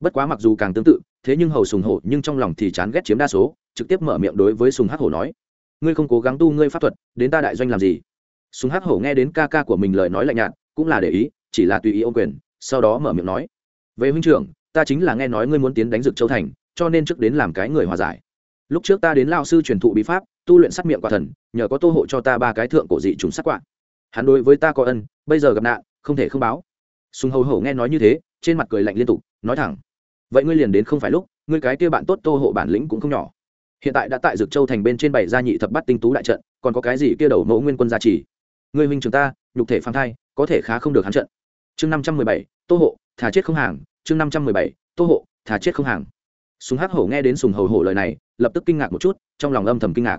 Bất quá mặc dù càng tương tự, thế nhưng hầu sùng hổ nhưng trong lòng thì chán ghét chiếm đa số, trực tiếp mở miệng đối với sùng hắc hổ nói, ngươi không cố gắng tu ngươi pháp thuật, đến ta đại doanh làm gì? Sùng hắc hổ nghe đến ca ca của mình lời nói lạnh nhạt, cũng là để ý, chỉ là tùy ý ô quyền, sau đó mở miệng nói, về huynh trưởng, ta chính là nghe nói ngươi muốn tiến đánh dực châu thành, cho nên trước đến làm cái người hòa giải. Lúc trước ta đến lao sư truyền thụ bí pháp, tu luyện sát miệng quả thần, nhờ có tô hộ cho ta ba cái thượng cổ dị trùng sát quạ hắn đối với ta có ân, bây giờ gặp nạn, không thể không báo. Sùng hầu hổ nghe nói như thế, trên mặt cười lạnh liên tục, nói thẳng. Vậy ngươi liền đến không phải lúc, ngươi cái kia bạn tốt tô hộ bản lĩnh cũng không nhỏ. Hiện tại đã tại dực châu thành bên trên bảy gia nhị thập bắt tinh tú đại trận, còn có cái gì kia đầu mẫu nguyên quân gia trì? Ngươi huynh trường ta, nhục thể phang thai, có thể khá không được hắn trận. Chương năm trăm mười bảy, tô hộ, thà chết không hàng. Chương năm trăm mười bảy, tô hộ, thà chết không hàng. Sùng hắc hổ nghe đến sùng hầu hổ lời này, lập tức kinh ngạc một chút, trong lòng âm thầm kinh ngạc.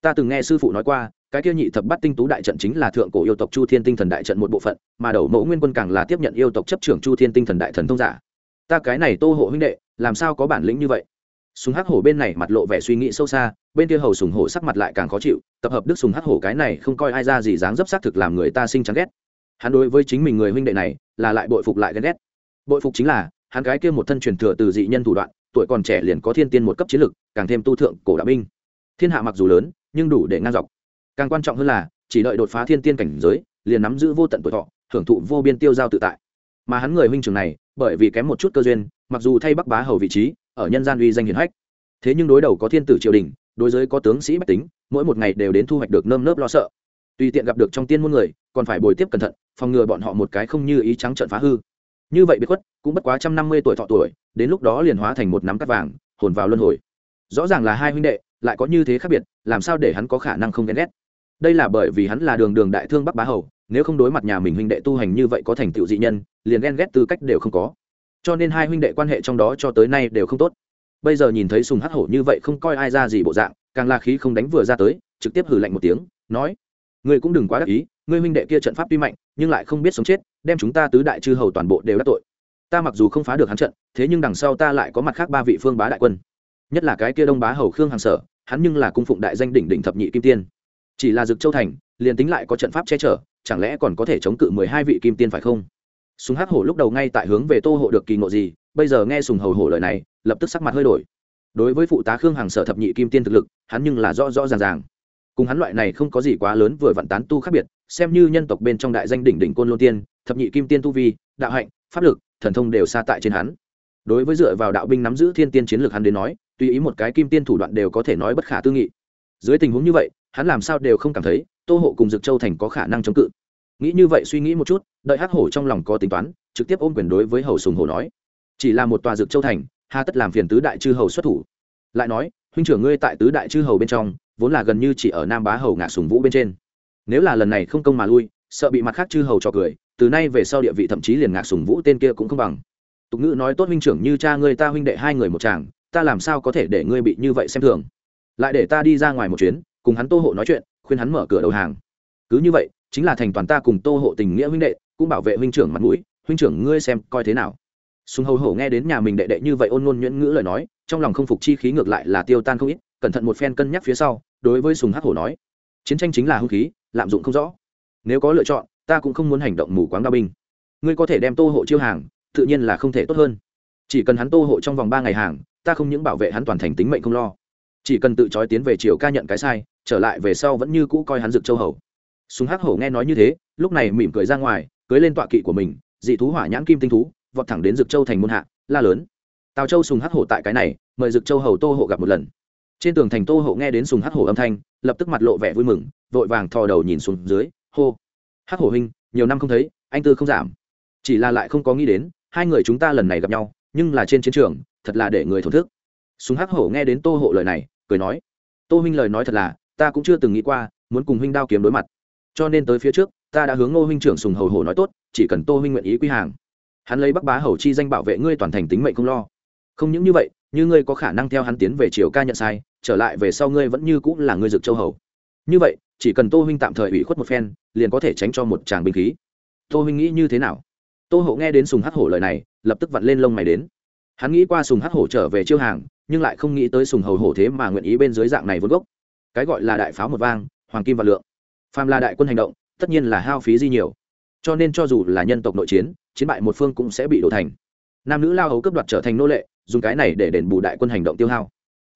Ta từng nghe sư phụ nói qua cái kia nhị thập bát tinh tú đại trận chính là thượng cổ yêu tộc chu thiên tinh thần đại trận một bộ phận, mà đầu mẫu nguyên quân càng là tiếp nhận yêu tộc chấp trưởng chu thiên tinh thần đại thần thông giả. Ta cái này tô hộ huynh đệ, làm sao có bản lĩnh như vậy? Sùng hắc hổ bên này mặt lộ vẻ suy nghĩ sâu xa, bên kia hầu sùng hổ sắc mặt lại càng khó chịu, tập hợp đức sùng hắc hổ cái này không coi ai ra gì dáng dấp xác thực làm người ta sinh chán ghét. Hắn đối với chính mình người huynh đệ này, là lại bội phục lại ghen ghét. Bội phục chính là, hắn cái kia một thân truyền thừa từ dị nhân thủ đoạn, tuổi còn trẻ liền có thiên tiên một cấp chiến lực, càng thêm tu thượng cổ đạo binh. Thiên hạ mặc dù lớn, nhưng đủ để ngang dọc càng quan trọng hơn là, chỉ đợi đột phá thiên tiên cảnh giới, liền nắm giữ vô tận tuổi thọ, hưởng thụ vô biên tiêu giao tự tại. Mà hắn người huynh trưởng này, bởi vì kém một chút cơ duyên, mặc dù thay bắc bá hầu vị trí, ở nhân gian uy danh hiển hách, thế nhưng đối đầu có thiên tử triều đình, đối giới có tướng sĩ bách tính, mỗi một ngày đều đến thu hoạch được nơm nớp lo sợ. Tùy tiện gặp được trong tiên môn người, còn phải bồi tiếp cẩn thận, phòng ngừa bọn họ một cái không như ý trắng trận phá hư. Như vậy biệt khuất, cũng bất quá trăm năm mươi tuổi thọ tuổi, đến lúc đó liền hóa thành một nắm cắt vàng, hồn vào luân hồi. Rõ ràng là hai huynh đệ, lại có như thế khác biệt, làm sao để hắn có khả năng không ghen ghét? Đây là bởi vì hắn là đường đường đại thương bắc bá hầu, nếu không đối mặt nhà mình huynh đệ tu hành như vậy có thành tựu dị nhân, liền ghen ghét tư cách đều không có. Cho nên hai huynh đệ quan hệ trong đó cho tới nay đều không tốt. Bây giờ nhìn thấy sùng hắc hổ như vậy không coi ai ra gì bộ dạng, càng là khí không đánh vừa ra tới, trực tiếp hử lạnh một tiếng, nói, ngươi cũng đừng quá đắc ý, ngươi huynh đệ kia trận pháp tuy mạnh, nhưng lại không biết sống chết, đem chúng ta tứ đại chư hầu toàn bộ đều đắc tội. Ta mặc dù không phá được hắn trận, thế nhưng đằng sau ta lại có mặt khác ba vị phương bá đại quân. Nhất là cái kia đông bá hầu khương hàng sở, hắn nhưng là cung phụng đại danh đỉnh đỉnh thập nhị kim tiên chỉ là dực châu thành, liền tính lại có trận pháp che chở, chẳng lẽ còn có thể chống cự mười hai vị kim tiên phải không? Súng hắc hổ lúc đầu ngay tại hướng về tô hộ được kỳ ngộ gì, bây giờ nghe sùng hầu hổ lời này, lập tức sắc mặt hơi đổi. Đối với phụ tá khương hàng sở thập nhị kim tiên thực lực, hắn nhưng là rõ rõ ràng ràng. Cùng hắn loại này không có gì quá lớn vừa vặn tán tu khác biệt, xem như nhân tộc bên trong đại danh đỉnh đỉnh côn lôn tiên, thập nhị kim tiên tu vi, đạo hạnh, pháp lực, thần thông đều xa tại trên hắn. Đối với dựa vào đạo binh nắm giữ thiên tiên chiến lược hắn đến nói, tùy ý một cái kim tiên thủ đoạn đều có thể nói bất khả tư nghị dưới tình huống như vậy, hắn làm sao đều không cảm thấy tô hộ cùng dực châu thành có khả năng chống cự. Nghĩ như vậy suy nghĩ một chút, đợi hắc hổ trong lòng có tính toán, trực tiếp ôm quyền đối với hầu sùng hổ nói. Chỉ là một tòa dực châu thành, hà tất làm phiền tứ đại chư hầu xuất thủ. Lại nói, huynh trưởng ngươi tại tứ đại chư hầu bên trong, vốn là gần như chỉ ở nam bá hầu ngã sùng vũ bên trên. Nếu là lần này không công mà lui, sợ bị mặt khác chư hầu cho cười, từ nay về sau địa vị thậm chí liền ngạc sùng vũ tên kia cũng không bằng. Tục ngữ nói tốt huynh trưởng như cha ngươi ta huynh đệ hai người một chàng ta làm sao có thể để ngươi bị như vậy xem thường? Lại để ta đi ra ngoài một chuyến, cùng hắn tô hộ nói chuyện, khuyên hắn mở cửa đầu hàng. Cứ như vậy, chính là thành toàn ta cùng tô hộ tình nghĩa huynh đệ, cũng bảo vệ huynh trưởng mặt mũi. Huynh trưởng ngươi xem coi thế nào? Sùng hầu hổ nghe đến nhà mình đệ đệ như vậy ôn ngôn nhuyễn ngữ lời nói, trong lòng không phục chi khí ngược lại là tiêu tan không ít, cẩn thận một phen cân nhắc phía sau, đối với sùng hắc hổ nói, chiến tranh chính là hung khí, lạm dụng không rõ. Nếu có lựa chọn, ta cũng không muốn hành động mù quáng đao binh. Ngươi có thể đem tô hộ chiêu hàng, tự nhiên là không thể tốt hơn. Chỉ cần hắn tô hộ trong vòng ba ngày hàng, ta không những bảo vệ hắn toàn thành tính mệnh không lo chỉ cần tự trói tiến về chiều ca nhận cái sai, trở lại về sau vẫn như cũ coi hắn rực châu hầu. Súng hắc hổ nghe nói như thế, lúc này mỉm cười ra ngoài, cưới lên tọa kỵ của mình, dị thú hỏa nhãn kim tinh thú, vọt thẳng đến rực châu thành môn hạ, la lớn. Tào châu sùng hắc hổ tại cái này, mời rực châu hầu tô hộ gặp một lần. Trên tường thành tô hộ nghe đến sùng hắc hổ âm thanh, lập tức mặt lộ vẻ vui mừng, vội vàng thò đầu nhìn xuống dưới, hô. Hắc hổ huynh, nhiều năm không thấy, anh tư không giảm. Chỉ là lại không có nghĩ đến, hai người chúng ta lần này gặp nhau, nhưng là trên chiến trường, thật là để người thổn thức. Súng hắc hổ nghe đến tô hộ lời này cười nói, tô huynh lời nói thật là, ta cũng chưa từng nghĩ qua, muốn cùng huynh đao kiếm đối mặt. Cho nên tới phía trước, ta đã hướng ngô huynh trưởng sùng hầu hổ nói tốt, chỉ cần tô huynh nguyện ý quy hàng. Hắn lấy bắc bá hầu chi danh bảo vệ ngươi toàn thành tính mệnh không lo. Không những như vậy, như ngươi có khả năng theo hắn tiến về triều ca nhận sai, trở lại về sau ngươi vẫn như cũng là ngươi dực châu hầu. Như vậy, chỉ cần tô huynh tạm thời ủy khuất một phen, liền có thể tránh cho một tràng binh khí. Tô huynh nghĩ như thế nào? Tô hậu nghe đến sùng hắc hổ lời này, lập tức vặn lên lông mày đến hắn nghĩ qua sùng hắc hổ trở về chiêu hàng, nhưng lại không nghĩ tới sùng hầu hổ thế mà nguyện ý bên dưới dạng này vốn gốc. Cái gọi là đại pháo một vang, hoàng kim và lượng. Phàm là đại quân hành động, tất nhiên là hao phí di nhiều. Cho nên cho dù là nhân tộc nội chiến chiến bại một phương cũng sẽ bị đổ thành. Nam nữ lao hầu cấp đoạt trở thành nô lệ, dùng cái này để đền bù đại quân hành động tiêu hao.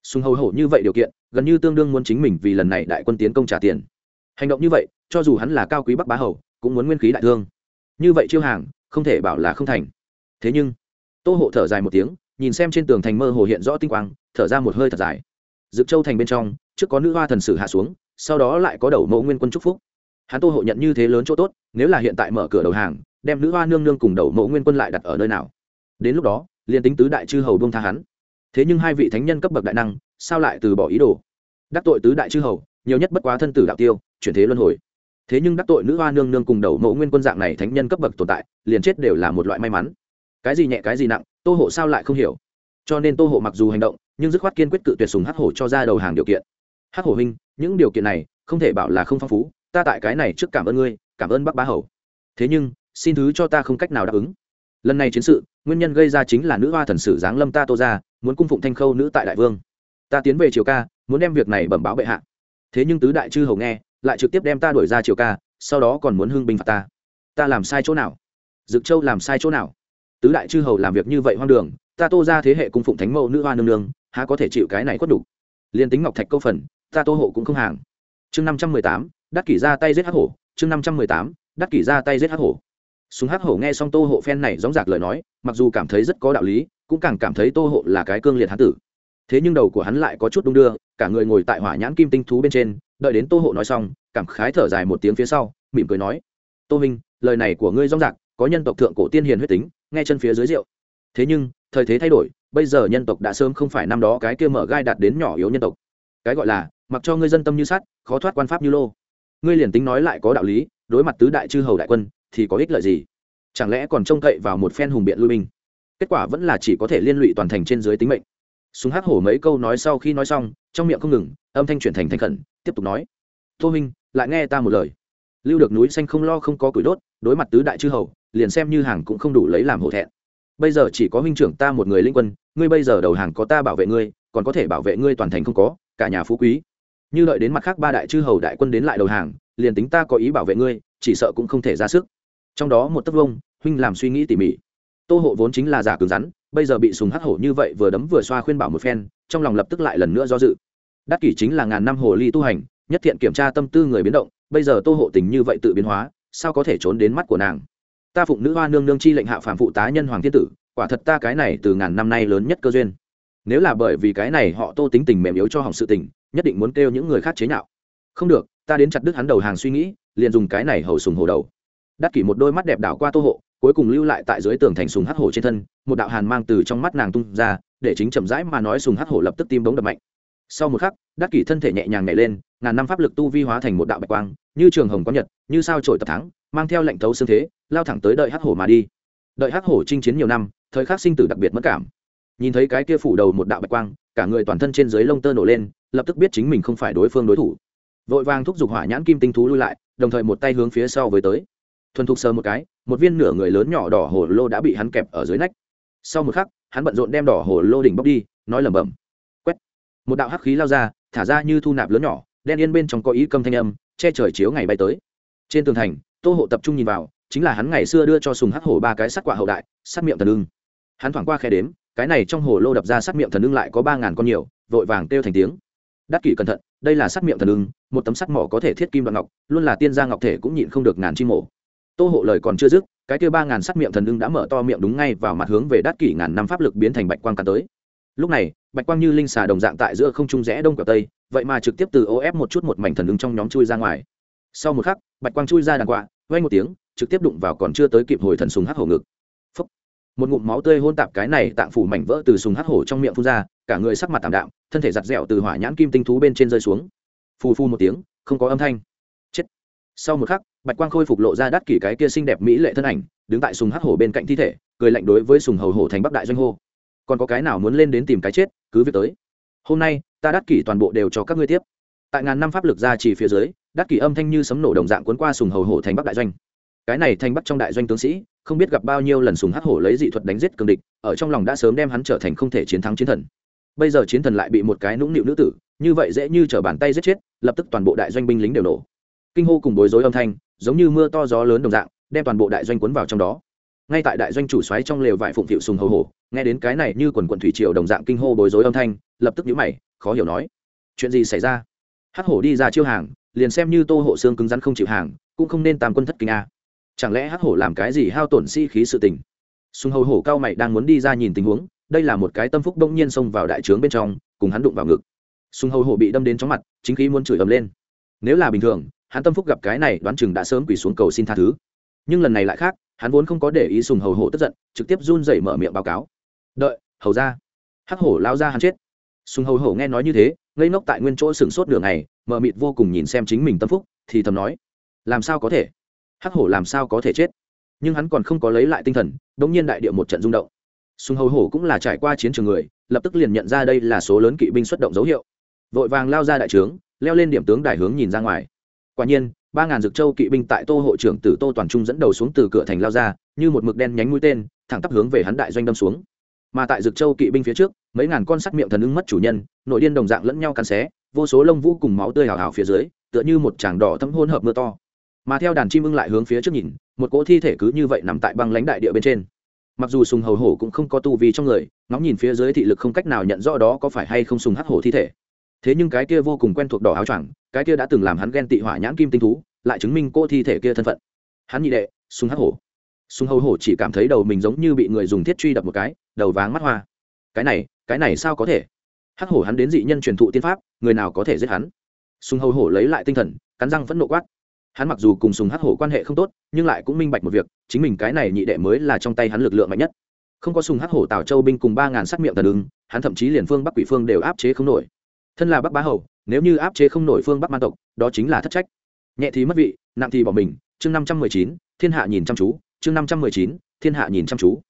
Sùng hầu hổ như vậy điều kiện, gần như tương đương muốn chính mình vì lần này đại quân tiến công trả tiền. Hành động như vậy, cho dù hắn là cao quý bắc bá hầu, cũng muốn nguyên khí đại thương. Như vậy chiêu hàng, không thể bảo là không thành. Thế nhưng tô hộ thở dài một tiếng, nhìn xem trên tường thành mơ hồ hiện rõ tinh quang, thở ra một hơi thật dài. Dự châu thành bên trong, trước có nữ hoa thần sử hạ xuống, sau đó lại có đầu mẫu nguyên quân trúc phúc. Hắn tô hộ nhận như thế lớn chỗ tốt, nếu là hiện tại mở cửa đầu hàng, đem nữ hoa nương nương cùng đầu mẫu nguyên quân lại đặt ở nơi nào? Đến lúc đó, liền tính tứ đại chư hầu bông tha hắn. Thế nhưng hai vị thánh nhân cấp bậc đại năng, sao lại từ bỏ ý đồ? Đắc tội tứ đại chư hầu, nhiều nhất bất quá thân tử đạo tiêu, chuyển thế luân hồi. Thế nhưng đắc tội nữ hoa nương nương cùng đầu mẫu nguyên quân dạng này thánh nhân cấp bậc tồn tại, liền chết đều là một loại may mắn cái gì nhẹ cái gì nặng, tô hộ sao lại không hiểu. Cho nên tô hộ mặc dù hành động, nhưng dứt khoát kiên quyết cự tuyệt sùng hắc hổ cho ra đầu hàng điều kiện. Hắc hổ huynh, những điều kiện này, không thể bảo là không phong phú, ta tại cái này trước cảm ơn ngươi, cảm ơn bắc bá hầu. Thế nhưng, xin thứ cho ta không cách nào đáp ứng. Lần này chiến sự, nguyên nhân gây ra chính là nữ hoa thần sử giáng lâm ta tô ra, muốn cung phụng thanh khâu nữ tại đại vương. Ta tiến về triều ca, muốn đem việc này bẩm báo bệ hạ. Thế nhưng tứ đại chư hầu nghe, lại trực tiếp đem ta đuổi ra triều ca, sau đó còn muốn hưng binh phạt ta. Ta làm sai chỗ nào? Dực châu làm sai chỗ nào? Tứ đại chư hầu làm việc như vậy hoang đường, ta tô ra thế hệ cung phụng thánh mẫu nữ hoa nương nương, há có thể chịu cái này khuất đủ? Liền tính ngọc thạch câu phần, ta tô hộ cũng không hàng. Chương năm trăm mười tám, đắc kỷ ra tay giết hắc hổ, chương năm trăm mười tám, đắc kỷ ra tay giết hắc hổ. Súng hắc hổ nghe xong tô hộ phen này dóng dạc lời nói, mặc dù cảm thấy rất có đạo lý, cũng càng cảm thấy tô hộ là cái cương liệt hán tử. Thế nhưng đầu của hắn lại có chút đung đưa, cả người ngồi tại hỏa nhãn kim tinh thú bên trên, đợi đến tô hộ nói xong, cảm khái thở dài một tiếng phía sau, mỉm cười nói, tô minh lời này của ngươi dóng dạc có nhân tộc thượng cổ tiên hiền huyết tính nghe chân phía dưới rượu. Thế nhưng thời thế thay đổi bây giờ nhân tộc đã sớm không phải năm đó cái kia mở gai đạt đến nhỏ yếu nhân tộc. Cái gọi là mặc cho ngươi dân tâm như sắt, khó thoát quan pháp như lô. Ngươi liền tính nói lại có đạo lý đối mặt tứ đại chư hầu đại quân thì có ích lợi gì? Chẳng lẽ còn trông cậy vào một phen hùng biện lui binh? Kết quả vẫn là chỉ có thể liên lụy toàn thành trên dưới tính mệnh. Súng hắc hổ mấy câu nói sau khi nói xong trong miệng không ngừng âm thanh chuyển thành thanh khẩn tiếp tục nói. Tô minh lại nghe ta một lời. Lưu được núi xanh không lo không có củi đốt đối mặt tứ đại chư hầu liền xem như hàng cũng không đủ lấy làm hổ thẹn. Bây giờ chỉ có huynh trưởng ta một người linh quân, ngươi bây giờ đầu hàng có ta bảo vệ ngươi, còn có thể bảo vệ ngươi toàn thành không có, cả nhà phú quý. Như đợi đến mặt khác ba đại chư hầu đại quân đến lại đầu hàng, liền tính ta có ý bảo vệ ngươi, chỉ sợ cũng không thể ra sức. Trong đó một tấc vông, huynh làm suy nghĩ tỉ mỉ. Tô hộ vốn chính là giả cứng rắn, bây giờ bị sùng hắc hổ như vậy vừa đấm vừa xoa khuyên bảo một phen, trong lòng lập tức lại lần nữa do dự. Đắc kỷ chính là ngàn năm hồ ly tu hành, nhất thiện kiểm tra tâm tư người biến động, bây giờ tô hộ tình như vậy tự biến hóa, sao có thể trốn đến mắt của nàng? Ta phụng nữ hoa nương nương chi lệnh hạ phàm phụ tá nhân hoàng thiên tử, quả thật ta cái này từ ngàn năm nay lớn nhất cơ duyên. Nếu là bởi vì cái này họ tô tính tình mềm yếu cho hỏng sự tình, nhất định muốn kêu những người khác chế nhạo. Không được, ta đến chặt đứt hắn đầu hàng suy nghĩ, liền dùng cái này hầu sùng hồ đầu. Đắc kỷ một đôi mắt đẹp đảo qua tô hộ, cuối cùng lưu lại tại dưới tường thành sùng hắc hổ trên thân, một đạo hàn mang từ trong mắt nàng tung ra, để chính chậm rãi mà nói sùng hắc hổ lập tức tim bóng đập mạnh sau một khắc, đắc kỷ thân thể nhẹ nhàng nhảy lên, ngàn năm pháp lực tu vi hóa thành một đạo bạch quang, như trường hồng có nhật, như sao trổi tập thắng, mang theo lệnh thấu xương thế, lao thẳng tới đợi hắc hổ mà đi. Đợi hắc hổ chinh chiến nhiều năm, thời khắc sinh tử đặc biệt mất cảm. Nhìn thấy cái kia phủ đầu một đạo bạch quang, cả người toàn thân trên dưới lông tơ nổ lên, lập tức biết chính mình không phải đối phương đối thủ. Vội vàng thúc giục hỏa nhãn kim tinh thú lui lại, đồng thời một tay hướng phía sau với tới. Thuần thục sờ một cái, một viên nửa người lớn nhỏ đỏ hổ lô đã bị hắn kẹp ở dưới nách. Sau một khắc, hắn bận rộn đem đỏ hồ lô đỉnh bóc đi, nói lẩm bẩm một đạo hắc khí lao ra, thả ra như thu nạp lớn nhỏ, đen yên bên trong có ý câm thanh âm, che trời chiếu ngày bay tới. Trên tường thành, tô hộ tập trung nhìn vào, chính là hắn ngày xưa đưa cho sùng hắc hổ ba cái sắt quả hậu đại, sắt miệng thần ưng. Hắn thoảng qua khe đếm, cái này trong hồ lô đập ra sắt miệng thần ưng lại có ba ngàn con nhiều, vội vàng kêu thành tiếng. Đắc kỷ cẩn thận, đây là sắt miệng thần ưng, một tấm sắt mỏ có thể thiết kim đoạn ngọc, luôn là tiên gia ngọc thể cũng nhịn không được ngàn chi mổ. Tô hộ lời còn chưa dứt, cái kia ba ngàn sắt miệng thần ưng đã mở to miệng đúng ngay vào mặt hướng về đắc kỷ ngàn năm pháp lực biến thành bạch quang cắn tới lúc này, bạch quang như linh xà đồng dạng tại giữa không trung rẽ đông cờ tây, vậy mà trực tiếp từ ô ép một chút một mảnh thần ứng trong nhóm chui ra ngoài. Sau một khắc, bạch quang chui ra đằng quạ vay một tiếng, trực tiếp đụng vào còn chưa tới kịp hồi thần sùng hắc hổ ngực. Phúc. một ngụm máu tươi hôn tạp cái này tạng phủ mảnh vỡ từ sùng hắc hổ trong miệng phun ra, cả người sắc mặt tạm đạm, thân thể giặt dẻo từ hỏa nhãn kim tinh thú bên trên rơi xuống. Phù phu một tiếng, không có âm thanh. Chết. Sau một khắc, bạch quang khôi phục lộ ra đắt kỷ cái kia xinh đẹp mỹ lệ thân ảnh, đứng tại sùng hắc hổ bên cạnh thi thể, cười lạnh đối với sùng hầu hổ thành bắc đại doanh hô còn có cái nào muốn lên đến tìm cái chết, cứ việc tới. Hôm nay, ta đắt kỷ toàn bộ đều cho các ngươi tiếp. Tại ngàn năm pháp lực ra chỉ phía dưới, đắt kỷ âm thanh như sấm nổ đồng dạng cuốn qua sùng hầu hổ thành bắc đại doanh. Cái này thành bắc trong đại doanh tướng sĩ, không biết gặp bao nhiêu lần sùng hắc hổ lấy dị thuật đánh giết cường địch, ở trong lòng đã sớm đem hắn trở thành không thể chiến thắng chiến thần. Bây giờ chiến thần lại bị một cái nũng nịu nữ tử, như vậy dễ như t bàn tay giết chết, lập tức toàn bộ đại doanh binh lính đều nổ. Kinh hô cùng bối rối âm thanh, giống như mưa to gió lớn đồng dạng, đem toàn bộ đại doanh cuốn vào trong đó ngay tại đại doanh chủ xoáy trong lều vải phụng phịu sùng hầu hổ, nghe đến cái này như quần quần thủy triều đồng dạng kinh hô bối rối âm thanh, lập tức nhíu mày, khó hiểu nói, chuyện gì xảy ra? Hắc hổ đi ra chiêu hàng, liền xem như tô hộ xương cứng rắn không chịu hàng, cũng không nên tam quân thất kinh a. Chẳng lẽ hắc hổ làm cái gì hao tổn si-khí sự tình? Sùng hầu hổ cao mày đang muốn đi ra nhìn tình huống, đây là một cái tâm phúc bỗng nhiên xông vào đại trướng bên trong, cùng hắn đụng vào ngực. Sùng hầu hổ bị đâm đến chóng mặt, chính khí muốn chửi ầm lên. Nếu là bình thường, hắn tâm phúc gặp cái này đoán chừng đã sớm quỳ xuống cầu xin tha thứ. Nhưng lần này lại khác hắn vốn không có để ý sùng hầu hổ tức giận, trực tiếp run rẩy mở miệng báo cáo. Đợi, hầu ra hắc hổ lao ra hắn chết. Sùng hầu hổ nghe nói như thế, ngây ngốc tại nguyên chỗ sừng sốt đường này mờ mịt vô cùng nhìn xem chính mình tâm phúc, thì thầm nói, làm sao có thể? Hắc hổ làm sao có thể chết? Nhưng hắn còn không có lấy lại tinh thần đ ỗ n g nhiên đại địa một trận rung động. Sùng hầu hổ cũng là trải qua chiến trường người, lập tức liền nhận ra đây là số lớn kỵ binh xuất động dấu hiệu. Vội vàng lao ra đại trướng, leo lên điểm tướng đại hướng nhìn ra ngoài. Quả nhiên ba ngàn dược châu kỵ binh tại tô hộ trưởng tử tô toàn trung dẫn đầu xuống từ cửa thành lao ra, như một mực đen nhánh mũi tên, thẳng tắp hướng về hắn đại doanh đâm xuống. Mà tại dược châu kỵ binh phía trước, mấy ngàn con sắt miệng thần ưng mất chủ nhân, nội điên đồng dạng lẫn nhau cắn xé, vô số lông vũ cùng máu tươi hào hào phía dưới, tựa như một tràng đỏ thấm hôn hợp mưa to. Mà theo đàn chim ưng lại hướng phía trước nhìn, một cỗ thi thể cứ như vậy nằm tại băng lãnh đại địa bên trên. Mặc dù sùng hầu hổ cũng không có tu vi trong người, ngóng nhìn phía dưới thị lực không cách nào nhận rõ đó có phải hay không sùng hắc hổ thi thể thế nhưng cái kia vô cùng quen thuộc đỏ áo choàng, cái kia đã từng làm hắn ghen tị hỏa nhãn kim tinh thú, lại chứng minh cô thi thể kia thân phận. Hắn nhị đệ súng hắc hổ. Súng hầu hổ chỉ cảm thấy đầu mình giống như bị người dùng thiết truy đập một cái, đầu váng mắt hoa. Cái này cái này sao có thể? Hắc hổ hắn đến dị nhân truyền thụ tiên pháp, người nào có thể giết hắn? Súng hầu hổ lấy lại tinh thần, cắn răng phẫn nộ quát. Hắn mặc dù cùng sùng hắc hổ quan hệ không tốt, nhưng lại cũng minh bạch một việc, chính mình cái này nhị đệ mới là trong tay hắn lực lượng mạnh nhất. Không có sùng hắc hổ tào châu binh cùng ba ngàn sắc miệng tần ứng, hắn thậm chí liền phương bắc quỷ phương đều áp chế không nổi thân là bắc bá hầu, nếu như áp chế không nổi phương bắc man tộc, đó chính là thất trách. Nhẹ thì mất vị, nặng thì bỏ mình, chương năm trăm mười chín, thiên hạ nhìn chăm chú, chương năm trăm mười chín, thiên hạ nhìn chăm chú.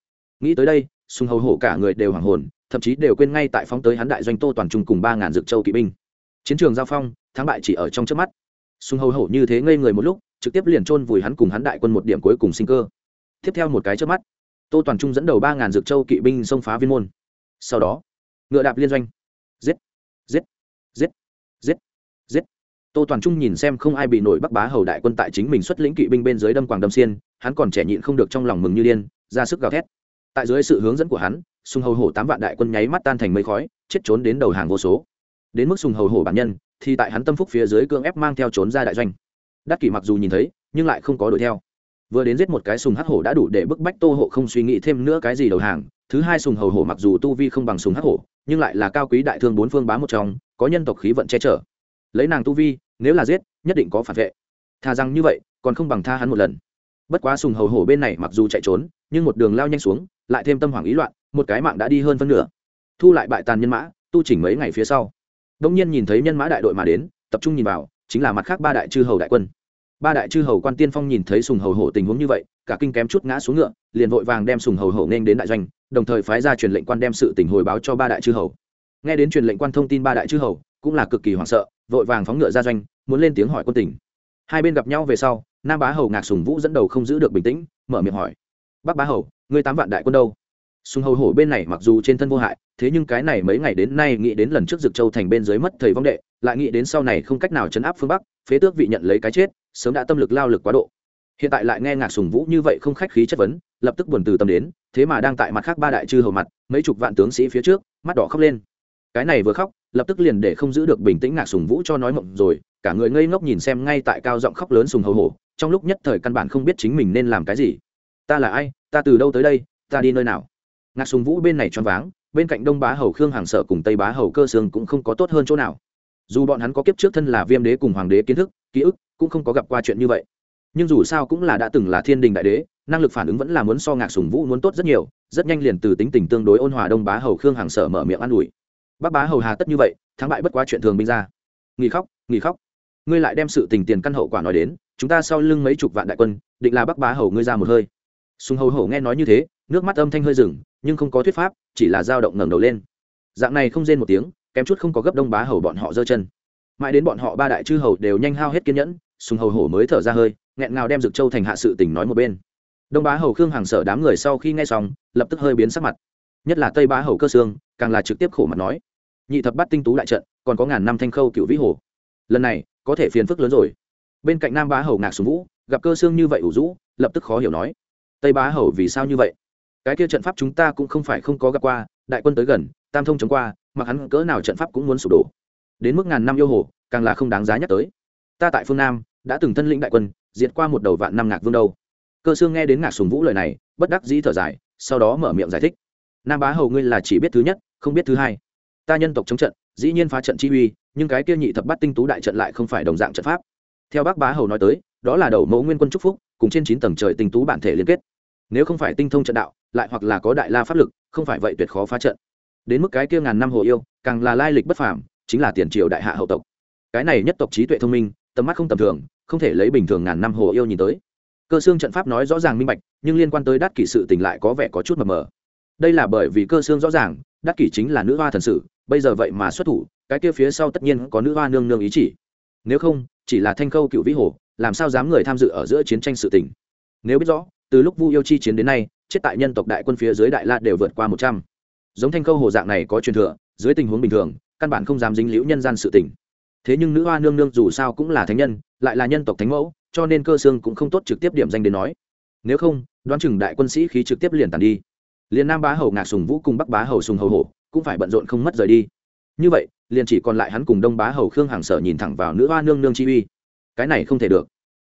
Nghĩ tới đây, sùng hầu hổ cả người đều hoàng hồn, thậm chí đều quên ngay tại phóng tới hắn đại doanh tô toàn trung cùng ba ngàn dược châu kỵ binh. Chiến trường giao phong, thắng bại chỉ ở trong trước mắt. Sùng hầu hổ như thế ngây người một lúc, trực tiếp liền chôn vùi hắn cùng hắn đại quân một điểm cuối cùng sinh cơ. Tiếp theo một cái trước mắt, tô toàn trung dẫn đầu ba ngàn dược châu kỵ binh xông phá viên môn. Sau đó, ngựa đạp liên doanh. Giết giết giết giết giết tô toàn trung nhìn xem không ai bị nổi bắc bá hầu đại quân tại chính mình xuất lĩnh kỵ binh bên dưới đâm quảng đâm xiên, hắn còn trẻ nhịn không được trong lòng mừng như điên, ra sức gào thét. Tại dưới sự hướng dẫn của hắn, sùng hầu hổ tám vạn đại quân nháy mắt tan thành mây khói, chết trốn đến đầu hàng vô số. Đến mức sùng hầu hổ bản nhân, thì tại hắn tâm phúc phía dưới cương ép mang theo trốn ra đại doanh. Đắc kỷ mặc dù nhìn thấy, nhưng lại không có đuổi theo. Vừa đến giết một cái sùng hắc hổ đã đủ để bức bách tô hộ không suy nghĩ thêm nữa cái gì đầu hàng. Thứ hai sùng hầu hổ mặc dù tu vi không bằng sùng hắc hổ, nhưng lại là cao quý đại thương bốn phương bá một trong, có nhân tộc khí vận che chở lấy nàng tu vi, nếu là giết, nhất định có phản vệ. Thà rằng như vậy, còn không bằng tha hắn một lần. Bất quá sùng hầu hổ bên này mặc dù chạy trốn, nhưng một đường lao nhanh xuống, lại thêm tâm hoảng ý loạn, một cái mạng đã đi hơn phân nửa. Thu lại bại tàn nhân mã, tu chỉnh mấy ngày phía sau. Đông nhiên nhìn thấy nhân mã đại đội mà đến, tập trung nhìn vào, chính là mặt khác ba đại chư hầu đại quân. Ba đại chư hầu quan tiên phong nhìn thấy sùng hầu hổ tình huống như vậy, cả kinh kém chút ngã xuống ngựa, liền vội vàng đem sùng hầu hổ nên đến đại doanh, đồng thời phái ra truyền lệnh quan đem sự tình hồi báo cho ba đại chư hầu. Nghe đến truyền lệnh quan thông tin ba đại chư hầu, cũng là cực kỳ hoảng sợ vội vàng phóng ngựa ra doanh, muốn lên tiếng hỏi quân tình. Hai bên gặp nhau về sau, nam bá hầu ngạc sùng vũ dẫn đầu không giữ được bình tĩnh, mở miệng hỏi. Bắc bá hầu, ngươi tám vạn đại quân đâu? Sùng hầu hổ bên này mặc dù trên thân vô hại, thế nhưng cái này mấy ngày đến nay nghĩ đến lần trước dực châu thành bên dưới mất thầy vong đệ, lại nghĩ đến sau này không cách nào chấn áp phương bắc, phế tước vị nhận lấy cái chết, sớm đã tâm lực lao lực quá độ. Hiện tại lại nghe ngạc sùng vũ như vậy không khách khí chất vấn, lập tức buồn từ tâm đến, thế mà đang tại mặt khác ba đại chư hầu mặt, mấy chục vạn tướng sĩ phía trước, mắt đỏ khóc lên. Cái này vừa khóc lập tức liền để không giữ được bình tĩnh ngạc sùng vũ cho nói mộng rồi, cả người ngây ngốc nhìn xem ngay tại cao giọng khóc lớn sùng hầu hổ, trong lúc nhất thời căn bản không biết chính mình nên làm cái gì. Ta là ai? Ta từ đâu tới đây? Ta đi nơi nào? Ngạc sùng vũ bên này choáng váng, bên cạnh đông bá hầu khương hàng sợ cùng tây bá hầu cơ sương cũng không có tốt hơn chỗ nào. Dù bọn hắn có kiếp trước thân là viêm đế cùng hoàng đế kiến thức, ký ức cũng không có gặp qua chuyện như vậy. Nhưng dù sao cũng là đã từng là thiên đình đại đế, năng lực phản ứng vẫn là muốn so ngạc sùng vũ muốn tốt rất nhiều, rất nhanh liền từ tính tình tương đối ôn hòa đông bá hầu khương hàng sở mở miệng an ủi bác bá hầu hà tất như vậy, thắng bại bất quá chuyện thường binh ra. Nghỉ khóc nghỉ khóc. Ngươi lại đem sự tình tiền căn hậu quả nói đến, chúng ta sau lưng mấy chục vạn đại quân, định là bác bá hầu ngươi ra một hơi. Sùng hầu hầu nghe nói như thế, nước mắt âm thanh hơi rừng nhưng không có thuyết pháp, chỉ là dao động ngẩng đầu lên. Dạng này không rên một tiếng, kém chút không có gấp đông bá hầu bọn họ giơ chân. Mãi đến bọn họ ba đại chư hầu đều nhanh hao hết kiên nhẫn, sùng hầu hổ mới thở ra hơi, nghẹn ngào đem dực châu thành hạ sự tình nói một bên. Đông bá hầu khương hàng sở đám người sau khi nghe xong, lập tức hơi biến sắc mặt. Nhất là tây bá hầu cơ sương, càng là trực tiếp khổ mặt nói nhị thập bắt tinh tú đại trận, còn có ngàn năm thanh khâu cựu vĩ hồ. Lần này, có thể phiền phức lớn rồi. Bên cạnh nam bá hầu ngạc xuống vũ, gặp cơ xương như vậy ủ rũ, lập tức khó hiểu nói, tây bá hầu vì sao như vậy? Cái kia trận pháp chúng ta cũng không phải không có gặp qua, đại quân tới gần, tam thông chống qua, mặc hắn cỡ nào trận pháp cũng muốn sụp đổ. Đến mức ngàn năm yêu hồ, càng là không đáng giá nhắc tới. Ta tại phương nam, đã từng thân lĩnh đại quân, diệt qua một đầu vạn năm ngạc vương đâu. Cơ xương nghe đến ngạc sùng vũ lời này, bất đắc dĩ thở dài, sau đó mở miệng giải thích, nam bá hầu ngươi là chỉ biết thứ nhất, không biết thứ hai ta nhân tộc chống trận, dĩ nhiên phá trận chi uy, nhưng cái kia nhị thập bắt tinh tú đại trận lại không phải đồng dạng trận pháp. Theo bác bá hầu nói tới, đó là đầu mẫu nguyên quân trúc phúc, cùng trên chín tầng trời tinh tú bản thể liên kết. Nếu không phải tinh thông trận đạo, lại hoặc là có đại la pháp lực, không phải vậy tuyệt khó phá trận. Đến mức cái kia ngàn năm hồ yêu, càng là lai lịch bất phàm, chính là tiền triều đại hạ hậu tộc. Cái này nhất tộc trí tuệ thông minh, tầm mắt không tầm thường, không thể lấy bình thường ngàn năm hồ yêu nhìn tới. Cơ xương trận pháp nói rõ ràng minh bạch, nhưng liên quan tới đắt kỷ sự tình lại có vẻ có chút mờ mờ. Đây là bởi vì cơ xương rõ ràng đắc kỷ chính là nữ hoa thần sử, bây giờ vậy mà xuất thủ cái kia phía sau tất nhiên có nữ hoa nương nương ý chỉ. Nếu không chỉ là thanh khâu cựu vĩ hồ làm sao dám người tham dự ở giữa chiến tranh sự tình? Nếu biết rõ từ lúc vu yêu chi chiến đến nay chết tại nhân tộc đại quân phía dưới đại la đều vượt qua một trăm. Giống thanh khâu hồ dạng này có truyền thừa dưới tình huống bình thường căn bản không dám dính liễu nhân gian sự tình. Thế nhưng nữ hoa nương nương dù sao cũng là thánh nhân lại là nhân tộc thánh mẫu cho nên cơ xương cũng không tốt trực tiếp điểm danh đến nói. Nếu không đoán chừng đại quân sĩ khí trực tiếp liền tàn đi liền nam bá hầu ngạc sùng vũ cùng bắc bá hầu sùng hầu hổ cũng phải bận rộn không mất rời đi. Như vậy, liền chỉ còn lại hắn cùng đông bá hầu khương hàng sở nhìn thẳng vào nữ hoa nương nương chi uy. Cái này không thể được.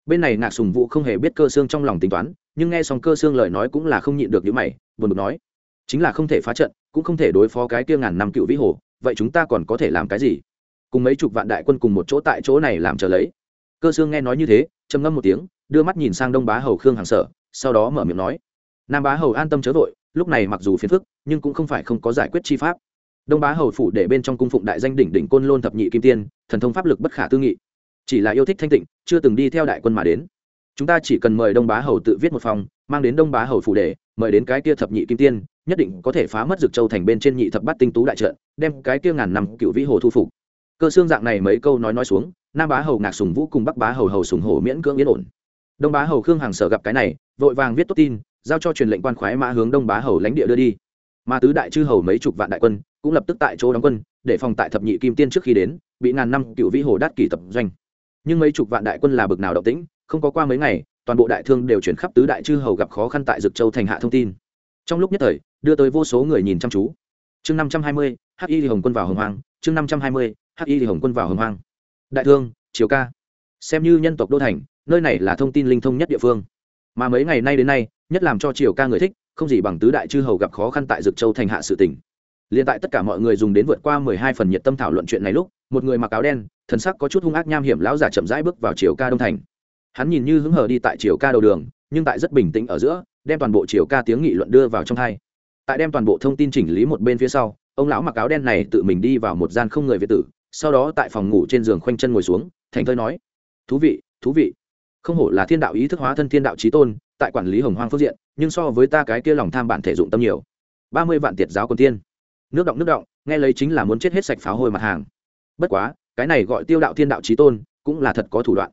Bên này ngạc sùng vũ không hề biết cơ xương trong lòng tính toán, nhưng nghe xong cơ xương lời nói cũng là không nhịn được những mày, buồn bực nói, chính là không thể phá trận, cũng không thể đối phó cái kia ngàn năm cựu vĩ hồ, vậy chúng ta còn có thể làm cái gì? Cùng mấy chục vạn đại quân cùng một chỗ tại chỗ này làm chờ lấy. Cơ xương nghe nói như thế, trầm ngâm một tiếng, đưa mắt nhìn sang đông bá hầu khương hàng sở, sau đó mở miệng nói, nam bá hầu an tâm chớ vội lúc này mặc dù phiền phức, nhưng cũng không phải không có giải quyết chi pháp. Đông bá hầu phủ để bên trong cung phụng đại danh đỉnh đỉnh côn lôn thập nhị kim tiên, thần thông pháp lực bất khả tư nghị. Chỉ là yêu thích thanh tịnh, chưa từng đi theo đại quân mà đến. Chúng ta chỉ cần mời đông bá hầu tự viết một phòng mang đến đông bá hầu phủ để, mời đến cái kia thập nhị kim tiên, nhất định có thể phá mất dực châu thành bên trên nhị thập bát tinh tú đại trận, đem cái kia ngàn năm cựu vĩ hồ thu phục. Cơ xương dạng này mấy câu nói nói xuống, nam bá hầu ngạc sùng vũ cùng bắc bá hầu hầu sùng hổ miễn cưỡng yên ổn. Đông bá hầu khương hàng sở gặp cái này, vội vàng viết tốt tin giao cho truyền lệnh quan khoái mã hướng đông bá hầu lãnh địa đưa đi. Mà tứ đại chư hầu mấy chục vạn đại quân cũng lập tức tại chỗ đóng quân, để phòng tại thập nhị kim tiên trước khi đến, bị ngàn năm cựu vĩ hồ đát kỷ tập doanh. Nhưng mấy chục vạn đại quân là bực nào động tĩnh, không có qua mấy ngày, toàn bộ đại thương đều chuyển khắp tứ đại chư hầu gặp khó khăn tại dực châu thành hạ thông tin. Trong lúc nhất thời, đưa tới vô số người nhìn chăm chú. Chương năm trăm hai mươi, hắc y hồng quân vào hồng hoang, chương năm trăm hai mươi, hắc y hồng quân vào hồng hoang. Đại thương chiều ca. Xem như nhân tộc đô thành, nơi này là thông tin linh thông nhất địa phương mà mấy ngày nay đến nay, nhất làm cho triều ca người thích, không gì bằng tứ đại chư hầu gặp khó khăn tại dực châu thành hạ sự tỉnh liền tại tất cả mọi người dùng đến vượt qua mười hai phần nhiệt tâm thảo luận chuyện này lúc, một người mặc áo đen, thần sắc có chút hung ác nham hiểm lão giả chậm rãi bước vào triều ca đông thành. Hắn nhìn như hứng hờ đi tại triều ca đầu đường, nhưng tại rất bình tĩnh ở giữa, đem toàn bộ triều ca tiếng nghị luận đưa vào trong hai. Tại đem toàn bộ thông tin chỉnh lý một bên phía sau, ông lão mặc áo đen này tự mình đi vào một gian không người việt tử, sau đó tại phòng ngủ trên giường khoanh chân ngồi xuống, thành thơi nói, thú vị thú vị không hổ là thiên đạo ý thức hóa thân thiên đạo trí tôn, tại quản lý hồng hoang phước diện, nhưng so với ta cái kia lòng tham bản thể dụng tâm nhiều. Ba mươi vạn tiệt giáo còn tiên. Nước động nước động, nghe lấy chính là muốn chết hết sạch pháo hôi mặt hàng. Bất quá, cái này gọi tiêu đạo thiên đạo trí tôn, cũng là thật có thủ đoạn.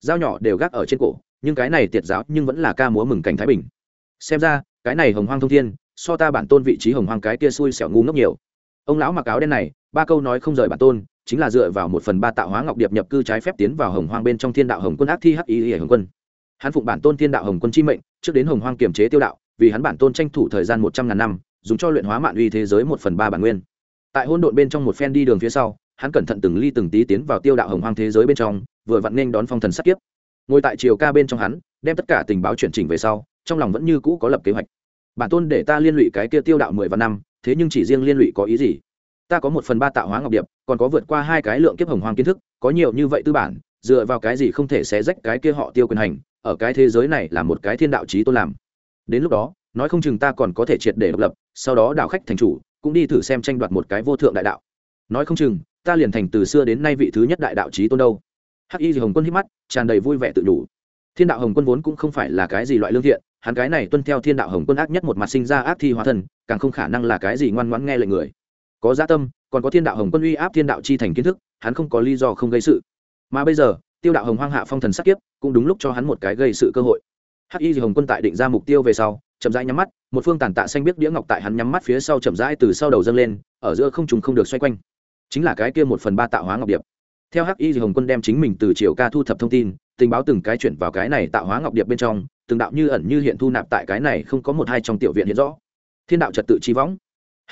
Dao nhỏ đều gác ở trên cổ, nhưng cái này tiệt giáo nhưng vẫn là ca múa mừng cảnh thái bình. Xem ra, cái này hồng hoang thông thiên, so ta bản tôn vị trí hồng hoang cái kia xui xẻo ngu ngốc nhiều. Ông lão mặc áo đen này, ba câu nói không rời bản tôn chính là dựa vào một phần ba tạo hóa ngọc điệp nhập cư trái phép tiến vào hồng hoang bên trong thiên đạo hồng quân ác thi hắc y hồng quân. Hắn phụng bản tôn thiên đạo hồng quân chi mệnh, trước đến hồng hoang kiềm chế tiêu đạo, vì hắn bản tôn tranh thủ thời gian một trăm ngàn năm, dùng cho luyện hóa mạn uy thế giới một phần ba bản nguyên. Tại hôn độn bên trong một phen đi đường phía sau, hắn cẩn thận từng ly từng tí tiến vào tiêu đạo hồng hoang thế giới bên trong, vừa vặn nên đón phong thần sắc kiếp. Ngồi tại chiều ca bên trong hắn, đem tất cả tình báo chuyển chỉnh về sau, trong lòng vẫn như cũ có lập kế hoạch. Bản tôn để ta liên lụy cái kia tiêu đạo mười vạn năm, thế nhưng chỉ riêng liên lụy có ý gì? Ta có một phần ba tạo hóa ngọc điệp, còn có vượt qua hai cái lượng kiếp hồng hoang kiến thức, có nhiều như vậy tư bản, dựa vào cái gì không thể xé rách cái kia họ tiêu quyền hành, ở cái thế giới này là một cái thiên đạo trí tôn làm. Đến lúc đó, nói không chừng ta còn có thể triệt để độc lập, sau đó đảo khách thành chủ, cũng đi thử xem tranh đoạt một cái vô thượng đại đạo. Nói không chừng, ta liền thành từ xưa đến nay vị thứ nhất đại đạo trí tôn đâu. Hắc y hồng quân hít mắt, tràn đầy vui vẻ tự đủ. Thiên đạo hồng quân vốn cũng không phải là cái gì loại lương thiện, hắn cái này tuân theo thiên đạo hồng quân ác nhất một mặt sinh ra ác thi hóa thân, càng không khả năng là cái gì ngoan ngoãn nghe lệnh người có gia tâm, còn có thiên đạo hồng quân uy áp thiên đạo chi thành kiến thức, hắn không có lý do không gây sự. Mà bây giờ, tiêu đạo hồng hoang hạ phong thần sắc kiếp, cũng đúng lúc cho hắn một cái gây sự cơ hội. Hắc y hồng quân tại định ra mục tiêu về sau, chậm rãi nhắm mắt, một phương tàn tạ xanh biết đĩa ngọc tại hắn nhắm mắt phía sau chậm rãi từ sau đầu dâng lên, ở giữa không trùng không được xoay quanh. Chính là cái kia một phần ba tạo hóa ngọc điệp. Theo hắc y hồng quân đem chính mình từ triều ca thu thập thông tin, tình báo từng cái chuyển vào cái này tạo hóa ngọc điệp bên trong, từng đạo như ẩn như hiện thu nạp tại cái này không có một hai trong tiểu viện hiện rõ. Thiên đạo trật tự chi võng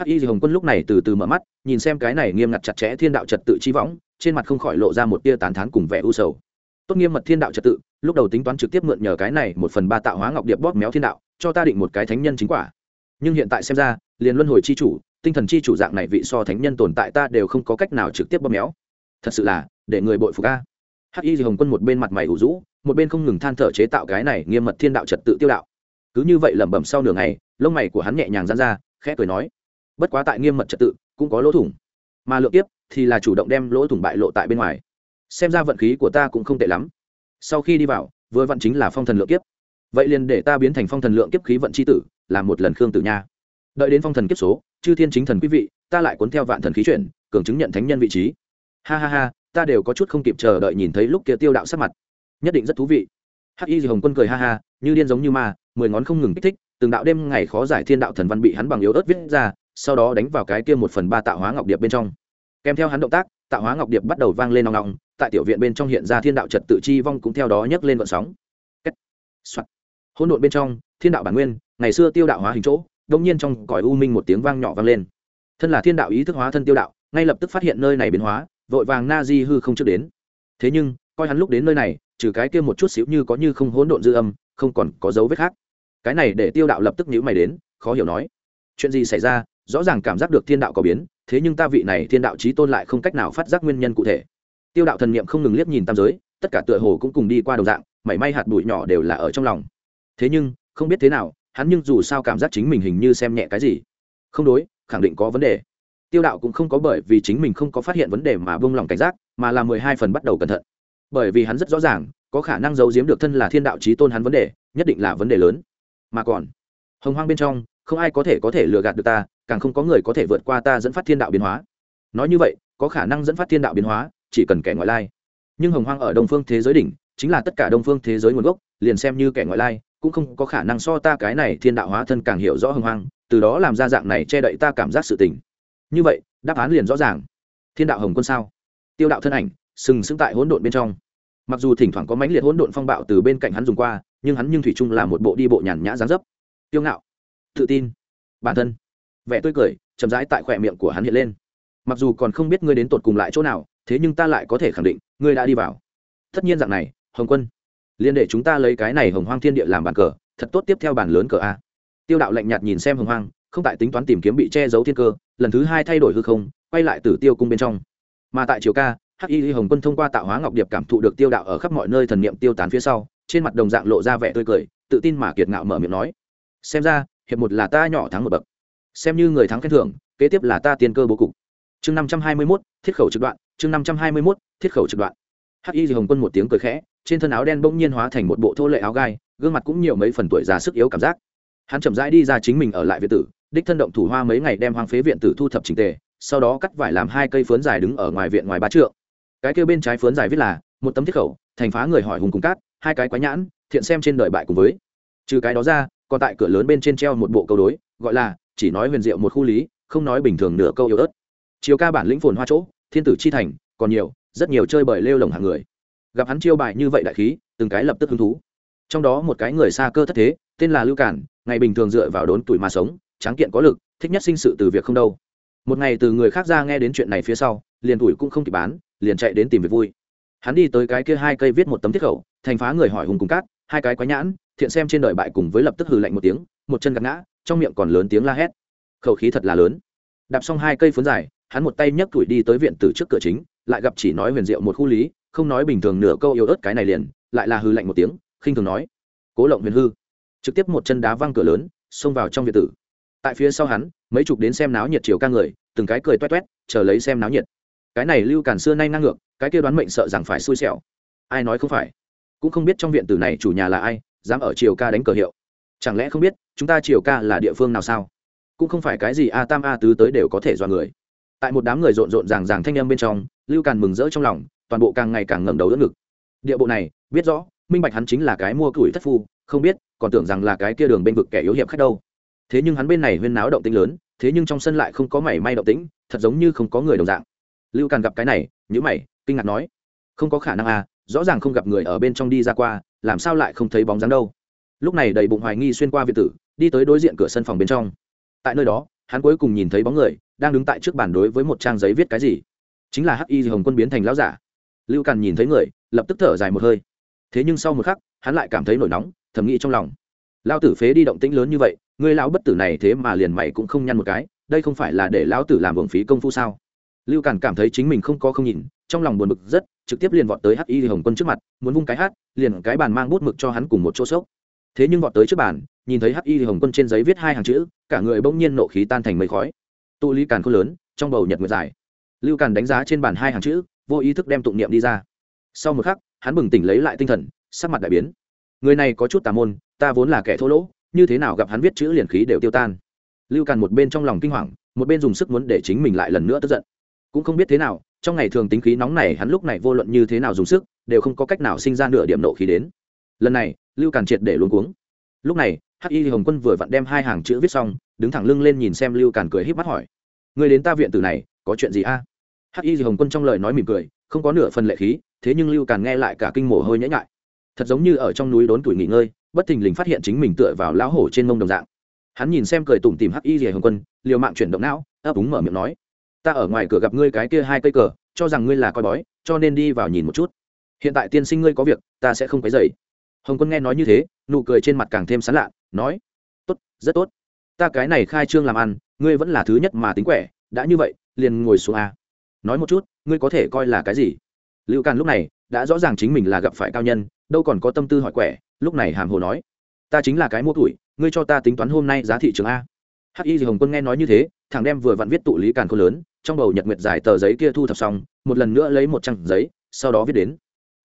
hắc y hồng quân lúc này từ từ mở mắt, nhìn xem cái này nghiêm ngặt chặt chẽ thiên đạo trật tự chi võng, trên mặt không khỏi lộ ra một tia tán thán cùng vẻ u sầu. Tốt nghiêm mật thiên đạo trật tự, lúc đầu tính toán trực tiếp mượn nhờ cái này một phần ba tạo hóa ngọc điệp bóp méo thiên đạo, cho ta định một cái thánh nhân chính quả. Nhưng hiện tại xem ra, liền luân hồi chi chủ, tinh thần chi chủ dạng này vị so thánh nhân tồn tại ta đều không có cách nào trực tiếp bóp méo. Thật sự là, để người bội phục a. Hắc y hồng quân một bên mặt mày ủ rũ, một bên không ngừng than thở chế tạo cái này nghiêm mật thiên đạo trật tự tiêu đạo. Cứ như vậy lẩm bẩm sau nửa ngày, lông mày của hắn nhẹ nhàng dán ra, khẽ cười nói bất quá tại nghiêm mật trật tự, cũng có lỗ thủng. Mà lượng tiếp thì là chủ động đem lỗ thủng bại lộ tại bên ngoài. Xem ra vận khí của ta cũng không tệ lắm. Sau khi đi vào, vừa vặn chính là phong thần lượng kiếp. Vậy liền để ta biến thành phong thần lượng kiếp khí vận c h i tử, làm một lần khương tử nha. Đợi đến phong thần kiếp số, chư thiên chính thần quý vị, ta lại cuốn theo vạn thần khí chuyển, cường chứng nhận thánh nhân vị trí. Ha ha ha, ta đều có chút không kịp chờ đợi nhìn thấy lúc kia tiêu đạo sắc mặt. Nhất định rất thú vị. Hắc y hồng quân cười ha ha, như điên giống như ma, mười ngón không ngừng kích thích, từng đạo đêm ngày khó giải thiên đạo thần văn bị hắn bằng yếu ớt viết ra sau đó đánh vào cái kia một phần ba tạo hóa ngọc điệp bên trong. Kèm theo hắn động tác tạo hóa ngọc điệp bắt đầu vang lên nòng nòng tại tiểu viện bên trong hiện ra thiên đạo trật tự chi vong cũng theo đó nhấc lên vận sóng. Hỗn độn bên trong, thiên đạo bản nguyên, ngày xưa tiêu đạo hóa hình chỗ đông nhiên trong cõi u minh một tiếng vang nhỏ vang lên. Thân là thiên đạo ý thức hóa thân tiêu đạo, ngay lập tức phát hiện nơi này biến hóa, vội vàng na di hư không trước đến. Thế nhưng, coi hắn lúc đến nơi này, trừ cái kia một chút xíu như có như không hỗn độn dư âm, không còn có dấu vết khác. Cái này để tiêu đạo lập tức nhữ mày đến, khó hiểu nói. Chuyện gì xảy ra? Rõ ràng cảm giác được thiên đạo có biến, thế nhưng ta vị này thiên đạo trí tôn lại không cách nào phát giác nguyên nhân cụ thể. Tiêu đạo thần niệm không ngừng liếc nhìn tam giới, tất cả tựa hồ cũng cùng đi qua đồng dạng, mảy may hạt bụi nhỏ đều là ở trong lòng. Thế nhưng, không biết thế nào, hắn nhưng dù sao cảm giác chính mình hình như xem nhẹ cái gì. Không đối, khẳng định có vấn đề. Tiêu đạo cũng không có bởi vì chính mình không có phát hiện vấn đề mà bông lòng cảnh giác, mà là mười hai phần bắt đầu cẩn thận. Bởi vì hắn rất rõ ràng, có khả năng giấu giếm được thân là thiên đạo trí tôn hắn vấn đề, nhất định là vấn đề lớn. Mà còn, hồng hoang bên trong không ai có thể có thể lừa gạt được ta, càng không có người có thể vượt qua ta dẫn phát thiên đạo biến hóa. Nói như vậy, có khả năng dẫn phát thiên đạo biến hóa, chỉ cần kẻ ngoại lai. Nhưng hồng hoang ở đông phương thế giới đỉnh, chính là tất cả đông phương thế giới nguồn gốc, liền xem như kẻ ngoại lai, cũng không có khả năng so ta cái này thiên đạo hóa thân càng hiểu rõ hồng hoang, từ đó làm ra dạng này che đậy ta cảm giác sự tình. Như vậy, đáp án liền rõ ràng. Thiên đạo hồng quân sao? Tiêu đạo thân ảnh, sừng sững tại hỗn độn bên trong. Mặc dù thỉnh thoảng có mãnh liệt hỗn độn phong bạo từ bên cạnh hắn dùng qua, nhưng hắn nhưng thủy chung là một bộ đi bộ nhàn nhã dáng dấp. Tiêu ngạo tự tin. Bản thân, vẻ tươi cười chậm rãi tại khỏe miệng của hắn hiện lên. Mặc dù còn không biết ngươi đến tột cùng lại chỗ nào, thế nhưng ta lại có thể khẳng định, ngươi đã đi vào. Tất nhiên dạng này, hồng quân, liên để chúng ta lấy cái này hồng hoang thiên địa làm bàn cờ, thật tốt tiếp theo bàn lớn cờ a. Tiêu đạo lạnh nhạt nhìn xem hồng hoang, không tại tính toán tìm kiếm bị che giấu thiên cơ, lần thứ hai thay đổi hư không, quay lại từ tiêu cung bên trong. Mà tại triều ca, hắc y hồng quân thông qua tạo hóa ngọc điệp cảm thụ được tiêu đạo ở khắp mọi nơi thần niệm tiêu tán phía sau, trên mặt đồng dạng lộ ra vẻ tươi cười, tự tin mà kiệt ngạo mở miệng nói. Xem ra hiệp một là ta nhỏ thắng một bậc. Xem như người thắng khen thưởng, kế tiếp là ta tiên cơ bố cục. Chương năm trăm hai mươi mốt, thiết khẩu trực đoạn, chương năm trăm hai mươi mốt, thiết khẩu trực đoạn. Hắc y hồng quân một tiếng cười khẽ, trên thân áo đen bỗng nhiên hóa thành một bộ thô lệ áo gai, gương mặt cũng nhiều mấy phần tuổi già sức yếu cảm giác. Hắn chậm rãi đi ra chính mình ở lại viện tử, đích thân động thủ hoa mấy ngày đem hoang phế viện tử thu thập trình tề, sau đó cắt vải làm hai cây phướn dài đứng ở ngoài viện ngoài ba trượng. Cái kêu bên trái phướn dài viết là, một tấm thiết khẩu, thành phá người hỏi hùng cùng cát, hai cái quái nhãn, thiện xem trên đời bại cùng với. Trừ cái đó ra còn tại cửa lớn bên trên treo một bộ câu đối, gọi là, chỉ nói huyền diệu một khu lý, không nói bình thường nửa câu yếu ớt. Chiều ca bản lĩnh phồn hoa chỗ, thiên tử chi thành, còn nhiều, rất nhiều chơi bời lêu lồng hàng người. Gặp hắn chiêu bài như vậy đại khí, từng cái lập tức hứng thú. Trong đó một cái người xa cơ thất thế, tên là lưu cản, ngày bình thường dựa vào đốn tuổi mà sống, tráng kiện có lực, thích nhất sinh sự từ việc không đâu. Một ngày từ người khác ra nghe đến chuyện này phía sau, liền tuổi cũng không kịp bán, liền chạy đến tìm việc vui. Hắn đi tới cái kia hai cây viết một tấm thiết khẩu, thành phá người hỏi hùng cùng cát, hai cái quái nhãn thiện xem trên đời bại cùng với lập tức hừ lạnh một tiếng, một chân gạt ngã, trong miệng còn lớn tiếng la hét. Khẩu khí thật là lớn. Đạp xong hai cây phấn dài, hắn một tay nhấc tuổi đi tới viện từ trước cửa chính, lại gặp chỉ nói huyền diệu một khu lý, không nói bình thường nửa câu yếu ớt cái này liền, lại là hư lạnh một tiếng, khinh thường nói, cố lộng huyền hư. Trực tiếp một chân đá văng cửa lớn, xông vào trong viện tử. Tại phía sau hắn, mấy chục đến xem náo nhiệt chiều ca người, từng cái cười toét toét, chờ lấy xem náo nhiệt. Cái này lưu càn xưa nay ngang ngược, cái kia đoán mệnh sợ rằng phải xui xẻo. Ai nói không phải? Cũng không biết trong viện tử này chủ nhà là ai dám ở triều ca đánh cờ hiệu. Chẳng lẽ không biết, chúng ta triều ca là địa phương nào sao? Cũng không phải cái gì a tam a tứ tới đều có thể do người. Tại một đám người rộn rộn ràng ràng thanh âm bên trong, lưu càn mừng rỡ trong lòng, toàn bộ càng ngày càng ngẩng đầu đỡ ngực. Địa bộ này, biết rõ, minh bạch hắn chính là cái mua củi thất phu, không biết, còn tưởng rằng là cái kia đường bên vực kẻ yếu hiệp khách đâu. Thế nhưng hắn bên này huyên náo động tĩnh lớn, thế nhưng trong sân lại không có mảy may động tĩnh, thật giống như không có người đồng dạng. Lưu càn gặp cái này nhữ mày, kinh ngạc nói, không có khả năng à rõ ràng không gặp người ở bên trong đi ra qua làm sao lại không thấy bóng dáng đâu? Lúc này đầy bụng hoài nghi xuyên qua việt tử, đi tới đối diện cửa sân phòng bên trong. Tại nơi đó, hắn cuối cùng nhìn thấy bóng người, đang đứng tại trước bàn đối với một trang giấy viết cái gì. Chính là hắc y hồng quân biến thành lão giả. Lưu càn nhìn thấy người, lập tức thở dài một hơi. Thế nhưng sau một khắc, hắn lại cảm thấy nổi nóng, thầm nghĩ trong lòng. Lao tử phế đi động tĩnh lớn như vậy, người lão bất tử này thế mà liền mày cũng không nhăn một cái, đây không phải là để lão tử làm hưởng phí công phu sao? Lưu càn cảm thấy chính mình không có không nhìn trong lòng buồn bực rất, trực tiếp liền vọt tới hắc y hồng quân trước mặt, muốn vung cái hát, liền cái bàn mang bút mực cho hắn cùng một chỗ sốc thế nhưng vọt tới trước bàn, nhìn thấy hắc y hồng quân trên giấy viết hai hàng chữ, cả người bỗng nhiên nộ khí tan thành mây khói. Tụ lý càn khôn lớn, trong bầu nhật nguyệt dài. Lưu càn đánh giá trên bàn hai hàng chữ, vô ý thức đem tụng niệm đi ra. Sau một khắc, hắn bừng tỉnh lấy lại tinh thần, sắc mặt đại biến. Người này có chút tà môn, ta vốn là kẻ thô lỗ, như thế nào gặp hắn viết chữ liền khí đều tiêu tan. Lưu càn một bên trong lòng kinh hoàng, một bên dùng sức muốn để chính mình lại lần nữa tức giận. Cũng không biết thế nào trong ngày thường tính khí nóng này hắn lúc này vô luận như thế nào dùng sức, đều không có cách nào sinh ra nửa điểm nộ khí đến. Lần này, lưu càn triệt để luôn cuống. Lúc này, hắc y hồng quân vừa vặn đem hai hàng chữ viết xong, đứng thẳng lưng lên nhìn xem lưu càn cười h í p mắt hỏi người đến ta viện từ này, có chuyện gì a? Hắc y hồng quân trong lời nói mỉm cười, không có nửa phần lệ khí, thế nhưng lưu càn nghe lại cả kinh mồ hôi nhễ ngại thật giống như ở trong núi đốn tuổi nghỉ ngơi, bất thình lình phát hiện chính mình tựa vào lão hổ trên mông đồng dạng. Hắn nhìn xem cười tủm tìm hắc y hồng quân, liều mạng chuyển động não, ấp úng mở miệng nói ta ở ngoài cửa gặp ngươi cái kia hai cây cờ, cho rằng ngươi là coi bói, cho nên đi vào nhìn một chút. Hiện tại tiên sinh ngươi có việc, ta sẽ không phải dậy hồng quân nghe nói như thế, nụ cười trên mặt càng thêm sán lạ, nói, tốt, rất tốt. Ta cái này khai trương làm ăn, ngươi vẫn là thứ nhất mà tính quẻ, đã như vậy, liền ngồi xuống a nói một chút, ngươi có thể coi là cái gì? Lưu càn lúc này, đã rõ ràng chính mình là gặp phải cao nhân, đâu còn có tâm tư hỏi quẻ, lúc này hàm hồ nói, ta chính là cái mua tuổi, ngươi cho ta tính toán hôm nay giá thị trường a. Hắc y hồng quân nghe nói như thế thằng đem vừa vặn viết tụ lý càn khôn lớn trong bầu nhật nguyệt giải tờ giấy kia thu thập xong, một lần nữa lấy một trang giấy, sau đó viết đến.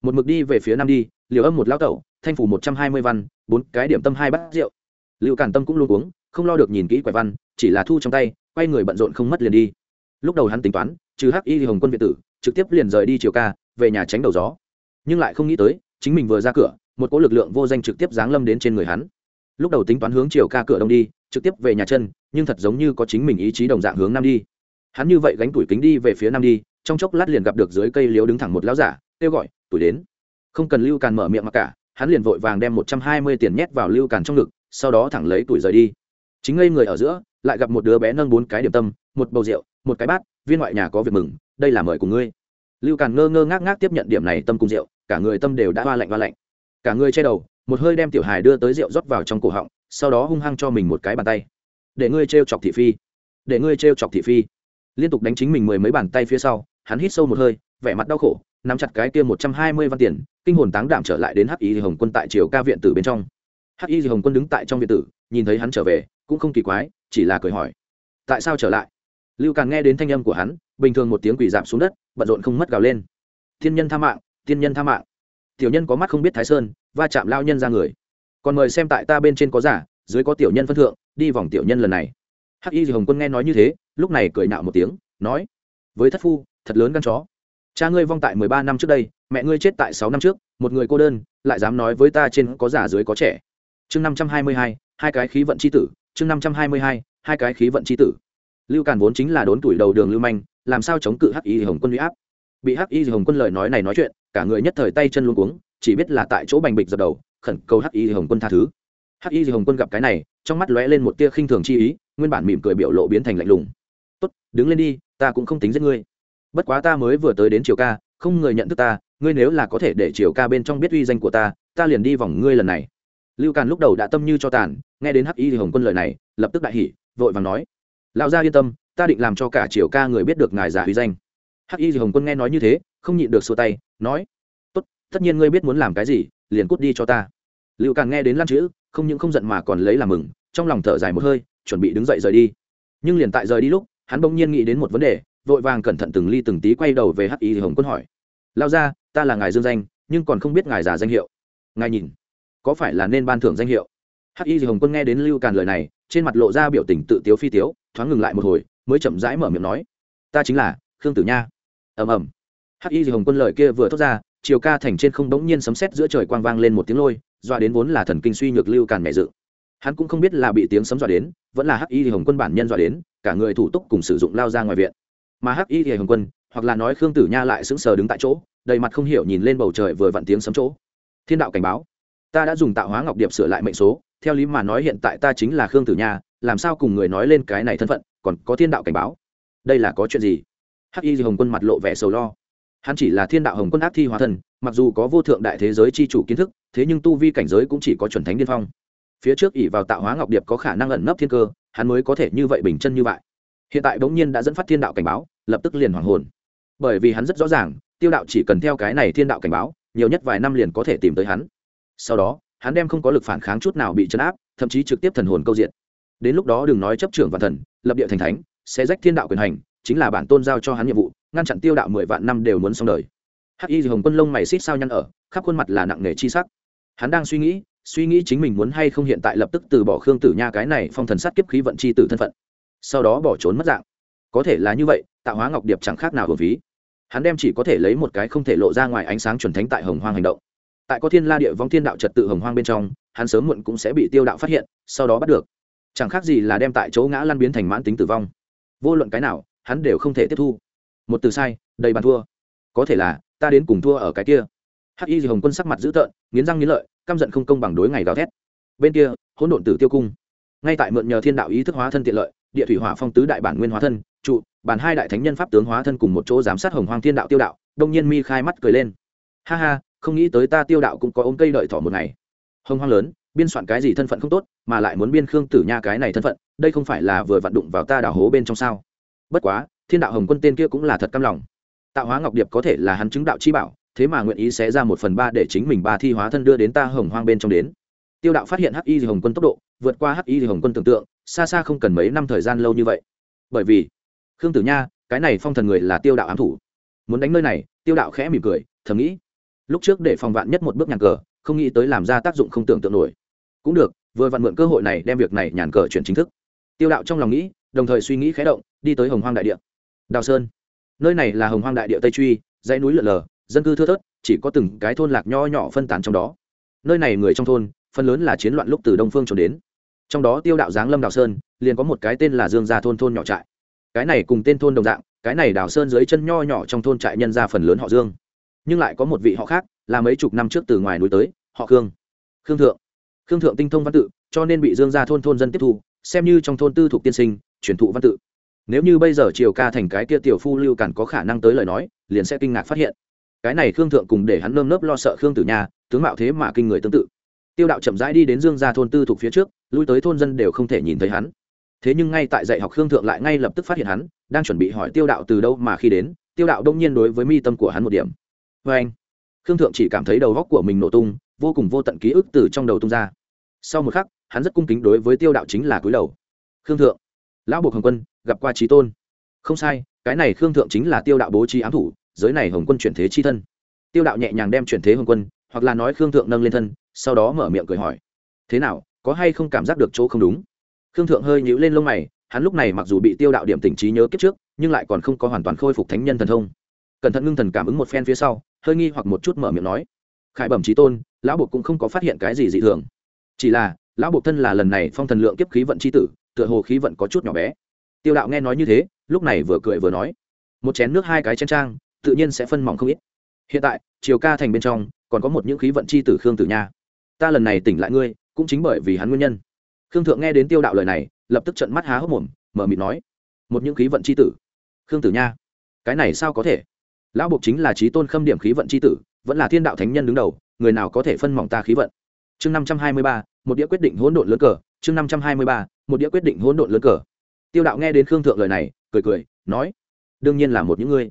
Một mực đi về phía nam đi, liều âm một lao tẩu, thanh phủ một trăm hai mươi văn, bốn cái điểm tâm hai bát rượu. Liệu cản tâm cũng luôn uống không lo được nhìn kỹ quẻ văn, chỉ là thu trong tay, quay người bận rộn không mất liền đi. Lúc đầu hắn tính toán, trừ hắc y hồng quân việt tử, trực tiếp liền rời đi chiều ca, về nhà tránh đầu gió. Nhưng lại không nghĩ tới, chính mình vừa ra cửa, một cỗ lực lượng vô danh trực tiếp giáng lâm đến trên người hắn. Lúc đầu tính toán hướng chiều ca cửa đông đi, trực tiếp về nhà chân, nhưng thật giống như có chính mình ý chí đồng dạng hướng nam đi hắn như vậy gánh tuổi kính đi về phía nam đi, trong chốc lát liền gặp được dưới cây liếu đứng thẳng một lão giả, kêu gọi, tuổi đến. Không cần lưu càn mở miệng mặc cả, hắn liền vội vàng đem một trăm hai mươi tiền nhét vào lưu càn trong ngực, sau đó thẳng lấy tuổi rời đi. Chính ngây người ở giữa, lại gặp một đứa bé nâng bốn cái điểm tâm, một bầu rượu, một cái bát, viên ngoại nhà có việc mừng, đây là mời của ngươi. Lưu càn ngơ ngơ ngác ngác tiếp nhận điểm này tâm cùng rượu, cả người tâm đều đã hoa lạnh hoa lạnh. Cả người che đầu, một hơi đem tiểu hài đưa tới rượu rót vào trong cổ họng, sau đó hung hăng cho mình một cái bàn tay. Để ngươi trêu chọc thị phi, để ngươi trêu chọc thị phi liên tục đánh chính mình mười mấy bàn tay phía sau, hắn hít sâu một hơi, vẻ mặt đau khổ, nắm chặt cái kia một trăm hai mươi văn tiền, kinh hồn táng đạm trở lại đến hắc y hồng quân tại triều ca viện tử bên trong. Hắc y hồng quân đứng tại trong viện tử, nhìn thấy hắn trở về, cũng không kỳ quái, chỉ là cười hỏi, tại sao trở lại? Lưu càng nghe đến thanh âm của hắn, bình thường một tiếng quỷ giảm xuống đất, bận rộn không mất gào lên. Thiên nhân tha mạng, thiên nhân tha mạng. Tiểu nhân có mắt không biết thái sơn, va chạm lao nhân ra người. Còn mời xem tại ta bên trên có giả, dưới có tiểu nhân phân thượng, đi vòng tiểu nhân lần này. Hắc y hồng quân nghe nói như thế lúc này cười nạo một tiếng, nói, với thất phu, thật lớn gan chó. Cha ngươi vong tại mười ba năm trước đây, mẹ ngươi chết tại sáu năm trước, một người cô đơn, lại dám nói với ta trên có giả dưới có trẻ. Chương năm trăm hai mươi hai hai cái khí vận c h i tử, chương năm trăm hai mươi hai hai cái khí vận c h i tử. Lưu càn vốn chính là đốn tuổi đầu đường lưu manh, làm sao chống cự hắc y hồng quân huy áp? Bị hắc y hồng quân lời nói này nói chuyện, cả người nhất thời tay chân luôn cuống, chỉ biết là tại chỗ bành bịch dập đầu, khẩn cầu hắc y hồng quân tha thứ. Hắc y hồng quân gặp cái này, trong mắt lóe lên một tia khinh thường chi ý, nguyên bản mỉm cười biểu lộ biến thành lạnh lùng tốt, đứng lên đi, ta cũng không tính giết ngươi. Bất quá ta mới vừa tới đến triều ca, không người nhận thức ta, ngươi nếu là có thể để triều ca bên trong biết uy danh của ta ta liền đi vòng ngươi lần này. Lưu càn lúc đầu đã tâm như cho tàn, nghe đến hắc y thì hồng quân lời này, lập tức đại hỉ, vội vàng nói, lão gia yên tâm, ta định làm cho cả triều ca người biết được ngài giả uy danh. Hắc y thì hồng quân nghe nói như thế, không nhịn được xua tay, nói, tốt, tất nhiên ngươi biết muốn làm cái gì, liền cút đi cho ta. Lưu càn nghe đến lăn chữ, không những không giận mà còn lấy làm mừng, trong lòng thở dài một hơi, chuẩn bị đứng dậy rời đi. Nhưng liền tại rời đi lúc hắn bỗng nhiên nghĩ đến một vấn đề, vội vàng cẩn thận từng ly từng tí quay đầu về hắc y hồng quân hỏi. Lao ra ta là ngài dương danh, nhưng còn không biết ngài giả danh hiệu. Ngài nhìn, có phải là nên ban thưởng danh hiệu? Hắc y hồng quân nghe đến lưu càn lời này, trên mặt lộ ra biểu tình tự tiếu phi tiếu, thoáng ngừng lại một hồi, mới chậm rãi mở miệng nói. Ta chính là khương tử nha. Ầm ầm. Hắc y hồng quân lời kia vừa thốt ra, chiều ca thành trên không bỗng nhiên sấm sét giữa trời quang vang lên một tiếng lôi, dọa đến vốn là thần kinh suy nhược lưu càn mẹ dự hắn cũng không biết là bị tiếng sấm dọa đến, vẫn là hắc y thì hồng quân bản nhân dọa đến, cả người thủ túc cùng sử dụng lao ra ngoài viện. Mà hắc y thì hồng quân, hoặc là nói khương tử nha lại sững sờ đứng tại chỗ, đầy mặt không hiểu nhìn lên bầu trời vừa vặn tiếng sấm chỗ. Thiên đạo cảnh báo. Ta đã dùng tạo hóa ngọc điệp sửa lại mệnh số, theo lý mà nói hiện tại ta chính là khương tử nha, làm sao cùng người nói lên cái này thân phận, còn có thiên đạo cảnh báo. Đây là có chuyện gì? Hắc y hồng quân mặt lộ vẻ sầu lo. Hắn chỉ là thiên đạo hồng quân ác thi hóa thần, mặc dù có vô thượng đại thế giới c h i chủ kiến thức, thế nhưng tu vi cảnh giới cũng chỉ có chuẩn thánh điên phong phía trước ỷ vào tạo hóa ngọc điệp có khả năng ẩn nấp thiên cơ, hắn mới có thể như vậy bình chân như vậy. Hiện tại bỗng nhiên đã dẫn phát thiên đạo cảnh báo, lập tức liền hoàng hồn. Bởi vì hắn rất rõ ràng, tiêu đạo chỉ cần theo cái này thiên đạo cảnh báo, nhiều nhất vài năm liền có thể tìm tới hắn. Sau đó, hắn đem không có lực phản kháng chút nào bị chấn áp, thậm chí trực tiếp thần hồn câu diện. Đến lúc đó đừng nói chấp trưởng và thần, lập địa thành thánh, sẽ rách thiên đạo quyền hành, chính là bản tôn giao cho hắn nhiệm vụ, ngăn chặn tiêu đạo mười vạn năm đều muốn xong đời. Hắc y hồng quân lông mày xít sao nhăn ở, khắp khuôn mặt là nặng nề chi sắc. Hắn đang suy nghĩ suy nghĩ chính mình muốn hay không hiện tại lập tức từ bỏ khương tử nha cái này phong thần sát kiếp khí vận chi tử thân phận. Sau đó bỏ trốn mất dạng. Có thể là như vậy, tạo hóa ngọc điệp chẳng khác nào hợp ví hắn đem chỉ có thể lấy một cái không thể lộ ra ngoài ánh sáng chuẩn thánh tại hồng hoang hành động. Tại có thiên la địa vong thiên đạo trật tự hồng hoang bên trong, hắn sớm muộn cũng sẽ bị tiêu đạo phát hiện, sau đó bắt được. Chẳng khác gì là đem tại chỗ ngã lăn biến thành mãn tính tử vong. Vô luận cái nào, hắn đều không thể tiếp thu. Một từ sai, đầy bàn thua. Có thể là, ta đến cùng thua ở cái kia. Hắc y hồng quân sắc mặt dữ tợn, nghiến răng nghiến lợi căm giận không công bằng đối ngày gào thét. Bên kia, hỗn độn tử tiêu cung. Ngay tại mượn nhờ thiên đạo ý thức hóa thân tiện lợi, địa thủy hỏa phong tứ đại bản nguyên hóa thân, trụ, bản hai đại thánh nhân pháp tướng hóa thân cùng một chỗ giám sát hồng hoang thiên đạo tiêu đạo, đông nhiên mi khai mắt cười lên. Ha ha, không nghĩ tới ta tiêu đạo cũng có ôm cây đợi thỏ một ngày. Hồng hoang lớn, biên soạn cái gì thân phận không tốt, mà lại muốn biên khương tử nha cái này thân phận, đây không phải là vừa vặn đụng vào ta đảo hố bên trong sao? Bất quá, thiên đạo hồng quân tên kia cũng là thật căm lòng. Tạo hóa ngọc điệp có thể là hắn chứng đạo chi bảo thế mà nguyện ý sẽ ra một phần ba để chính mình ba thi hóa thân đưa đến ta hồng hoang bên trong đến. Tiêu đạo phát hiện hắc y thì hồng quân tốc độ, vượt qua hắc y thì hồng quân tưởng tượng, xa xa không cần mấy năm thời gian lâu như vậy. Bởi vì, khương tử nha, cái này phong thần người là tiêu đạo ám thủ. Muốn đánh nơi này, tiêu đạo khẽ mỉm cười, thầm nghĩ, lúc trước để phòng vạn nhất một bước nhàn cờ, không nghĩ tới làm ra tác dụng không tưởng tượng nổi. Cũng được, vừa vặn mượn cơ hội này đem việc này nhàn cờ chuyển chính thức. Tiêu đạo trong lòng nghĩ, đồng thời suy nghĩ khé động, đi tới hồng hoang đại địa. Đào sơn, nơi này là hồng hoang đại địa tây truy, dãy núi lượn lờ dân cư thưa thớt, chỉ có từng cái thôn lạc nho nhỏ phân tán trong đó. Nơi này người trong thôn, phần lớn là chiến loạn lúc từ đông phương trốn đến. Trong đó tiêu đạo giáng lâm đào sơn, liền có một cái tên là dương gia thôn thôn nhỏ trại. Cái này cùng tên thôn đồng dạng, cái này đào sơn dưới chân nho nhỏ trong thôn trại nhân ra phần lớn họ dương. Nhưng lại có một vị họ khác, là mấy chục năm trước từ ngoài núi tới, họ khương. Khương thượng. Khương thượng tinh thông văn tự, cho nên bị dương gia thôn thôn dân tiếp thu, xem như trong thôn tư thuộc tiên sinh, truyền thụ văn tự. Nếu như bây giờ triều ca thành cái kia tiểu phu lưu cản có khả năng tới lời nói, liền sẽ kinh ngạc phát hiện cái này khương thượng cùng để hắn nơm nớp lo sợ khương tử nhà tướng mạo thế mà kinh người tương tự. Tiêu đạo chậm rãi đi đến dương gia thôn tư thuộc phía trước, lui tới thôn dân đều không thể nhìn thấy hắn. Thế nhưng ngay tại dạy học khương thượng lại ngay lập tức phát hiện hắn, đang chuẩn bị hỏi tiêu đạo từ đâu mà khi đến, tiêu đạo đông nhiên đối với mi tâm của hắn một điểm. Vê anh, khương thượng chỉ cảm thấy đầu góc của mình nổ tung, vô cùng vô tận ký ức từ trong đầu tung ra. Sau một khắc, hắn rất cung kính đối với tiêu đạo chính là cúi đầu. Khương thượng, lão buộc hồng quân, gặp qua trí tôn. Không sai, cái này khương thượng chính là tiêu đạo bố trí ám thủ giới này hồng quân chuyển thế chi thân. Tiêu đạo nhẹ nhàng đem chuyển thế hồng quân, hoặc là nói khương thượng nâng lên thân, sau đó mở miệng cười hỏi. Thế nào, có hay không cảm giác được chỗ không đúng? Khương thượng hơi nhíu lên lông mày, hắn lúc này mặc dù bị tiêu đạo điểm tỉnh trí nhớ kiếp trước, nhưng lại còn không có hoàn toàn khôi phục thánh nhân thần thông. Cẩn thận ngưng thần cảm ứng một phen phía sau, hơi nghi hoặc một chút mở miệng nói. Khải bẩm trí tôn, lão buộc cũng không có phát hiện cái gì dị thường. Chỉ là, lão buộc thân là lần này phong thần lượng kiếp khí vận c h i tử, tựa hồ khí vận có chút nhỏ bé. Tiêu đạo nghe nói như thế, lúc này vừa cười vừa nói. Một chén nước hai cái chén trang tự nhiên sẽ phân mỏng không ít. Hiện tại chiều ca thành bên trong, còn có một những khí vận chi tử khương tử nha. Ta lần này tỉnh lại ngươi, cũng chính bởi vì hắn nguyên nhân. Khương thượng nghe đến tiêu đạo lời này, lập tức trận mắt há hốc mồm, mở mịt nói, một những khí vận chi tử? Khương tử nha, cái này sao có thể? Lão buộc chính là trí tôn khâm điểm khí vận chi tử, vẫn là thiên đạo thánh nhân đứng đầu, người nào có thể phân mỏng ta khí vận? Chương năm trăm hai mươi ba, một đĩa quyết định hỗn độn lớn cờ. Chương năm trăm hai mươi ba, một đĩa quyết định hỗn độn lớn cờ. Tiêu đạo nghe đến khương thượng lời này, cười cười, nói, đương nhiên là một những ngươi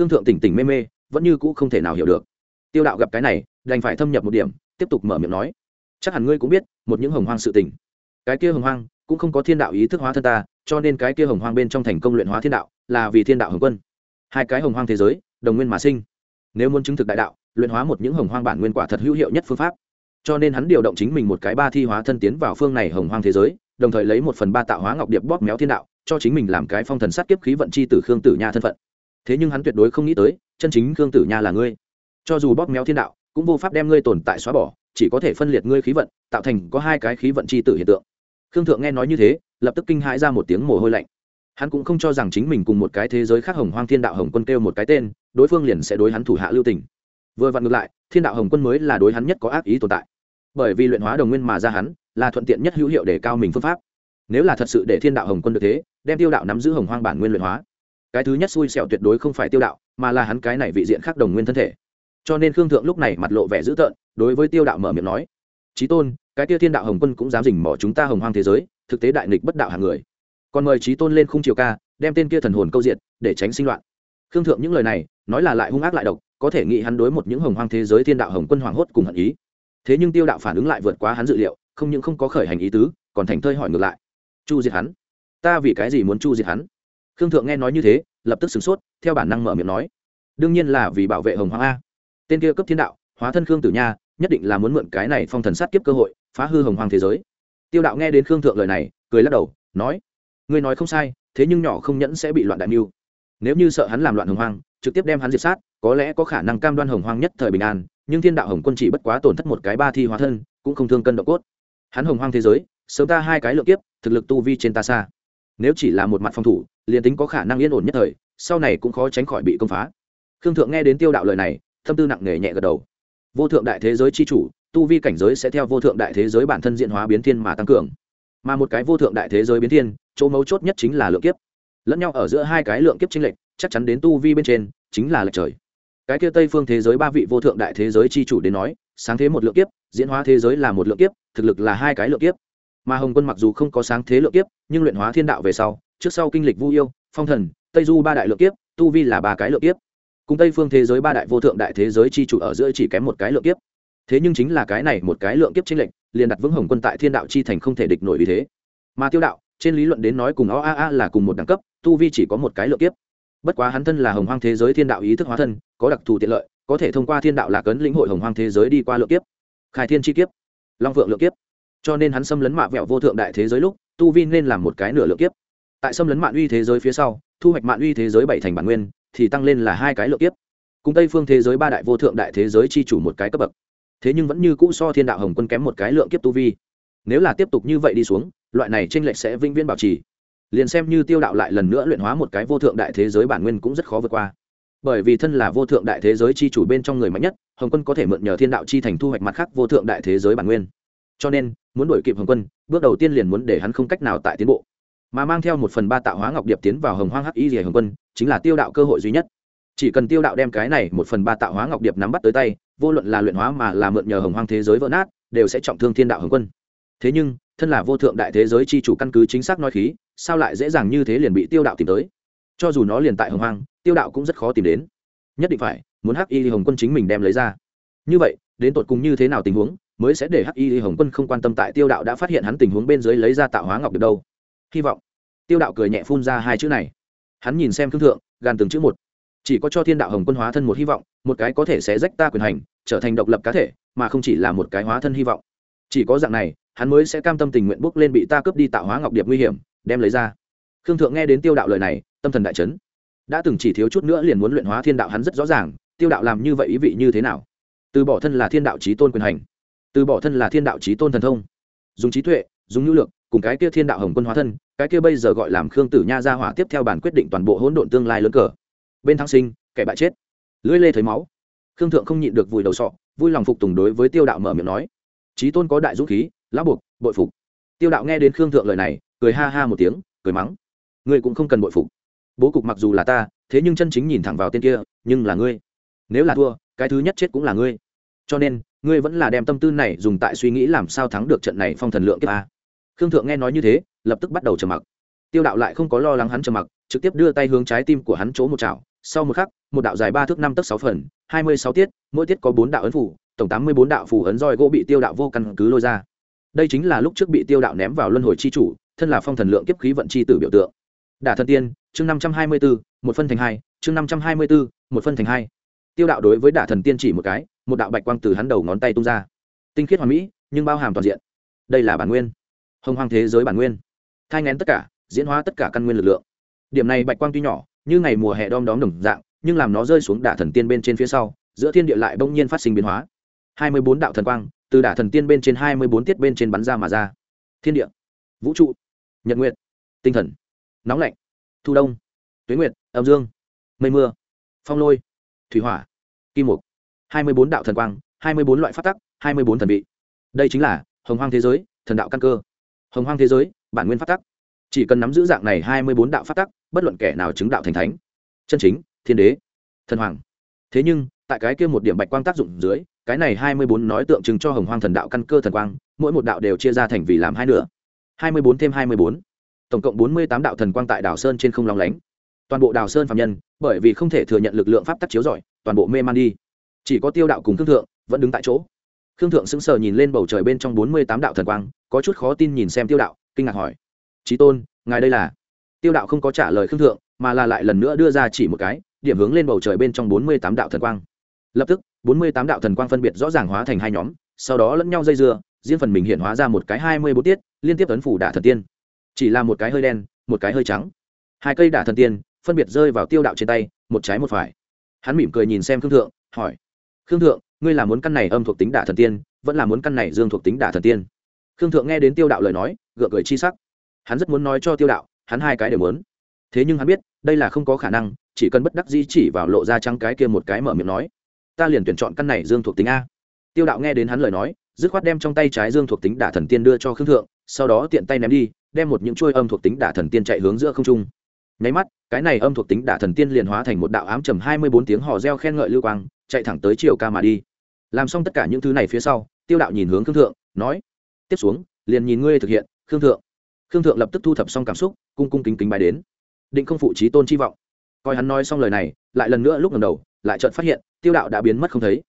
khương thượng tỉnh tỉnh mê mê, vẫn như cũ không thể nào hiểu được. Tiêu đạo gặp cái này, đành phải thâm nhập một điểm, tiếp tục mở miệng nói. Chắc hẳn ngươi cũng biết, một những hồng hoang sự tình. Cái kia hồng hoang, cũng không có thiên đạo ý thức hóa thân ta, cho nên cái kia hồng hoang bên trong thành công luyện hóa thiên đạo, là vì thiên đạo hồng quân. Hai cái hồng hoang thế giới, đồng nguyên mà sinh. Nếu muốn chứng thực đại đạo, luyện hóa một những hồng hoang bản nguyên quả thật hữu hiệu nhất phương pháp. Cho nên hắn điều động chính mình một cái ba thi hóa thân tiến vào phương này hồng hoang thế giới, đồng thời lấy một phần ba tạo hóa ngọc điệp bóp méo thiên đạo, cho chính mình làm cái phong thần sát kiếp khí vận chi ử khương tử nha thân phận thế nhưng hắn tuyệt đối không nghĩ tới, chân chính khương tử nha là ngươi. Cho dù bóp méo thiên đạo, cũng vô pháp đem ngươi tồn tại xóa bỏ, chỉ có thể phân liệt ngươi khí vận, tạo thành có hai cái khí vận chi tử hiện tượng. Khương thượng nghe nói như thế, lập tức kinh hãi ra một tiếng mồ hôi lạnh. Hắn cũng không cho rằng chính mình cùng một cái thế giới khác hồng hoang thiên đạo hồng quân kêu một cái tên, đối phương liền sẽ đối hắn thủ hạ lưu tình. Vừa vặn ngược lại, thiên đạo hồng quân mới là đối hắn nhất có ác ý tồn tại. Bởi vì luyện hóa đồng nguyên mà ra hắn, là thuận tiện nhất hữu hiệu để cao mình phương pháp. Nếu là thật sự để thiên đạo hồng quân được thế, đem tiêu đạo nắm giữ hồng hoang bản nguyên luyện hóa cái thứ nhất xui xẻo tuyệt đối không phải tiêu đạo, mà là hắn cái này vị diện khác đồng nguyên thân thể. Cho nên khương thượng lúc này mặt lộ vẻ dữ tợn, đối với tiêu đạo mở miệng nói trí tôn, cái tiêu thiên đạo hồng quân cũng dám dình mỏ chúng ta hồng hoang thế giới, thực tế đại nghịch bất đạo hàng người. Còn mời trí tôn lên khung triều ca, đem tên kia thần hồn câu diện để tránh sinh loạn. Khương thượng những lời này, nói là lại hung ác lại độc, có thể nghĩ hắn đối một những hồng hoang thế giới thiên đạo hồng quân hoàng hốt cùng hận ý. Thế nhưng tiêu đạo phản ứng lại vượt quá hắn dự liệu, không những không có khởi hành ý tứ, còn thành thơi hỏi ngược lại. Chu diệt hắn? Ta vì cái gì muốn chu diệt hắn? Khương thượng nghe nói như thế lập tức sửng sốt theo bản năng mở miệng nói đương nhiên là vì bảo vệ hồng hoàng a. Tên kia cấp thiên đạo hóa thân khương tử nha nhất định là muốn mượn cái này phong thần sát kiếp cơ hội phá hư hồng hoàng thế giới. Tiêu đạo nghe đến khương thượng lời này cười lắc đầu nói ngươi nói không sai thế nhưng nhỏ không nhẫn sẽ bị loạn đại mưu. Nếu như sợ hắn làm loạn hồng Hoàng, trực tiếp đem hắn diệt sát có lẽ có khả năng cam đoan hồng Hoàng nhất thời bình an nhưng thiên đạo hồng quân chỉ bất quá tổn thất một cái ba thi hóa thân cũng không thương cân độ cốt. Hắn hồng Hoàng thế giới sớm ta hai cái lượng kiếp thực lực tu vi trên ta xa. Nếu chỉ là một mặt phòng thủ liền tính có khả năng yên ổn nhất thời, sau này cũng khó tránh khỏi bị công phá. Khương thượng nghe đến tiêu đạo lời này, tâm tư nặng nề nhẹ gật đầu. Vô thượng đại thế giới c h i chủ, tu vi cảnh giới sẽ theo vô thượng đại thế giới bản thân diện hóa biến thiên mà tăng cường. Mà một cái vô thượng đại thế giới biến thiên, chỗ mấu chốt nhất chính là lượng kiếp. Lẫn nhau ở giữa hai cái lượng kiếp tranh lệch, chắc chắn đến tu vi bên trên, chính là lệch trời. Cái kia tây phương thế giới ba vị vô thượng đại thế giới c h i chủ đến nói, sáng thế một lượng kiếp, diễn hóa thế giới là một lượng kiếp, thực lực là hai cái lượng kiếp. Mà hồng quân mặc dù không có sáng thế lượng kiếp, nhưng luyện hóa thiên đạo về sau trước sau kinh lịch vu yêu, phong thần, tây du ba đại lượng kiếp, tu vi là ba cái lượng kiếp. Cùng tây phương thế giới ba đại vô thượng đại thế giới chi chủ ở giữa chỉ kém một cái lượng kiếp. Thế nhưng chính là cái này một cái lượng kiếp chính lệnh liền đặt vững hồng quân tại thiên đạo chi thành không thể địch nổi vì thế. Mà tiêu đạo, trên lý luận đến nói cùng o a a là cùng một đẳng cấp, tu vi chỉ có một cái lượng kiếp. Bất quá hắn thân là hồng hoang thế giới thiên đạo ý thức hóa thân, có đặc thù tiện lợi, có thể thông qua thiên đạo lạc ấn lĩnh hội hồng hoang thế giới đi qua lượng kiếp. Khai thiên chi kiếp, long vượng lượng kiếp. Cho nên hắn xâm lấn mạ vẹo vô thượng đại thế giới lúc, tu vi nên làm một cái nửa lượng kiếp tại xâm lấn mạng uy thế giới phía sau, thu hoạch mạng uy thế giới bảy thành bản nguyên, thì tăng lên là hai cái lượng kiếp. Cùng tây phương thế giới ba đại vô thượng đại thế giới chi chủ một cái cấp bậc. Thế nhưng vẫn như cũ so thiên đạo hồng quân kém một cái lượng kiếp tu vi. Nếu là tiếp tục như vậy đi xuống, loại này tranh lệch sẽ vĩnh viễn bảo trì. Liền xem như tiêu đạo lại lần nữa luyện hóa một cái vô thượng đại thế giới bản nguyên cũng rất khó vượt qua. Bởi vì thân là vô thượng đại thế giới chi chủ bên trong người mạnh nhất, hồng quân có thể mượn nhờ thiên đạo chi thành thu hoạch mặt khác vô thượng đại thế giới bản nguyên. Cho nên, muốn đổi kịp hồng quân, bước đầu tiên liền muốn để hắn không cách nào tại tiến bộ mà mang theo một phần ba tạo hóa ngọc điệp tiến vào hồng hoang hắc y rìa hồng quân, chính là tiêu đạo cơ hội duy nhất. Chỉ cần tiêu đạo đem cái này một phần ba tạo hóa ngọc điệp nắm bắt tới tay, vô luận là luyện hóa mà là mượn nhờ hồng hoang thế giới vỡ nát, đều sẽ trọng thương thiên đạo hồng quân. Thế nhưng, thân là vô thượng đại thế giới chi chủ căn cứ chính xác nói khí, sao lại dễ dàng như thế liền bị tiêu đạo tìm tới? Cho dù nó liền tại hồng hoang, tiêu đạo cũng rất khó tìm đến. Nhất định phải, muốn hắc y hồng quân chính mình đem lấy ra. Như vậy, đến tột cùng như thế nào tình huống, mới sẽ để hắc y hồng quân không quan tâm tại tiêu đạo đã phát hiện hắn tình huống bên dưới lấy ra tạo hóa ngọc được đâu? Hy vọng. Tiêu đạo cười nhẹ phun ra hai chữ này. Hắn nhìn xem thương thượng, gàn từng chữ một. Chỉ có cho thiên đạo hồng quân hóa thân một hy vọng, một cái có thể sẽ rách ta quyền hành, trở thành độc lập cá thể, mà không chỉ là một cái hóa thân hy vọng. Chỉ có dạng này, hắn mới sẽ cam tâm tình nguyện bước lên bị ta cướp đi tạo hóa ngọc điệp nguy hiểm, đem lấy ra. Khương thượng nghe đến tiêu đạo lời này, tâm thần đại chấn. Đã từng chỉ thiếu chút nữa liền muốn luyện hóa thiên đạo hắn rất rõ ràng, tiêu đạo làm như vậy ý vị như thế nào? Từ bỏ thân là thiên đạo trí tôn quyền hành. Từ bỏ thân là thiên đạo trí tôn thần thông. Dùng trí tuệ dùng nhu lược cùng cái kia thiên đạo hồng quân hóa thân, cái kia bây giờ gọi làm khương tử nha ra hỏa tiếp theo bản quyết định toàn bộ hỗn độn tương lai lớn cờ. Bên thăng sinh, kẻ bại chết. Lưỡi lê thấy máu. Khương thượng không nhịn được vùi đầu sọ, vui lòng phục tùng đối với tiêu đạo mở miệng nói trí tôn có đại dũng khí, lão buộc, bội phục. Tiêu đạo nghe đến khương thượng lời này, cười ha ha một tiếng, cười mắng, ngươi cũng không cần bội phục. Bố cục mặc dù là ta, thế nhưng chân chính nhìn thẳng vào tên kia, nhưng là ngươi. Nếu là thua, cái thứ nhất chết cũng là ngươi. Cho nên, ngươi vẫn là đem tâm tư này dùng tại suy nghĩ làm sao thắng được trận này phong thần lượng kiếp a khương thượng nghe nói như thế, lập tức bắt đầu trầm mặc. Tiêu đạo lại không có lo lắng hắn trầm mặc, trực tiếp đưa tay hướng trái tim của hắn chỗ một chảo. Sau một khắc, một đạo dài ba thước năm tấc sáu phần, hai mươi sáu tiết, mỗi tiết có bốn đạo ấn phủ, tổng tám mươi bốn đạo phủ ấn roi gỗ bị tiêu đạo vô căn cứ lôi ra. Đây chính là lúc trước bị tiêu đạo ném vào luân hồi c h i chủ, thân là phong thần lượng kiếp khí vận c h i tử biểu tượng. Đả thần tiên, chương năm trăm hai mươi bốn, một phân thành hai, chương năm trăm hai mươi bốn, một phân thành hai. Tiêu đạo đối với đả thần tiên chỉ một cái, một đạo bạch quang từ hắn đầu ngón tay tung ra. Tinh khiết hoàn mỹ, nhưng bao hàm toàn diện. Đây là bản nguyên hồng hoang thế giới bản nguyên. Thai ngén tất cả, diễn hóa tất cả căn nguyên lực lượng. Điểm này bạch quang tuy nhỏ, như ngày mùa hè đom đóm đồng dạng, nhưng làm nó rơi xuống đả thần tiên bên trên phía sau, giữa thiên địa lại bỗng nhiên phát sinh biến hóa. Hai mươi bốn đạo thần quang, từ đả thần tiên bên trên hai mươi bốn tiết bên trên bắn ra mà ra. Thiên địa, vũ trụ, nhật nguyện tinh thần, nóng lạnh, thu đông tuế nguyệt, âm dương, mây mưa, phong lôi, thủy hỏa, kim mục. Hai mươi bốn đạo thần quang, hai mươi bốn loại phát tắc, hai mươi bốn thần vị. Đây chính là hồng hoang thế giới, thần đạo căn cơ hồng hoang thế giới, bản nguyên phát tắc. Chỉ cần nắm giữ dạng này hai mươi bốn đạo phát tắc, bất luận kẻ nào chứng đạo thành thánh. Chân chính, thiên đế, thần hoàng. Thế nhưng, tại cái kia một điểm bạch quang tác dụng dưới, cái này hai mươi bốn nói tượng trưng cho hồng hoang thần đạo căn cơ thần quang, mỗi một đạo đều chia ra thành vì làm hai nửa. hai mươi bốn thêm hai mươi bốn. Tổng cộng bốn mươi tám đạo thần quang tại đảo sơn trên không long lánh. Toàn bộ đảo sơn phạm nhân, bởi vì không thể thừa nhận lực lượng pháp tắc chiếu rọi, toàn bộ mê man đi. Chỉ có tiêu đạo cùng thương thượng vẫn đứng tại chỗ khương thượng sững sờ nhìn lên bầu trời bên trong bốn mươi tám đạo thần quang, có chút khó tin nhìn xem tiêu đạo, kinh ngạc hỏi. Trí tôn, ngài đây là? Tiêu đạo không có trả lời khương thượng, mà là lại lần nữa đưa ra chỉ một cái, điểm hướng lên bầu trời bên trong bốn mươi tám đạo thần quang. Lập tức, bốn mươi tám đạo thần quang phân biệt rõ ràng hóa thành hai nhóm, sau đó lẫn nhau dây dưa, riêng phần mình hiện hóa ra một cái hai mươi bốn tiết, liên tiếp ấn phủ đả thần tiên. Chỉ là một cái hơi đen, một cái hơi trắng. Hai cây đả thần tiên phân biệt rơi vào tiêu đạo trên tay, một trái một phải. Hắn mỉm cười nhìn xem khương thượng, hỏi. Khương thượng ngươi là muốn căn này âm thuộc tính đả thần tiên, vẫn là muốn căn này dương thuộc tính đả thần tiên. Khương thượng nghe đến tiêu đạo lời nói, gượng cười chi sắc. Hắn rất muốn nói cho tiêu đạo, hắn hai cái đều muốn. Thế nhưng hắn biết, đây là không có khả năng, chỉ cần bất đắc dĩ chỉ vào lộ ra trắng cái kia một cái mở miệng nói, ta liền tuyển chọn căn này dương thuộc tính a. Tiêu đạo nghe đến hắn lời nói, dứt khoát đem trong tay trái dương thuộc tính đả thần tiên đưa cho khương thượng, sau đó tiện tay ném đi, đem một những chuôi âm thuộc tính đả thần tiên chạy hướng giữa không trung. Nháy mắt, cái này âm thuộc tính đả thần tiên liền hóa thành một đạo ám trầm hai mươi bốn tiếng hò reo khen ngợi lưu quang, chạy thẳng tới triều ca mà đi làm xong tất cả những thứ này phía sau, tiêu đạo nhìn hướng khương thượng, nói, tiếp xuống, liền nhìn ngươi thực hiện, khương thượng. Khương thượng lập tức thu thập xong cảm xúc, cung cung kính kính bài đến. Định không phụ trí tôn chi vọng. Coi hắn nói xong lời này, lại lần nữa lúc ngầm đầu, lại chợt phát hiện, tiêu đạo đã biến mất không thấy.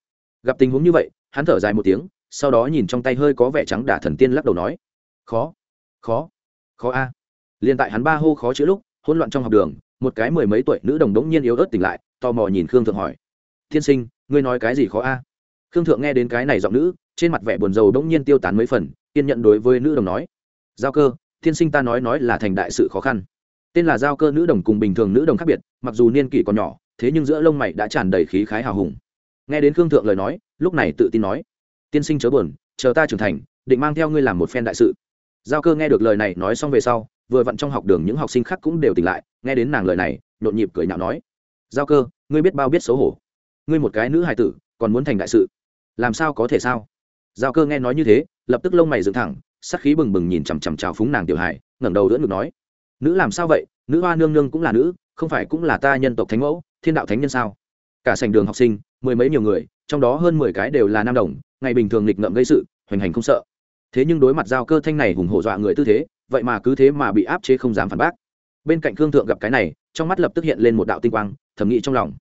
Gặp tình huống như vậy, hắn thở dài một tiếng, sau đó nhìn trong tay hơi có vẻ trắng đả thần tiên lắc đầu nói, khó khó khó a. Liền tại hắn ba hô khó chữ lúc, hỗn loạn trong học đường, một cái mười mấy tuổi nữ đồng đống nhiên yếu ớt tỉnh lại, tò mò nhìn khương thượng hỏi, tiên sinh, ngươi nói cái gì khó a? Khương thượng nghe đến cái này giọng nữ, trên mặt vẻ buồn rầu đông nhiên tiêu tán mấy phần, kiên nhận đối với nữ đồng nói, giao cơ, tiên sinh ta nói nói là thành đại sự khó khăn. Tên là giao cơ nữ đồng cùng bình thường nữ đồng khác biệt, mặc dù niên kỷ còn nhỏ, thế nhưng giữa lông mày đã tràn đầy khí khái hào hùng. Nghe đến khương thượng lời nói, lúc này tự tin nói, tiên sinh chớ buồn, chờ ta trưởng thành, định mang theo ngươi làm một phen đại sự. Giao cơ nghe được lời này nói xong về sau, vừa vặn trong học đường những học sinh khác cũng đều tỉnh lại, nghe đến nàng lời này, nhộn nhịp cười nhạo nói, giao cơ, ngươi biết bao biết xấu hổ. Ngươi một cái nữ hài tử, còn muốn thành đại sự làm sao có thể sao? Giao cơ nghe nói như thế lập tức lông mày dựng thẳng sắc khí bừng bừng nhìn chằm chằm chào phúng nàng tiểu Hải, ngẩng đầu đỡ ngực nói nữ làm sao vậy? Nữ hoa nương nương cũng là nữ không phải cũng là ta nhân tộc thánh mẫu thiên đạo thánh nhân sao? Cả sành đường học sinh mười mấy nhiều người trong đó hơn mười cái đều là nam đồng ngày bình thường nghịch ngợm gây sự hoành hành không sợ. Thế nhưng đối mặt giao cơ thanh này hùng hổ dọa người tư thế vậy mà cứ thế mà bị áp chế không dám phản bác. Bên cạnh khương thượng gặp cái này trong mắt lập tức hiện lên một đạo tinh quang thầm nghĩ trong lòng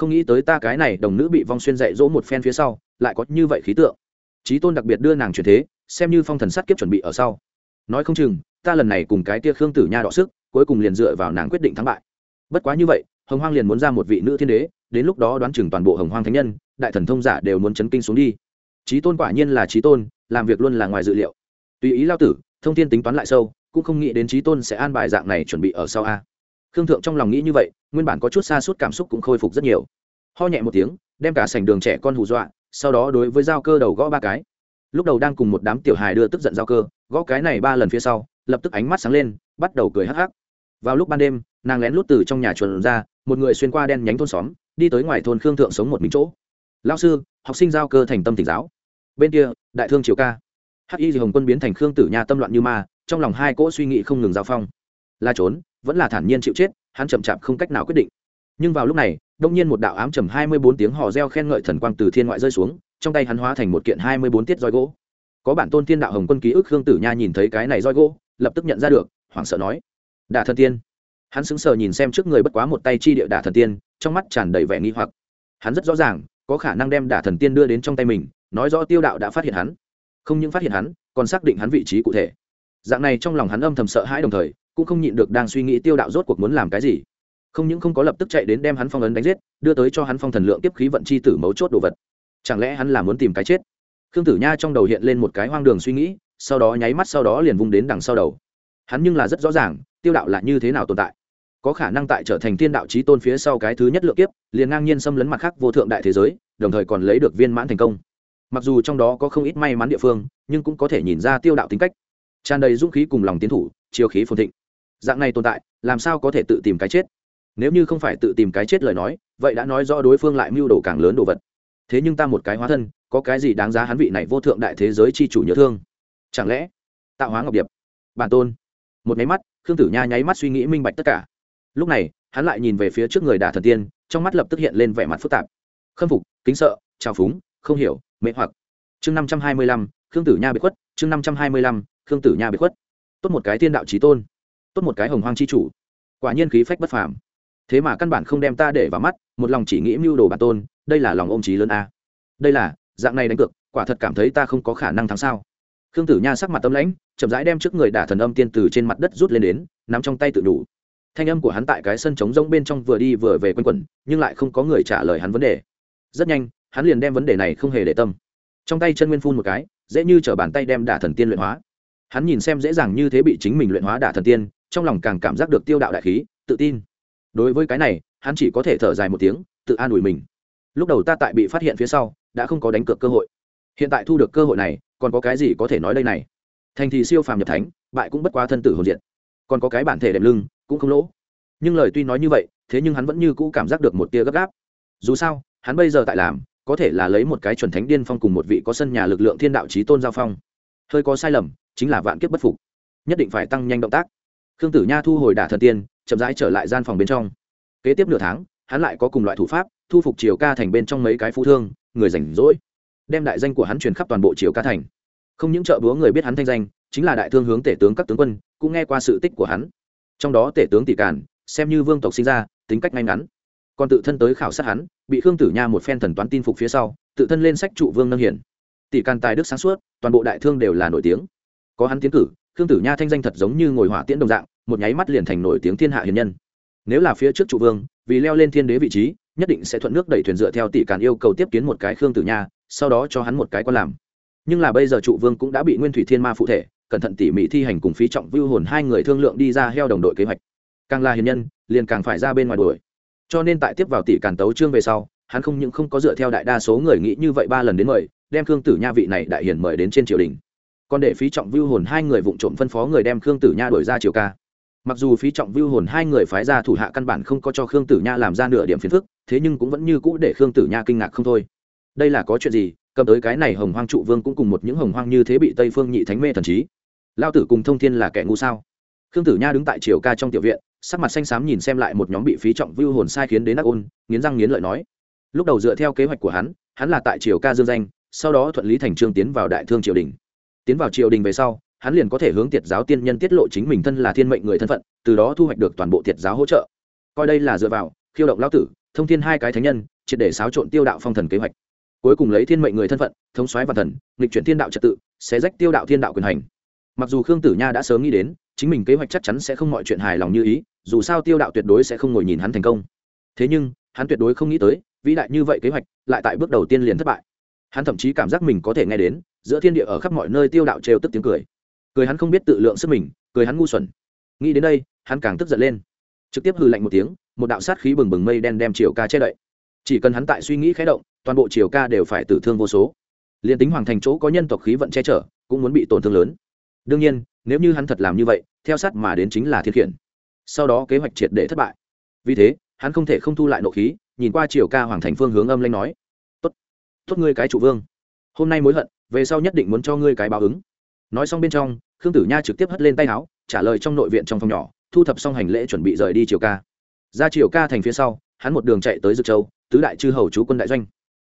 không nghĩ tới ta cái này đồng nữ bị vong xuyên dạy dỗ một phen phía sau, lại có như vậy khí tượng. Trí tôn đặc biệt đưa nàng chuyển thế, xem như phong thần sát kiếp chuẩn bị ở sau. Nói không chừng, ta lần này cùng cái tia khương tử nha đọ sức, cuối cùng liền dựa vào nàng quyết định thắng bại. Bất quá như vậy, hồng hoang liền muốn ra một vị nữ thiên đế, đến lúc đó đoán chừng toàn bộ hồng hoang thánh nhân, đại thần thông giả đều muốn chấn kinh xuống đi. Trí tôn quả nhiên là trí tôn, làm việc luôn là ngoài dự liệu. Tùy ý lao tử, thông tin tính toán lại sâu, cũng không nghĩ đến trí tôn sẽ an bài dạng này chuẩn bị ở sau a khương thượng trong lòng nghĩ như vậy, nguyên bản có chút xa suốt cảm xúc cũng khôi phục rất nhiều. Ho nhẹ một tiếng, đem cả sảnh đường trẻ con hù dọa, sau đó đối với Giao cơ đầu gõ ba cái. Lúc đầu đang cùng một đám tiểu hài đưa tức giận giao cơ, gõ cái này ba lần phía sau, lập tức ánh mắt sáng lên, bắt đầu cười hắc hắc. Vào lúc ban đêm, nàng lén lút từ trong nhà chuồn ra, một người xuyên qua đen nhánh thôn xóm, đi tới ngoài thôn khương thượng sống một mình chỗ. Lao sư, học sinh giao cơ thành tâm tỉnh giáo. Bên kia, đại thương triều ca. Hắc y hồng quân biến thành khương tử nha tâm loạn như ma, trong lòng hai cỗ suy nghĩ không ngừng giao phong là trốn, vẫn là thản nhiên chịu chết, hắn chậm chạp không cách nào quyết định. Nhưng vào lúc này, đông nhiên một đạo ám trầm hai mươi bốn tiếng hò reo khen ngợi thần quang từ thiên ngoại rơi xuống, trong tay hắn hóa thành một kiện hai mươi bốn tiết roi gỗ. Có bản tôn thiên đạo hồng quân ký ức khương tử nha nhìn thấy cái này roi gỗ, lập tức nhận ra được, hoảng sợ nói, đả thần tiên. Hắn sững sờ nhìn xem trước người bất quá một tay chi địa đả thần tiên, trong mắt tràn đầy vẻ nghi hoặc. Hắn rất rõ ràng, có khả năng đem đả thần tiên đưa đến trong tay mình, nói rõ tiêu đạo đã phát hiện hắn. Không những phát hiện hắn, còn xác định hắn vị trí cụ thể. Dạng này trong lòng hắn âm thầm sợ hãi đồng thời cũng không nhịn được đang suy nghĩ tiêu đạo rốt cuộc muốn làm cái gì. Không những không có lập tức chạy đến đem hắn phong ấn đánh giết, đưa tới cho hắn phong thần lượng tiếp khí vận chi tử mấu chốt đồ vật. Chẳng lẽ hắn là muốn tìm cái chết? Khương tử nha trong đầu hiện lên một cái hoang đường suy nghĩ, sau đó nháy mắt sau đó liền vung đến đằng sau đầu. Hắn nhưng là rất rõ ràng, tiêu đạo là như thế nào tồn tại. Có khả năng tại trở thành thiên đạo trí tôn phía sau cái thứ nhất lượng kiếp, liền ngang nhiên xâm lấn mặt khác vô thượng đại thế giới, đồng thời còn lấy được viên mãn thành công. Mặc dù trong đó có không ít may mắn địa phương, nhưng cũng có thể nhìn ra tiêu đạo tính cách. Tràn đầy dũng khí cùng lòng tiến thủ, chiêu khí phồn thịnh dạng này tồn tại, làm sao có thể tự tìm cái chết? Nếu như không phải tự tìm cái chết lời nói, vậy đã nói rõ đối phương lại mưu đồ càng lớn đồ vật. Thế nhưng ta một cái hóa thân, có cái gì đáng giá hắn vị này vô thượng đại thế giới chi chủ nhớ thương? Chẳng lẽ, tạo hóa ngọc điệp? Bản tôn, một nháy mắt, khương tử nha nháy mắt suy nghĩ minh bạch tất cả. Lúc này, hắn lại nhìn về phía trước người đà thần tiên, trong mắt lập tức hiện lên vẻ mặt phức tạp. Khâm phục, kính sợ, trào phúng, không hiểu mệt hoặc. Chương năm trăm hai mươi lăm, khương tử nha bị khuất, chương năm trăm hai mươi lăm, khương tử nha bị khuất. Tốt một cái tiên đạo trí tôn tốt một cái hồng hoang chi chủ. Quả nhiên khí phách bất phàm. Thế mà căn bản không đem ta để vào mắt, một lòng chỉ nghĩ mưu đồ bản tôn, đây là lòng ôm trí lớn a. Đây là, dạng này đánh cược, quả thật cảm thấy ta không có khả năng thắng sao. Khương tử nha sắc mặt tâm lãnh, chậm rãi đem trước người đả thần âm tiên từ trên mặt đất rút lên đến, nắm trong tay tự đủ. Thanh âm của hắn tại cái sân trống rỗng bên trong vừa đi vừa về quanh quẩn, nhưng lại không có người trả lời hắn vấn đề. Rất nhanh, hắn liền đem vấn đề này không hề để tâm. Trong tay chân nguyên phun một cái, dễ như t bàn tay đem đả thần tiên luyện hóa. Hắn nhìn xem dễ dàng như thế bị chính mình luyện hóa đả thần tiên trong lòng càng cảm giác được tiêu đạo đại khí, tự tin. Đối với cái này, hắn chỉ có thể thở dài một tiếng, tự an ủi mình. Lúc đầu ta tại bị phát hiện phía sau, đã không có đánh cược cơ hội. Hiện tại thu được cơ hội này, còn có cái gì có thể nói đây này? Thành thì siêu phàm nhập thánh, bại cũng bất quá thân tử hồn diện còn có cái bản thể đẹp lưng, cũng không lỗ. Nhưng lời tuy nói như vậy, thế nhưng hắn vẫn như cũ cảm giác được một tia gấp gáp. Dù sao, hắn bây giờ tại làm, có thể là lấy một cái chuẩn thánh điên phong cùng một vị có sân nhà lực lượng thiên đạo trí tôn giao phong. Hơi có sai lầm, chính là vạn kiếp bất phục. Nhất định phải tăng nhanh động tác khương tử nha thu hồi đả thần tiên, chậm rãi trở lại gian phòng bên trong. Kế tiếp nửa tháng, hắn lại có cùng loại thủ pháp, thu phục triều ca thành bên trong mấy cái phú thương, người rảnh rỗi, đem đại danh của hắn truyền khắp toàn bộ triều ca thành. Không những trợ búa người biết hắn thanh danh, chính là đại thương hướng tể tướng các tướng quân, cũng nghe qua sự tích của hắn. Trong đó tể tướng tỷ cản xem như vương tộc sinh ra, tính cách ngay ngắn. Còn tự thân tới khảo sát hắn, bị khương tử nha một phen thần toán tin phục phía sau, tự thân lên sách trụ vương nâng hiển. Tỷ càn tài đức sáng suốt, toàn bộ đại thương đều là nổi tiếng. Có hắn tiến cử, khương tử nha thanh danh thật giống như ngồi hỏa tiễn đồng dạng một nháy mắt liền thành nổi tiếng thiên hạ hiền nhân. Nếu là phía trước trụ vương, vì leo lên thiên đế vị trí, nhất định sẽ thuận nước đẩy thuyền dựa theo tỷ càn yêu cầu tiếp kiến một cái khương tử nha, sau đó cho hắn một cái quan làm. Nhưng là bây giờ trụ vương cũng đã bị nguyên thủy thiên ma phụ thể, cẩn thận tỉ mỉ thi hành cùng phí trọng vưu hồn hai người thương lượng đi ra heo đồng đội kế hoạch. Càng là hiền nhân, liền càng phải ra bên ngoài đuổi. Cho nên tại tiếp vào tỷ càn tấu trương về sau, hắn không những không có dựa theo đại đa số người nghĩ như vậy ba lần đến mời, đem khương tử nha vị này đại hiển mời đến trên triều đình. Còn để phí trọng vưu hồn hai người vụng trộm phân phó người đem khương tử nha đuổi ra triều ca mặc dù phí trọng vưu hồn hai người phái ra thủ hạ căn bản không có cho khương tử nha làm ra nửa điểm phiền phức, thế nhưng cũng vẫn như cũ để khương tử nha kinh ngạc không thôi. Đây là có chuyện gì? Cầm tới cái này hồng hoang trụ vương cũng cùng một những hồng hoang như thế bị tây phương nhị thánh mê thần trí. Lao tử cùng thông thiên là kẻ ngu sao? Khương tử nha đứng tại triều ca trong tiểu viện, sắc mặt xanh xám nhìn xem lại một nhóm bị phí trọng vưu hồn sai khiến đến đắc ôn, nghiến răng nghiến lợi nói. Lúc đầu dựa theo kế hoạch của hắn hắn là tại triều ca dương danh, sau đó thuận lý thành trương tiến vào đại thương triều đình. Tiến vào triều đình về sau hắn liền có thể hướng tiệt giáo tiên nhân tiết lộ chính mình thân là thiên mệnh người thân phận, từ đó thu hoạch được toàn bộ tiệt giáo hỗ trợ. Coi đây là dựa vào, khiêu động lão tử, thông thiên hai cái thánh nhân, triệt để xáo trộn tiêu đạo phong thần kế hoạch. Cuối cùng lấy thiên mệnh người thân phận, thống soái và thần, nghịch chuyển thiên đạo trật tự sẽ rách tiêu đạo thiên đạo quyền hành. Mặc dù khương tử nha đã sớm nghĩ đến, chính mình kế hoạch chắc chắn sẽ không mọi chuyện hài lòng như ý, dù sao tiêu đạo tuyệt đối sẽ không ngồi nhìn hắn thành công. Thế nhưng, hắn tuyệt đối không nghĩ tới, vĩ đại như vậy kế hoạch, lại tại bước đầu tiên liền thất bại. Hắn thậm chí cảm giác mình có thể nghe đến, giữa thiên địa ở khắp mọi nơi tiêu đạo trêu tức tiếng cười cười hắn không biết tự lượng sức mình, cười hắn ngu xuẩn. Nghĩ đến đây, hắn càng tức giận lên. Trực tiếp hư lạnh một tiếng, một đạo sát khí bừng bừng mây đen đem chiều ca che đậy. Chỉ cần hắn tại suy nghĩ khé động, toàn bộ chiều ca đều phải tử thương vô số. Liền tính hoàng thành chỗ có nhân tộc khí vận che chở, cũng muốn bị tổn thương lớn. Đương nhiên, nếu như hắn thật làm như vậy, theo sát mà đến chính là thiên khiển. Sau đó kế hoạch triệt để thất bại. Vì thế, hắn không thể không thu lại nộ khí, nhìn qua triều ca hoàng thành phương hướng âm lanh nói, tốt tốt ngươi cái chủ vương. Hôm nay mối hận, về sau nhất định muốn cho ngươi cái báo ứng nói xong bên trong, khương tử nha trực tiếp hất lên tay áo, trả lời trong nội viện trong phòng nhỏ, thu thập xong hành lễ chuẩn bị rời đi triều ca. Ra triều ca thành phía sau, hắn một đường chạy tới dược châu, tứ đại chư hầu chú quân đại doanh.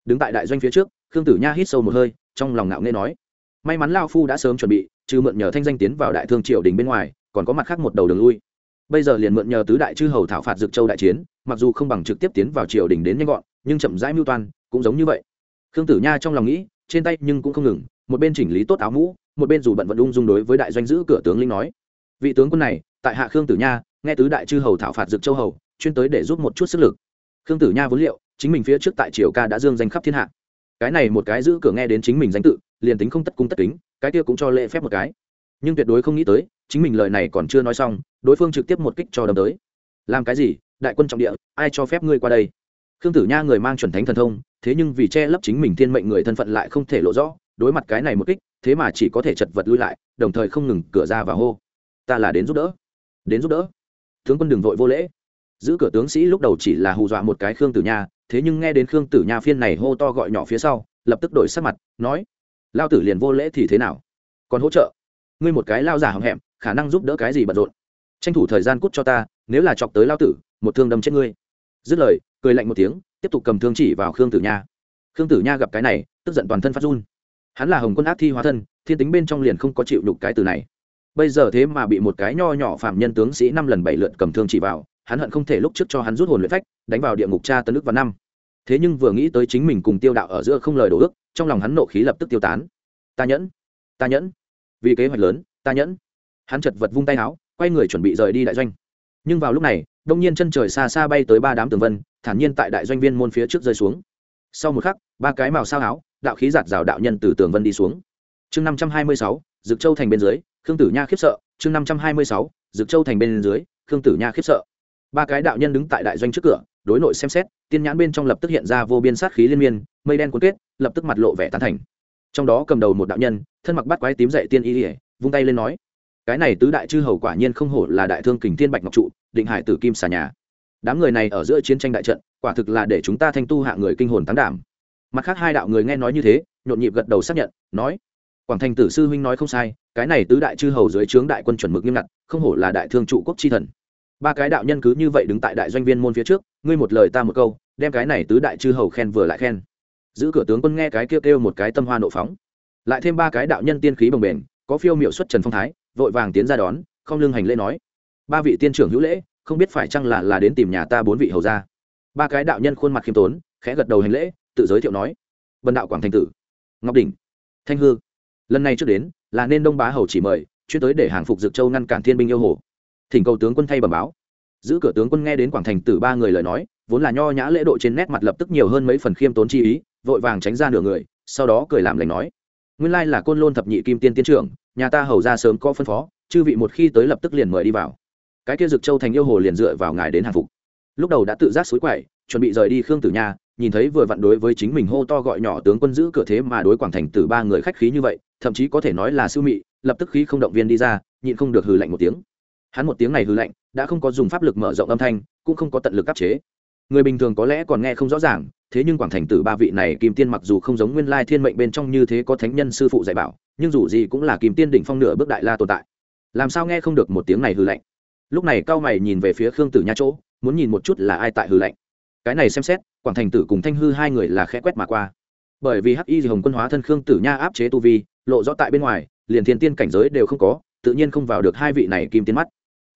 Đứng tại đại doanh phía trước, khương tử nha hít sâu một hơi, trong lòng ngạo nghê nói, may mắn lao phu đã sớm chuẩn bị, trừ mượn nhờ thanh danh tiến vào đại thương triều đình bên ngoài, còn có mặt khác một đầu đường lui. Bây giờ liền mượn nhờ tứ đại chư hầu thảo phạt dược châu đại chiến, mặc dù không bằng trực tiếp tiến vào triều đình đến nhanh gọn, nhưng chậm rãi mưu toan, cũng giống như vậy. Khương tử nha trong lòng nghĩ, trên tay nhưng cũng không ngừng, một bên chỉnh lý tốt áo mũ một bên dù bận vận ung dung đối với đại doanh giữ cửa tướng linh nói, vị tướng quân này, tại hạ khương tử nha, nghe tứ đại chư hầu thảo phạt dược châu hầu, chuyên tới để giúp một chút sức lực. Khương tử nha vốn liệu, chính mình phía trước tại triều ca đã dương danh khắp thiên hạ. Cái này một cái giữ cửa nghe đến chính mình danh tự, liền tính không tất cung tất kính, cái kia cũng cho lễ phép một cái. Nhưng tuyệt đối không nghĩ tới, chính mình lời này còn chưa nói xong, đối phương trực tiếp một kích cho đâm tới. Làm cái gì, đại quân trọng địa, ai cho phép ngươi qua đây? Khương tử nha người mang chuẩn thánh thần thông, thế nhưng vì che lấp chính mình thiên mệnh người thân phận lại không thể lộ rõ đối mặt cái này một kích, thế mà chỉ có thể chật vật lui lại, đồng thời không ngừng cửa ra và hô. Ta là đến giúp đỡ. Đến giúp đỡ. Tướng quân đừng vội vô lễ. Giữ cửa tướng sĩ lúc đầu chỉ là hù dọa một cái khương tử nha, thế nhưng nghe đến khương tử nha phiên này hô to gọi nhỏ phía sau, lập tức đổi sắc mặt, nói, lao tử liền vô lễ thì thế nào? Còn hỗ trợ? Ngươi một cái lao giả hậm hẹm, khả năng giúp đỡ cái gì bận rộn? Tranh thủ thời gian cút cho ta, nếu là chọc tới lao tử, một thương đâm chết ngươi. Dứt lời, cười lạnh một tiếng, tiếp tục cầm thương chỉ vào khương tử nha. Khương tử nha gặp cái này, tức giận toàn thân phát run hắn là hồng quân ác thi hóa thân, thiên tính bên trong liền không có chịu đục cái từ này. Bây giờ thế mà bị một cái nho nhỏ phạm nhân tướng sĩ năm lần bảy lượt cầm thương chỉ vào, hắn hận không thể lúc trước cho hắn rút hồn luyện phách, đánh vào địa ngục cha tân đức vào năm. Thế nhưng vừa nghĩ tới chính mình cùng tiêu đạo ở giữa không lời đổ ước, trong lòng hắn nộ khí lập tức tiêu tán. Ta nhẫn ta nhẫn. Vì kế hoạch lớn, ta nhẫn. Hắn chật vật vung tay áo, quay người chuẩn bị rời đi đại doanh. Nhưng vào lúc này, đông nhiên chân trời xa xa bay tới ba đám tường vân, thản nhiên tại đại doanh viên môn phía trước rơi xuống. Sau một khắc, ba cái màu sao áo đạo khí giạt rào đạo nhân từ tường vân đi xuống. Chương năm trăm hai mươi sáu, dực châu thành bên dưới, khương tử nha khiếp sợ. Chương năm trăm hai mươi sáu, dực châu thành bên dưới, khương tử nha khiếp sợ. Ba cái đạo nhân đứng tại đại doanh trước cửa, đối nội xem xét, tiên nhãn bên trong lập tức hiện ra vô biên sát khí liên miên, mây đen cuốn kết, lập tức mặt lộ vẻ tán thành. Trong đó cầm đầu một đạo nhân, thân mặc bắt quái tím dậy tiên y ỉa vung tay lên nói, cái này tứ đại chư hầu quả nhiên không hổ là đại thương kình thiên bạch ngọc trụ, định hải tử kim xà nhà. Đám người này ở giữa chiến tranh đại trận, quả thực là để chúng ta thanh tu hạ người kinh hồn tán đảm mặt khác hai đạo người nghe nói như thế, nhộn nhịp gật đầu xác nhận, nói, quảng thành tử sư huynh nói không sai, cái này tứ đại chư hầu dưới trướng đại quân chuẩn mực nghiêm ngặt, không hổ là đại thương trụ quốc chi thần. Ba cái đạo nhân cứ như vậy đứng tại đại doanh viên môn phía trước, ngươi một lời ta một câu, đem cái này tứ đại chư hầu khen vừa lại khen. Giữ cửa tướng quân nghe cái kêu kêu một cái tâm hoa nộ phóng. Lại thêm ba cái đạo nhân tiên khí bồng bềnh, có phiêu miệu xuất trần phong thái, vội vàng tiến ra đón, không lương hành lễ nói, ba vị tiên trưởng hữu lễ, không biết phải chăng là là đến tìm nhà ta bốn vị hầu ra ba cái đạo nhân khuôn mặt khiêm tốn, khẽ gật đầu hành lễ tự giới thiệu nói, vân đạo quảng thành tử, ngọc đỉnh, thanh hư. Lần này trước đến, là nên đông bá hầu chỉ mời chuyên tới để hàng phục dược châu ngăn cản thiên binh yêu hồ. Thỉnh cầu tướng quân thay bẩm báo. Giữ cửa tướng quân nghe đến quảng thành tử ba người lời nói, vốn là nho nhã lễ độ trên nét mặt lập tức nhiều hơn mấy phần khiêm tốn chi ý, vội vàng tránh ra nửa người, sau đó cười làm lành nói, nguyên lai là côn lôn thập nhị kim tiên tiến trưởng, nhà ta hầu ra sớm có phân phó, chư vị một khi tới lập tức liền mời đi vào. Cái kia dực châu thành yêu hồ liền dựa vào ngài đến hàng phục. Lúc đầu đã tự giác xối quậy chuẩn bị rời đi khương tử nha nhìn thấy vừa vặn đối với chính mình hô to gọi nhỏ tướng quân giữ cửa thế mà đối quảng thành tử ba người khách khí như vậy, thậm chí có thể nói là siêu mị, lập tức khí không động viên đi ra, nhịn không được hừ lạnh một tiếng. Hắn một tiếng này hừ lạnh, đã không có dùng pháp lực mở rộng âm thanh, cũng không có tận lực áp chế. Người bình thường có lẽ còn nghe không rõ ràng, thế nhưng quảng thành tử ba vị này kim tiên mặc dù không giống nguyên lai thiên mệnh bên trong như thế có thánh nhân sư phụ dạy bảo, nhưng dù gì cũng là kim tiên đỉnh phong nửa bước đại la tồn tại. Làm sao nghe không được một tiếng này hư lạnh? Lúc này cao mày nhìn về phía khương tử nha chỗ, muốn nhìn một chút là ai tại hư lạnh. Cái này xem xét quảng thành tử cùng thanh hư hai người là khẽ quét mà qua. Bởi vì hắc y hồng quân hóa thân khương tử nha áp chế tu vi, lộ rõ tại bên ngoài, liền thiên tiên cảnh giới đều không có, tự nhiên không vào được hai vị này kim tiên mắt.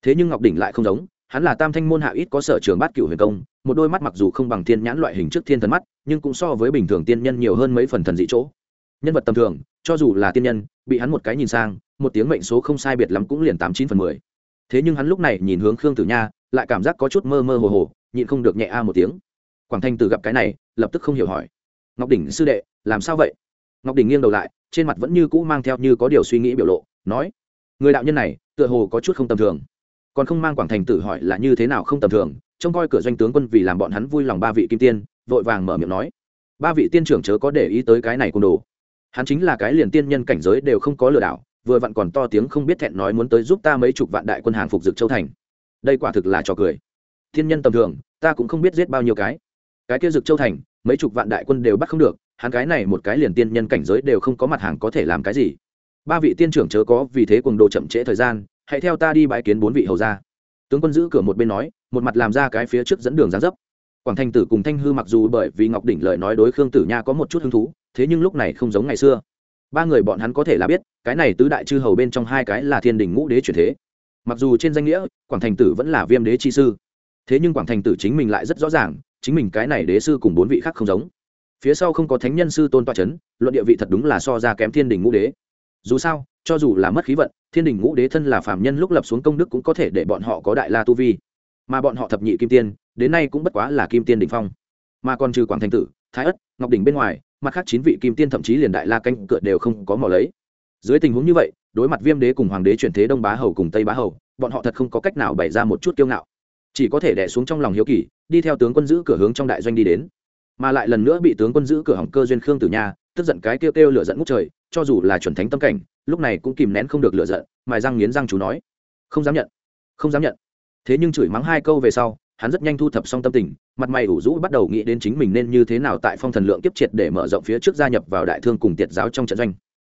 Thế nhưng ngọc đỉnh lại không giống, hắn là tam thanh môn hạ ít có sở trường bát cửu huyền công, một đôi mắt mặc dù không bằng thiên nhãn loại hình trước thiên thần mắt, nhưng cũng so với bình thường tiên nhân nhiều hơn mấy phần thần dị chỗ. Nhân vật tầm thường, cho dù là tiên nhân, bị hắn một cái nhìn sang, một tiếng mệnh số không sai biệt lắm cũng liền tám chín phần mười. Thế nhưng hắn lúc này nhìn hướng khương tử nha, lại cảm giác có chút mơ mơ hồ hồ, nhịn không được nhẹ a một tiếng quảng thanh từ gặp cái này, lập tức không hiểu hỏi. Ngọc đỉnh sư đệ, làm sao vậy? Ngọc đỉnh nghiêng đầu lại, trên mặt vẫn như cũ mang theo như có điều suy nghĩ biểu lộ, nói, người đạo nhân này, tựa hồ có chút không tầm thường. Còn không mang quảng thành tử hỏi là như thế nào không tầm thường, trông coi cửa doanh tướng quân vì làm bọn hắn vui lòng ba vị kim tiên, vội vàng mở miệng nói, ba vị tiên trưởng chớ có để ý tới cái này côn đồ. Hắn chính là cái liền tiên nhân cảnh giới đều không có lừa đảo, vừa vặn còn to tiếng không biết thẹn nói muốn tới giúp ta mấy chục vạn đại quân hàng phục dực châu thành. Đây quả thực là trò cười. Thiên nhân tầm thường, ta cũng không biết giết bao nhiêu cái cái kia dực châu thành, mấy chục vạn đại quân đều bắt không được, hắn cái này một cái liền tiên nhân cảnh giới đều không có mặt hàng có thể làm cái gì. Ba vị tiên trưởng chớ có vì thế cuồng đồ chậm trễ thời gian, hãy theo ta đi bãi kiến bốn vị hầu ra tướng quân giữ cửa một bên nói, một mặt làm ra cái phía trước dẫn đường gián dấp. Quảng thanh tử cùng thanh hư mặc dù bởi vì ngọc đỉnh lời nói đối khương tử nha có một chút hứng thú, thế nhưng lúc này không giống ngày xưa. Ba người bọn hắn có thể là biết, cái này tứ đại chư hầu bên trong hai cái là thiên đình ngũ đế chuyển thế. Mặc dù trên danh nghĩa, quảng thành tử vẫn là viêm đế chi sư thế nhưng quảng thành tử chính mình lại rất rõ ràng, chính mình cái này đế sư cùng bốn vị khác không giống. Phía sau không có thánh nhân sư tôn toa c h ấ n luận địa vị thật đúng là so ra kém thiên đình ngũ đế. Dù sao, cho dù là mất khí vận, thiên đình ngũ đế thân là phạm nhân lúc lập xuống công đức cũng có thể để bọn họ có đại la tu vi. Mà bọn họ thập nhị kim tiên, đến nay cũng bất quá là kim tiên đình phong. Mà còn trừ quảng thành tử, thái ất, ngọc đình bên ngoài, mặt khác chín vị kim tiên thậm chí liền đại la canh cựa đều không có mỏ lấy. Dưới tình huống như vậy, đối mặt viêm đế cùng hoàng đế chuyển thế đông bá hầu cùng tây bá hầu, bọn họ thật không có cách nào bày ra một chút kiêu ngạo chỉ có thể đẻ xuống trong lòng hiếu kỳ, đi theo tướng quân giữ cửa hướng trong đại doanh đi đến. Mà lại lần nữa bị tướng quân giữ cửa hỏng cơ duyên khương tử nha, tức giận cái kêu kêu lửa giận ngút trời, cho dù là chuẩn thánh tâm cảnh, lúc này cũng kìm nén không được lửa giận, mài răng nghiến răng chú nói. Không dám nhận, không dám nhận. Thế nhưng chửi mắng hai câu về sau, hắn rất nhanh thu thập xong tâm tình, mặt mày ủ rũ bắt đầu nghĩ đến chính mình nên như thế nào tại phong thần lượng kiếp triệt để mở rộng phía trước gia nhập vào đại thương cùng tiệt giáo trong trận doanh.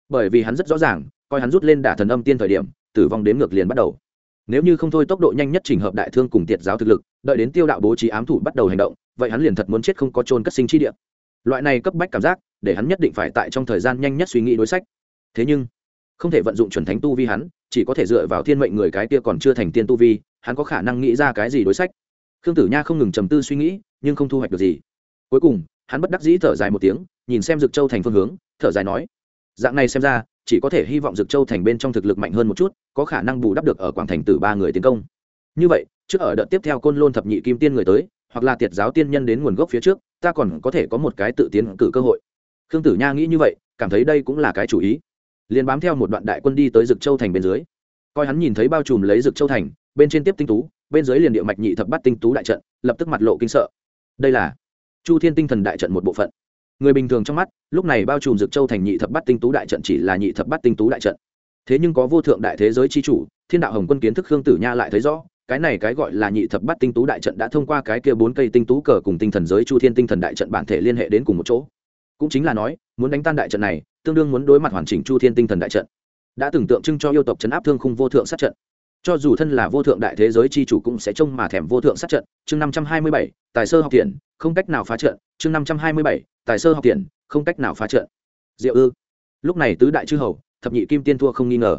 Bởi vì hắn rất rõ ràng, coi hắn rút lên đả thần âm tiên thời điểm, tử vong đếm ngược liền bắt đầu nếu như không thôi tốc độ nhanh nhất trình hợp đại thương cùng tiệt giáo thực lực, đợi đến tiêu đạo bố trí ám thủ bắt đầu hành động, vậy hắn liền thật muốn chết không có trôn cất sinh chi địa. Loại này cấp bách cảm giác, để hắn nhất định phải tại trong thời gian nhanh nhất suy nghĩ đối sách. Thế nhưng, không thể vận dụng chuẩn thánh tu vi hắn, chỉ có thể dựa vào thiên mệnh người cái kia còn chưa thành tiên tu vi, hắn có khả năng nghĩ ra cái gì đối sách? Khương tử nha không ngừng trầm tư suy nghĩ, nhưng không thu hoạch được gì. Cuối cùng, hắn bất đắc dĩ thở dài một tiếng, nhìn xem dực châu thành phương hướng, thở dài nói dạng này xem ra, chỉ có thể hy vọng dực châu thành bên trong thực lực mạnh hơn một chút, có khả năng bù đắp được ở quảng thành từ ba người tiến công. Như vậy, trước ở đợt tiếp theo côn lôn thập nhị kim tiên người tới, hoặc là tiệt giáo tiên nhân đến nguồn gốc phía trước, ta còn có thể có một cái tự tiến cử cơ hội. Khương tử nha nghĩ như vậy, cảm thấy đây cũng là cái chủ ý. Liền bám theo một đoạn đại quân đi tới dực châu thành bên dưới. Coi hắn nhìn thấy bao trùm lấy dực châu thành, bên trên tiếp tinh tú, bên dưới liền địa mạch nhị thập bắt tinh tú đại trận, lập tức mặt lộ kinh sợ. Đây là chu thiên tinh thần đại trận một bộ phận người bình thường trong mắt, lúc này bao trùm dực châu thành nhị thập bắt tinh tú đại trận chỉ là nhị thập bắt tinh tú đại trận. Thế nhưng có vô thượng đại thế giới c h i chủ, thiên đạo hồng quân kiến thức khương tử nha lại thấy rõ, cái này cái gọi là nhị thập bắt tinh tú đại trận đã thông qua cái kia bốn cây tinh tú cờ cùng tinh thần giới chu thiên tinh thần đại trận bản thể liên hệ đến cùng một chỗ. Cũng chính là nói, muốn đánh tan đại trận này, tương đương muốn đối mặt hoàn chỉnh chu thiên tinh thần đại trận. Đã tưởng tượng trưng cho yêu tộc chấn áp thương khung vô thượng sát trận cho dù thân là vô thượng đại thế giới c h i chủ cũng sẽ trông mà thèm vô thượng sát trận. Chương năm trăm hai mươi bảy, tài sơ học tiền, không cách nào phá trận. Chương năm trăm hai mươi bảy, tài sơ học tiền, không cách nào phá trận. Diệu ư. Lúc này tứ đại chư hầu, thập nhị kim tiên thua không nghi ngờ.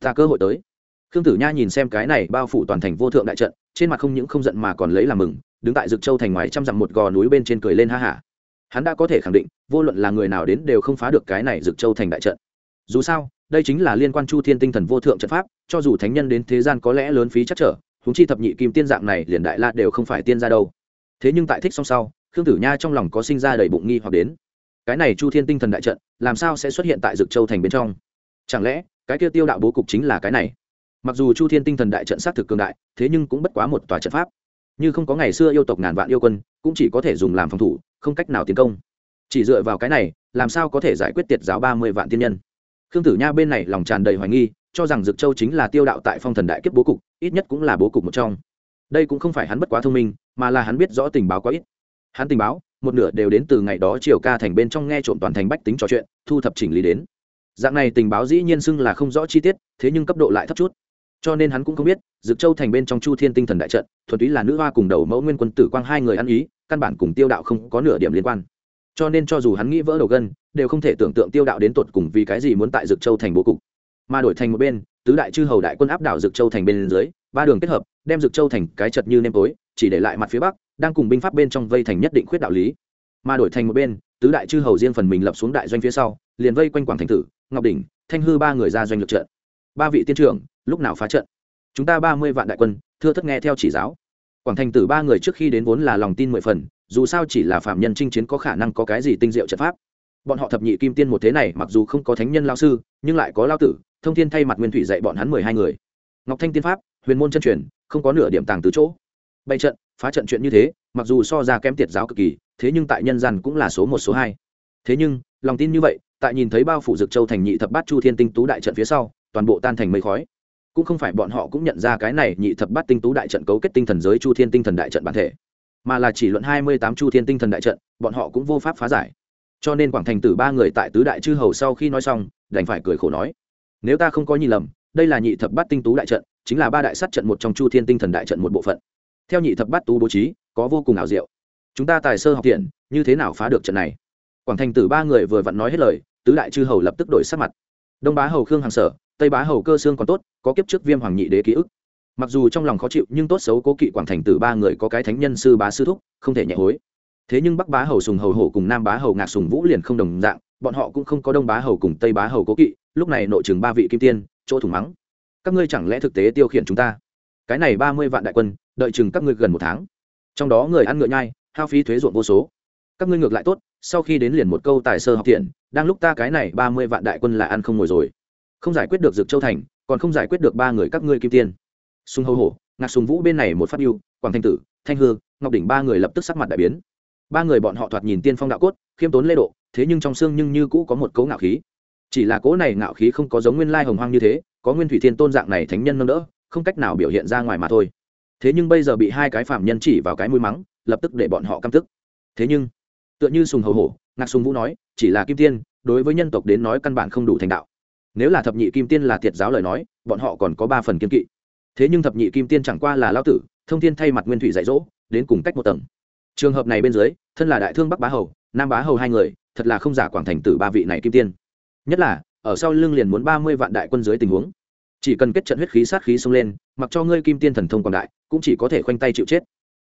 Ta cơ hội tới. Khương tử nha nhìn xem cái này bao phủ toàn thành vô thượng đại trận, trên mặt không những không giận mà còn lấy làm mừng, đứng tại dực châu thành ngoài trăm dặm một gò núi bên trên cười lên ha hả. Hắn đã có thể khẳng định, vô luận là người nào đến đều không phá được cái này dực châu thành đại trận. Dù sao đây chính là liên quan chu thiên tinh thần vô thượng trận pháp, cho dù thánh nhân đến thế gian có lẽ lớn phí chắc trở húng chi thập nhị kim tiên dạng này liền đại la đều không phải tiên ra đâu. Thế nhưng tại thích song sau, khương tử nha trong lòng có sinh ra đầy bụng nghi hoặc đến. Cái này chu thiên tinh thần đại trận, làm sao sẽ xuất hiện tại dực châu thành bên trong? Chẳng lẽ, cái kia tiêu đạo bố cục chính là cái này? Mặc dù chu thiên tinh thần đại trận xác thực cường đại, thế nhưng cũng bất quá một tòa trận pháp. Như không có ngày xưa yêu tộc ngàn vạn yêu quân, cũng chỉ có thể dùng làm phòng thủ, không cách nào tiến công. Chỉ dựa vào cái này, làm sao có thể giải quyết tiệt giáo ba mươi vạn tiên nhân? Khương tử nha bên này lòng tràn đầy hoài nghi, cho rằng dực châu chính là tiêu đạo tại phong thần đại kiếp bố cục, ít nhất cũng là bố cục một trong. Đây cũng không phải hắn bất quá thông minh, mà là hắn biết rõ tình báo có ít. Hắn tình báo, một nửa đều đến từ ngày đó triều ca thành bên trong nghe trộm toàn thành bách tính trò chuyện, thu thập chỉnh lý đến. Dạng này tình báo dĩ nhiên xưng là không rõ chi tiết, thế nhưng cấp độ lại thấp chút. Cho nên hắn cũng không biết, dực châu thành bên trong chu thiên tinh thần đại trận, thuần túy là nữ hoa cùng đầu mẫu nguyên quân tử quang hai người ăn ý, căn bản cùng tiêu đạo không có nửa điểm liên quan cho nên cho dù hắn nghĩ vỡ đầu gân, đều không thể tưởng tượng tiêu đạo đến tột cùng vì cái gì muốn tại dực châu thành bố cục. Mà đổi thành một bên, tứ đại chư hầu đại quân áp đảo dực châu thành bên dưới, ba đường kết hợp, đem dực châu thành cái chật như nêm tối, chỉ để lại mặt phía bắc, đang cùng binh pháp bên trong vây thành nhất định khuyết đạo lý. Mà đổi thành một bên, tứ đại chư hầu riêng phần mình lập xuống đại doanh phía sau, liền vây quanh quảng thành tử, ngọc đỉnh, thanh hư ba người ra doanh lực trận. Ba vị tiên trưởng, lúc nào phá trận? Chúng ta ba mươi vạn đại quân, thưa thất nghe theo chỉ giáo. Quảng thành tử ba người trước khi đến vốn là lòng tin mười phần dù sao chỉ là phạm nhân chinh chiến có khả năng có cái gì tinh diệu trận pháp. Bọn họ thập nhị kim tiên một thế này, mặc dù không có thánh nhân lao sư, nhưng lại có lao tử, thông thiên thay mặt nguyên thủy dạy bọn hắn mười hai người. Ngọc thanh tiên pháp, huyền môn chân truyền, không có nửa điểm tàng từ chỗ. Bày trận, phá trận chuyện như thế, mặc dù so ra kém tiệt giáo cực kỳ, thế nhưng tại nhân gian cũng là số một, số hai. Thế nhưng, lòng tin như vậy, tại nhìn thấy bao phủ dực châu thành nhị thập bát chu thiên tinh tú đại trận phía sau, toàn bộ tan thành mây khói. Cũng không phải bọn họ cũng nhận ra cái này nhị thập bát tinh tú đại trận cấu kết tinh thần giới chu thiên tinh thần đại trận bản thể mà là chỉ luận hai mươi tám chu thiên tinh thần đại trận, bọn họ cũng vô pháp phá giải. Cho nên quảng thành tử ba người tại tứ đại chư hầu sau khi nói xong, đành phải cười khổ nói, nếu ta không có nhìn lầm, đây là nhị thập bát tinh tú đại trận, chính là ba đại sát trận một trong chu thiên tinh thần đại trận một bộ phận. Theo nhị thập bát tú bố trí, có vô cùng ảo diệu. Chúng ta tài sơ học tiện, như thế nào phá được trận này? Quảng thành tử ba người vừa vặn nói hết lời, tứ đại chư hầu lập tức đổi sắc mặt. Đông bá hầu khương hàng sở, tây bá hầu cơ xương còn tốt, có kiếp trước viêm hoàng nhị đế ký ức mặc dù trong lòng khó chịu, nhưng tốt xấu cố kỵ quảng thành tử ba người có cái thánh nhân sư bá sư thúc, không thể nhẹ hối. Thế nhưng bắc bá hầu sùng hầu hổ cùng nam bá hầu ngạc sùng vũ liền không đồng dạng, bọn họ cũng không có đông bá hầu cùng tây bá hầu cố kỵ, lúc này nội chừng ba vị kim tiên, chỗ thủng mắng. Các ngươi chẳng lẽ thực tế tiêu khiển chúng ta? Cái này ba mươi vạn đại quân, đợi chừng các ngươi gần một tháng. Trong đó người ăn ngựa nhai, hao phí thuế ruộng vô số. Các ngươi ngược lại tốt, sau khi đến liền một câu tài sơ học thiện đang lúc ta cái này ba mươi vạn đại quân là ăn không ngồi rồi. Không giải quyết được dược châu thành, còn không giải quyết được ba người các ngươi kim tiên sùng hầu hổ, ngạc sùng vũ bên này một phát yêu quảng thanh tử, thanh hương ngọc đỉnh ba người lập tức sắc mặt đại biến. Ba người bọn họ thoạt nhìn tiên phong đạo cốt, khiêm tốn lê độ, thế nhưng trong xương nhưng như cũ có một cấu ngạo khí. Chỉ là cỗ này ngạo khí không có giống nguyên lai hồng hoang như thế, có nguyên thủy thiên tôn dạng này thánh nhân nâng đỡ, không cách nào biểu hiện ra ngoài mà thôi. Thế nhưng bây giờ bị hai cái phạm nhân chỉ vào cái mũi mắng, lập tức để bọn họ căm tức. Thế nhưng, tựa như sùng hầu hổ, ngạc sùng vũ nói, chỉ là kim tiên, đối với nhân tộc đến nói căn bản không đủ thành đạo. Nếu là thập nhị kim tiên là thiệt giáo lời nói, bọn họ còn có ba phần kiên kỵ thế nhưng thập nhị kim tiên chẳng qua là lao tử, thông thiên thay mặt nguyên thủy dạy dỗ, đến cùng cách một tầng. Trường hợp này bên dưới, thân là đại thương bắc bá hầu, nam bá hầu hai người, thật là không giả quảng thành tử ba vị này kim tiên. Nhất là, ở sau lưng liền muốn ba mươi vạn đại quân dưới tình huống. Chỉ cần kết trận huyết khí sát khí xông lên, mặc cho ngươi kim tiên thần thông quảng đại, cũng chỉ có thể khoanh tay chịu chết.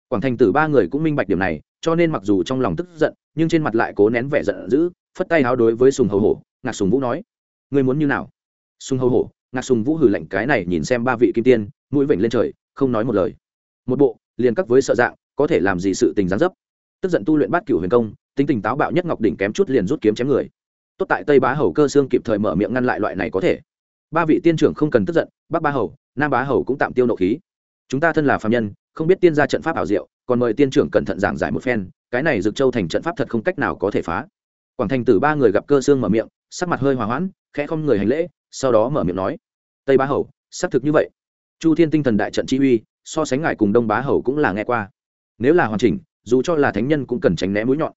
Quảng thành tử ba người cũng minh bạch điểm này, cho nên mặc dù trong lòng tức giận, nhưng trên mặt lại cố nén vẻ giận dữ, phất tay háo đối với sùng hầu hổ, ngạc sùng vũ nói, ngươi muốn như nào? Sùng hầu hổ ngạc sùng vũ hử lạnh cái này nhìn xem ba vị kim tiên, mũi vểnh lên trời, không nói một lời. Một bộ, liền cắt với sợ dạng, có thể làm gì sự tình gián dấp. Tức giận tu luyện bát cửu huyền công, tính tình táo bạo nhất ngọc đỉnh kém chút liền rút kiếm chém người. Tốt tại tây bá hầu cơ xương kịp thời mở miệng ngăn lại loại này có thể. Ba vị tiên trưởng không cần tức giận, bắc ba hầu, nam bá hầu cũng tạm tiêu nộ khí. Chúng ta thân là phạm nhân, không biết tiên gia trận pháp ảo diệu, còn mời tiên trưởng cẩn thận giảng giải một phen, cái này dực châu thành trận pháp thật không cách nào có thể phá. Quảng thành tử ba người gặp cơ xương mở miệng, sắc mặt hơi hòa hoãn, khẽ không người hành lễ sau đó mở miệng nói, tây bá hầu, xác thực như vậy. Chu thiên tinh thần đại trận chi uy, so sánh ngài cùng đông bá hầu cũng là nghe qua. Nếu là hoàn chỉnh, dù cho là thánh nhân cũng cần tránh né mũi nhọn.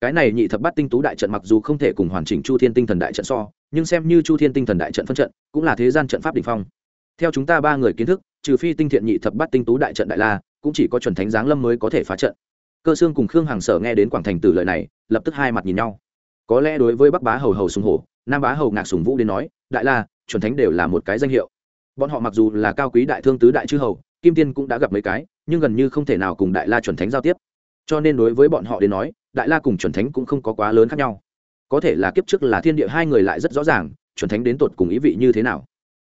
Cái này nhị thập bát tinh tú đại trận mặc dù không thể cùng hoàn chỉnh chu thiên tinh thần đại trận so, nhưng xem như chu thiên tinh thần đại trận phân trận, cũng là thế gian trận pháp đ ỉ n h phong. Theo chúng ta ba người kiến thức, trừ phi tinh thiện nhị thập bát tinh tú đại trận đại la, cũng chỉ có chuẩn thánh giáng lâm mới có thể phá trận. Cơ xương cùng khương hàng sở nghe đến quảng thành tử lời này, lập tức hai mặt nhìn nhau. Có lẽ đối với bắc bá hầu hầu sùng hổ nam bá hầu ngạc sùng vũ đến nói, đại la, chuẩn thánh đều là một cái danh hiệu. Bọn họ mặc dù là cao quý đại thương tứ đại chư hầu, kim tiên cũng đã gặp mấy cái, nhưng gần như không thể nào cùng đại la chuẩn thánh giao tiếp. Cho nên đối với bọn họ đến nói, đại la cùng chuẩn thánh cũng không có quá lớn khác nhau. Có thể là kiếp trước là thiên địa hai người lại rất rõ ràng, chuẩn thánh đến tột cùng ý vị như thế nào.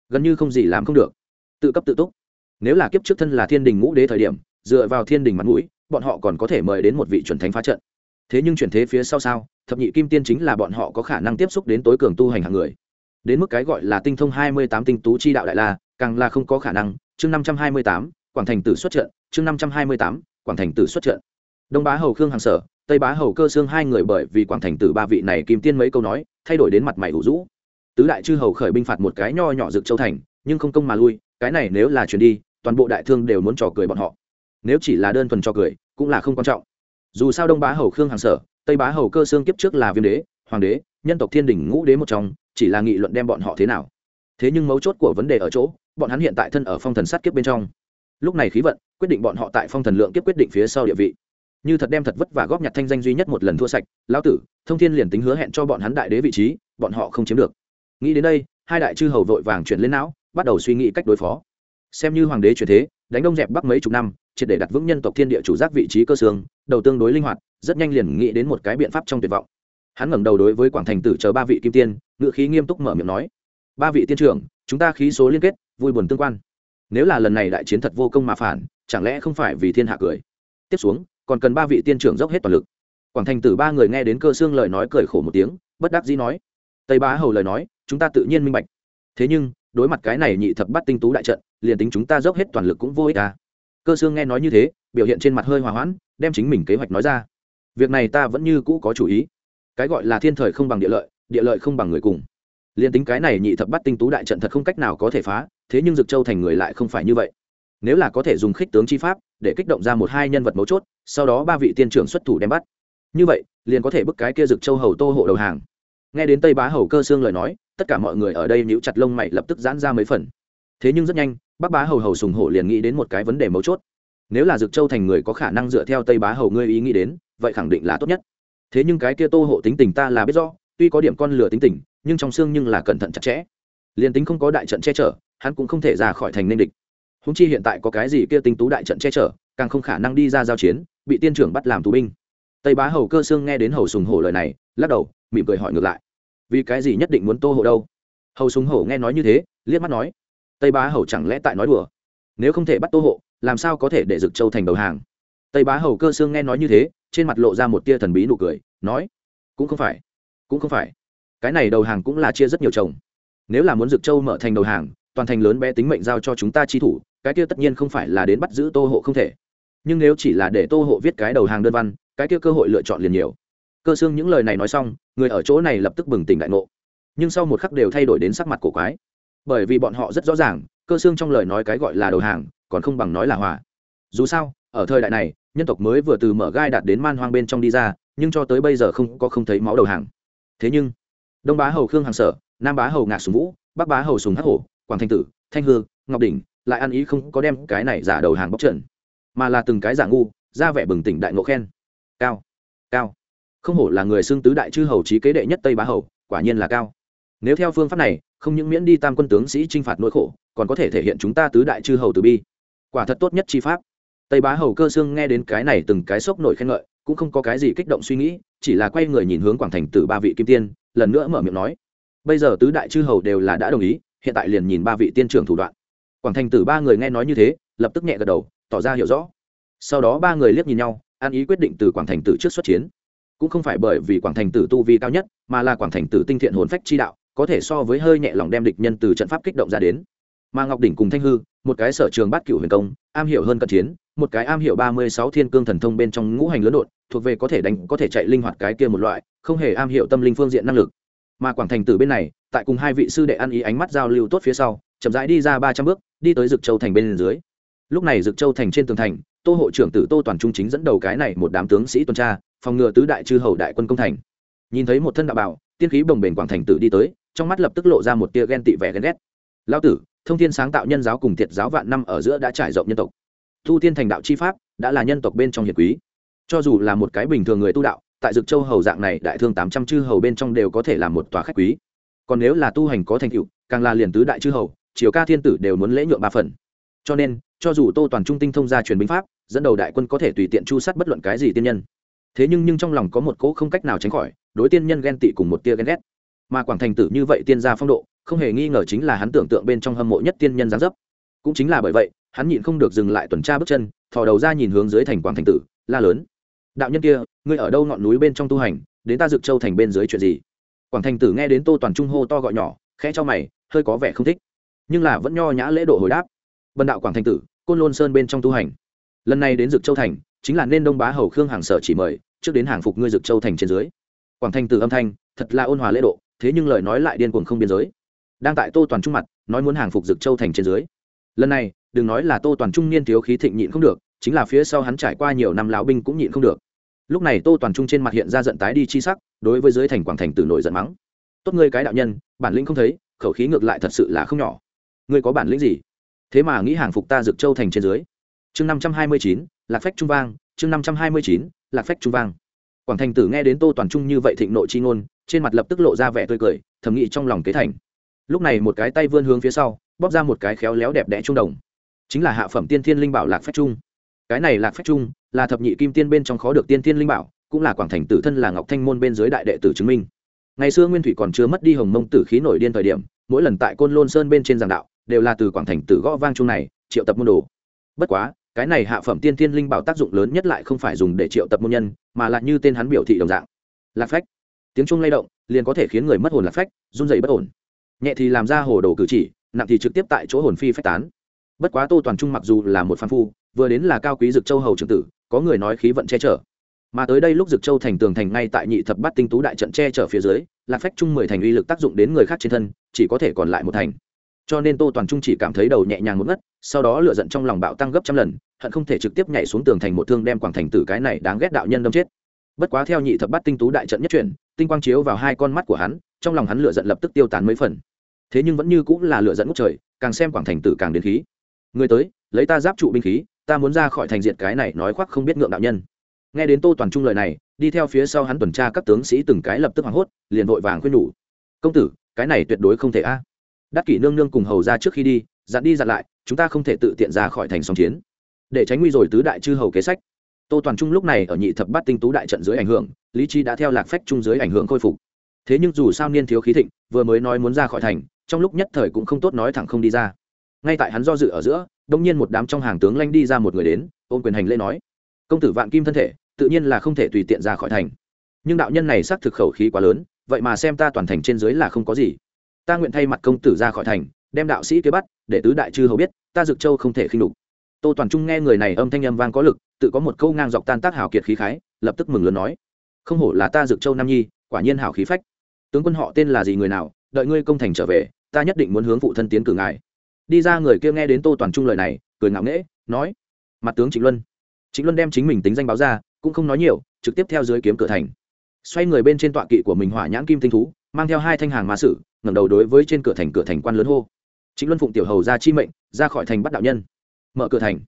Gần như không gì làm không được. Tự cấp tự túc. Nếu là kiếp trước thân là thiên đình ngũ đế thời điểm, dựa vào thiên đình mặt mũi, bọn họ còn có thể mời đến một vị chuẩn thánh phá trận thế nhưng chuyển thế phía sau sao, thập nhị kim tiên chính là bọn họ có khả năng tiếp xúc đến tối cường tu hành hàng người. Đến mức cái gọi là tinh thông hai mươi tám tinh tú chi đạo đại la, càng là không có khả năng. Chương năm trăm hai mươi tám, quảng thành tử xuất trận, chương năm trăm hai mươi tám, quảng thành tử xuất trận. Đông bá hầu khương hàng sở, tây bá hầu cơ xương hai người bởi vì quảng thành tử ba vị này kim tiên mấy câu nói, thay đổi đến mặt mày ủ rũ. Tứ đại chư hầu khởi binh phạt một cái nho nhỏ rực châu thành, nhưng không công mà lui, cái này nếu là chuyển đi, toàn bộ đại thương đều muốn trò cười bọn họ. Nếu chỉ là đơn thuần trò cười, cũng là không quan trọng dù sao đông bá hầu khương hàng sở, tây bá hầu cơ xương kiếp trước là viêm đế, hoàng đế, nhân tộc thiên đình ngũ đế một trong, chỉ là nghị luận đem bọn họ thế nào. Thế nhưng mấu chốt của vấn đề ở chỗ, bọn hắn hiện tại thân ở phong thần sát kiếp bên trong. Lúc này khí vận, quyết định bọn họ tại phong thần lượng kiếp quyết định phía sau địa vị. Như thật đem thật vất và góp nhặt thanh danh duy nhất một lần thua sạch, lão tử, thông thiên liền tính hứa hẹn cho bọn hắn đại đế vị trí, bọn họ không chiếm được. Nghĩ đến đây, hai đại chư hầu vội vàng chuyển lên não, bắt đầu suy nghĩ cách đối phó. Xem như hoàng đế chuyển thế đánh đông dẹp bắc mấy chục năm, triệt để đặt vững nhân tộc thiên địa chủ giác vị trí cơ xương, đầu tương đối linh hoạt, rất nhanh liền nghĩ đến một cái biện pháp trong tuyệt vọng. Hắn ngẩng đầu đối với quảng thành tử chờ ba vị kim tiên ngự khí nghiêm túc mở miệng nói, ba vị tiên trưởng, chúng ta khí số liên kết, vui buồn tương quan. Nếu là lần này đại chiến thật vô công mà phản, chẳng lẽ không phải vì thiên hạ cười? Tiếp xuống, còn cần ba vị tiên trưởng dốc hết toàn lực. Quảng thành tử ba người nghe đến cơ xương lời nói cười khổ một tiếng, bất đắc dĩ nói, tây bá hầu lời nói, chúng ta tự nhiên minh bạch. Thế nhưng, đối mặt cái này nhị thập bắt tinh tú đại trận liền tính chúng ta dốc hết toàn lực cũng vô ích à. cơ xương nghe nói như thế, biểu hiện trên mặt hơi hòa hoãn, đem chính mình kế hoạch nói ra. Việc này ta vẫn như cũ có chủ ý. Cái gọi là thiên thời không bằng địa lợi địa lợi không bằng người cùng. Liền tính cái này nhị thập bắt tinh tú đại trận thật không cách nào có thể phá, thế nhưng dực châu thành người lại không phải như vậy. Nếu là có thể dùng khích tướng chi pháp, để kích động ra một hai nhân vật mấu chốt, sau đó ba vị tiên trưởng xuất thủ đem bắt. Như vậy, liền có thể bức cái kia dực châu hầu tô hộ đầu hàng. Nghe đến tây bá hầu cơ xương lời nói, tất cả mọi người ở đây níu chặt lông mày lập tức giãn ra mấy phần. Thế nhưng rất nhanh bắc bá hầu hầu sùng hổ liền nghĩ đến một cái vấn đề mấu chốt. Nếu là dực châu thành người có khả năng dựa theo tây bá hầu ngươi ý nghĩ đến, vậy khẳng định là tốt nhất. Thế nhưng cái kia tô hộ tính tình ta là biết rõ, tuy có điểm con lửa tính tình, nhưng trong xương nhưng là cẩn thận chặt chẽ. Liền tính không có đại trận che chở, hắn cũng không thể ra khỏi thành nên địch. Húng chi hiện tại có cái gì kia tinh tú đại trận che chở, càng không khả năng đi ra giao chiến, bị tiên trưởng bắt làm tù binh. Tây bá hầu cơ xương nghe đến hầu sùng hổ lời này, lắc đầu, mỉm cười hỏi ngược lại. Vì cái gì nhất định muốn tô hộ đâu? Hầu sùng hổ nghe nói như thế, liếc mắt nói tây bá hầu chẳng lẽ tại nói đùa? Nếu không thể bắt tô hộ, làm sao có thể để dực châu thành đầu hàng? Tây bá hầu cơ xương nghe nói như thế, trên mặt lộ ra một tia thần bí nụ cười, nói, cũng không phải, cũng không phải. Cái này đầu hàng cũng là chia rất nhiều chồng. Nếu là muốn dực châu mở thành đầu hàng, toàn thành lớn bé tính mệnh giao cho chúng ta chi thủ, cái kia tất nhiên không phải là đến bắt giữ tô hộ không thể. Nhưng nếu chỉ là để tô hộ viết cái đầu hàng đơn văn, cái kia cơ hội lựa chọn liền nhiều. Cơ xương những lời này nói xong, người ở chỗ này lập tức bừng tỉnh đại ngộ. Nhưng sau một khắc đều thay đổi đến sắc mặt cổ quái bởi vì bọn họ rất rõ ràng, cơ xương trong lời nói cái gọi là đầu hàng, còn không bằng nói là hòa. Dù sao, ở thời đại này, nhân tộc mới vừa từ mở gai đạt đến man hoang bên trong đi ra, nhưng cho tới bây giờ không có không thấy máu đầu hàng. Thế nhưng, đông bá hầu khương hàng sở, nam bá hầu ngạc sùng vũ, bắc bá hầu sùng hắc hổ, quảng thanh tử, thanh hương ngọc đỉnh, lại ăn ý không có đem cái này giả đầu hàng bóc trận mà là từng cái giả ngu, ra vẻ bừng tỉnh đại ngộ khen. Cao cao. Không hổ là người xưng tứ đại chư hầu trí kế đệ nhất tây bá hầu, quả nhiên là cao. Nếu theo phương pháp này không những miễn đi tam quân tướng sĩ t r i n h phạt nỗi khổ, còn có thể thể hiện chúng ta tứ đại chư hầu từ bi. Quả thật tốt nhất chi pháp. Tây bá hầu cơ xương nghe đến cái này từng cái sốc nổi khen ngợi, cũng không có cái gì kích động suy nghĩ, chỉ là quay người nhìn hướng quảng thành từ ba vị kim tiên, lần nữa mở miệng nói. Bây giờ tứ đại chư hầu đều là đã đồng ý, hiện tại liền nhìn ba vị tiên trưởng thủ đoạn. Quảng thành tử ba người nghe nói như thế, lập tức nhẹ gật đầu, tỏ ra hiểu rõ. Sau đó ba người liếc nhìn nhau, an ý quyết định từ quảng thành tử trước xuất chiến. Cũng không phải bởi vì quảng thành tử tu vi cao nhất, mà là quảng thành tử tinh thiện hồn phách chi đạo có thể so với hơi nhẹ lòng đem địch nhân từ trận pháp kích động ra đến. Mà ngọc đỉnh cùng thanh hư, một cái sở trường bát cửu huyền công, am hiểu hơn cận chiến, một cái am hiểu ba mươi sáu thiên cương thần thông bên trong ngũ hành lớn đột thuộc về có thể đánh, có thể chạy linh hoạt cái kia một loại, không hề am hiểu tâm linh phương diện năng lực. Mà quảng thành tử bên này, tại cùng hai vị sư đệ ăn ý ánh mắt giao lưu tốt phía sau, chậm rãi đi ra ba trăm bước, đi tới dực châu thành bên dưới. Lúc này dực châu thành trên tường thành, tô hộ trưởng tử tô toàn trung chính dẫn đầu cái này một đám tướng sĩ tuần tra, phòng ngừa tứ đại chư hầu đại quân công thành. Nhìn thấy một thân đạo bảo tiên khí bồng bềnh quảng thành tử đi tới trong mắt lập tức lộ ra một tia ghen tị vẻ ghen ghét. Lao tử, thông thiên sáng tạo nhân giáo cùng thiệt giáo vạn năm ở giữa đã trải rộng nhân tộc. Thu tiên thành đạo chi pháp đã là nhân tộc bên trong hiền quý. Cho dù là một cái bình thường người tu đạo, tại dực châu hầu dạng này đại thương tám trăm chư hầu bên trong đều có thể là một tòa khách quý. Còn nếu là tu hành có thành tựu, càng là liền tứ đại chư hầu, triều ca thiên tử đều muốn lễ nhượng ba phần. Cho nên, cho dù tô toàn trung tinh thông gia truyền binh pháp, dẫn đầu đại quân có thể tùy tiện chu sát bất luận cái gì tiên nhân. Thế nhưng nhưng trong lòng có một cỗ không cách nào tránh khỏi, đối tiên nhân ghen tị cùng một tia ghen ghét mà quảng thành tử như vậy tiên gia phong độ, không hề nghi ngờ chính là hắn tưởng tượng bên trong hâm mộ nhất tiên nhân giáng dấp. Cũng chính là bởi vậy, hắn nhịn không được dừng lại tuần tra bước chân, thò đầu ra nhìn hướng dưới thành quảng thành tử, la lớn. Đạo nhân kia, ngươi ở đâu ngọn núi bên trong tu hành, đến ta dực châu thành bên dưới chuyện gì? Quảng thành tử nghe đến tô toàn trung hô to gọi nhỏ, khẽ cho mày, hơi có vẻ không thích. Nhưng là vẫn nho nhã lễ độ hồi đáp. Bần đạo quảng thành tử, côn lôn sơn bên trong tu hành. Lần này đến dực châu thành, chính là nên đông bá hầu khương hàng sở chỉ mời, trước đến hàng phục ngươi dực châu thành trên dưới. Quảng thành tử âm thanh, thật là ôn hòa lễ độ thế nhưng lời nói lại điên cuồng không biên giới. Đang tại tô toàn trung mặt, nói muốn hàng phục dực châu thành trên dưới. Lần này, đừng nói là tô toàn trung niên thiếu khí thịnh nhịn không được, chính là phía sau hắn trải qua nhiều năm lão binh cũng nhịn không được. Lúc này tô toàn trung trên mặt hiện ra giận tái đi chi sắc, đối với dưới thành quảng thành từ nổi giận mắng. Tốt ngươi cái đạo nhân, bản lĩnh không thấy, khẩu khí ngược lại thật sự là không nhỏ. Ngươi có bản lĩnh gì? Thế mà nghĩ hàng phục ta dực châu thành trên dưới. Chương năm trăm hai mươi chín, lạc phách trung vang, chương năm trăm hai mươi chín, lạc phách trung vang quảng thành tử nghe đến tô toàn trung như vậy thịnh nội chi ngôn, trên mặt lập tức lộ ra vẻ tươi cười, thầm nghĩ trong lòng kế thành. Lúc này một cái tay vươn hướng phía sau, bóp ra một cái khéo léo đẹp đẽ trung đồng. Chính là hạ phẩm tiên thiên linh bảo lạc phách trung. Cái này lạc phách trung là thập nhị kim tiên bên trong khó được tiên thiên linh bảo, cũng là quảng thành tử thân là ngọc thanh môn bên dưới đại đệ tử chứng minh. Ngày xưa nguyên thủy còn chưa mất đi hồng mông tử khí nổi điên thời điểm, mỗi lần tại côn lôn sơn bên trên giảng đạo, đều là từ quảng thành tử gõ vang trung này, triệu tập môn đồ. Bất quá cái này hạ phẩm tiên thiên linh bảo tác dụng lớn nhất lại không phải dùng để triệu tập môn nhân, mà lại như tên hắn biểu thị đồng dạng. Lạc phách. Tiếng trung lay động, liền có thể khiến người mất hồn lạc phách, run dày bất ổn. Nhẹ thì làm ra hồ đồ cử chỉ, nặng thì trực tiếp tại chỗ hồn phi phách tán. Bất quá tô toàn trung mặc dù là một phan phu, vừa đến là cao quý dực châu hầu trưởng tử, có người nói khí vận che chở. Mà tới đây lúc dực châu thành tường thành ngay tại nhị thập bát tinh tú đại trận che chở phía dưới, lạc phách chung mười thành uy lực tác dụng đến người khác trên thân, chỉ có thể còn lại một thành. Cho nên tô toàn trung chỉ cảm thấy đầu nhẹ nhàng một ngất, sau đó lựa giận trong lòng bạo tăng gấp trăm lần hận không thể trực tiếp nhảy xuống tường thành một thương đem quảng thành tử cái này đáng ghét đạo nhân đâm chết. Bất quá theo nhị thập bát tinh tú đại trận nhất chuyển, tinh quang chiếu vào hai con mắt của hắn, trong lòng hắn lựa giận lập tức tiêu tán mấy phần. Thế nhưng vẫn như cũng là lựa giận ngút trời, càng xem quảng thành tử càng đến khí. Người tới, lấy ta giáp trụ binh khí, ta muốn ra khỏi thành diện cái này nói khoác không biết ngượng đạo nhân. Nghe đến tô toàn trung lời này, đi theo phía sau hắn tuần tra các tướng sĩ từng cái lập tức hoảng hốt, liền vội vàng khuyên nhủ. Công tử, cái này tuyệt đối không thể a. À. đắc kỷ nương nương cùng hầu ra trước khi đi, dặn đi dặn lại, chúng ta không thể tự tiện ra khỏi thành song chiến để tránh nguy rồi tứ đại chư hầu kế sách. Tô toàn trung lúc này ở nhị thập bát tinh tú đại trận dưới ảnh hưởng, lý trí đã theo lạc phách trung dưới ảnh hưởng khôi phục. Thế nhưng dù sao niên thiếu khí thịnh, vừa mới nói muốn ra khỏi thành, trong lúc nhất thời cũng không tốt nói thẳng không đi ra. Ngay tại hắn do dự ở giữa đông nhiên một đám trong hàng tướng lanh đi ra một người đến, ôm quyền hành lễ nói, công tử vạn kim thân thể, tự nhiên là không thể tùy tiện ra khỏi thành. Nhưng đạo nhân này xác thực khẩu khí quá lớn, vậy mà xem ta toàn thành trên dưới là không có gì. Ta nguyện thay mặt công tử ra khỏi thành, đem đạo sĩ kế bắt, để tứ đại chư hầu biết, ta dực châu không thể khinh đục tô toàn trung nghe người này âm thanh âm vang có lực, tự có một câu ngang dọc tan tác hào kiệt khí khái, lập tức mừng lớn nói, không hổ là ta dược châu nam nhi, quả nhiên hào khí phách. Tướng quân họ tên là gì người nào, đợi ngươi công thành trở về, ta nhất định muốn hướng phụ thân tiến cử ngài. Đi ra người kia nghe đến tô toàn trung lời này, cười ngạo nghễ, nói, mặt tướng trịnh luân. Trịnh luân đem chính mình tính danh báo ra, cũng không nói nhiều, trực tiếp theo dưới kiếm cửa thành. Xoay người bên trên tọa kỵ của mình hỏa nhãn kim tinh thú, mang theo hai thanh hàng ma sử, ngẩng đầu đối với trên cửa thành cửa thành quan lớn hô. Trịnh luân phụng tiểu hầu ra chi mệnh, ra khỏi thành bắt đạo nhân mở cửa thành.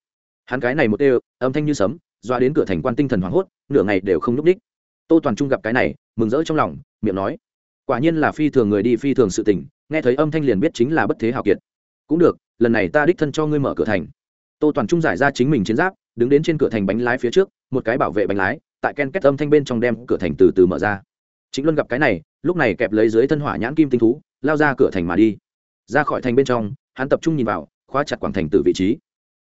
Hắn cái này một đều âm thanh như sấm doa đến cửa thành quan tinh thần hoảng hốt, nửa ngày đều không n ú c tô toàn trung gặp cái này, mừng rỡ trong lòng, miệng nói, quả nhiên là phi thường người đi phi thường sự tình, nghe thấy âm thanh liền biết chính là bất thế hào kiệt. Cũng được, lần này ta đích thân cho ngươi mở cửa thành. Tô toàn trung giải ra chính mình chiến giáp, đứng đến trên cửa thành bánh lái phía trước, một cái bảo vệ bánh lái, tại ken kết âm thanh bên trong đem cửa thành từ từ mở ra. Chính luân gặp cái này, lúc này kẹp lấy dưới thân hỏa nhãn kim tinh thú, lao ra cửa thành mà đi. Ra khỏi thành bên trong, hắn tập trung nhìn vào, khóa chặt quảng thành từ vị trí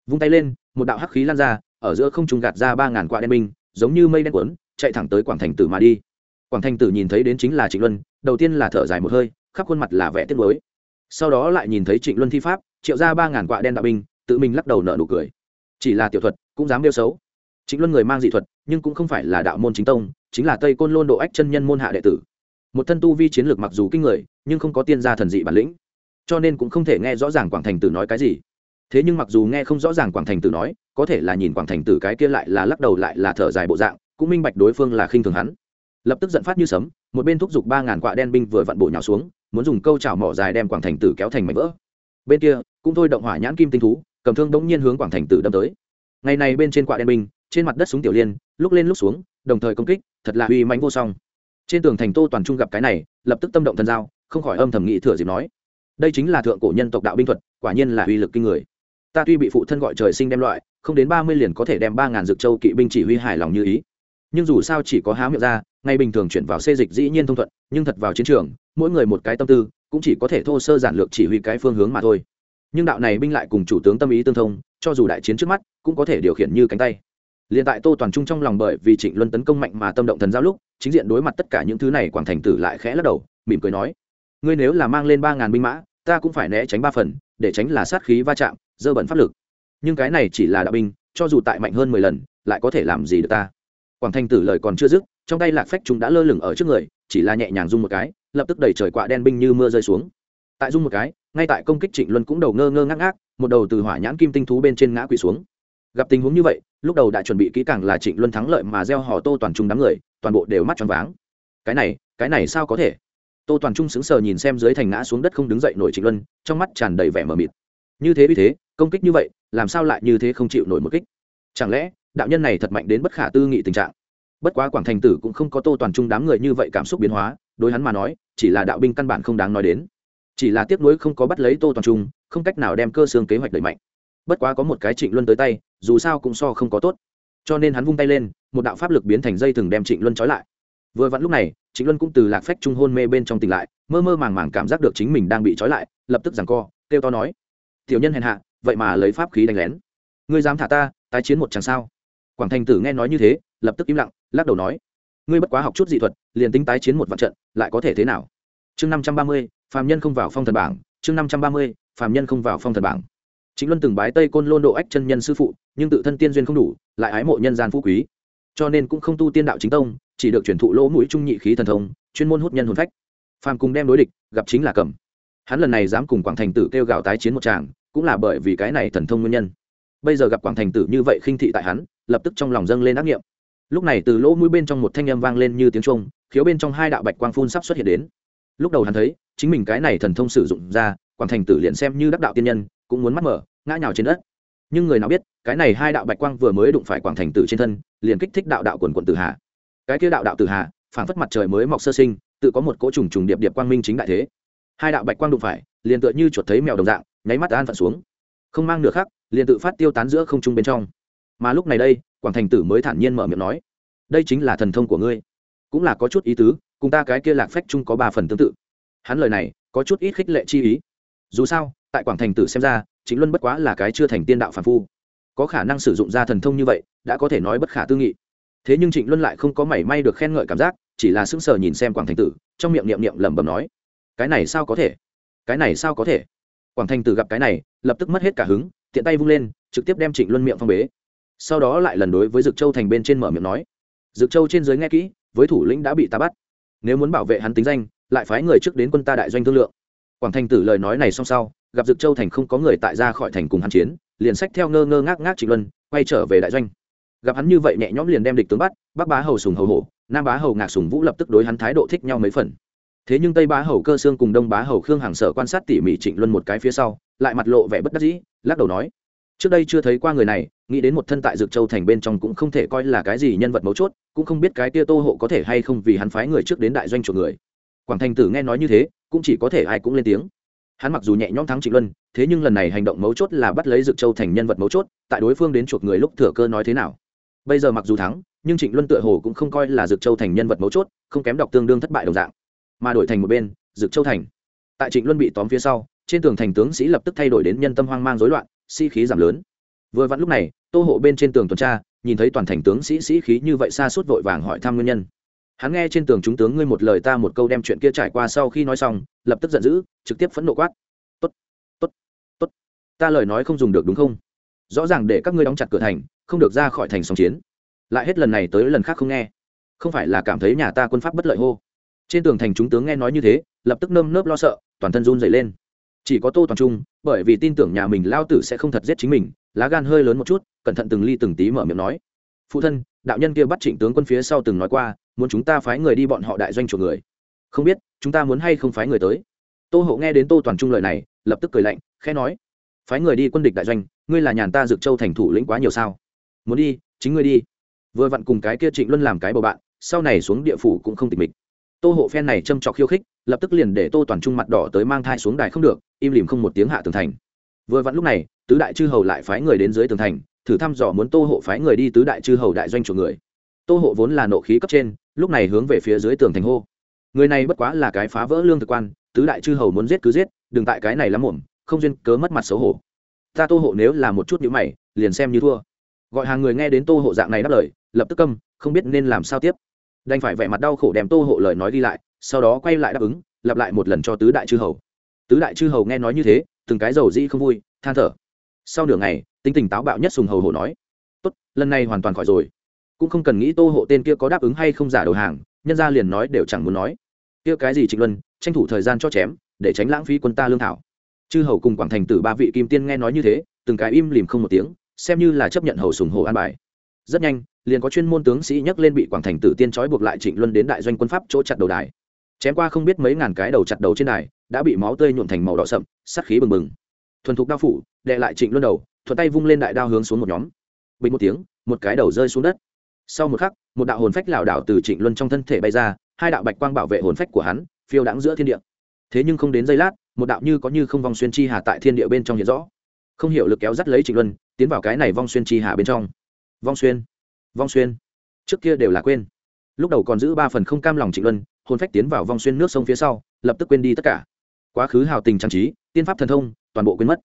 vung tay lên, một đạo hắc khí lan ra, ở giữa không trung gạt ra ba ngàn quạ đen binh, giống như mây đen quấn chạy thẳng tới quảng thành tử mà đi. Quảng thành tử nhìn thấy đến chính là trịnh luân, đầu tiên là thở dài một hơi, khắp khuôn mặt là vẻ tiếc mới sau đó lại nhìn thấy trịnh luân thi pháp, triệu ra ba ngàn quạ đen đạo binh, tự mình lắc đầu nợ nụ cười. Chỉ là tiểu thuật, cũng dám đeo xấu. Trịnh luân người mang dị thuật, nhưng cũng không phải là đạo môn chính tông, chính là tây côn lôn độ ách chân nhân môn hạ đệ tử. Một thân tu vi chiến lược mặc dù kinh người, nhưng không có tiên gia thần dị bản lĩnh. Cho nên cũng không thể nghe rõ ràng quảng thành tử nói cái gì thế nhưng mặc dù nghe không rõ ràng quảng thành tử nói, có thể là nhìn quảng thành tử cái kia lại là lắc đầu lại là thở dài bộ dạng, cũng minh bạch đối phương là khinh thường hắn. Lập tức giận phát như sấm, một bên thúc giục ba ngàn quạ đen binh vừa vặn bộ nhào xuống, muốn dùng câu chảo mỏ dài đem quảng thành tử kéo thành mảnh vỡ. Bên kia, cũng thôi động hỏa nhãn kim tinh thú, cầm thương đống nhiên hướng quảng thành tử đâm tới. Ngày này bên trên quạ đen binh, trên mặt đất súng tiểu liên, lúc lên lúc xuống, đồng thời công kích, thật là uy mãnh vô song. Trên tường thành tô toàn trung gặp cái này, lập tức tâm động thần giao, không khỏi âm thầm nghĩ thừa dịp nói, đây chính là thượng cổ nhân tộc đạo binh thuật, quả nhiên là uy lực kinh người ta tuy bị phụ thân gọi trời sinh đem loại, không đến ba mươi liền có thể đem ba ngàn dược châu kỵ binh chỉ huy hài lòng như ý. Nhưng dù sao chỉ có há miệng ra, ngay bình thường chuyển vào xê dịch dĩ nhiên thông thuận, nhưng thật vào chiến trường, mỗi người một cái tâm tư, cũng chỉ có thể thô sơ giản lược chỉ huy cái phương hướng mà thôi. Nhưng đạo này binh lại cùng chủ tướng tâm ý tương thông, cho dù đại chiến trước mắt, cũng có thể điều khiển như cánh tay. Liền tại tô toàn trung trong lòng bởi vì trịnh luân tấn công mạnh mà tâm động thần giao lúc, chính diện đối mặt tất cả những thứ này, quảng thành tử lại khẽ lắc đầu, mỉm cười nói, ngươi nếu là mang lên ba ngàn binh mã, ta cũng phải né tránh ba phần, để tránh là sát khí va chạm dơ bẩn pháp lực. Nhưng cái này chỉ là đạo binh, cho dù tại mạnh hơn mười lần, lại có thể làm gì được ta? Quảng Thanh tử lời còn chưa dứt, trong tay lạc phách chúng đã lơ lửng ở trước người, chỉ là nhẹ nhàng rung một cái, lập tức đẩy trời quạ đen binh như mưa rơi xuống. Tại rung một cái, ngay tại công kích trịnh luân cũng đầu ngơ ngơ ngác ngác, một đầu từ hỏa nhãn kim tinh thú bên trên ngã quỵ xuống. Gặp tình huống như vậy, lúc đầu đã chuẩn bị kỹ càng là trịnh luân thắng lợi mà gieo hò tô toàn trung đám người, toàn bộ đều mắt tròn váng. Cái này cái này sao có thể? Tô toàn trung sững sờ nhìn xem dưới thành ngã xuống đất không đứng dậy nổi trịnh luân, trong mắt tràn đầy vẻ mờ mịt. Như thế vì thế công kích như vậy, làm sao lại như thế không chịu nổi một kích? Chẳng lẽ, đạo nhân này thật mạnh đến bất khả tư nghị tình trạng? Bất quá quảng thành tử cũng không có tô toàn trung đám người như vậy cảm xúc biến hóa, đối hắn mà nói, chỉ là đạo binh căn bản không đáng nói đến. Chỉ là tiếc nuối không có bắt lấy tô toàn trung, không cách nào đem cơ xương kế hoạch đẩy mạnh. Bất quá có một cái trịnh luân tới tay, dù sao cũng so không có tốt. Cho nên hắn vung tay lên, một đạo pháp lực biến thành dây thừng đem trịnh luân trói lại. Vừa vặn lúc này, trịnh luân cũng từ lạc phách trung hôn mê bên trong tỉnh lại, mơ mơ màng màng cảm giác được chính mình đang bị trói lại, lập tức giằng co, kêu to nói, tiểu nhân hèn hạ vậy mà lấy pháp khí đánh lén. Ngươi dám thả ta, tái chiến một chàng sao? Quảng thành tử nghe nói như thế, lập tức im lặng, lắc đầu nói. Ngươi bất quá học chút dị thuật, liền tính tái chiến một vạn trận, lại có thể thế nào? Chương năm trăm ba mươi, phàm nhân không vào phong thần bảng. Chương năm trăm ba mươi, phàm nhân không vào phong thần bảng. Chính luân từng bái tây côn lôn độ ách chân nhân sư phụ, nhưng tự thân tiên duyên không đủ, lại ái mộ nhân gian phú quý. Cho nên cũng không tu tiên đạo chính tông, chỉ được truyền thụ lỗ mũi trung nhị khí thần thông, chuyên môn hút nhân hồn phách. Phàm cùng đem đối địch, gặp chính là cầm. Hắn lần này dám cùng quảng thành tử kêu gào tái chiến một tràng cũng là bởi vì cái này thần thông nguyên nhân. Bây giờ gặp quảng thành tử như vậy khinh thị tại hắn, lập tức trong lòng dâng lên ác nghiệm. Lúc này từ lỗ mũi bên trong một thanh âm vang lên như tiếng trung khiếu bên trong hai đạo bạch quang phun sắp xuất hiện đến. Lúc đầu hắn thấy, chính mình cái này thần thông sử dụng ra, quảng thành tử liền xem như đắc đạo tiên nhân, cũng muốn mắt mở, ngã nhào trên đất. Nhưng người nào biết, cái này hai đạo bạch quang vừa mới đụng phải quảng thành tử trên thân, liền kích thích đạo đạo quần quận tử hạ. Cái kia đạo đạo tử hạ phản phất mặt trời mới mọc sơ sinh, tự có một cỗ trùng trùng điệp điệp quang minh chính đại thế. Hai đạo bạch quang đụng phải, liền tựa như chuột thấy mèo đồng dạng nháy mắt an phận xuống. Không mang nửa khắc, liền tự phát tiêu tán giữa không trung bên trong. Mà lúc này đây, quảng thành tử mới thản nhiên mở miệng nói, đây chính là thần thông của ngươi. Cũng là có chút ý tứ, cùng ta cái kia lạc phách chung có ba phần tương tự. Hắn lời này, có chút ít khích lệ chi ý. Dù sao, tại quảng thành tử xem ra, chính luân bất quá là cái chưa thành tiên đạo phản phu. Có khả năng sử dụng ra thần thông như vậy, đã có thể nói bất khả tư nghị. Thế nhưng trịnh luân lại không có mảy may được khen ngợi cảm giác, chỉ là sững sờ nhìn xem quảng thành tử, trong miệng niệm niệm lẩm bẩm nói, cái này sao có thể? Cái này sao có thể? Quảng thành tử gặp cái này, lập tức mất hết cả hứng, tiện tay vung lên, trực tiếp đem trịnh luân miệng phong bế. Sau đó lại lần đối với dực châu thành bên trên mở miệng nói, dực châu trên dưới nghe kỹ, với thủ lĩnh đã bị ta bắt. Nếu muốn bảo vệ hắn tính danh, lại phái người trước đến quân ta đại doanh thương lượng. Quảng thành tử lời nói này xong sau, gặp dực châu thành không có người tại ra khỏi thành cùng hắn chiến, liền sách theo ngơ ngơ ngác ngác trịnh luân, quay trở về đại doanh. Gặp hắn như vậy nhẹ nhõm liền đem địch tướng bắt, bắc bá hầu sùng hầu hổ, nam bá hầu ngạc sùng vũ lập tức đối hắn thái độ thích nhau mấy phần thế nhưng tây bá hầu cơ xương cùng đông bá hầu khương hàng sở quan sát tỉ mỉ trịnh luân một cái phía sau, lại mặt lộ vẻ bất đắc dĩ, lắc đầu nói, trước đây chưa thấy qua người này, nghĩ đến một thân tại dược châu thành bên trong cũng không thể coi là cái gì nhân vật mấu chốt, cũng không biết cái tia tô hộ có thể hay không vì hắn phái người trước đến đại doanh chuộc người. Quảng thành tử nghe nói như thế, cũng chỉ có thể ai cũng lên tiếng. Hắn mặc dù nhẹ nhõm thắng trịnh luân, thế nhưng lần này hành động mấu chốt là bắt lấy dược châu thành nhân vật mấu chốt, tại đối phương đến chuộc người lúc thừa cơ nói thế nào. Bây giờ mặc dù thắng, nhưng trịnh luân tựa hồ cũng không coi là dược châu thành nhân vật mấu chốt, không kém đọc tương đương thất bại đồng dạng mà đổi thành một bên dược châu thành. Tại trịnh luân bị tóm phía sau, trên tường thành tướng sĩ lập tức thay đổi đến nhân tâm hoang mang rối loạn, sĩ、si、khí giảm lớn. Vừa vặn lúc này, tô hộ bên trên tường tuần tra, nhìn thấy toàn thành tướng sĩ sĩ khí như vậy xa suốt vội vàng hỏi thăm nguyên nhân. Hắn nghe trên tường chúng tướng ngươi một lời ta một câu đem chuyện kia trải qua sau khi nói xong, lập tức giận dữ, trực tiếp phẫn nộ quát. Tốt tốt tốt. Ta lời nói không dùng được đúng không? Rõ ràng để các ngươi đóng chặt cửa thành, không được ra khỏi thành sòng chiến. Lại hết lần này tới lần khác không nghe. Không phải là cảm thấy nhà ta quân pháp bất lợi hô trên tường thành chúng tướng nghe nói như thế, lập tức nơm nớp lo sợ, toàn thân run dày lên. Chỉ có tô toàn trung, bởi vì tin tưởng nhà mình lao tử sẽ không thật giết chính mình, lá gan hơi lớn một chút, cẩn thận từng ly từng tí mở miệng nói. Phụ thân, đạo nhân kia bắt trịnh tướng quân phía sau từng nói qua, muốn chúng ta phái người đi bọn họ đại doanh chuộc người. Không biết, chúng ta muốn hay không phái người tới? Tô hậu nghe đến tô toàn trung lời này, lập tức cười lạnh, khẽ nói. Phái người đi quân địch đại doanh, ngươi là nhàn ta dược châu thành thủ lĩnh quá nhiều sao? Muốn đi, chính ngươi đi. Vừa vặn cùng cái kia trịnh luân làm cái bầu bạn, sau này xuống địa phủ cũng không tịch mịch tô hộ phen này châm trọc khiêu khích, lập tức liền để tô toàn trung mặt đỏ tới mang thai xuống đài không được, im lìm không một tiếng hạ tường thành. Vừa vặn lúc này, tứ đại chư hầu lại phái người đến dưới tường thành, thử thăm dò muốn tô hộ phái người đi tứ đại chư hầu đại doanh chuộc người. Tô hộ vốn là nộ khí cấp trên, lúc này hướng về phía dưới tường thành hô. Người này bất quá là cái phá vỡ lương thực quan, tứ đại chư hầu muốn giết cứ giết, đừng tại cái này lắm muộn, không duyên cớ mất mặt xấu hổ. Ta tô hộ nếu là một chút nhữ mày, liền xem như thua. Gọi hàng người nghe đến tô hộ dạng này đáp lời, lập tức câm, không biết nên làm sao tiếp đành phải vẻ mặt đau khổ đem tô hộ lời nói đi lại, sau đó quay lại đáp ứng, lặp lại một lần cho tứ đại chư hầu. Tứ đại chư hầu nghe nói như thế, từng cái dầu dĩ không vui, than thở. Sau nửa ngày, tính tình táo bạo nhất sùng hầu hổ nói, tốt, lần này hoàn toàn khỏi rồi. Cũng không cần nghĩ tô hộ tên kia có đáp ứng hay không giả đầu hàng, nhân ra liền nói đều chẳng muốn nói. Kia cái gì trịnh luân, tranh thủ thời gian cho chém, để tránh lãng phí quân ta lương thảo. Chư hầu cùng quảng thành tử ba vị kim tiên nghe nói như thế, từng cái im lìm không một tiếng, xem như là chấp nhận hầu sùng hồ an bài rất nhanh, liền có chuyên môn tướng sĩ nhấc lên bị quảng thành tử tiên trói buộc lại trịnh luân đến đại doanh quân pháp chỗ chặt đầu đài. Chém qua không biết mấy ngàn cái đầu chặt đầu trên đài, đã bị máu tươi nhuộm thành màu đỏ sậm sắc khí bừng bừng. Thuần thục đao phủ đệ lại trịnh luân đầu, thuận tay vung lên đại đao hướng xuống một nhóm. Bình một tiếng, một cái đầu rơi xuống đất. Sau một khắc, một đạo hồn phách lảo đảo từ trịnh luân trong thân thể bay ra, hai đạo bạch quang bảo vệ hồn phách của hắn, phiêu đãng giữa thiên địa. Thế nhưng không đến giây lát, một đạo như có như không vong xuyên chi hà tại thiên địa bên trong hiện rõ. Không hiểu lực kéo dắt lấy trịnh luân, tiến vào cái này vong xuyên chi hà bên trong vong xuyên. Vong xuyên. Trước kia đều là quên. Lúc đầu còn giữ ba phần không cam lòng trịnh luân, hồn phách tiến vào vong xuyên nước sông phía sau, lập tức quên đi tất cả. Quá khứ hào tình trang trí, tiên pháp thần thông, toàn bộ quên mất.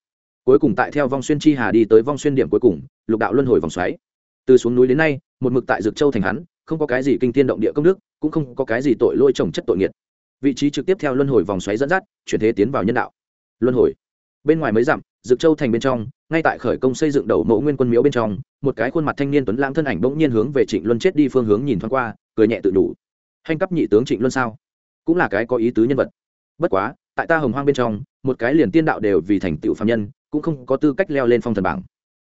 Cuối cùng tại theo vong xuyên chi hà đi tới vong xuyên điểm cuối cùng, lục đạo luân hồi vòng xoáy. Từ xuống núi đến nay, một mực tại dược châu thành hắn, không có cái gì kinh tiên động địa công đức, cũng không có cái gì tội lôi trồng chất tội nghiệt. Vị trí trực tiếp theo luân hồi vòng xoáy dẫn dắt, chuyển thế tiến vào nhân đạo. Luân hồi. Bên ngoài mới dặm dực châu thành bên trong, ngay tại khởi công xây dựng đầu mẫu nguyên quân miếu bên trong, một cái khuôn mặt thanh niên tuấn lãng thân ảnh bỗng nhiên hướng về trịnh luân chết đi phương hướng nhìn thoáng qua, cười nhẹ tự đủ. Hành cấp nhị tướng trịnh luân sao? Cũng là cái có ý tứ nhân vật. Bất quá, tại ta hồng hoang bên trong, một cái liền tiên đạo đều vì thành tựu phạm nhân, cũng không có tư cách leo lên phong thần bảng.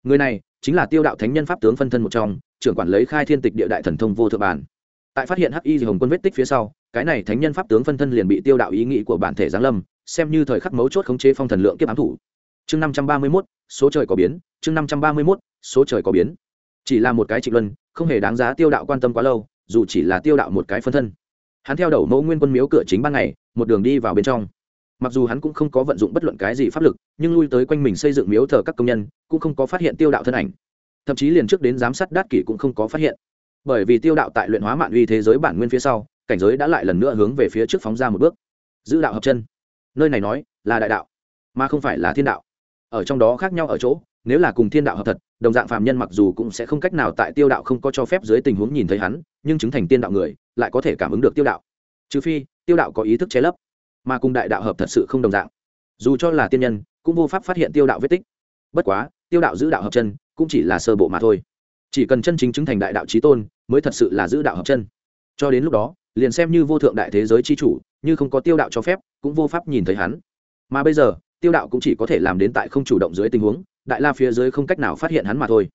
Người này, chính là tiêu đạo thánh nhân pháp tướng phân thân một trong, trưởng quản lấy khai thiên tịch địa đại thần thông vô thượng bản. Tại phát hiện hắc y hồng quân vết tích phía sau, cái này thánh nhân pháp tướng phân thân liền bị tiêu đạo ý nghĩ của bản thể giáng lâm, xem như thời khắc mấu chốt khống chế phong thần lượng kiếp ám thủ chương năm trăm ba mươi mốt, số trời có biến, chương năm trăm ba mươi mốt, số trời có biến. Chỉ là một cái trịnh luân, không hề đáng giá tiêu đạo quan tâm quá lâu, dù chỉ là tiêu đạo một cái phân thân. Hắn theo đầu mẫu nguyên quân miếu cửa chính ban ngày, một đường đi vào bên trong. Mặc dù hắn cũng không có vận dụng bất luận cái gì pháp lực, nhưng lui tới quanh mình xây dựng miếu thờ các công nhân, cũng không có phát hiện tiêu đạo thân ảnh. Thậm chí liền trước đến giám sát đát kỷ cũng không có phát hiện. Bởi vì tiêu đạo tại luyện hóa mạn uy thế giới bản nguyên phía sau, cảnh giới đã lại lần nữa hướng về phía trước phóng ra một bước. Giữ đạo hợp chân. Nơi này nói là đại đạo, mà không phải là thiên đạo ở trong đó khác nhau ở chỗ, nếu là cùng thiên đạo hợp thật, đồng dạng phạm nhân mặc dù cũng sẽ không cách nào tại tiêu đạo không có cho phép dưới tình huống nhìn thấy hắn, nhưng chứng thành tiên đạo người, lại có thể cảm ứng được tiêu đạo. Trừ phi, tiêu đạo có ý thức che lấp, mà cùng đại đạo hợp thật sự không đồng dạng. Dù cho là tiên nhân, cũng vô pháp phát hiện tiêu đạo vết tích. Bất quá, tiêu đạo giữ đạo hợp chân, cũng chỉ là sơ bộ mà thôi. Chỉ cần chân chính chứng thành đại đạo trí tôn, mới thật sự là giữ đạo hợp chân. Cho đến lúc đó, liền xem như vô thượng đại thế giới c h i chủ, như không có tiêu đạo cho phép, cũng vô pháp nhìn thấy hắn. Mà bây giờ tiêu đạo cũng chỉ có thể làm đến tại không chủ động dưới tình huống, đại la phía dưới không cách nào phát hiện hắn mà thôi.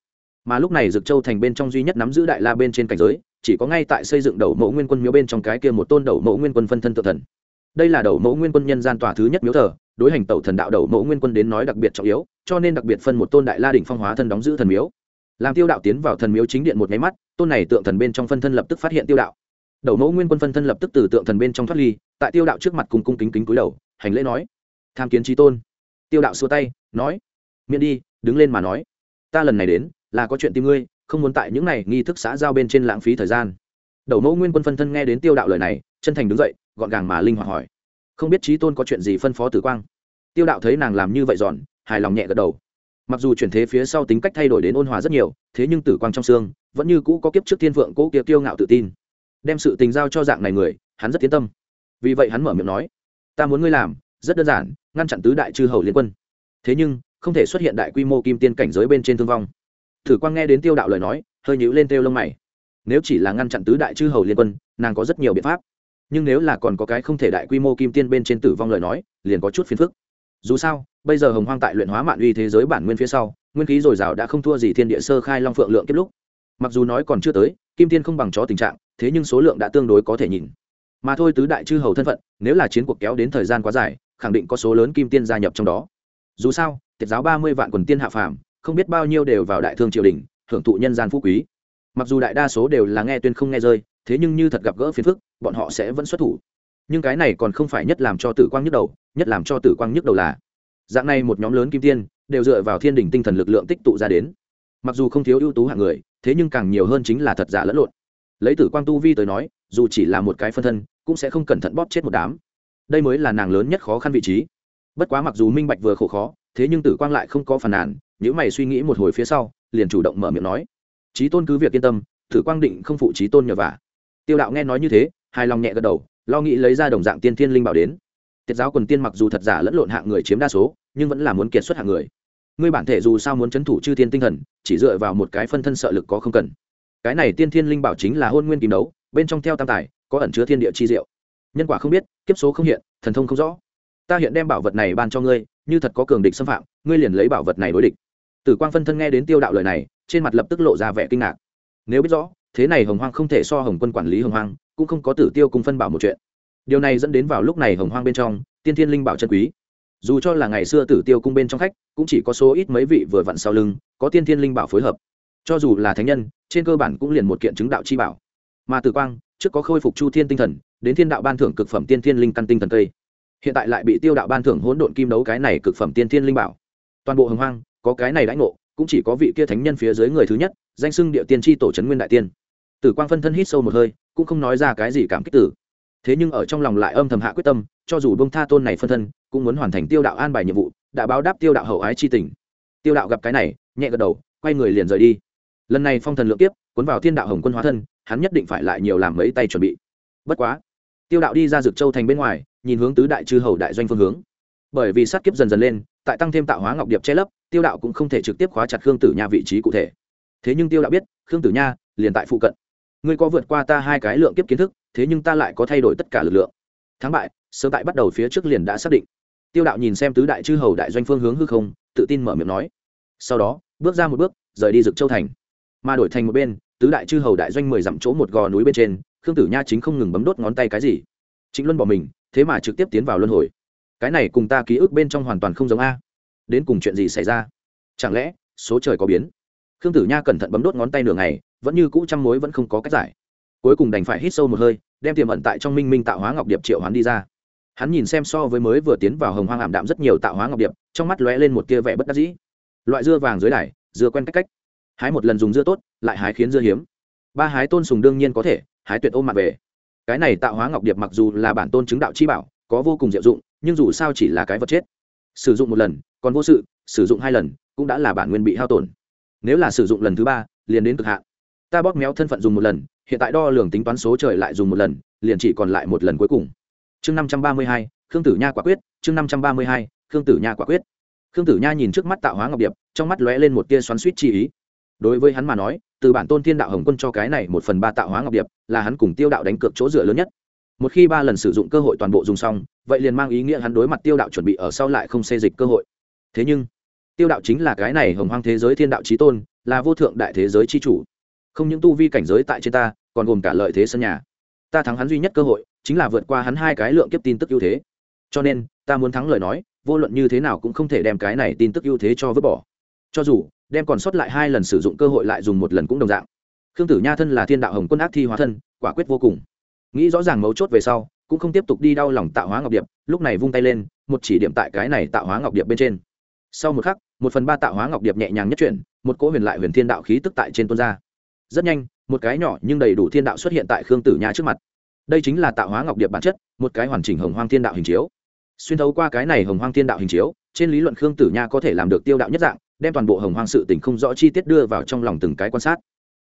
Mà lúc này dực châu thành bên trong duy nhất nắm giữ đại la bên trên cảnh giới, chỉ có ngay tại xây dựng đầu mẫu nguyên quân miếu bên trong cái kia một tôn đầu mẫu nguyên quân phân thân tự thần. Đây là đầu mẫu nguyên quân nhân gian tòa thứ nhất miếu thờ, đối hành tẩu thần đạo đầu mẫu nguyên quân đến nói đặc biệt trọng yếu, cho nên đặc biệt phân một tôn đại la đỉnh phong hóa thân đóng giữ thần miếu. Làm tiêu đạo tiến vào thần miếu chính điện một nháy mắt, tôn này tượng thần bên trong phân thân lập tức phát hiện tiêu đạo. Đầu mẫu nguyên quân phân thân lập tức từ tượng thần bên trong thoát ly, tại tiêu đạo trước mặt cùng cung kính kính cúi đầu, hành lễ nói tham kiến trí tôn. Tiêu đạo xua tay, nói, miễn đi, đứng lên mà nói. Ta lần này đến, là có chuyện tìm ngươi, không muốn tại những này nghi thức xã giao bên trên lãng phí thời gian. Đầu mẫu nguyên quân phân thân nghe đến tiêu đạo lời này, chân thành đứng dậy, gọn gàng mà linh hoạt hỏi. Không biết trí tôn có chuyện gì phân phó tử quang? Tiêu đạo thấy nàng làm như vậy giòn, hài lòng nhẹ gật đầu. Mặc dù chuyển thế phía sau tính cách thay đổi đến ôn hòa rất nhiều, thế nhưng tử quang trong xương, vẫn như cũ có kiếp trước thiên vượng cố kia kiêu ngạo tự tin. Đem sự tình giao cho dạng này người, hắn rất tiến tâm. Vì vậy hắn mở miệng nói, ta muốn ngươi làm, rất đơn giản ngăn chặn tứ đại chư hầu liên quân. Thế nhưng, không thể xuất hiện đại quy mô kim tiên cảnh giới bên trên thương vong. Thử quang nghe đến tiêu đạo lời nói, hơi nhíu lên tiêu lông mày. Nếu chỉ là ngăn chặn tứ đại chư hầu liên quân, nàng có rất nhiều biện pháp. Nhưng nếu là còn có cái không thể đại quy mô kim tiên bên trên tử vong lời nói, liền có chút phiền phức. Dù sao, bây giờ hồng hoang tại luyện hóa mạn uy thế giới bản nguyên phía sau, nguyên khí dồi dào đã không thua gì thiên địa sơ khai long phượng lượng kết lúc. Mặc dù nói còn chưa tới, kim tiên không bằng chó tình trạng, thế nhưng số lượng đã tương đối có thể nhìn. Mà thôi tứ đại chư hầu thân phận, nếu là chiến cuộc kéo đến thời gian quá dài khẳng định có số lớn kim tiên gia nhập trong đó. Dù sao tiệt giáo ba mươi vạn quần tiên hạ phàm, không biết bao nhiêu đều vào đại thương triều đình, hưởng thụ nhân gian phú quý. Mặc dù đại đa số đều là nghe tuyên không nghe rơi, thế nhưng như thật gặp gỡ phiền phức, bọn họ sẽ vẫn xuất thủ. Nhưng cái này còn không phải nhất làm cho tử quang nhức đầu, nhất làm cho tử quang nhức đầu là, dạng này một nhóm lớn kim tiên, đều dựa vào thiên đình tinh thần lực lượng tích tụ ra đến. Mặc dù không thiếu ưu tú hạng người, thế nhưng càng nhiều hơn chính là thật giả lẫn lộn. Lấy tử quang tu vi tới nói, dù chỉ là một cái phân thân, cũng sẽ không cẩn thận bóp chết một đám đây mới là nàng lớn nhất khó khăn vị trí. Bất quá mặc dù minh bạch vừa khổ khó, thế nhưng tử quang lại không có phàn nàn nếu mày suy nghĩ một hồi phía sau, liền chủ động mở miệng nói. Trí tôn cứ việc yên tâm, tử quang định không phụ trí tôn nhờ vả. Tiêu đạo nghe nói như thế, hài lòng nhẹ gật đầu, lo nghĩ lấy ra đồng dạng tiên thiên linh bảo đến. Tiết giáo quần tiên mặc dù thật giả lẫn lộn hạng người chiếm đa số, nhưng vẫn là muốn kiệt xuất hạng người. Ngươi bản thể dù sao muốn c h ấ n thủ chư thiên tinh thần, chỉ dựa vào một cái phân thân sợ lực có không cần. Cái này tiên thiên linh bảo chính là hôn nguyên kim đấu bên trong theo tam tài, có ẩn chứa thiên địa chi diệu nhân quả không biết, kiếp số không hiện, thần thông không rõ. Ta hiện đem bảo vật này ban cho ngươi, như thật có cường địch xâm phạm, ngươi liền lấy bảo vật này đối địch. Tử quang phân thân nghe đến tiêu đạo lời này, trên mặt lập tức lộ ra vẻ kinh ngạc. Nếu biết rõ, thế này hồng hoang không thể so hồng quân quản lý hồng hoang, cũng không có tử tiêu cùng phân bảo một chuyện. Điều này dẫn đến vào lúc này hồng hoang bên trong, tiên thiên linh bảo chân quý. Dù cho là ngày xưa tử tiêu cung bên trong khách, cũng chỉ có số ít mấy vị vừa vặn sau lưng, có tiên thiên linh bảo phối hợp. Cho dù là thánh nhân, trên cơ bản cũng liền một kiện chứng đạo chi bảo mà tử quang, trước có khôi phục chu thiên tinh thần, đến thiên đạo ban thưởng cực phẩm tiên thiên linh căn tinh thần cây hiện tại lại bị tiêu đạo ban thưởng hỗn độn kim đấu cái này cực phẩm tiên thiên linh bảo. Toàn bộ hồng hoang, có cái này đãi ngộ, cũng chỉ có vị kia thánh nhân phía dưới người thứ nhất, danh xưng địa tiên tri tổ trấn nguyên đại tiên. Tử quang phân thân hít sâu một hơi, cũng không nói ra cái gì cảm kích tử thế nhưng ở trong lòng lại âm thầm hạ quyết tâm, cho dù bông tha tôn này phân thân, cũng muốn hoàn thành tiêu đạo an bài nhiệm vụ, đã báo đáp tiêu đạo hậu ái chi tình. Tiêu đạo gặp cái này, nhẹ gật đầu, quay người liền rời đi. Lần này phong thần lượng tiếp cuốn vào thiên đạo hồng quân hóa thân hắn nhất định phải lại nhiều làm mấy tay chuẩn bị. Bất quá, tiêu đạo đi ra dược châu thành bên ngoài, nhìn hướng tứ đại chư hầu đại doanh phương hướng. Bởi vì sát kiếp dần dần lên, tại tăng thêm tạo hóa ngọc điệp che lấp, tiêu đạo cũng không thể trực tiếp khóa chặt khương tử nha vị trí cụ thể. Thế nhưng tiêu đạo biết, khương tử nha liền tại phụ cận. Ngươi có vượt qua ta hai cái lượng kiếp kiến thức, thế nhưng ta lại có thay đổi tất cả lực lượng. Thắng bại, sớm tại bắt đầu phía trước liền đã xác định. Tiêu đạo nhìn xem tứ đại chư hầu đại doanh phương hướng hư không, tự tin mở miệng nói. Sau đó, bước ra một bước, rời đi dực châu thành. Mà đổi thành một bên tứ đại chư hầu đại doanh mười dặm chỗ một gò núi bên trên, khương tử nha chính không ngừng bấm đốt ngón tay cái gì. Chính luân bỏ mình, thế mà trực tiếp tiến vào luân hồi. Cái này cùng ta ký ức bên trong hoàn toàn không giống a. Đến cùng chuyện gì xảy ra? Chẳng lẽ, số trời có biến? Khương tử nha cẩn thận bấm đốt ngón tay nửa ngày, vẫn như cũ trăm mối vẫn không có cách giải. Cuối cùng đành phải hít sâu một hơi, đem tiềm ẩn tại trong minh minh tạo hóa ngọc điệp triệu hoán đi ra. Hắn nhìn xem so với mới vừa tiến vào hồng hoang ảm đạm rất nhiều tạo hóa ngọc điệp, trong mắt lóe lên một tia vẻ bất đắc dĩ. Loại dưa vàng dưới đài, dưa quen cách cách hái một lần dùng dưa tốt, lại hái khiến dưa hiếm. Ba hái tôn sùng đương nhiên có thể, hái tuyệt ôm mặt về cái này tạo hóa ngọc điệp mặc dù là bản tôn chứng đạo chi bảo, có vô cùng diệu dụng, nhưng dù sao chỉ là cái vật chết. Sử dụng một lần, còn vô sự, sử dụng hai lần, cũng đã là bản nguyên bị hao tổn. Nếu là sử dụng lần thứ ba, liền đến cực hạn. Ta bóp méo thân phận dùng một lần, hiện tại đo lường tính toán số trời lại dùng một lần, liền chỉ còn lại một lần cuối cùng. Chương năm trăm ba mươi hai, khương tử nha quả quyết, chương năm trăm ba mươi hai, khương tử nha quả quyết. Khương tử nha nhìn trước mắt tạo hóa ngọc điệp, trong mắt lóe lên một tia xoắn suýt chi ý đối với hắn mà nói, từ bản tôn thiên đạo hồng quân cho cái này một phần ba tạo hóa ngọc điệp, là hắn cùng tiêu đạo đánh cược chỗ dựa lớn nhất. Một khi ba lần sử dụng cơ hội toàn bộ dùng xong, vậy liền mang ý nghĩa hắn đối mặt tiêu đạo chuẩn bị ở sau lại không xê dịch cơ hội. Thế nhưng, tiêu đạo chính là cái này hồng hoang thế giới thiên đạo trí tôn, là vô thượng đại thế giới c h i chủ. Không những tu vi cảnh giới tại trên ta, còn gồm cả lợi thế sân nhà. Ta thắng hắn duy nhất cơ hội, chính là vượt qua hắn hai cái lượng kiếp tin tức ưu thế. Cho nên, ta muốn thắng lời nói, vô luận như thế nào cũng không thể đem cái này tin tức ưu thế cho vứt bỏ. Cho dù đem còn sót lại hai lần sử dụng cơ hội lại dùng một lần cũng đồng dạng. Khương tử nha thân là thiên đạo hồng quân ác thi hóa thân, quả quyết vô cùng. Nghĩ rõ ràng mấu chốt về sau, cũng không tiếp tục đi đau lòng tạo hóa ngọc điệp, lúc này vung tay lên, một chỉ điểm tại cái này tạo hóa ngọc điệp bên trên. Sau một khắc, một phần ba tạo hóa ngọc điệp nhẹ nhàng nhất chuyển, một cỗ huyền lại huyền thiên đạo khí tức tại trên tuôn ra. Rất nhanh, một cái nhỏ nhưng đầy đủ thiên đạo xuất hiện tại khương tử nha trước mặt. Đây chính là tạo hóa ngọc điệp bản chất, một cái hoàn chỉnh hồng hoang thiên đạo hình chiếu. Xuyên thấu qua cái này hồng hoang thiên đạo hình chiếu, trên lý luận khương tử nha có thể làm được tiêu đạo nhất dạng đem toàn bộ hồng hoang sự tình không rõ chi tiết đưa vào trong lòng từng cái quan sát.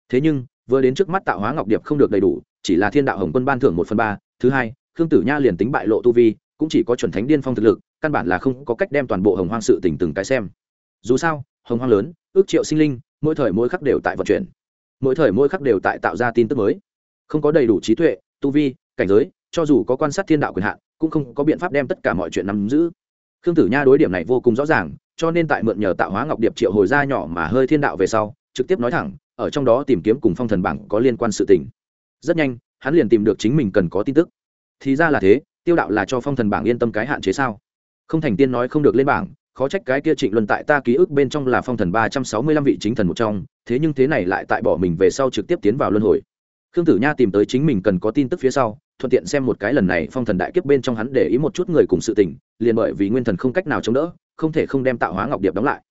Thế nhưng, vừa đến trước mắt tạo hóa ngọc điệp không được đầy đủ, chỉ là thiên đạo hồng quân ban thưởng một phần ba, thứ hai, khương tử nha liền tính bại lộ tu vi, cũng chỉ có chuẩn thánh điên phong thực lực, căn bản là không có cách đem toàn bộ hồng hoang sự tình từng cái xem. Dù sao, hồng hoang lớn, ước triệu sinh linh, mỗi thời mỗi khắc đều tại vận chuyển. Mỗi thời mỗi khắc đều tại tạo ra tin tức mới. Không có đầy đủ trí tuệ, tu vi, cảnh giới, cho dù có quan sát thiên đạo quyền hạn, cũng không có biện pháp đem tất cả mọi chuyện nắm giữ khương tử nha đối điểm này vô cùng rõ ràng, cho nên tại mượn nhờ tạo hóa ngọc điệp triệu hồi ra nhỏ mà hơi thiên đạo về sau, trực tiếp nói thẳng, ở trong đó tìm kiếm cùng phong thần bảng có liên quan sự tình. Rất nhanh, hắn liền tìm được chính mình cần có tin tức. Thì ra là thế, tiêu đạo là cho phong thần bảng yên tâm cái hạn chế sao? Không thành tiên nói không được lên bảng, khó trách cái kia trịnh luân tại ta ký ức bên trong là phong thần ba trăm sáu mươi lăm vị chính thần một trong, thế nhưng thế này lại tại bỏ mình về sau trực tiếp tiến vào luân hồi khương tử nha tìm tới chính mình cần có tin tức phía sau, thuận tiện xem một cái lần này phong thần đại kiếp bên trong hắn để ý một chút người cùng sự tình, liền bởi vì nguyên thần không cách nào chống đỡ, không thể không đem tạo hóa ngọc điệp đóng lại.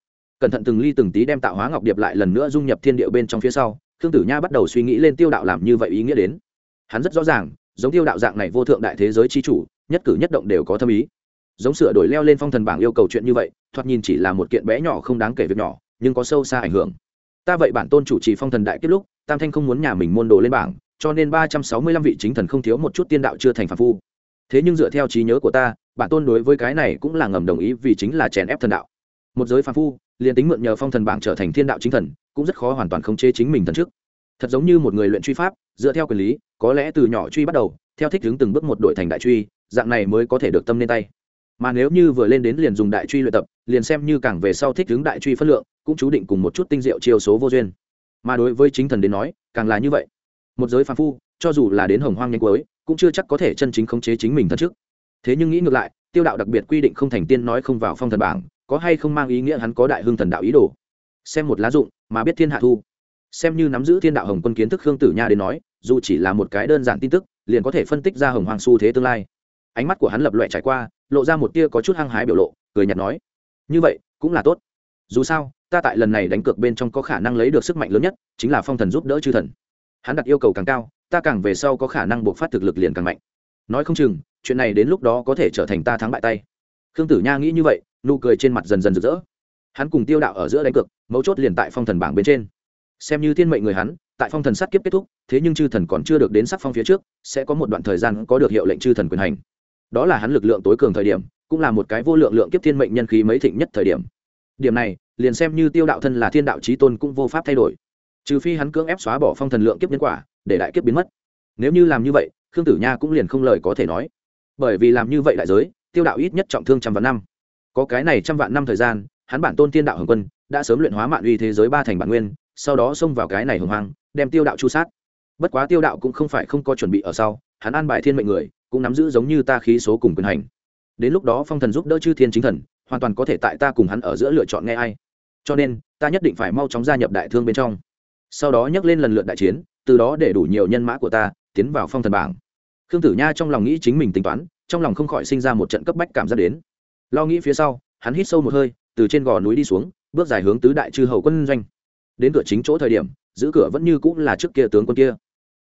Cẩn thận từng ly từng tí đem tạo hóa ngọc điệp lại lần nữa dung nhập thiên địa bên trong phía sau, khương tử nha bắt đầu suy nghĩ lên tiêu đạo làm như vậy ý nghĩa đến. Hắn rất rõ ràng, giống tiêu đạo dạng này vô thượng đại thế giới chi chủ, nhất cử nhất động đều có thâm ý. Giống sửa đổi leo lên phong thần bảng yêu cầu chuyện như vậy, thoạt nhìn chỉ là một kiện bé nhỏ không đáng kể việc nhỏ, nhưng có sâu xa ảnh hưởng. Ta vậy bản tôn chủ trì phong thần đại kết lúc tam thanh không muốn nhà mình môn đồ lên bảng, cho nên ba trăm sáu mươi lăm vị chính thần không thiếu một chút tiên đạo chưa thành phản phu. Thế nhưng dựa theo trí nhớ của ta, bản tôn đối với cái này cũng là ngầm đồng ý vì chính là chèn ép thần đạo. Một giới phản phu, liền tính mượn nhờ phong thần bảng trở thành thiên đạo chính thần, cũng rất khó hoàn toàn khống chế chính mình thần trước thật giống như một người luyện truy pháp, dựa theo quyền lý, có lẽ từ nhỏ truy bắt đầu, theo thích hướng từng bước một đội thành đại truy, dạng này mới có thể được tâm lên tay. Mà nếu như vừa lên đến liền dùng đại truy luyện tập, liền xem như càng về sau thích hướng đại truy phân lượng, cũng chú định cùng một chút tinh diệu chiêu số vô duyên mà đối với chính thần đến nói, càng là như vậy. Một giới phàm phu, cho dù là đến hồng hoang nhanh cuối, cũng chưa chắc có thể chân chính khống chế chính mình thân trước. Thế nhưng nghĩ ngược lại, tiêu đạo đặc biệt quy định không thành tiên nói không vào phong thần bảng, có hay không mang ý nghĩa hắn có đại hưng thần đạo ý đồ. Xem một lá dụng, mà biết thiên hạ thu. Xem như nắm giữ thiên đạo hồng quân kiến thức khương tử nha đến nói, dù chỉ là một cái đơn giản tin tức, liền có thể phân tích ra hồng hoàng xu thế tương lai. Ánh mắt của hắn lập loại trải qua, lộ ra một tia có chút hăng hái biểu lộ, cười nhạt nói, như vậy, cũng là tốt. Dù sao ta tại lần này đánh cược bên trong có khả năng lấy được sức mạnh lớn nhất, chính là phong thần giúp đỡ chư thần. Hắn đặt yêu cầu càng cao, ta càng về sau có khả năng buộc phát thực lực liền càng mạnh. Nói không chừng, chuyện này đến lúc đó có thể trở thành ta thắng bại tay. Khương tử nha nghĩ như vậy, nụ cười trên mặt dần dần rực rỡ. Hắn cùng tiêu đạo ở giữa đánh cược, mấu chốt liền tại phong thần bảng bên trên. Xem như thiên mệnh người hắn, tại phong thần sát kiếp kết thúc, thế nhưng chư thần còn chưa được đến sắc phong phía trước, sẽ có một đoạn thời gian có được hiệu lệnh chư thần quyền hành. Đó là hắn lực lượng tối cường thời điểm, cũng là một cái vô lượng lượng kiếp thiên mệnh nhân khí mấy thịnh nhất thời điểm. Điểm này liền xem như tiêu đạo thân là thiên đạo trí tôn cũng vô pháp thay đổi. Trừ phi hắn cưỡng ép xóa bỏ phong thần lượng kiếp nhân quả, để đại kiếp biến mất. Nếu như làm như vậy, khương tử nha cũng liền không lời có thể nói. Bởi vì làm như vậy đại giới, tiêu đạo ít nhất trọng thương trăm vạn năm. Có cái này trăm vạn năm thời gian, hắn bản tôn tiên đạo hồng quân, đã sớm luyện hóa mạn uy thế giới ba thành bản nguyên, sau đó xông vào cái này hồng hoang, đem tiêu đạo chu sát. Bất quá tiêu đạo cũng không phải không có chuẩn bị ở sau, hắn an bài thiên mệnh người, cũng nắm giữ giống như ta khí số cùng quyền hành. Đến lúc đó phong thần giúp đỡ chư thiên chính thần, hoàn toàn có thể tại ta cùng hắn ở giữa lựa chọn nghe ai cho nên, ta nhất định phải mau chóng gia nhập đại thương bên trong. Sau đó nhắc lên lần lượt đại chiến, từ đó để đủ nhiều nhân mã của ta tiến vào phong thần bảng. Khương tử nha trong lòng nghĩ chính mình tính toán, trong lòng không khỏi sinh ra một trận cấp bách cảm giác đến. Lo nghĩ phía sau, hắn hít sâu một hơi, từ trên gò núi đi xuống, bước dài hướng tứ đại chư hầu quân doanh. Đến cửa chính chỗ thời điểm, giữ cửa vẫn như cũng là trước kia tướng quân kia.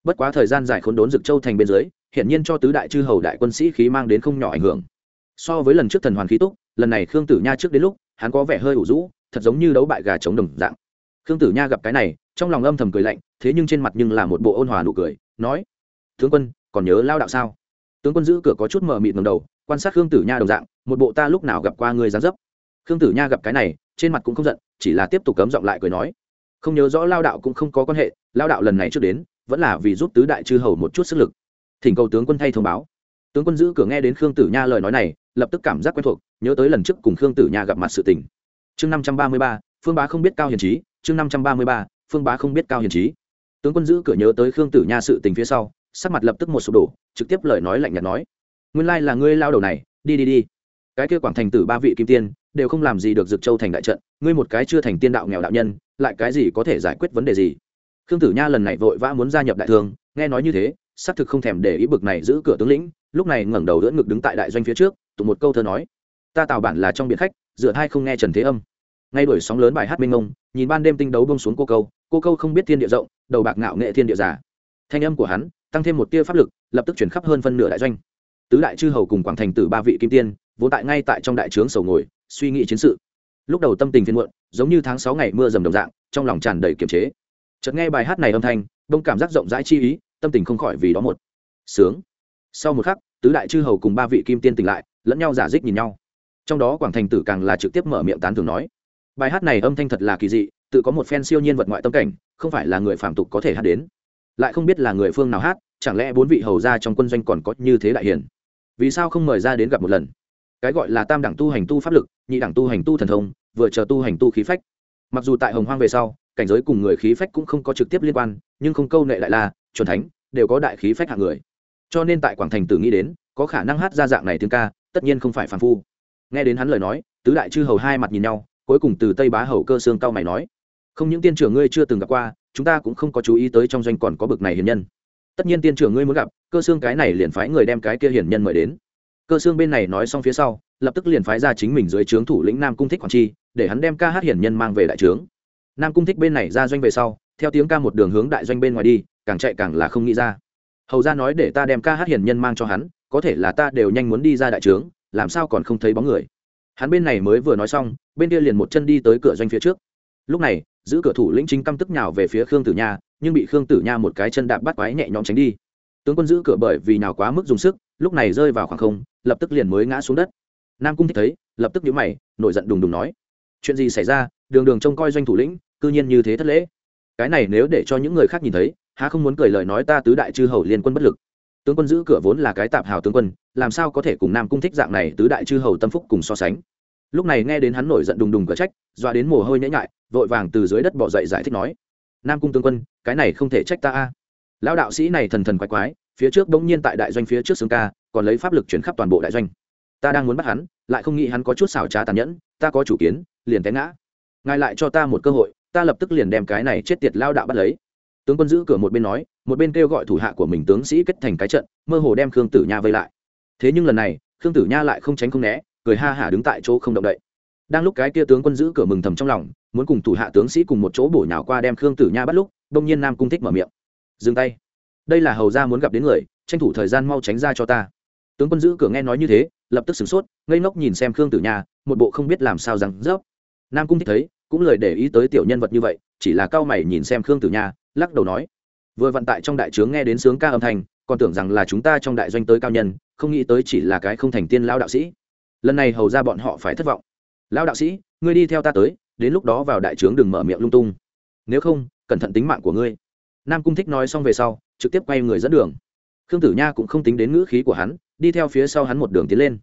Bất quá thời gian dài khốn đốn rực châu thành bên dưới, hiển nhiên cho tứ đại chư hầu đại quân sĩ khí mang đến không nhỏ ảnh hưởng. So với lần trước thần hoàn khí túc, lần này khương tử nha trước đến lúc, hắn có vẻ hơi ủ rũ thật giống như đấu bại gà chống đồng dạng. Khương tử nha gặp cái này, trong lòng âm thầm cười lạnh, thế nhưng trên mặt nhưng là một bộ ôn hòa nụ cười, nói, tướng quân, còn nhớ lao đạo sao? Tướng quân giữ cửa có chút mờ mịt ngầm đầu, quan sát khương tử nha đồng dạng, một bộ ta lúc nào gặp qua người dán dấp. Khương tử nha gặp cái này, trên mặt cũng không giận, chỉ là tiếp tục cấm giọng lại cười nói, không nhớ rõ lao đạo cũng không có quan hệ, lao đạo lần này trước đến, vẫn là vì giúp tứ đại chư hầu một chút sức lực. Thỉnh cầu tướng quân thay thông báo. Tướng quân giữ cửa nghe đến khương tử nha lời nói này, lập tức cảm giác quen thuộc, nhớ tới lần trước cùng khương tử nha gặp mặt sự tình chương năm trăm ba mươi ba, phương bá không biết cao hiền trí, chương năm trăm ba mươi ba, phương bá không biết cao hiền trí. Tướng quân giữ cửa nhớ tới khương tử nha sự tình phía sau, sắc mặt lập tức một sụp đổ, trực tiếp lời nói lạnh nhạt nói, nguyên lai là ngươi lao đầu này, đi đi đi. Cái kia quảng thành tử ba vị kim tiên, đều không làm gì được dực châu thành đại trận, ngươi một cái chưa thành tiên đạo nghèo đạo nhân, lại cái gì có thể giải quyết vấn đề gì? Khương tử nha lần này vội vã muốn gia nhập đại thương, nghe nói như thế, xác thực không thèm để ý bực này giữ cửa tướng lĩnh, lúc này ngẩng đầu đỡ ngực đứng tại đại doanh phía trước tụ một câu thơ nói, ta tào bản là trong biển khách dựa hai không nghe trần thế âm. Ngay đuổi sóng lớn bài hát minh ngông nhìn ban đêm tinh đấu bông xuống cô câu cô câu không biết thiên địa rộng, đầu bạc ngạo nghệ thiên địa giả. Thanh âm của hắn, tăng thêm một tia pháp lực, lập tức chuyển khắp hơn phân nửa đại doanh. Tứ đại chư hầu cùng quảng thành từ ba vị kim tiên vốn tại ngay tại trong đại trướng sầu ngồi, suy nghĩ chiến sự. Lúc đầu tâm tình phiên muộn, giống như tháng sáu ngày mưa rầm đồng dạng, trong lòng tràn đầy kiềm chế. Chợt nghe bài hát này âm thanh bông cảm giác rộng rãi chi ý, tâm tình không khỏi vì đó một sướng. Sau một khắc, tứ đại chư hầu cùng ba vị kim tiên tỉnh lại, lẫn nhau giả dích nhìn nhau trong đó quảng thành tử càng là trực tiếp mở miệng tán thường nói, bài hát này âm thanh thật là kỳ dị, tự có một phen siêu nhiên vật ngoại tâm cảnh, không phải là người phạm tục có thể hát đến. Lại không biết là người phương nào hát, chẳng lẽ bốn vị hầu gia trong quân doanh còn có như thế đại hiền? Vì sao không mời ra đến gặp một lần? Cái gọi là tam đẳng tu hành tu pháp lực, nhị đẳng tu hành tu thần thông, vừa chờ tu hành tu khí phách. Mặc dù tại hồng hoang về sau, cảnh giới cùng người khí phách cũng không có trực tiếp liên quan, nhưng không câu nệ lại là, chuẩn thánh, đều có đại khí phách hạng người. Cho nên tại quảng thành tử nghĩ đến, có khả năng hát ra dạng này tiếng ca, tất nhiên không phải phản phu nghe đến hắn lời nói, tứ đại chư hầu hai mặt nhìn nhau, cuối cùng từ tây bá hầu cơ xương cao mày nói, không những tiên trưởng ngươi chưa từng gặp qua, chúng ta cũng không có chú ý tới trong doanh còn có bực này hiền nhân. Tất nhiên tiên trưởng ngươi muốn gặp, cơ xương cái này liền phái người đem cái kia hiền nhân mời đến. Cơ xương bên này nói xong phía sau, lập tức liền phái ra chính mình dưới trướng thủ lĩnh nam cung thích quản chi, để hắn đem ca hát hiển nhân mang về đại trướng. Nam cung thích bên này ra doanh về sau, theo tiếng ca một đường hướng đại doanh bên ngoài đi, càng chạy càng là không nghĩ ra. Hầu ra nói để ta đem ca hát hiển nhân mang cho hắn, có thể là ta đều nhanh muốn đi ra đại trướng làm sao còn không thấy bóng người? Hắn bên này mới vừa nói xong, bên kia liền một chân đi tới cửa doanh phía trước. Lúc này, giữ cửa thủ lĩnh chính căm tức nhào về phía khương tử nha, nhưng bị khương tử nha một cái chân đạp bắt quái nhẹ nhõm tránh đi. Tướng quân giữ cửa bởi vì nào quá mức dùng sức, lúc này rơi vào khoảng không, lập tức liền mới ngã xuống đất. Nam cung thích thấy, lập tức nhíu mày, nổi giận đùng đùng nói, chuyện gì xảy ra? Đường đường trông coi doanh thủ lĩnh, cư nhiên như thế thất lễ. Cái này nếu để cho những người khác nhìn thấy, há không muốn cười lời nói ta tứ đại chư hầu liên quân bất lực tướng quân giữ cửa vốn là cái tạp hào tướng quân, làm sao có thể cùng nam cung thích dạng này tứ đại chư hầu tâm phúc cùng so sánh? Lúc này nghe đến hắn nổi giận đùng đùng cửa trách doa đến mồ hôi nhễ nhại, vội vàng từ dưới đất bỏ dậy giải thích nói, nam cung tướng quân, cái này không thể trách ta a. Lão đạo sĩ này thần thần quái quái, phía trước bỗng nhiên tại đại doanh phía trước xương ca, còn lấy pháp lực chuyển khắp toàn bộ đại doanh. Ta đang muốn bắt hắn, lại không nghĩ hắn có chút xảo trá tàn nhẫn, ta có chủ kiến, liền té ngã. Ngài lại cho ta một cơ hội, ta lập tức liền đem cái này chết tiệt lao đạo bắt lấy tướng quân giữ cửa một bên nói, một bên kêu gọi thủ hạ của mình tướng sĩ kết thành cái trận, mơ hồ đem khương tử nha vây lại. Thế nhưng lần này, khương tử nha lại không tránh không né, cười ha hả đứng tại chỗ không động đậy. Đang lúc cái kia tướng quân giữ cửa mừng thầm trong lòng, muốn cùng thủ hạ tướng sĩ cùng một chỗ bổ nhào qua đem khương tử nha bắt lúc đông nhiên nam cung thích mở miệng. Dừng tay. Đây là hầu ra muốn gặp đến người, tranh thủ thời gian mau tránh ra cho ta. Tướng quân giữ cửa nghe nói như thế, lập tức sửng sốt, ngây ngốc nhìn xem khương tử nha, một bộ không biết làm sao rằng rớp nam cung thích thấy, cũng lời để ý tới tiểu nhân vật như vậy, chỉ là cao mày nhìn xem khương tử nha lắc đầu nói, vừa vận tại trong đại trướng nghe đến sướng ca âm thanh, còn tưởng rằng là chúng ta trong đại doanh tới cao nhân, không nghĩ tới chỉ là cái không thành tiên lao đạo sĩ. Lần này hầu ra bọn họ phải thất vọng. Lao đạo sĩ, ngươi đi theo ta tới, đến lúc đó vào đại trướng đừng mở miệng lung tung. Nếu không, cẩn thận tính mạng của ngươi. Nam cung thích nói xong về sau, trực tiếp quay người dẫn đường. Khương tử nha cũng không tính đến ngữ khí của hắn, đi theo phía sau hắn một đường tiến lên.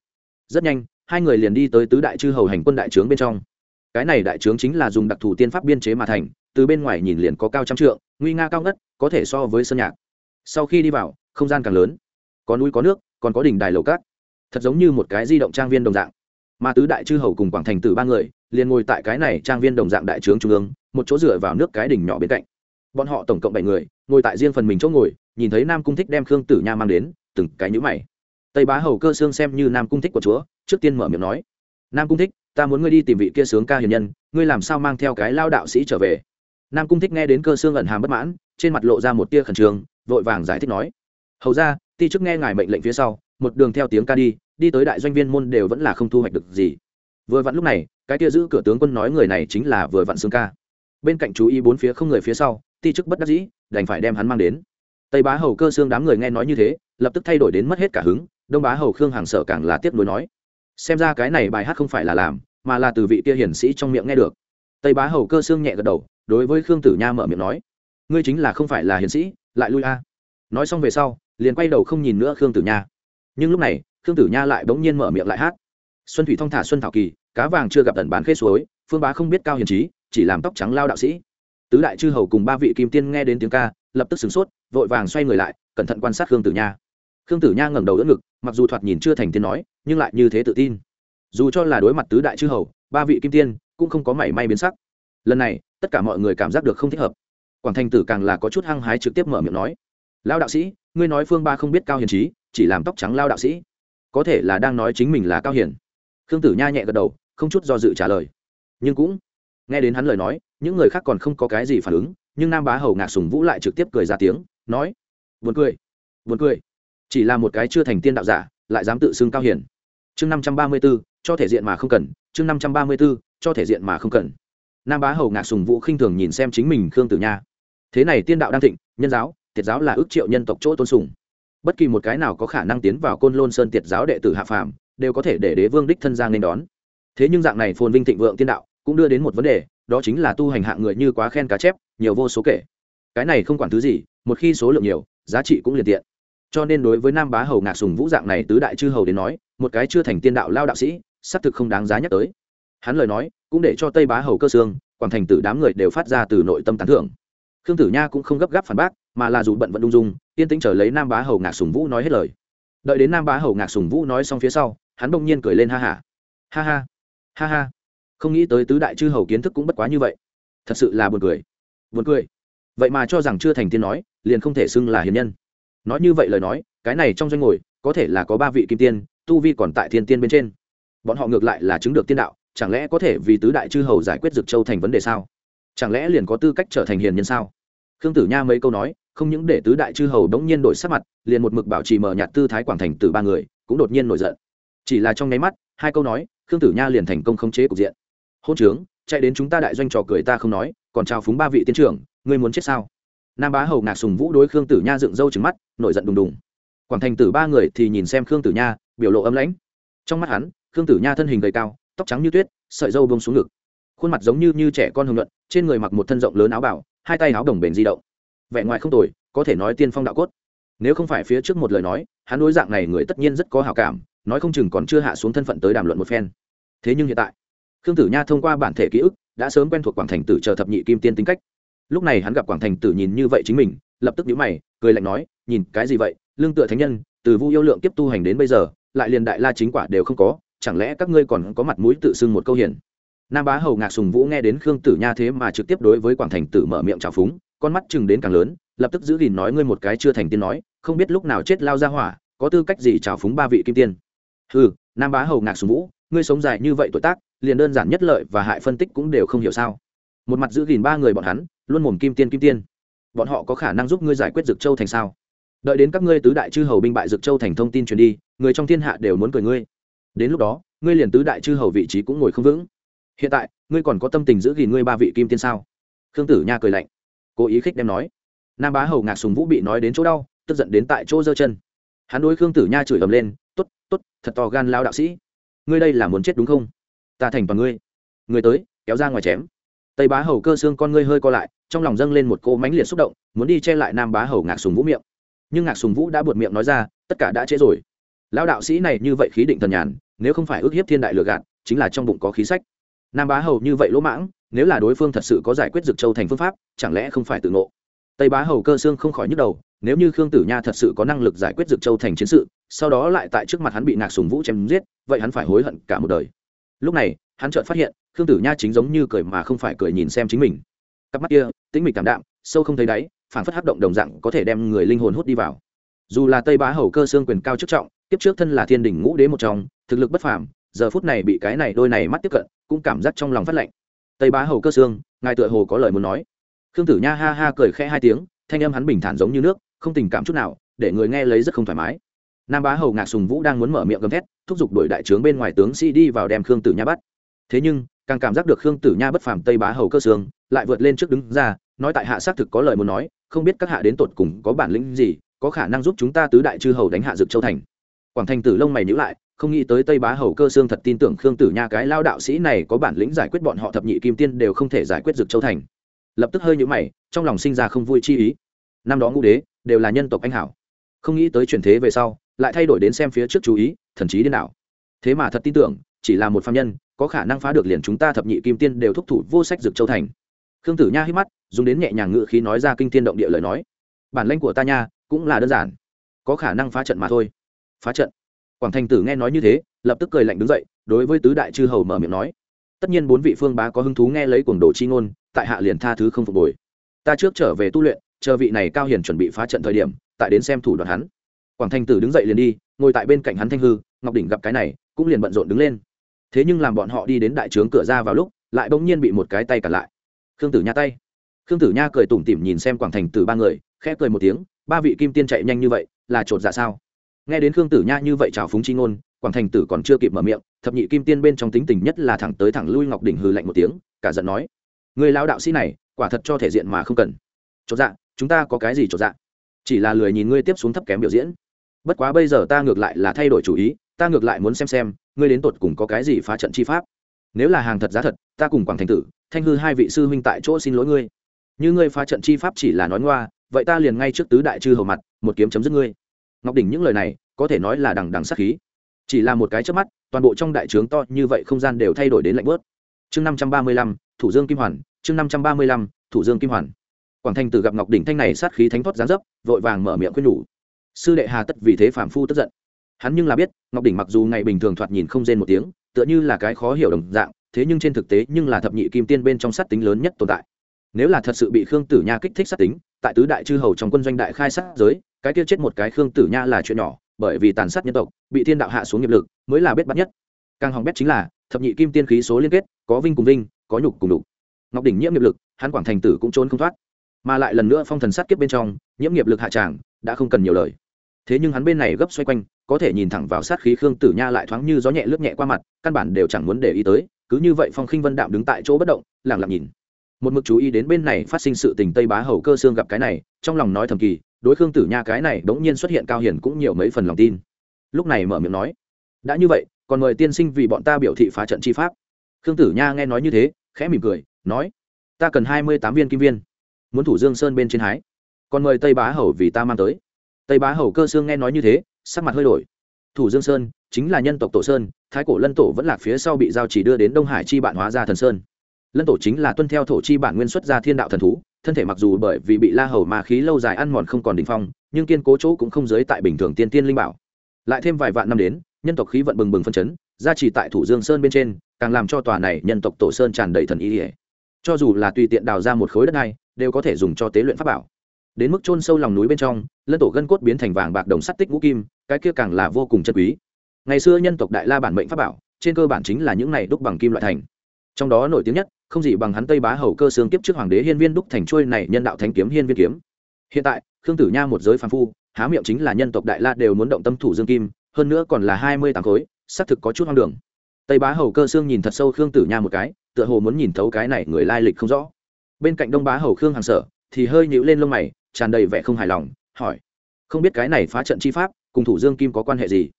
Rất nhanh, hai người liền đi tới tứ đại chư hầu hành quân đại trướng bên trong. Cái này đại trướng chính là dùng đặc thù tiên pháp biên chế mà thành, từ bên ngoài nhìn liền có cao trăm trượng nguy nga cao ngất, có thể so với sơn nhạc. Sau khi đi vào, không gian càng lớn. Có núi, có nước, còn có đỉnh đài lầu cát. Thật giống như một cái di động trang viên đồng dạng. Mà tứ đại chư hầu cùng quảng thành tử ba người, liền ngồi tại cái này trang viên đồng dạng đại trướng trung ương, một chỗ dựa vào nước cái đỉnh nhỏ bên cạnh. Bọn họ tổng cộng bảy người, ngồi tại riêng phần mình chỗ ngồi, nhìn thấy nam cung thích đem khương tử nha mang đến, từng cái nhữ mày. Tây bá hầu cơ xương xem như nam cung thích của chúa, trước tiên mở miệng nói, nam cung thích, ta muốn ngươi đi tìm vị kia sướng ca hiền nhân, ngươi làm sao mang theo cái lao đạo sĩ trở về? Nam cung thích nghe đến cơ xương ẩn hàm bất mãn, trên mặt lộ ra một tia khẩn trương, vội vàng giải thích nói, hầu ra, ti chức nghe ngài mệnh lệnh phía sau, một đường theo tiếng ca đi đi tới đại doanh viên môn đều vẫn là không thu hoạch được gì. Vừa vặn lúc này, cái tia giữ cửa tướng quân nói người này chính là vừa vặn xương ca. Bên cạnh chú ý bốn phía không người phía sau, ti chức bất đắc dĩ, đành phải đem hắn mang đến. Tây bá hầu cơ xương đám người nghe nói như thế, lập tức thay đổi đến mất hết cả hứng, đông bá hầu khương hàng sở càng là tiếp nối nói, xem ra cái này bài hát không phải là làm, mà là từ vị tia hiển sĩ trong miệng nghe được. Tây bá hầu cơ xương nhẹ gật đầu đối với khương tử nha mở miệng nói ngươi chính là không phải là hiền sĩ lại lui a nói xong về sau liền quay đầu không nhìn nữa khương tử nha nhưng lúc này khương tử nha lại bỗng nhiên mở miệng lại hát xuân thủy thong thả xuân thảo kỳ cá vàng chưa gặp tần bán khê suối phương bá không biết cao hiền trí chỉ làm tóc trắng lao đạo sĩ tứ đại chư hầu cùng ba vị kim tiên nghe đến tiếng ca lập tức sửng sốt vội vàng xoay người lại cẩn thận quan sát khương tử nha khương tử nha ngẩng đầu đỡ ngực mặc dù thoạt nhìn chưa thành tiên nói nhưng lại như thế tự tin dù cho là đối mặt tứ đại chư hầu ba vị kim tiên cũng không có mảy may biến sắc lần này tất cả mọi người cảm giác được không thích hợp. Quảng thành tử càng là có chút hăng hái trực tiếp mở miệng nói lao đạo sĩ, ngươi nói phương ba không biết cao hiền trí, chỉ làm tóc trắng lao đạo sĩ. Có thể là đang nói chính mình là cao hiền. Khương tử nha nhẹ gật đầu, không chút do dự trả lời. Nhưng cũng, nghe đến hắn lời nói, những người khác còn không có cái gì phản ứng, nhưng nam bá hầu ngạc sùng vũ lại trực tiếp cười ra tiếng, nói, buồn cười buồn cười. Chỉ là một cái chưa thành tiên đạo giả, lại dám tự xưng cao hiền. Chương năm trăm ba mươi b ố cho thể diện mà không cần, chương năm trăm ba mươi b ố cho thể diện mà không cần nam bá hầu ngạc sùng vũ khinh thường nhìn xem chính mình khương tử nha. Thế này tiên đạo đang thịnh, nhân giáo, tiệt giáo là ước triệu nhân tộc chỗ tôn sùng. Bất kỳ một cái nào có khả năng tiến vào côn lôn sơn tiệt giáo đệ tử hạ phàm, đều có thể để đế vương đích thân giang nên đón. Thế nhưng dạng này phồn vinh thịnh vượng tiên đạo cũng đưa đến một vấn đề, đó chính là tu hành hạng người như quá khen cá chép, nhiều vô số kể. Cái này không quản thứ gì, một khi số lượng nhiều, giá trị cũng liền tiện. Cho nên đối với nam bá hầu ngạc sùng vũ dạng này tứ đại chư hầu đến nói, một cái chưa thành tiên đạo lao đạo sĩ, xác thực không đáng giá nhắc tới hắn lời nói cũng để cho tây bá hầu cơ xương quảng thành tử đám người đều phát ra từ nội tâm tán thưởng. Khương tử nha cũng không gấp gáp phản bác, mà là dù bận vẫn ung dung, yên tĩnh chờ lấy nam bá hầu ngạc sùng vũ nói hết lời. Đợi đến nam bá hầu ngạc sùng vũ nói xong phía sau, hắn bỗng nhiên cười lên ha hả ha. ha ha ha ha. Không nghĩ tới tứ đại chư hầu kiến thức cũng bất quá như vậy. Thật sự là buồn cười. Buồn cười. Vậy mà cho rằng chưa thành tiên nói, liền không thể xưng là hiền nhân. Nói như vậy lời nói, cái này trong doanh ngồi, có thể là có ba vị kim tiên, tu vi còn tại thiên tiên bên trên. Bọn họ ngược lại là chứng được tiên đạo chẳng lẽ có thể vì tứ đại chư hầu giải quyết dực châu thành vấn đề sao? Chẳng lẽ liền có tư cách trở thành hiền nhân sao? Khương tử nha mấy câu nói, không những để tứ đại chư hầu đống nhiên đổi sắc mặt, liền một mực bảo trì mở nhạt tư thái quảng thành từ ba người, cũng đột nhiên nổi giận. Chỉ là trong nháy mắt, hai câu nói, khương tử nha liền thành công khống chế cục diện. Hôn trướng, chạy đến chúng ta đại doanh trò cười ta không nói, còn chào phúng ba vị tiến trưởng, ngươi muốn chết sao? Nam bá hầu ngạc sùng vũ đối khương tử nha dựng râu trứng mắt, nổi giận đùng đùng. Quảng thành tử ba người thì nhìn xem khương tử nha, biểu lộ ấm lãnh. Trong mắt hắn, khương tử nha thân hình gầy cao tóc trắng như tuyết sợi dâu bông xuống ngực. Khuôn mặt giống như, như trẻ con hồng luận, trên người mặc một thân rộng lớn áo bảo hai tay áo đồng bền di động. Vẻ ngoài không tồi có thể nói tiên phong đạo cốt. Nếu không phải phía trước một lời nói hắn đối dạng này người tất nhiên rất có hào cảm nói không chừng còn chưa hạ xuống thân phận tới đàm luận một phen. Thế nhưng hiện tại khương tử nha thông qua bản thể ký ức đã sớm quen thuộc quảng thành tử chờ thập nhị kim tiên tính cách. Lúc này hắn gặp quảng thành tử nhìn như vậy chính mình lập tức nhíu mày cười lạnh nói nhìn cái gì vậy? Lương tựa thánh nhân từ vu yêu lượng tiếp tu hành đến bây giờ lại liền đại la chính quả đều không có chẳng lẽ các ngươi còn có mặt mũi tự xưng một câu hiền? Nam bá hầu ngạc sùng vũ nghe đến khương tử nha thế mà trực tiếp đối với quảng thành tử mở miệng trào phúng, con mắt chừng đến càng lớn, lập tức giữ gìn nói ngươi một cái chưa thành tiên nói, không biết lúc nào chết lao ra hỏa, có tư cách gì trào phúng ba vị kim tiên? Ừ nam bá hầu ngạc sùng vũ, ngươi sống dài như vậy tuổi tác, liền đơn giản nhất lợi và hại phân tích cũng đều không hiểu sao? Một mặt giữ gìn ba người bọn hắn, luôn mồm kim tiên kim tiên. Bọn họ có khả năng giúp ngươi giải quyết dực châu thành sao? Đợi đến các ngươi tứ đại chư hầu binh bại dực châu thành thông tin truyền đi, người trong thiên hạ đều muốn cười ngươi đến lúc đó, ngươi liền tứ đại chư hầu vị trí cũng ngồi không vững. Hiện tại, ngươi còn có tâm tình giữ gìn ngươi ba vị kim tiên sao? Khương tử nha cười lạnh, cố ý khích đem nói. Nam bá hầu ngạc sùng vũ bị nói đến chỗ đau, tức giận đến tại chỗ giơ chân. Hắn đối khương tử nha chửi ầm lên t ố t t ố t thật to gan lao đạo sĩ. Ngươi đây là muốn chết đúng không? Ta thành toàn ngươi. Người tới, kéo ra ngoài chém. Tây bá hầu cơ xương con ngươi hơi co lại, trong lòng dâng lên một cô mánh liệt xúc động, muốn đi che lại nam bá hầu ngạc sùng vũ miệng. Nhưng ngạc sùng vũ đã buột miệng nói ra, tất cả đã trễ rồi. Lao đạo sĩ này như vậy khí định thần nhàn nếu không phải ước hiếp thiên đại lừa gạt, chính là trong bụng có khí sách. Nam bá hầu như vậy lỗ mãng, nếu là đối phương thật sự có giải quyết dược châu thành phương pháp, chẳng lẽ không phải tự ngộ? Tây bá hầu cơ xương không khỏi nhức đầu, nếu như khương tử nha thật sự có năng lực giải quyết dược châu thành chiến sự, sau đó lại tại trước mặt hắn bị nạc sùng vũ chém giết, vậy hắn phải hối hận cả một đời. Lúc này, hắn chợt phát hiện, khương tử nha chính giống như cười mà không phải cười nhìn xem chính mình. Cặp mắt kia, tĩnh mịch cảm đạm, sâu không thấy đáy phản phất hấp động đồng dạng có thể đem người linh hồn hút đi vào. Dù là tây bá hầu cơ xương quyền cao chức trọng tiếp trước thân là thiên đình ngũ đế một trong thực lực bất phàm, giờ phút này bị cái này đôi này mắt tiếp cận, cũng cảm giác trong lòng phát lạnh. Tây bá hầu cơ xương, ngài tựa hồ có lời muốn nói. Khương tử nha ha ha cười khẽ hai tiếng, thanh âm hắn bình thản giống như nước, không tình cảm chút nào, để người nghe lấy rất không thoải mái. Nam bá hầu ngạc sùng vũ đang muốn mở miệng gầm thét, thúc giục đội đại trướng bên ngoài tướng sĩ đi vào đem khương tử nha bắt. Thế nhưng, càng cảm giác được khương tử nha bất phàm tây bá hầu cơ xương, lại vượt lên trước đứng ra, nói tại hạ xác thực có lời muốn nói, không biết các hạ đến tột cùng có bản lĩnh gì, có khả năng giúp chúng ta tứ đại chư hầu đánh hạ dực châu thành. Quảng thành tử lông mày nhữ lại không nghĩ tới tây bá hầu cơ xương thật tin tưởng khương tử nha cái lao đạo sĩ này có bản lĩnh giải quyết bọn họ thập nhị kim tiên đều không thể giải quyết dực châu thành. Lập tức hơi nhũ mày, trong lòng sinh ra không vui chi ý. Năm đó ngũ đế đều là nhân tộc anh hảo. Không nghĩ tới chuyển thế về sau, lại thay đổi đến xem phía trước chú ý, thần trí điên đảo. Thế mà thật tin tưởng, chỉ là một phạm nhân, có khả năng phá được liền chúng ta thập nhị kim tiên đều thúc thủ vô sách dực châu thành. Khương tử nha hít mắt, dùng đến nhẹ nhàng ngự khí nói ra kinh tiên động địa lời nói. Bản lanh của ta nha, cũng là đơn giản. Có khả năng phá trận mà thôi. Phá trận quảng thành tử nghe nói như thế, lập tức cười lạnh đứng dậy, đối với tứ đại chư hầu mở miệng nói, tất nhiên bốn vị phương bá có hứng thú nghe lấy cuồng đồ chi ngôn, tại hạ liền tha thứ không phục hồi. Ta trước trở về tu luyện, chờ vị này cao hiền chuẩn bị phá trận thời điểm, tại đến xem thủ đoạn hắn. Quảng thành tử đứng dậy liền đi, ngồi tại bên cạnh hắn thanh hư, ngọc đỉnh gặp cái này, cũng liền bận rộn đứng lên. Thế nhưng làm bọn họ đi đến đại trướng cửa ra vào lúc, lại bỗng nhiên bị một cái tay cản lại. Khương tử nha tay. Khương tử nha cười tủm tỉm nhìn xem quảng thành tử ba người, khẽ cười một tiếng, ba vị kim tiên chạy nhanh như vậy, là chột dạ sao? Nghe đến khương tử nha như vậy chào phúng chi ngôn, quảng thành tử còn chưa kịp mở miệng, thập nhị kim tiên bên trong tính tình nhất là thẳng tới thẳng lui ngọc đỉnh hư lạnh một tiếng, cả giận nói, người lao đạo sĩ này, quả thật cho thể diện mà không cần. Chột dạ chúng ta có cái gì chột dạ? Chỉ là lười nhìn ngươi tiếp xuống thấp kém biểu diễn. Bất quá bây giờ ta ngược lại là thay đổi chủ ý, ta ngược lại muốn xem xem, ngươi đến tột cùng có cái gì phá trận chi pháp? Nếu là hàng thật giá thật, ta cùng quảng thành tử, thanh hư hai vị sư huynh tại chỗ xin lỗi ngươi. Như ngươi phá trận chi pháp chỉ là nói ngoa, vậy ta liền ngay trước tứ đại chư hầu mặt, một kiếm chấm dứt ngươi ngọc đỉnh những lời này có thể nói là đằng đằng sắc khí. Chỉ là một cái trước mắt, toàn bộ trong đại trướng to như vậy không gian đều thay đổi đến lạnh bớt. Chương năm trăm ba mươi lăm, thủ dương kim hoàn, chương năm trăm ba mươi lăm, thủ dương kim hoàn. Quảng Thanh tử gặp ngọc đỉnh thanh này sát khí thánh thoát gián dấp, vội vàng mở miệng khuyên nhủ. Sư đệ hà tất vì thế phạm phu tức giận. Hắn nhưng là biết, ngọc đỉnh mặc dù ngày bình thường thoạt nhìn không rên một tiếng, tựa như là cái khó hiểu đồng dạng, thế nhưng trên thực tế nhưng là thập nhị kim tiên bên trong sát tính lớn nhất tồn tại. Nếu là thật sự bị khương tử nha kích thích sát tính, tại tứ đại chư hầu trong quân doanh đại khai sát giới cái kia chết một cái khương tử nha là chuyện nhỏ, bởi vì tàn sát nhân tộc, bị thiên đạo hạ xuống nghiệp lực, mới là biết bắt nhất. Càng hỏng bét chính là, thập nhị kim tiên khí số liên kết, có vinh cùng vinh, có nhục cùng đục ngọc đỉnh nhiễm nghiệp lực, hắn quảng thành tử cũng trốn không thoát. Mà lại lần nữa phong thần sát kiếp bên trong, nhiễm nghiệp lực hạ tràng, đã không cần nhiều lời. Thế nhưng hắn bên này gấp xoay quanh, có thể nhìn thẳng vào sát khí khương tử nha lại thoáng như gió nhẹ lướt nhẹ qua mặt, căn bản đều chẳng muốn để ý tới, cứ như vậy phong khinh vân đạm đứng tại chỗ bất động lẳng lặng nhìn. Một mực chú ý đến bên này phát sinh sự tình tây bá hầu cơ xương gặp cái này, trong lòng nói thầm kỳ đối khương tử nha cái này bỗng nhiên xuất hiện cao hiển cũng nhiều mấy phần lòng tin. Lúc này mở miệng nói, đã như vậy, còn mời tiên sinh vì bọn ta biểu thị phá trận chi pháp. Khương tử nha nghe nói như thế, khẽ mỉm cười, nói, ta cần hai mươi tám viên kim viên, muốn thủ dương sơn bên trên hái. Còn mời tây bá hầu vì ta mang tới. Tây bá hầu cơ xương nghe nói như thế, sắc mặt hơi đổi. Thủ dương sơn chính là nhân tộc tổ sơn, thái cổ lân tổ vẫn lạc phía sau bị giao chỉ đưa đến đông hải chi bản hóa ra thần sơn. Lân tổ chính là tuân theo thổ chi bản nguyên xuất ra thiên đạo thần thú thân thể mặc dù bởi vì bị la hầu mà khí lâu dài ăn mòn không còn đ ỉ n h phong, nhưng kiên cố chỗ cũng không giới tại bình thường tiên tiên linh bảo. Lại thêm vài vạn năm đến, nhân tộc khí vận bừng bừng phân chấn, gia trì tại thủ dương sơn bên trên, càng làm cho tòa này nhân tộc tổ sơn tràn đầy thần ý ỉa cho dù là tùy tiện đào ra một khối đất này, đều có thể dùng cho tế luyện pháp bảo. Đến mức chôn sâu lòng núi bên trong, lân tổ gân cốt biến thành vàng bạc đồng sắt tích ngũ kim, cái kia càng là vô cùng chân quý. Ngày xưa nhân tộc đại la bản mệnh pháp bảo, trên cơ bản chính là những này đúc bằng kim loại thành. Trong đó nổi tiếng nhất không gì bằng hắn tây bá hầu cơ xương kiếp trước hoàng đế hiên viên đúc thành trôi này nhân đạo thánh kiếm hiên viên kiếm. Hiện tại, khương tử nha một giới phàm phu, há miệng chính là nhân tộc đại la đều muốn động tâm thủ dương kim, hơn nữa còn là hai mươi tám khối, xác thực có chút hoang đường. Tây bá hầu cơ xương nhìn thật sâu khương tử nha một cái, tựa hồ muốn nhìn thấu cái này người lai lịch không rõ. Bên cạnh đông bá hầu khương hàng sở, thì hơi nhíu lên lông mày, tràn đầy vẻ không hài lòng, hỏi, không biết cái này phá trận chi pháp, cùng thủ dương kim có quan hệ gì?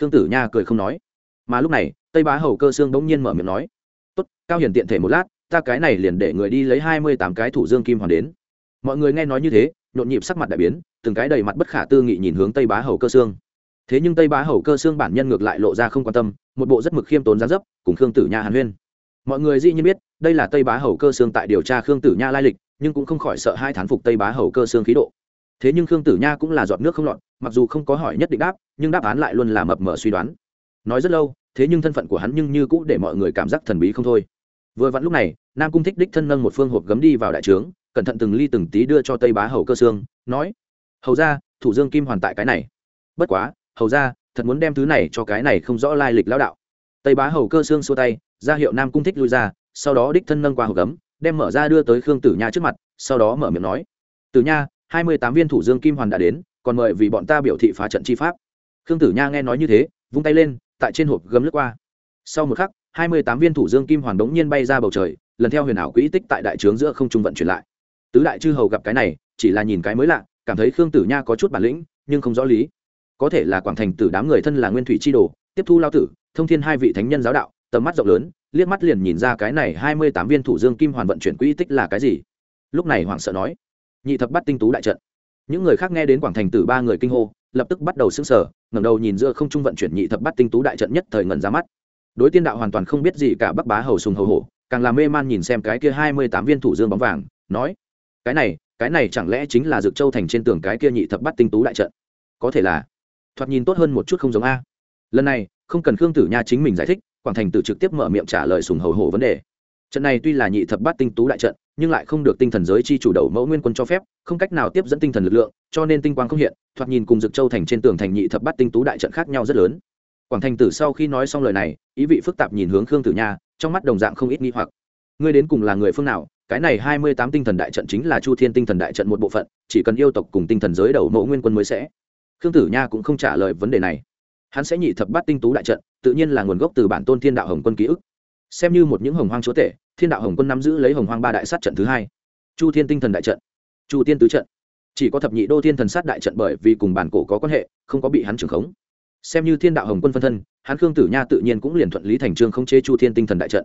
Khương tử nha cười không nói. Mà lúc này, tây bá hầu cơ xương bỗng nhiên mở miệng nói tốt, cao hiển tiện thể một lát, ta cái này liền để người đi lấy hai mươi tám cái thủ dương kim hoàn đến. Mọi người nghe nói như thế, nhộn nhịp sắc mặt đại biến, từng cái đầy mặt bất khả tư nghị nhìn hướng tây bá hầu cơ xương thế nhưng tây bá hầu cơ xương bản nhân ngược lại lộ ra không quan tâm, một bộ rất mực khiêm tốn gián dấp, cùng khương tử nha hàn huyên. Mọi người dĩ nhiên biết, đây là tây bá hầu cơ xương tại điều tra khương tử nha lai lịch, nhưng cũng không khỏi sợ hai thán phục tây bá hầu cơ xương khí độ. Thế nhưng khương tử nha cũng là giọt nước không lọt, mặc dù không có hỏi nhất định đáp, nhưng đáp án lại luôn là mập mờ suy đoán. Nói rất lâu thế nhưng thân phận của hắn nhưng như cũ để mọi người cảm giác thần bí không thôi. Vừa vặn lúc này, nam cung thích đích thân nâng một phương hộp gấm đi vào đại trướng, cẩn thận từng ly từng tí đưa cho tây bá hầu cơ xương nói, hầu ra thủ dương kim hoàn tại cái này. Bất quá, hầu ra thật muốn đem thứ này cho cái này không rõ lai lịch lão đạo. Tây bá hầu cơ xương xua tay, ra hiệu nam cung thích lui ra, sau đó đích thân nâng qua hộp gấm, đem mở ra đưa tới khương tử nha trước mặt, sau đó mở miệng nói, tử nha, hai mươi tám viên thủ dương kim hoàn đã đến, còn mời vì bọn ta biểu thị phá trận chi pháp. Khương tử nha nghe nói như thế, vung tay lên tại trên hộp gấm lướt qua. Sau một khắc, hai mươi tám viên thủ dương kim hoàn đống nhiên bay ra bầu trời, lần theo huyền ảo quỹ tích tại đại trướng giữa không trung vận chuyển lại. Tứ đại chư hầu gặp cái này, chỉ là nhìn cái mới lạ, cảm thấy khương tử nha có chút bản lĩnh, nhưng không rõ lý. Có thể là quảng thành tử đám người thân là nguyên thủy chi đồ, tiếp thu lao tử, thông thiên hai vị thánh nhân giáo đạo, tầm mắt rộng lớn, liếc mắt liền nhìn ra cái này hai mươi tám viên thủ dương kim hoàn vận chuyển quỹ tích là cái gì. Lúc này hoàng sợ nói, nhị thập bắt tinh tú đại trận những người khác nghe đến quảng thành tử ba người kinh hô, lập tức bắt đầu xứng sở ngẩng đầu nhìn giữa không trung vận chuyển nhị thập bắt tinh tú đại trận nhất thời ngẩn ra mắt. Đối tiên đạo hoàn toàn không biết gì cả, bắc bá hầu sùng hầu hổ, càng làm mê man nhìn xem cái kia hai mươi tám viên thủ dương bóng vàng, nói, cái này cái này chẳng lẽ chính là dược châu thành trên tường cái kia nhị thập bắt tinh tú đại trận? Có thể là. Thoạt nhìn tốt hơn một chút không giống a. Lần này, không cần khương tử nha chính mình giải thích, quảng thành tử trực tiếp mở miệng trả lời sùng hầu hổ vấn đề. Trận này tuy là nhị thập bát tinh tú đại trận nhưng lại không được tinh thần giới chi chủ đầu mẫu nguyên quân cho phép, không cách nào tiếp dẫn tinh thần lực lượng, cho nên tinh quang không hiện, thoạt nhìn cùng dực châu thành trên tường thành nhị thập bát tinh tú đại trận khác nhau rất lớn. Quảng thành tử sau khi nói xong lời này, ý vị phức tạp nhìn hướng khương tử nha, trong mắt đồng dạng không ít nghi hoặc. Ngươi đến cùng là người phương nào? Cái này hai mươi tám tinh thần đại trận chính là chu thiên tinh thần đại trận một bộ phận, chỉ cần yêu tộc cùng tinh thần giới đầu mẫu nguyên quân mới sẽ. Khương tử nha cũng không trả lời vấn đề này. Hắn sẽ nhị thập bát tinh tú đại trận, tự nhiên là nguồn gốc từ bản tôn thiên đạo hồng quân ký ức. Xem như một những hồng hoang chúa tể thiên đạo hồng quân nắm giữ lấy hồng hoang ba đại sát trận thứ hai. Chu thiên tinh thần đại trận, chu tiên tứ trận. Chỉ có thập nhị đô thiên thần sát đại trận bởi vì cùng bản cổ có quan hệ, không có bị hắn trưởng khống. Xem như thiên đạo hồng quân phân thân, hắn khương tử nha tự nhiên cũng liền thuận lý thành trương không chế chu thiên tinh thần đại trận.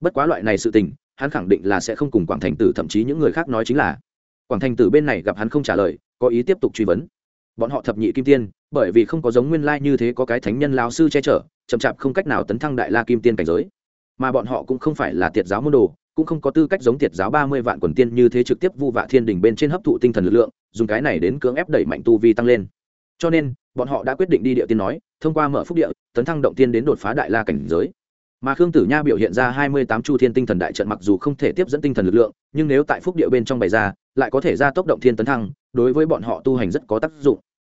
Bất quá loại này sự tình, hắn khẳng định là sẽ không cùng quảng thành tử, thậm chí những người khác nói chính là. Quảng thành tử bên này gặp hắn không trả lời, có ý tiếp tục truy vấn. Bọn họ thập nhị kim tiên, bởi vì không có giống nguyên lai như thế có cái thánh nhân lao sư che chở, chậm chạp không cách nào tấn thăng đại la kim tiên cảnh giới mà bọn họ cũng không phải là tiệt giáo môn đồ, cũng không có tư cách giống tiệt giáo ba mươi vạn quần tiên như thế trực tiếp vu vạ thiên đình bên trên hấp thụ tinh thần lực lượng, dùng cái này đến cưỡng ép đẩy mạnh tu vi tăng lên. Cho nên, bọn họ đã quyết định đi địa tiên nói, thông qua mở phúc địa, tấn thăng động tiên đến đột phá đại la cảnh giới. Mà khương tử nha biểu hiện ra hai mươi tám chu thiên tinh thần đại trận mặc dù không thể tiếp dẫn tinh thần lực lượng, nhưng nếu tại phúc địa bên trong bày ra, lại có thể ra tốc động thiên tấn thăng, đối với bọn họ tu hành rất có tác dụng.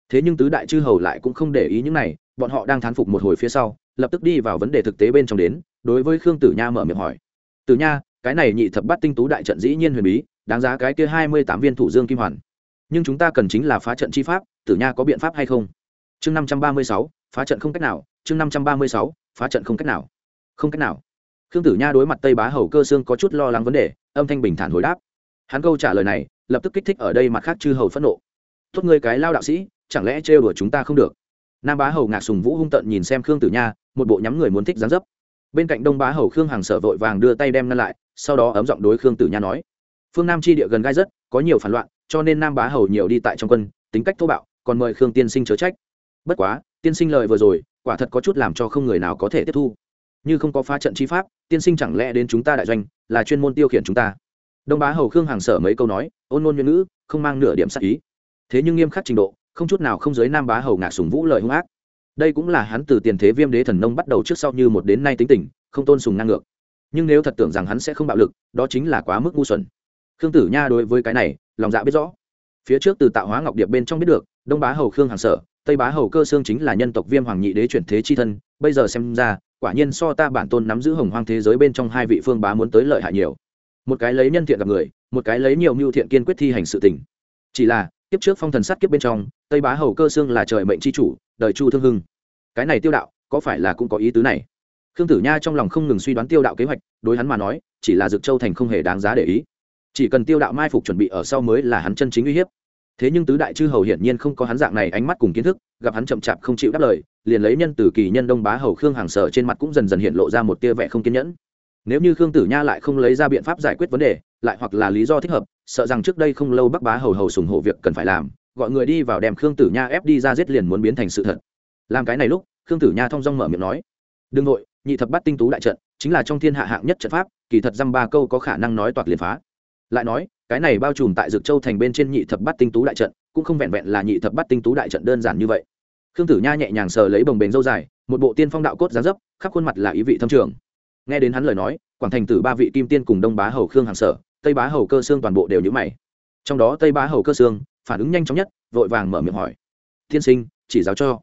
Thế nhưng tứ đại chư hầu lại cũng không để ý những này, bọn họ đang thán phục một hồi phía sau, lập tức đi vào vấn đề thực tế bên trong đến đối với khương tử nha mở miệng hỏi. Tử nha, cái này nhị thập bát tinh tú đại trận dĩ nhiên huyền bí, đáng giá cái kia hai mươi tám viên thủ dương kim hoàn. Nhưng chúng ta cần chính là phá trận chi pháp, tử nha có biện pháp hay không? Chương năm trăm ba mươi sáu, phá trận không cách nào, chương năm trăm ba mươi sáu, phá trận không cách nào. Không cách nào. Khương tử nha đối mặt tây bá hầu cơ xương có chút lo lắng vấn đề, âm thanh bình thản hồi đáp. Hắn câu trả lời này, lập tức kích thích ở đây mặt khác chư hầu phẫn nộ. Tốt ngươi cái lao đạo sĩ, chẳng lẽ trêu đùa chúng ta không được? Nam bá hầu ngạc sùng vũ hung tận nhìn xem khương tử nha, một bộ nhắm người muốn thích dán dấp bên cạnh đông bá hầu khương hàng sở vội vàng đưa tay đem ngăn lại sau đó ấm giọng đối khương tử nha nói phương nam chi địa gần gai rất có nhiều phản loạn cho nên nam bá hầu nhiều đi tại trong quân tính cách thô bạo còn mời khương tiên sinh chớ trách bất quá tiên sinh lời vừa rồi quả thật có chút làm cho không người nào có thể tiếp thu như không có phá trận chi pháp tiên sinh chẳng lẽ đến chúng ta đại doanh là chuyên môn tiêu khiển chúng ta đông bá hầu khương hàng sở mấy câu nói ôn nôn nhuận ngữ không mang nửa điểm sắc ý thế nhưng nghiêm khắc trình độ không chút nào không giới nam bá hầu ngạc sùng vũ lời hung ác đây cũng là hắn từ tiền thế viêm đế thần nông bắt đầu trước sau như một đến nay tính tình, không tôn sùng ngang ngược. Nhưng nếu thật tưởng rằng hắn sẽ không bạo lực, đó chính là quá mức ngu xuẩn. Khương tử nha đối với cái này, lòng dạ biết rõ. Phía trước từ tạo hóa ngọc điệp bên trong biết được, đông bá hầu khương hàng sở, tây bá hầu cơ xương chính là nhân tộc viêm hoàng nhị đế chuyển thế chi thân, bây giờ xem ra, quả nhiên so ta bản tôn nắm giữ hồng hoang thế giới bên trong hai vị phương bá muốn tới lợi hại nhiều. Một cái lấy nhân thiện gặp người, một cái lấy nhiều mưu thiện kiên quyết thi hành sự tình. Chỉ là kiếp trước phong thần sát kiếp bên trong, tây bá hầu cơ xương là trời mệnh c h i chủ, đời chu thương hưng. Cái này tiêu đạo, có phải là cũng có ý tứ này? Khương tử nha trong lòng không ngừng suy đoán tiêu đạo kế hoạch, đối hắn mà nói, chỉ là dược châu thành không hề đáng giá để ý. Chỉ cần tiêu đạo mai phục chuẩn bị ở sau mới là hắn chân chính uy hiếp. Thế nhưng tứ đại chư hầu hiển nhiên không có hắn dạng này ánh mắt cùng kiến thức, gặp hắn chậm chạp không chịu đáp lời, liền lấy nhân từ kỳ nhân đông bá hầu khương hàng sở trên mặt cũng dần dần hiện lộ ra một tia vẻ không kiên nhẫn. Nếu như khương tử nha lại không lấy ra biện pháp giải quyết vấn đề lại hoặc là lý do thích hợp, sợ rằng trước đây không lâu bắc bá hầu hầu sùng hộ việc cần phải làm, gọi người đi vào đem khương tử nha ép đi ra giết liền muốn biến thành sự thật. Làm cái này lúc, khương tử nha thong dong mở miệng nói, đừng nội nhị thập bắt tinh tú đại trận, chính là trong thiên hạ hạng nhất trận pháp, kỳ thật dăm ba câu có khả năng nói toạc liền phá. Lại nói, cái này bao trùm tại dược châu thành bên trên nhị thập bắt tinh tú đại trận, cũng không vẹn vẹn là nhị thập bắt tinh tú đại trận đơn giản như vậy. Khương tử nha nhẹ nhàng sờ lấy bồng bềnh dâu dài, một bộ tiên phong đạo cốt giá dấp, khắp khuôn mặt là ý vị thâm trường. Nghe đến hắn lời nói, quảng thành tử ba vị kim tiên cùng đông bá hầu khương hàng sở tây bá hầu cơ xương toàn bộ đều nhữ mày. Trong đó tây bá hầu cơ xương, phản ứng nhanh chóng nhất, vội vàng mở miệng hỏi. Tiên sinh, chỉ giáo cho.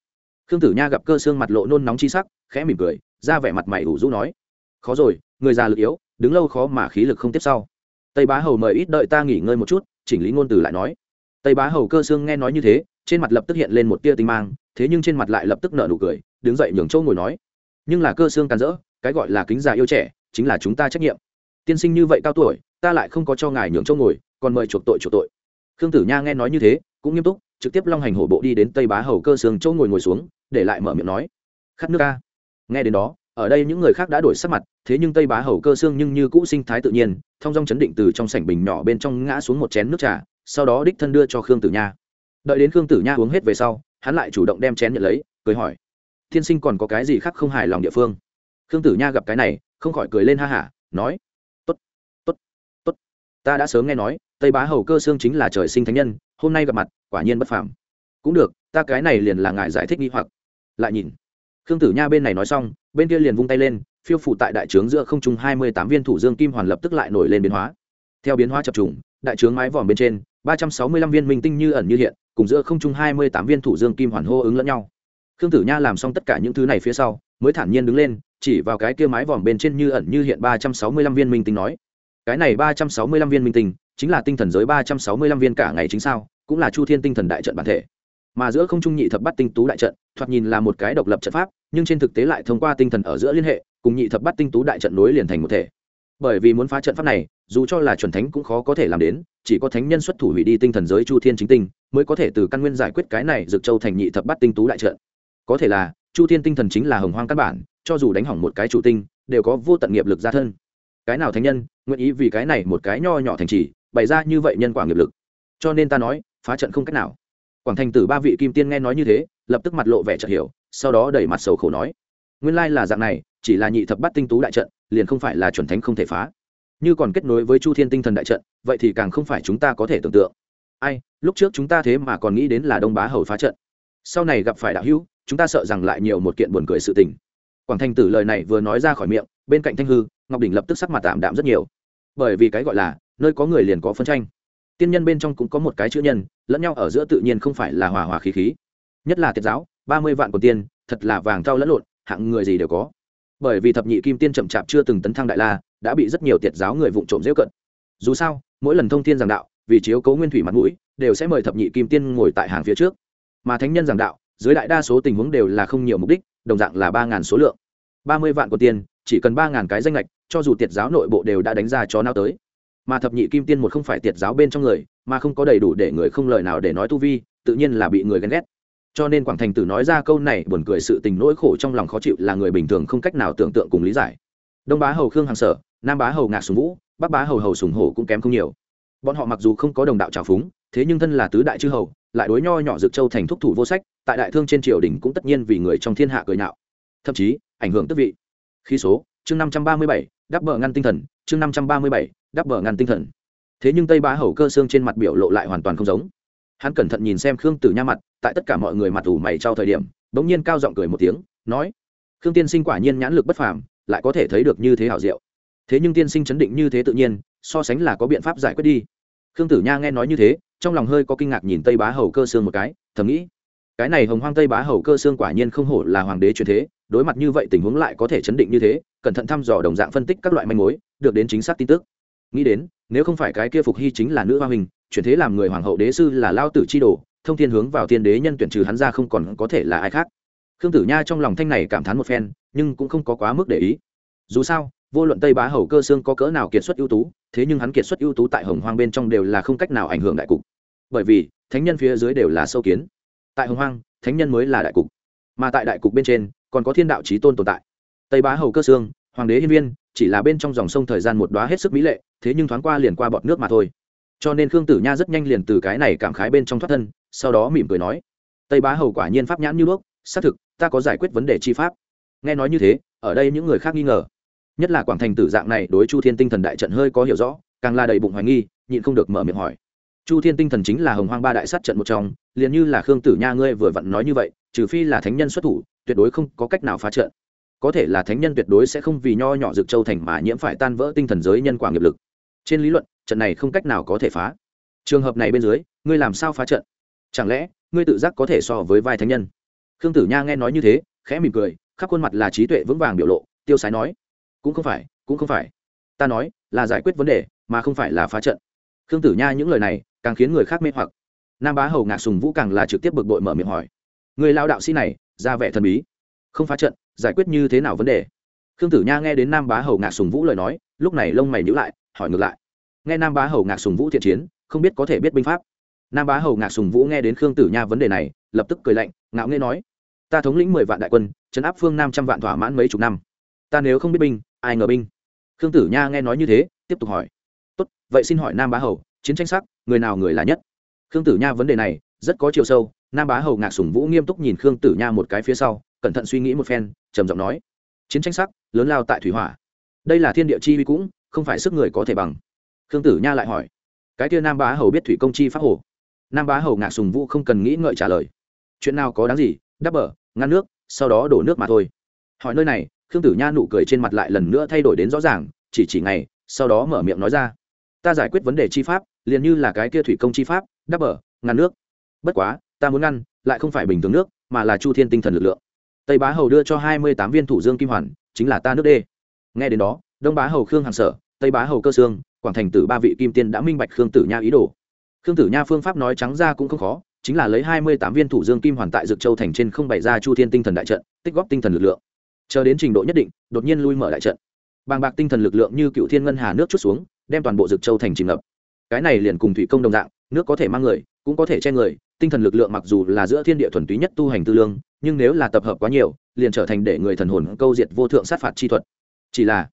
Khương tử nha gặp cơ xương mặt lộ nôn nóng chi sắc, khẽ mỉm cười, ra vẻ mặt mày ủ rũ nói. Khó rồi, người già lực yếu, đứng lâu khó mà khí lực không tiếp sau. Tây bá hầu mời ít đợi ta nghỉ ngơi một chút, chỉnh lý ngôn từ lại nói. Tây bá hầu cơ xương nghe nói như thế, trên mặt lập tức hiện lên một tia tinh mang, thế nhưng trên mặt lại lập tức nở nụ cười, đứng dậy nhường châu ngồi nói. Nhưng là cơ xương càn rỡ, cái gọi là kính già yêu trẻ, chính là chúng ta trách nhiệm tiên sinh như vậy cao tuổi, ta lại không có cho ngài nhường chỗ ngồi, còn mời chuộc tội chuộc tội. Khương tử nha nghe nói như thế, cũng nghiêm túc, trực tiếp long hành hổ bộ đi đến tây bá hầu cơ Sương chỗ ngồi ngồi xuống, để lại mở miệng nói, khát nước ca. Nghe đến đó, ở đây những người khác đã đổi sắc mặt, thế nhưng tây bá hầu cơ xương nhưng như cũ sinh thái tự nhiên thong dong chấn định từ trong sảnh bình nhỏ bên trong ngã xuống một chén nước trà, sau đó đích thân đưa cho khương tử nha. Đợi đến khương tử nha uống hết về sau, hắn lại chủ động đem chén nhận lấy, cười hỏi thiên sinh còn có cái gì khác không hài lòng địa phương? Khương tử nha gặp cái này, không khỏi cười lên ha hả, nói ta đã sớm nghe nói, tây bá hầu cơ xương chính là trời sinh thánh nhân, hôm nay gặp mặt, quả nhiên bất phàm. Cũng được, ta cái này liền là ngài giải thích nghi hoặc. Lại nhìn, khương tử nha bên này nói xong, bên kia liền vung tay lên, phiêu phụ tại đại trướng giữa không trung hai mươi tám viên thủ dương kim hoàn lập tức lại nổi lên biến hóa. Theo biến hóa chập trùng, đại trướng mái vòm bên trên, ba trăm sáu mươi lăm viên minh tinh như ẩn như hiện, cùng giữa không trung hai mươi tám viên thủ dương kim hoàn hô ứng lẫn nhau. Khương tử nha làm xong tất cả những thứ này phía sau, mới thản nhiên đứng lên, chỉ vào cái kia mái vòm bên trên như ẩn như hiện ba trăm sáu mươi lăm viên minh tinh nói cái này ba trăm sáu mươi lăm viên minh tinh, chính là tinh thần giới ba trăm sáu mươi lăm viên cả ngày chính sao, cũng là chu thiên tinh thần đại trận bản thể. Mà giữa không trung nhị thập bắt tinh tú đại trận, thoạt nhìn là một cái độc lập trận pháp, nhưng trên thực tế lại thông qua tinh thần ở giữa liên hệ, cùng nhị thập bắt tinh tú đại trận nối liền thành một thể. Bởi vì muốn phá trận pháp này, dù cho là chuẩn thánh cũng khó có thể làm đến, chỉ có thánh nhân xuất thủ hủy đi tinh thần giới chu thiên chính tinh, mới có thể từ căn nguyên giải quyết cái này dược châu thành nhị thập bắt tinh tú đại trận. Có thể là, chu thiên tinh thần chính là hồng hoang căn bản, cho dù đánh hỏng một cái chủ tinh, đều có vô tận nghiệp lực ra thân. Cái nào thánh nhân nguyện ý vì cái này một cái nho nhỏ thành trì, bày ra như vậy nhân quả nghiệp lực. Cho nên ta nói, phá trận không cách nào. Quảng thành tử ba vị kim tiên nghe nói như thế, lập tức mặt lộ vẻ chợt hiểu, sau đó đẩy mặt sầu khổ nói, nguyên lai là dạng này, chỉ là nhị thập bắt tinh tú đại trận, liền không phải là chuẩn thánh không thể phá. Như còn kết nối với chu thiên tinh thần đại trận, vậy thì càng không phải chúng ta có thể tưởng tượng. Ai, lúc trước chúng ta thế mà còn nghĩ đến là đông bá hầu phá trận. Sau này gặp phải đạo hữu, chúng ta sợ rằng lại nhiều một kiện buồn cười sự tình. Quảng thành tử lời này vừa nói ra khỏi miệng, bên cạnh thanh hư, ngọc đỉnh lập tức sắc mặt tạm đạm rất nhiều bởi vì cái gọi là, nơi có người liền có phân tranh. Tiên nhân bên trong cũng có một cái chữ nhân, lẫn nhau ở giữa tự nhiên không phải là hòa hòa khí khí. Nhất là tiết giáo, ba mươi vạn của tiên, thật là vàng thau lẫn lộn, hạng người gì đều có. Bởi vì thập nhị kim tiên chậm chạp chưa từng tấn thăng đại la, đã bị rất nhiều tiệt giáo người vụng trộm dễ cận. Dù sao, mỗi lần thông thiên giảng đạo, vì chiếu cấu nguyên thủy mặt mũi, đều sẽ mời thập nhị kim tiên ngồi tại hàng phía trước. Mà thánh nhân giảng đạo, dưới đại đa số tình huống đều là không nhiều mục đích, đồng dạng là ba ngàn số lượng. ba mươi vạn của tiên chỉ cần ba ngàn cái danh lệch, cho dù tiệt giáo nội bộ đều đã đánh ra chó nao tới. Mà thập nhị kim tiên một không phải tiệt giáo bên trong người, mà không có đầy đủ để người không lời nào để nói tu vi, tự nhiên là bị người ghen ghét. Cho nên quảng thành tử nói ra câu này, buồn cười sự tình nỗi khổ trong lòng khó chịu là người bình thường không cách nào tưởng tượng cùng lý giải. Đông bá hầu khương hàng sở, nam bá hầu ngạc sùng vũ, bắc bá hầu hầu sùng hổ cũng kém không nhiều. Bọn họ mặc dù không có đồng đạo trào phúng, thế nhưng thân là tứ đại chư hầu, lại đối nho nhỏ dược châu thành thúc thủ vô sách, tại đại thương trên triều đình cũng tất nhiên vì người trong thiên hạ cười nạo thậm chí, ảnh hưởng tức vị khi số, chương năm trăm ba mươi bảy đắp bờ ngăn tinh thần, chương năm trăm ba mươi bảy đắp bờ ngăn tinh thần. Thế nhưng tây bá hầu cơ xương trên mặt biểu lộ lại hoàn toàn không giống. Hắn cẩn thận nhìn xem khương tử nha mặt, tại tất cả mọi người mặt ủ mày trao thời điểm, bỗng nhiên cao giọng cười một tiếng, nói, khương tiên sinh quả nhiên nhãn lực bất phàm, lại có thể thấy được như thế hảo diệu. Thế nhưng tiên sinh chấn định như thế tự nhiên, so sánh là có biện pháp giải quyết đi. Khương tử nha nghe nói như thế, trong lòng hơi có kinh ngạc nhìn tây bá hầu cơ xương một cái, thầm nghĩ, cái này hồng hoang tây bá hầu cơ xương quả nhiên không hổ là hoàng đế truyền thế đối mặt như vậy tình huống lại có thể chấn định như thế, cẩn thận thăm dò đồng dạng phân tích các loại manh mối, được đến chính xác tin tức. Nghĩ đến, nếu không phải cái kia phục hy chính là nữ hoa hình chuyển thế làm người hoàng hậu đế sư là lao tử chi đồ, thông thiên hướng vào thiên đế nhân tuyển trừ hắn ra không còn có thể là ai khác. Khương tử nha trong lòng thanh này cảm thán một phen, nhưng cũng không có quá mức để ý. Dù sao, vô luận tây bá hầu cơ xương có cỡ nào kiệt xuất ưu tú, thế nhưng hắn kiệt xuất ưu tú tại hồng hoang bên trong đều là không cách nào ảnh hưởng đại cục. Bởi vì, thánh nhân phía dưới đều là sâu kiến. Tại hồng hoang, thánh nhân mới là đại cục. Mà tại đại cục bên trên còn có thiên đạo trí tôn tồn tại. Tây bá hầu cơ xương hoàng đế hiên viên, chỉ là bên trong dòng sông thời gian một đoá hết sức mỹ lệ, thế nhưng thoáng qua liền qua bọt nước mà thôi. Cho nên khương tử nha rất nhanh liền từ cái này cảm khái bên trong thoát thân, sau đó mỉm cười nói, tây bá hầu quả nhiên pháp nhãn như đuốc xác thực, ta có giải quyết vấn đề chi pháp. Nghe nói như thế, ở đây những người khác nghi ngờ. Nhất là quảng thành tử dạng này đối chu thiên tinh thần đại trận hơi có hiểu rõ, càng là đầy bụng hoài nghi, nhịn không được mở miệng hỏi. Chu thiên tinh thần chính là hồng hoang ba đại sát trận một trong, liền như là khương tử nha ngươi vừa vặn nói như vậy trừ phi là thánh nhân xuất thủ, tuyệt đối không có cách nào phá trận. Có thể là thánh nhân tuyệt đối sẽ không vì nho nhỏ dược châu thành mà nhiễm phải tan vỡ tinh thần giới nhân quả nghiệp lực. Trên lý luận, trận này không cách nào có thể phá. Trường hợp này bên dưới, ngươi làm sao phá trận? Chẳng lẽ, ngươi tự giác có thể so với vai thánh nhân? Khương tử nha nghe nói như thế, khẽ mỉm cười, khắp khuôn mặt là trí tuệ vững vàng biểu lộ, tiêu sái nói, cũng không phải, cũng không phải. Ta nói, là giải quyết vấn đề, mà không phải là phá trận. Khương tử nha những lời này, càng khiến người khác mê hoặc. Nam bá hầu ngạc sùng vũ càng là trực tiếp bực bội mở miệng hỏi người lao đạo sĩ này, ra vẻ thần bí. Không phá trận, giải quyết như thế nào vấn đề? Khương tử nha nghe đến nam bá hầu ngạc sùng vũ lời nói, lúc này lông mày nhữ lại, hỏi ngược lại. Nghe nam bá hầu ngạc sùng vũ thiện chiến, không biết có thể biết binh pháp. Nam bá hầu ngạc sùng vũ nghe đến khương tử nha vấn đề này, lập tức cười lạnh, ngạo nghe nói, ta thống lĩnh mười vạn đại quân chấn áp phương nam trăm vạn thỏa mãn mấy chục năm. Ta nếu không biết binh, ai ngờ binh? Khương tử nha nghe nói như thế, tiếp tục hỏi, tốt, vậy xin hỏi nam bá hầu, chiến tranh sắc, người nào người là nhất? Khương tử nha vấn đề này rất có chiều sâu, nam bá hầu ngạc sùng vũ nghiêm túc nhìn khương tử nha một cái phía sau, cẩn thận suy nghĩ một phen, trầm giọng nói, chiến tranh sắc, lớn lao tại thủy hỏa. Đây là thiên địa chi vi cũng, không phải sức người có thể bằng. Khương tử nha lại hỏi, cái kia nam bá hầu biết thủy công chi pháp hồ? Nam bá hầu ngạc sùng vũ không cần nghĩ ngợi trả lời, chuyện nào có đáng gì, đắp bờ, ngăn nước, sau đó đổ nước mà thôi. Hỏi nơi này, khương tử nha nụ cười trên mặt lại lần nữa thay đổi đến rõ ràng, chỉ chỉ ngày sau đó mở miệng nói ra, ta giải quyết vấn đề chi pháp, liền như là cái kia thủy công chi pháp, đắp bờ, ngăn nước bất quá, ta muốn ngăn, lại không phải bình thường nước, mà là chu thiên tinh thần lực lượng. Tây bá hầu đưa cho hai mươi tám viên thủ dương kim hoàn, chính là ta nước đê. Nghe đến đó, đông bá hầu khương hàng sở, tây bá hầu cơ sương, quảng thành tử ba vị kim tiên đã minh bạch khương tử nha ý đồ. Khương tử nha phương pháp nói trắng ra cũng không khó, chính là lấy hai mươi tám viên thủ dương kim hoàn tại dược châu thành trên không bày ra chu thiên tinh thần đại trận, tích góp tinh thần lực lượng. Chờ đến trình độ nhất định, đột nhiên lui mở đại trận. Bàng bạc tinh thần lực lượng như cựu thiên ngân hà nước chút xuống, đem toàn bộ dược châu thành trình ngập. Cái này liền cùng thủy công đồng dạng, nước có thể mang người cũng có thể che người, tinh thần lực lượng mặc dù là giữa thiên địa thuần túy nhất tu hành tư lương, nhưng nếu là tập hợp quá nhiều, liền trở thành để người thần hồn câu diệt vô thượng sát phạt chi thuật. Chỉ là,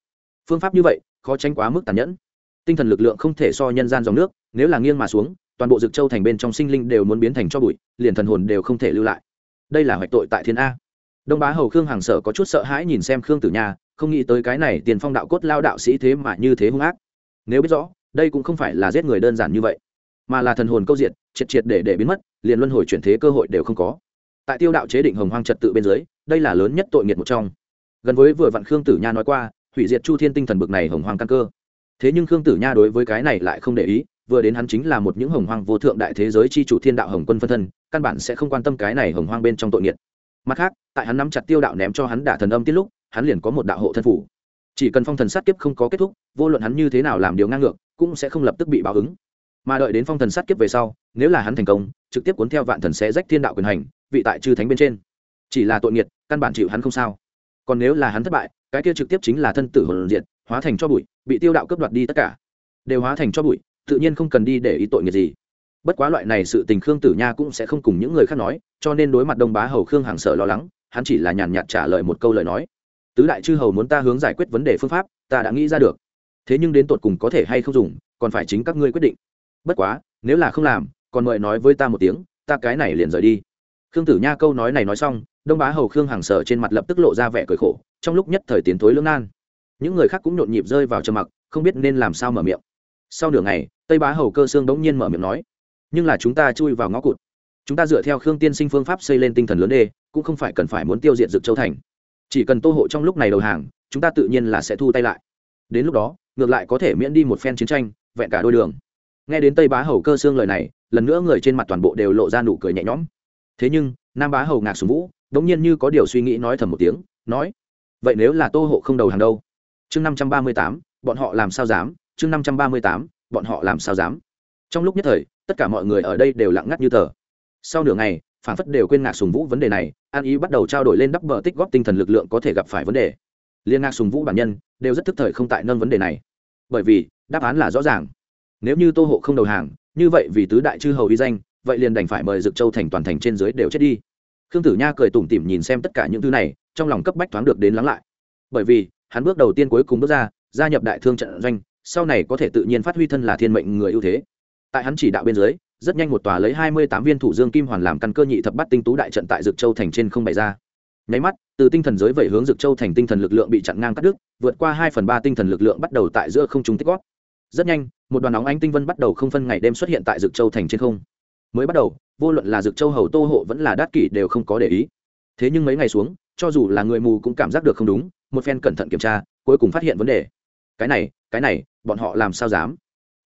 phương pháp như vậy, khó tránh quá mức tàn nhẫn. Tinh thần lực lượng không thể so nhân gian dòng nước, nếu là nghiêng mà xuống, toàn bộ dực châu thành bên trong sinh linh đều muốn biến thành cho bụi, liền thần hồn đều không thể lưu lại. Đây là hoạch tội tại thiên a. Đông bá hầu khương hàng sở có chút sợ hãi nhìn xem khương tử nha, không nghĩ tới cái này tiền phong đạo cốt lao đạo sĩ thế mà như thế hung ác. Nếu biết rõ, đây cũng không phải là giết người đơn giản như vậy mà là thần hồn câu diệt, triệt triệt để để biến mất, liền luân hồi chuyển thế cơ hội đều không có. Tại tiêu đạo chế định hồng hoang trật tự bên dưới, đây là lớn nhất tội nghiệt một trong. Gần với vừa vặn khương tử nha nói qua, hủy diệt chu thiên tinh thần bực này hồng hoang căn cơ. Thế nhưng khương tử nha đối với cái này lại không để ý, vừa đến hắn chính là một những hồng hoang vô thượng đại thế giới chi chủ thiên đạo hồng quân phân thân, căn bản sẽ không quan tâm cái này hồng hoang bên trong tội nghiệt. Mặt khác, tại hắn nắm chặt tiêu đạo ném cho hắn đả thần âm tiết lúc, hắn liền có một đạo hộ thân phủ. Chỉ cần phong thần sát kiếp không có kết thúc, vô luận hắn như thế nào làm điều ngang ngược, cũng sẽ không lập tức bị báo ứng mà đợi đến phong thần sát kiếp về sau, nếu là hắn thành công, trực tiếp cuốn theo vạn thần sẽ rách thiên đạo quyền hành, vị tại chư thánh bên trên. Chỉ là tội nghiệt, căn bản chịu hắn không sao. Còn nếu là hắn thất bại, cái kia trực tiếp chính là thân tử hồn diện hóa thành cho bụi, bị tiêu đạo cướp đoạt đi tất cả. Đều hóa thành cho bụi, tự nhiên không cần đi để ý tội nghiệp gì. Bất quá loại này sự tình khương tử nha cũng sẽ không cùng những người khác nói, cho nên đối mặt đông bá hầu khương hàng sợ lo lắng, hắn chỉ là nhàn nhạt trả lời một câu lời nói. Tứ đại chư hầu muốn ta hướng giải quyết vấn đề phương pháp, ta đã nghĩ ra được. Thế nhưng đến tột cùng có thể hay không dùng, còn phải chính các ngươi quyết định bất quá, nếu là không làm, còn mời nói với ta một tiếng, ta cái này liền rời đi. Khương tử nha câu nói này nói xong, đông bá hầu khương hàng sở trên mặt lập tức lộ ra vẻ cười khổ, trong lúc nhất thời tiến thối lưỡng nan. Những người khác cũng nhộn nhịp rơi vào trầm mặc, không biết nên làm sao mở miệng. Sau nửa ngày, tây bá hầu cơ xương đống nhiên mở miệng nói, nhưng là chúng ta chui vào ngõ cụt. Chúng ta dựa theo khương tiên sinh phương pháp xây lên tinh thần lớn đê, cũng không phải cần phải muốn tiêu diệt dược châu thành. Chỉ cần tô hộ trong lúc này đầu hàng, chúng ta tự nhiên là sẽ thu tay lại. Đến lúc đó, ngược lại có thể miễn đi một phen chiến tranh, vẹn cả đôi đường nghe đến tây bá hầu cơ xương lời này, lần nữa người trên mặt toàn bộ đều lộ ra nụ cười nhẹ nhõm. Thế nhưng, nam bá hầu ngạc sùng vũ đ ỗ n g nhiên như có điều suy nghĩ nói thầm một tiếng, nói, vậy nếu là tô hộ không đầu hàng đâu? Chương năm trăm ba mươi tám, bọn họ làm sao dám? Chương năm trăm ba mươi tám, bọn họ làm sao dám? Trong lúc nhất thời, tất cả mọi người ở đây đều lặng ngắt như tờ. Sau nửa ngày phản phất đều quên ngạc sùng vũ vấn đề này, an ý bắt đầu trao đổi lên đắp bờ tích góp tinh thần lực lượng có thể gặp phải vấn đề. Liên ngạc sùng vũ bản nhân, đều rất thức thời không tại nâng vấn đề này. Bởi vì, đáp án là rõ ràng nếu như tô hộ không đầu hàng, như vậy vì tứ đại chư hầu uy danh, vậy liền đành phải mời dực châu thành toàn thành trên dưới đều chết đi. Khương tử nha cười tủm tỉm nhìn xem tất cả những thứ này, trong lòng cấp bách thoáng được đến lắng lại. Bởi vì, hắn bước đầu tiên cuối cùng bước ra, gia nhập đại thương trận doanh, sau này có thể tự nhiên phát huy thân là thiên mệnh người ưu thế. Tại hắn chỉ đạo bên dưới, rất nhanh một tòa lấy hai mươi tám viên thủ dương kim hoàn làm căn cơ nhị thập bắt tinh tú đại trận tại dực châu thành trên không bày ra. Nháy mắt, từ tinh thần giới vẩy hướng dực châu thành tinh thần lực lượng bị chặn ngang cắt đứt, vượt qua hai phần ba tinh thần lực lượng bắt đầu tại giữa không trung tích gót rất nhanh, một đoàn nóng ánh tinh vân bắt đầu không phân ngày đêm xuất hiện tại dực châu thành trên không. Mới bắt đầu, vô luận là dực châu hầu tô hộ vẫn là đát kỷ đều không có để ý. Thế nhưng mấy ngày xuống, cho dù là người mù cũng cảm giác được không đúng, một phen cẩn thận kiểm tra, cuối cùng phát hiện vấn đề. Cái này cái này, bọn họ làm sao dám?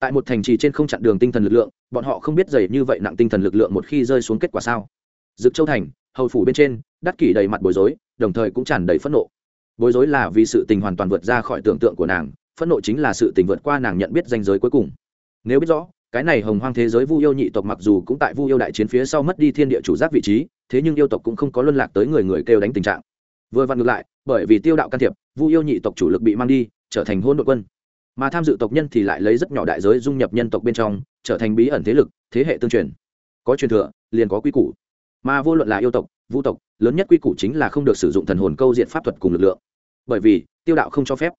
Tại một thành trì trên không chặn đường tinh thần lực lượng, bọn họ không biết dày như vậy nặng tinh thần lực lượng một khi rơi xuống kết quả sao. Dực châu thành, hầu phủ bên trên đắc kỷ đầy mặt bối rối, đồng thời cũng tràn đầy phẫn nộ. Bối rối là vì sự tình hoàn toàn vượt ra khỏi tưởng tượng của nàng phẫn nộ chính là sự tình vượt qua nàng nhận biết danh giới cuối cùng. Nếu biết rõ, cái này hồng hoang thế giới vu yêu nhị tộc mặc dù cũng tại vu yêu đại chiến phía sau mất đi thiên địa chủ giác vị trí, thế nhưng yêu tộc cũng không có luân lạc tới người người kêu đánh tình trạng. Vừa vặn ngược lại, bởi vì tiêu đạo can thiệp, vu yêu nhị tộc chủ lực bị mang đi, trở thành hôn đội quân. Mà tham dự tộc nhân thì lại lấy rất nhỏ đại giới dung nhập nhân tộc bên trong, trở thành bí ẩn thế lực, thế hệ tương truyền. Có truyền thừa, liền có quy củ. Mà vô luận là yêu tộc vũ tộc, lớn nhất quy củ chính là không được sử dụng thần hồn câu diện pháp thuật cùng lực lượng. Bởi vì, tiêu đạo không cho phép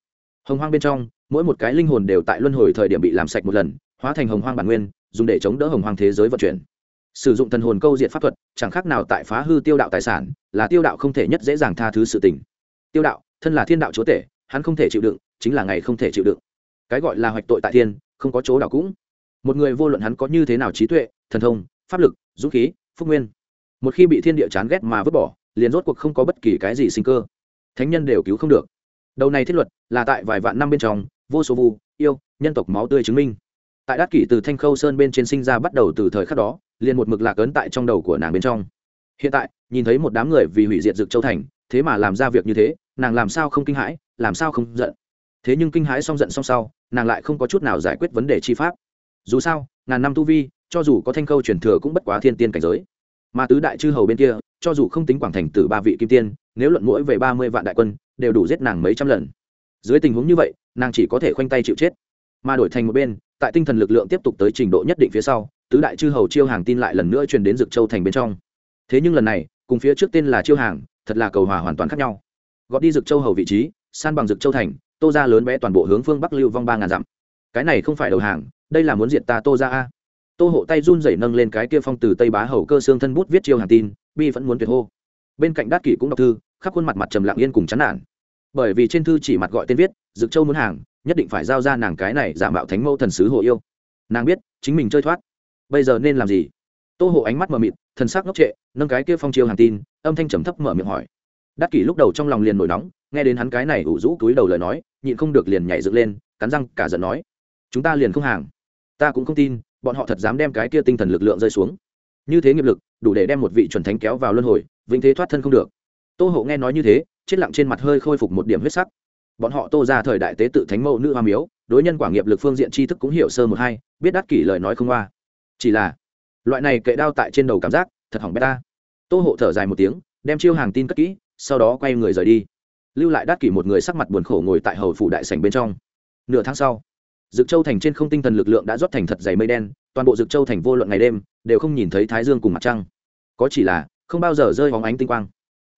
hồng hoang bên trong, mỗi một cái linh hồn đều tại luân hồi thời điểm bị làm sạch một lần, hóa thành hồng hoang bản nguyên, dùng để chống đỡ hồng hoang thế giới vận chuyển. Sử dụng thần hồn câu diện pháp thuật, chẳng khác nào tại phá hư tiêu đạo tài sản, là tiêu đạo không thể nhất dễ dàng tha thứ sự tình. Tiêu đạo, thân là thiên đạo chúa tể, hắn không thể chịu đựng, chính là ngày không thể chịu đựng. Cái gọi là hoạch tội tại thiên, không có chỗ đạo cũng. Một người vô luận hắn có như thế nào trí tuệ, thần thông, pháp lực, dũng khí, phúc nguyên, một khi bị thiên địa chán ghét mà vứt bỏ, liền rốt cuộc không có bất kỳ cái gì sinh cơ. Thánh nhân đều cứu không được đầu này thiết luật là tại vài vạn năm bên trong, vô số vu, yêu, nhân tộc máu tươi chứng minh. Tại đắc kỷ từ thanh khâu sơn bên trên sinh ra bắt đầu từ thời khắc đó, liền một mực lạc ấn tại trong đầu của nàng bên trong. Hiện tại, nhìn thấy một đám người vì hủy diệt dực châu thành, thế mà làm ra việc như thế, nàng làm sao không kinh hãi, làm sao không giận? Thế nhưng kinh hãi xong giận xong sau, nàng lại không có chút nào giải quyết vấn đề chi pháp. Dù sao, ngàn năm tu vi, cho dù có thanh khâu truyền thừa cũng bất quá thiên tiên cảnh giới. Mà tứ đại chư hầu bên kia, cho dù không tính quảng thành từ ba vị kim tiên nếu luận mỗi về ba mươi vạn đại quân, đều đủ giết nàng mấy trăm lần. Dưới tình huống như vậy, nàng chỉ có thể khoanh tay chịu chết. Mà đổi thành một bên, tại tinh thần lực lượng tiếp tục tới trình độ nhất định phía sau, tứ đại chư hầu chiêu hàng tin lại lần nữa truyền đến dực châu thành bên trong. Thế nhưng lần này, cùng phía trước tên là chiêu hàng, thật là cầu hòa hoàn toàn khác nhau. Gọt đi dực châu hầu vị trí, san bằng dực châu thành, tô ra lớn bé toàn bộ hướng phương bắc lưu vong ba ngàn dặm. Cái này không phải đầu hàng, đây là muốn diệt ta tô ra a. Tô hộ tay run rẩy nâng lên cái kia phong từ tây bá hầu cơ xương thân bút viết chiêu hàng tin, bi vẫn muốn tuyệt hô. Bên cạnh đát kỷ cũng đọc thư khắp khuôn mặt mặt trầm lặng yên cùng chán nản. Bởi vì trên thư chỉ mặt gọi tên viết, dực châu muốn hàng, nhất định phải giao ra nàng cái này giả mạo thánh mẫu thần sứ hộ yêu. Nàng biết, chính mình chơi thoát. Bây giờ nên làm gì? Tô hộ ánh mắt mờ mịt, thần sắc ngốc trệ, nâng cái kia phong chiêu hàng tin, âm thanh trầm thấp mở miệng hỏi. Đắc kỷ lúc đầu trong lòng liền nổi nóng, nghe đến hắn cái này ủ rũ túi đầu lời nói, nhịn không được liền nhảy dựng lên, cắn răng cả giận nói, chúng ta liền không hàng. Ta cũng không tin, bọn họ thật dám đem cái kia tinh thần lực lượng rơi xuống. Như thế nghiệp lực, đủ để đem một vị chuẩn thánh kéo vào luân hồi, vĩnh thế thoát thân không được tô hộ nghe nói như thế, chết lặng trên mặt hơi khôi phục một điểm huyết sắc. Bọn họ tô ra thời đại tế tự thánh mẫu nữ hoa miếu, đối nhân quả nghiệp lực phương diện tri thức cũng hiểu sơ một hai, biết đắt kỷ lời nói không qua. Chỉ là, loại này kệ đao tại trên đầu cảm giác, thật hỏng bé ta. Tô hộ thở dài một tiếng, đem chiêu hàng tin cất kỹ, sau đó quay người rời đi. Lưu lại đắt kỷ một người sắc mặt buồn khổ ngồi tại hầu phủ đại sảnh bên trong. Nửa tháng sau, dực châu thành trên không tinh thần lực lượng đã rót thành thật dày mây đen, toàn bộ dực châu thành vô luận ngày đêm, đều không nhìn thấy thái dương cùng mặt trăng. Có chỉ là, không bao giờ rơi hóng ánh tinh quang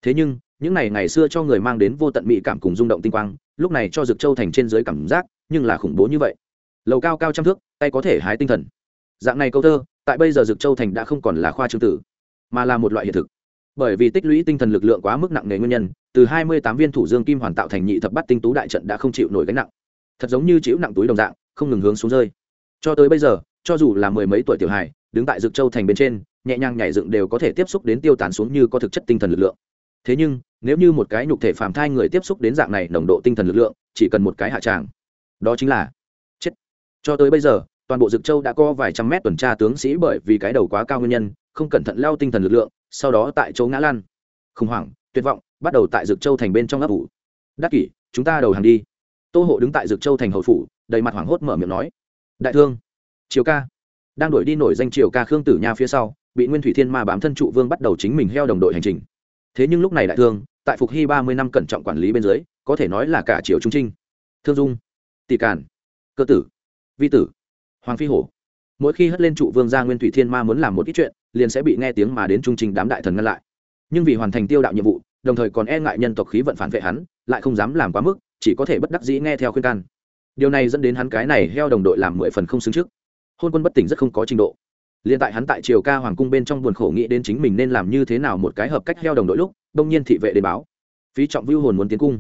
thế nhưng, những ngày ngày xưa cho người mang đến vô tận mỹ cảm cùng rung động tinh quang, lúc này cho dực châu thành trên dưới cảm giác, nhưng là khủng bố như vậy. Lầu cao cao trăm thước, tay có thể hái tinh thần. Dạng này câu thơ, tại bây giờ dực châu thành đã không còn là khoa trương tử, mà là một loại hiện thực. Bởi vì tích lũy tinh thần lực lượng quá mức nặng nề nguyên nhân, từ hai mươi tám viên thủ dương kim hoàn tạo thành nhị thập bắt tinh tú đại trận đã không chịu nổi gánh nặng. Thật giống như chịu nặng túi đồng dạng, không ngừng hướng xuống rơi. Cho tới bây giờ, cho dù là mười mấy tuổi tiểu hài, đứng tại dực châu thành bên trên, nhẹ nhàng nhảy dựng đều có thể tiếp xúc đến tiêu tán xuống như có thực chất tinh thần lực lượng thế nhưng, nếu như một cái nhục thể phàm thai người tiếp xúc đến dạng này nồng độ tinh thần lực lượng, chỉ cần một cái hạ tràng, đó chính là chết. Cho tới bây giờ, toàn bộ dực châu đã có vài trăm mét tuần tra tướng sĩ bởi vì cái đầu quá cao nguyên nhân, không cẩn thận leo tinh thần lực lượng, sau đó tại chỗ ngã lan khủng hoảng, tuyệt vọng, bắt đầu tại dực châu thành bên trong ấp ủ. Đắc kỷ, chúng ta đầu hàng đi. Tô hộ đứng tại dực châu thành hậu phủ, đầy mặt hoảng hốt mở miệng nói. Đại thương, triều ca. Đang đuổi đi nổi danh triều ca khương tử nha phía sau, bị nguyên thủy thiên ma bám thân trụ vương bắt đầu chính mình heo đồng đội hành trình thế nhưng lúc này đại thương, tại phục hy ba mươi năm cẩn trọng quản lý bên dưới, có thể nói là cả triều trung trinh. Thương dung, tỷ càn, cơ tử, vi tử, hoàng phi hổ. Mỗi khi hất lên trụ vương gia nguyên thủy thiên ma muốn làm một ít chuyện, liền sẽ bị nghe tiếng mà đến trung trình đám đại thần ngăn lại. Nhưng vì hoàn thành tiêu đạo nhiệm vụ, đồng thời còn e ngại nhân tộc khí vận phản vệ hắn, lại không dám làm quá mức, chỉ có thể bất đắc dĩ nghe theo khuyên can. Điều này dẫn đến hắn cái này heo đồng đội làm mười phần không xứng trước. Hôn quân bất tỉnh rất không có trình độ liền tại hắn tại triều ca hoàng cung bên trong buồn khổ nghĩ đến chính mình nên làm như thế nào một cái hợp cách heo đồng đội lúc, đông nhiên thị vệ đến báo. Phí trọng vưu hồn muốn tiến cung.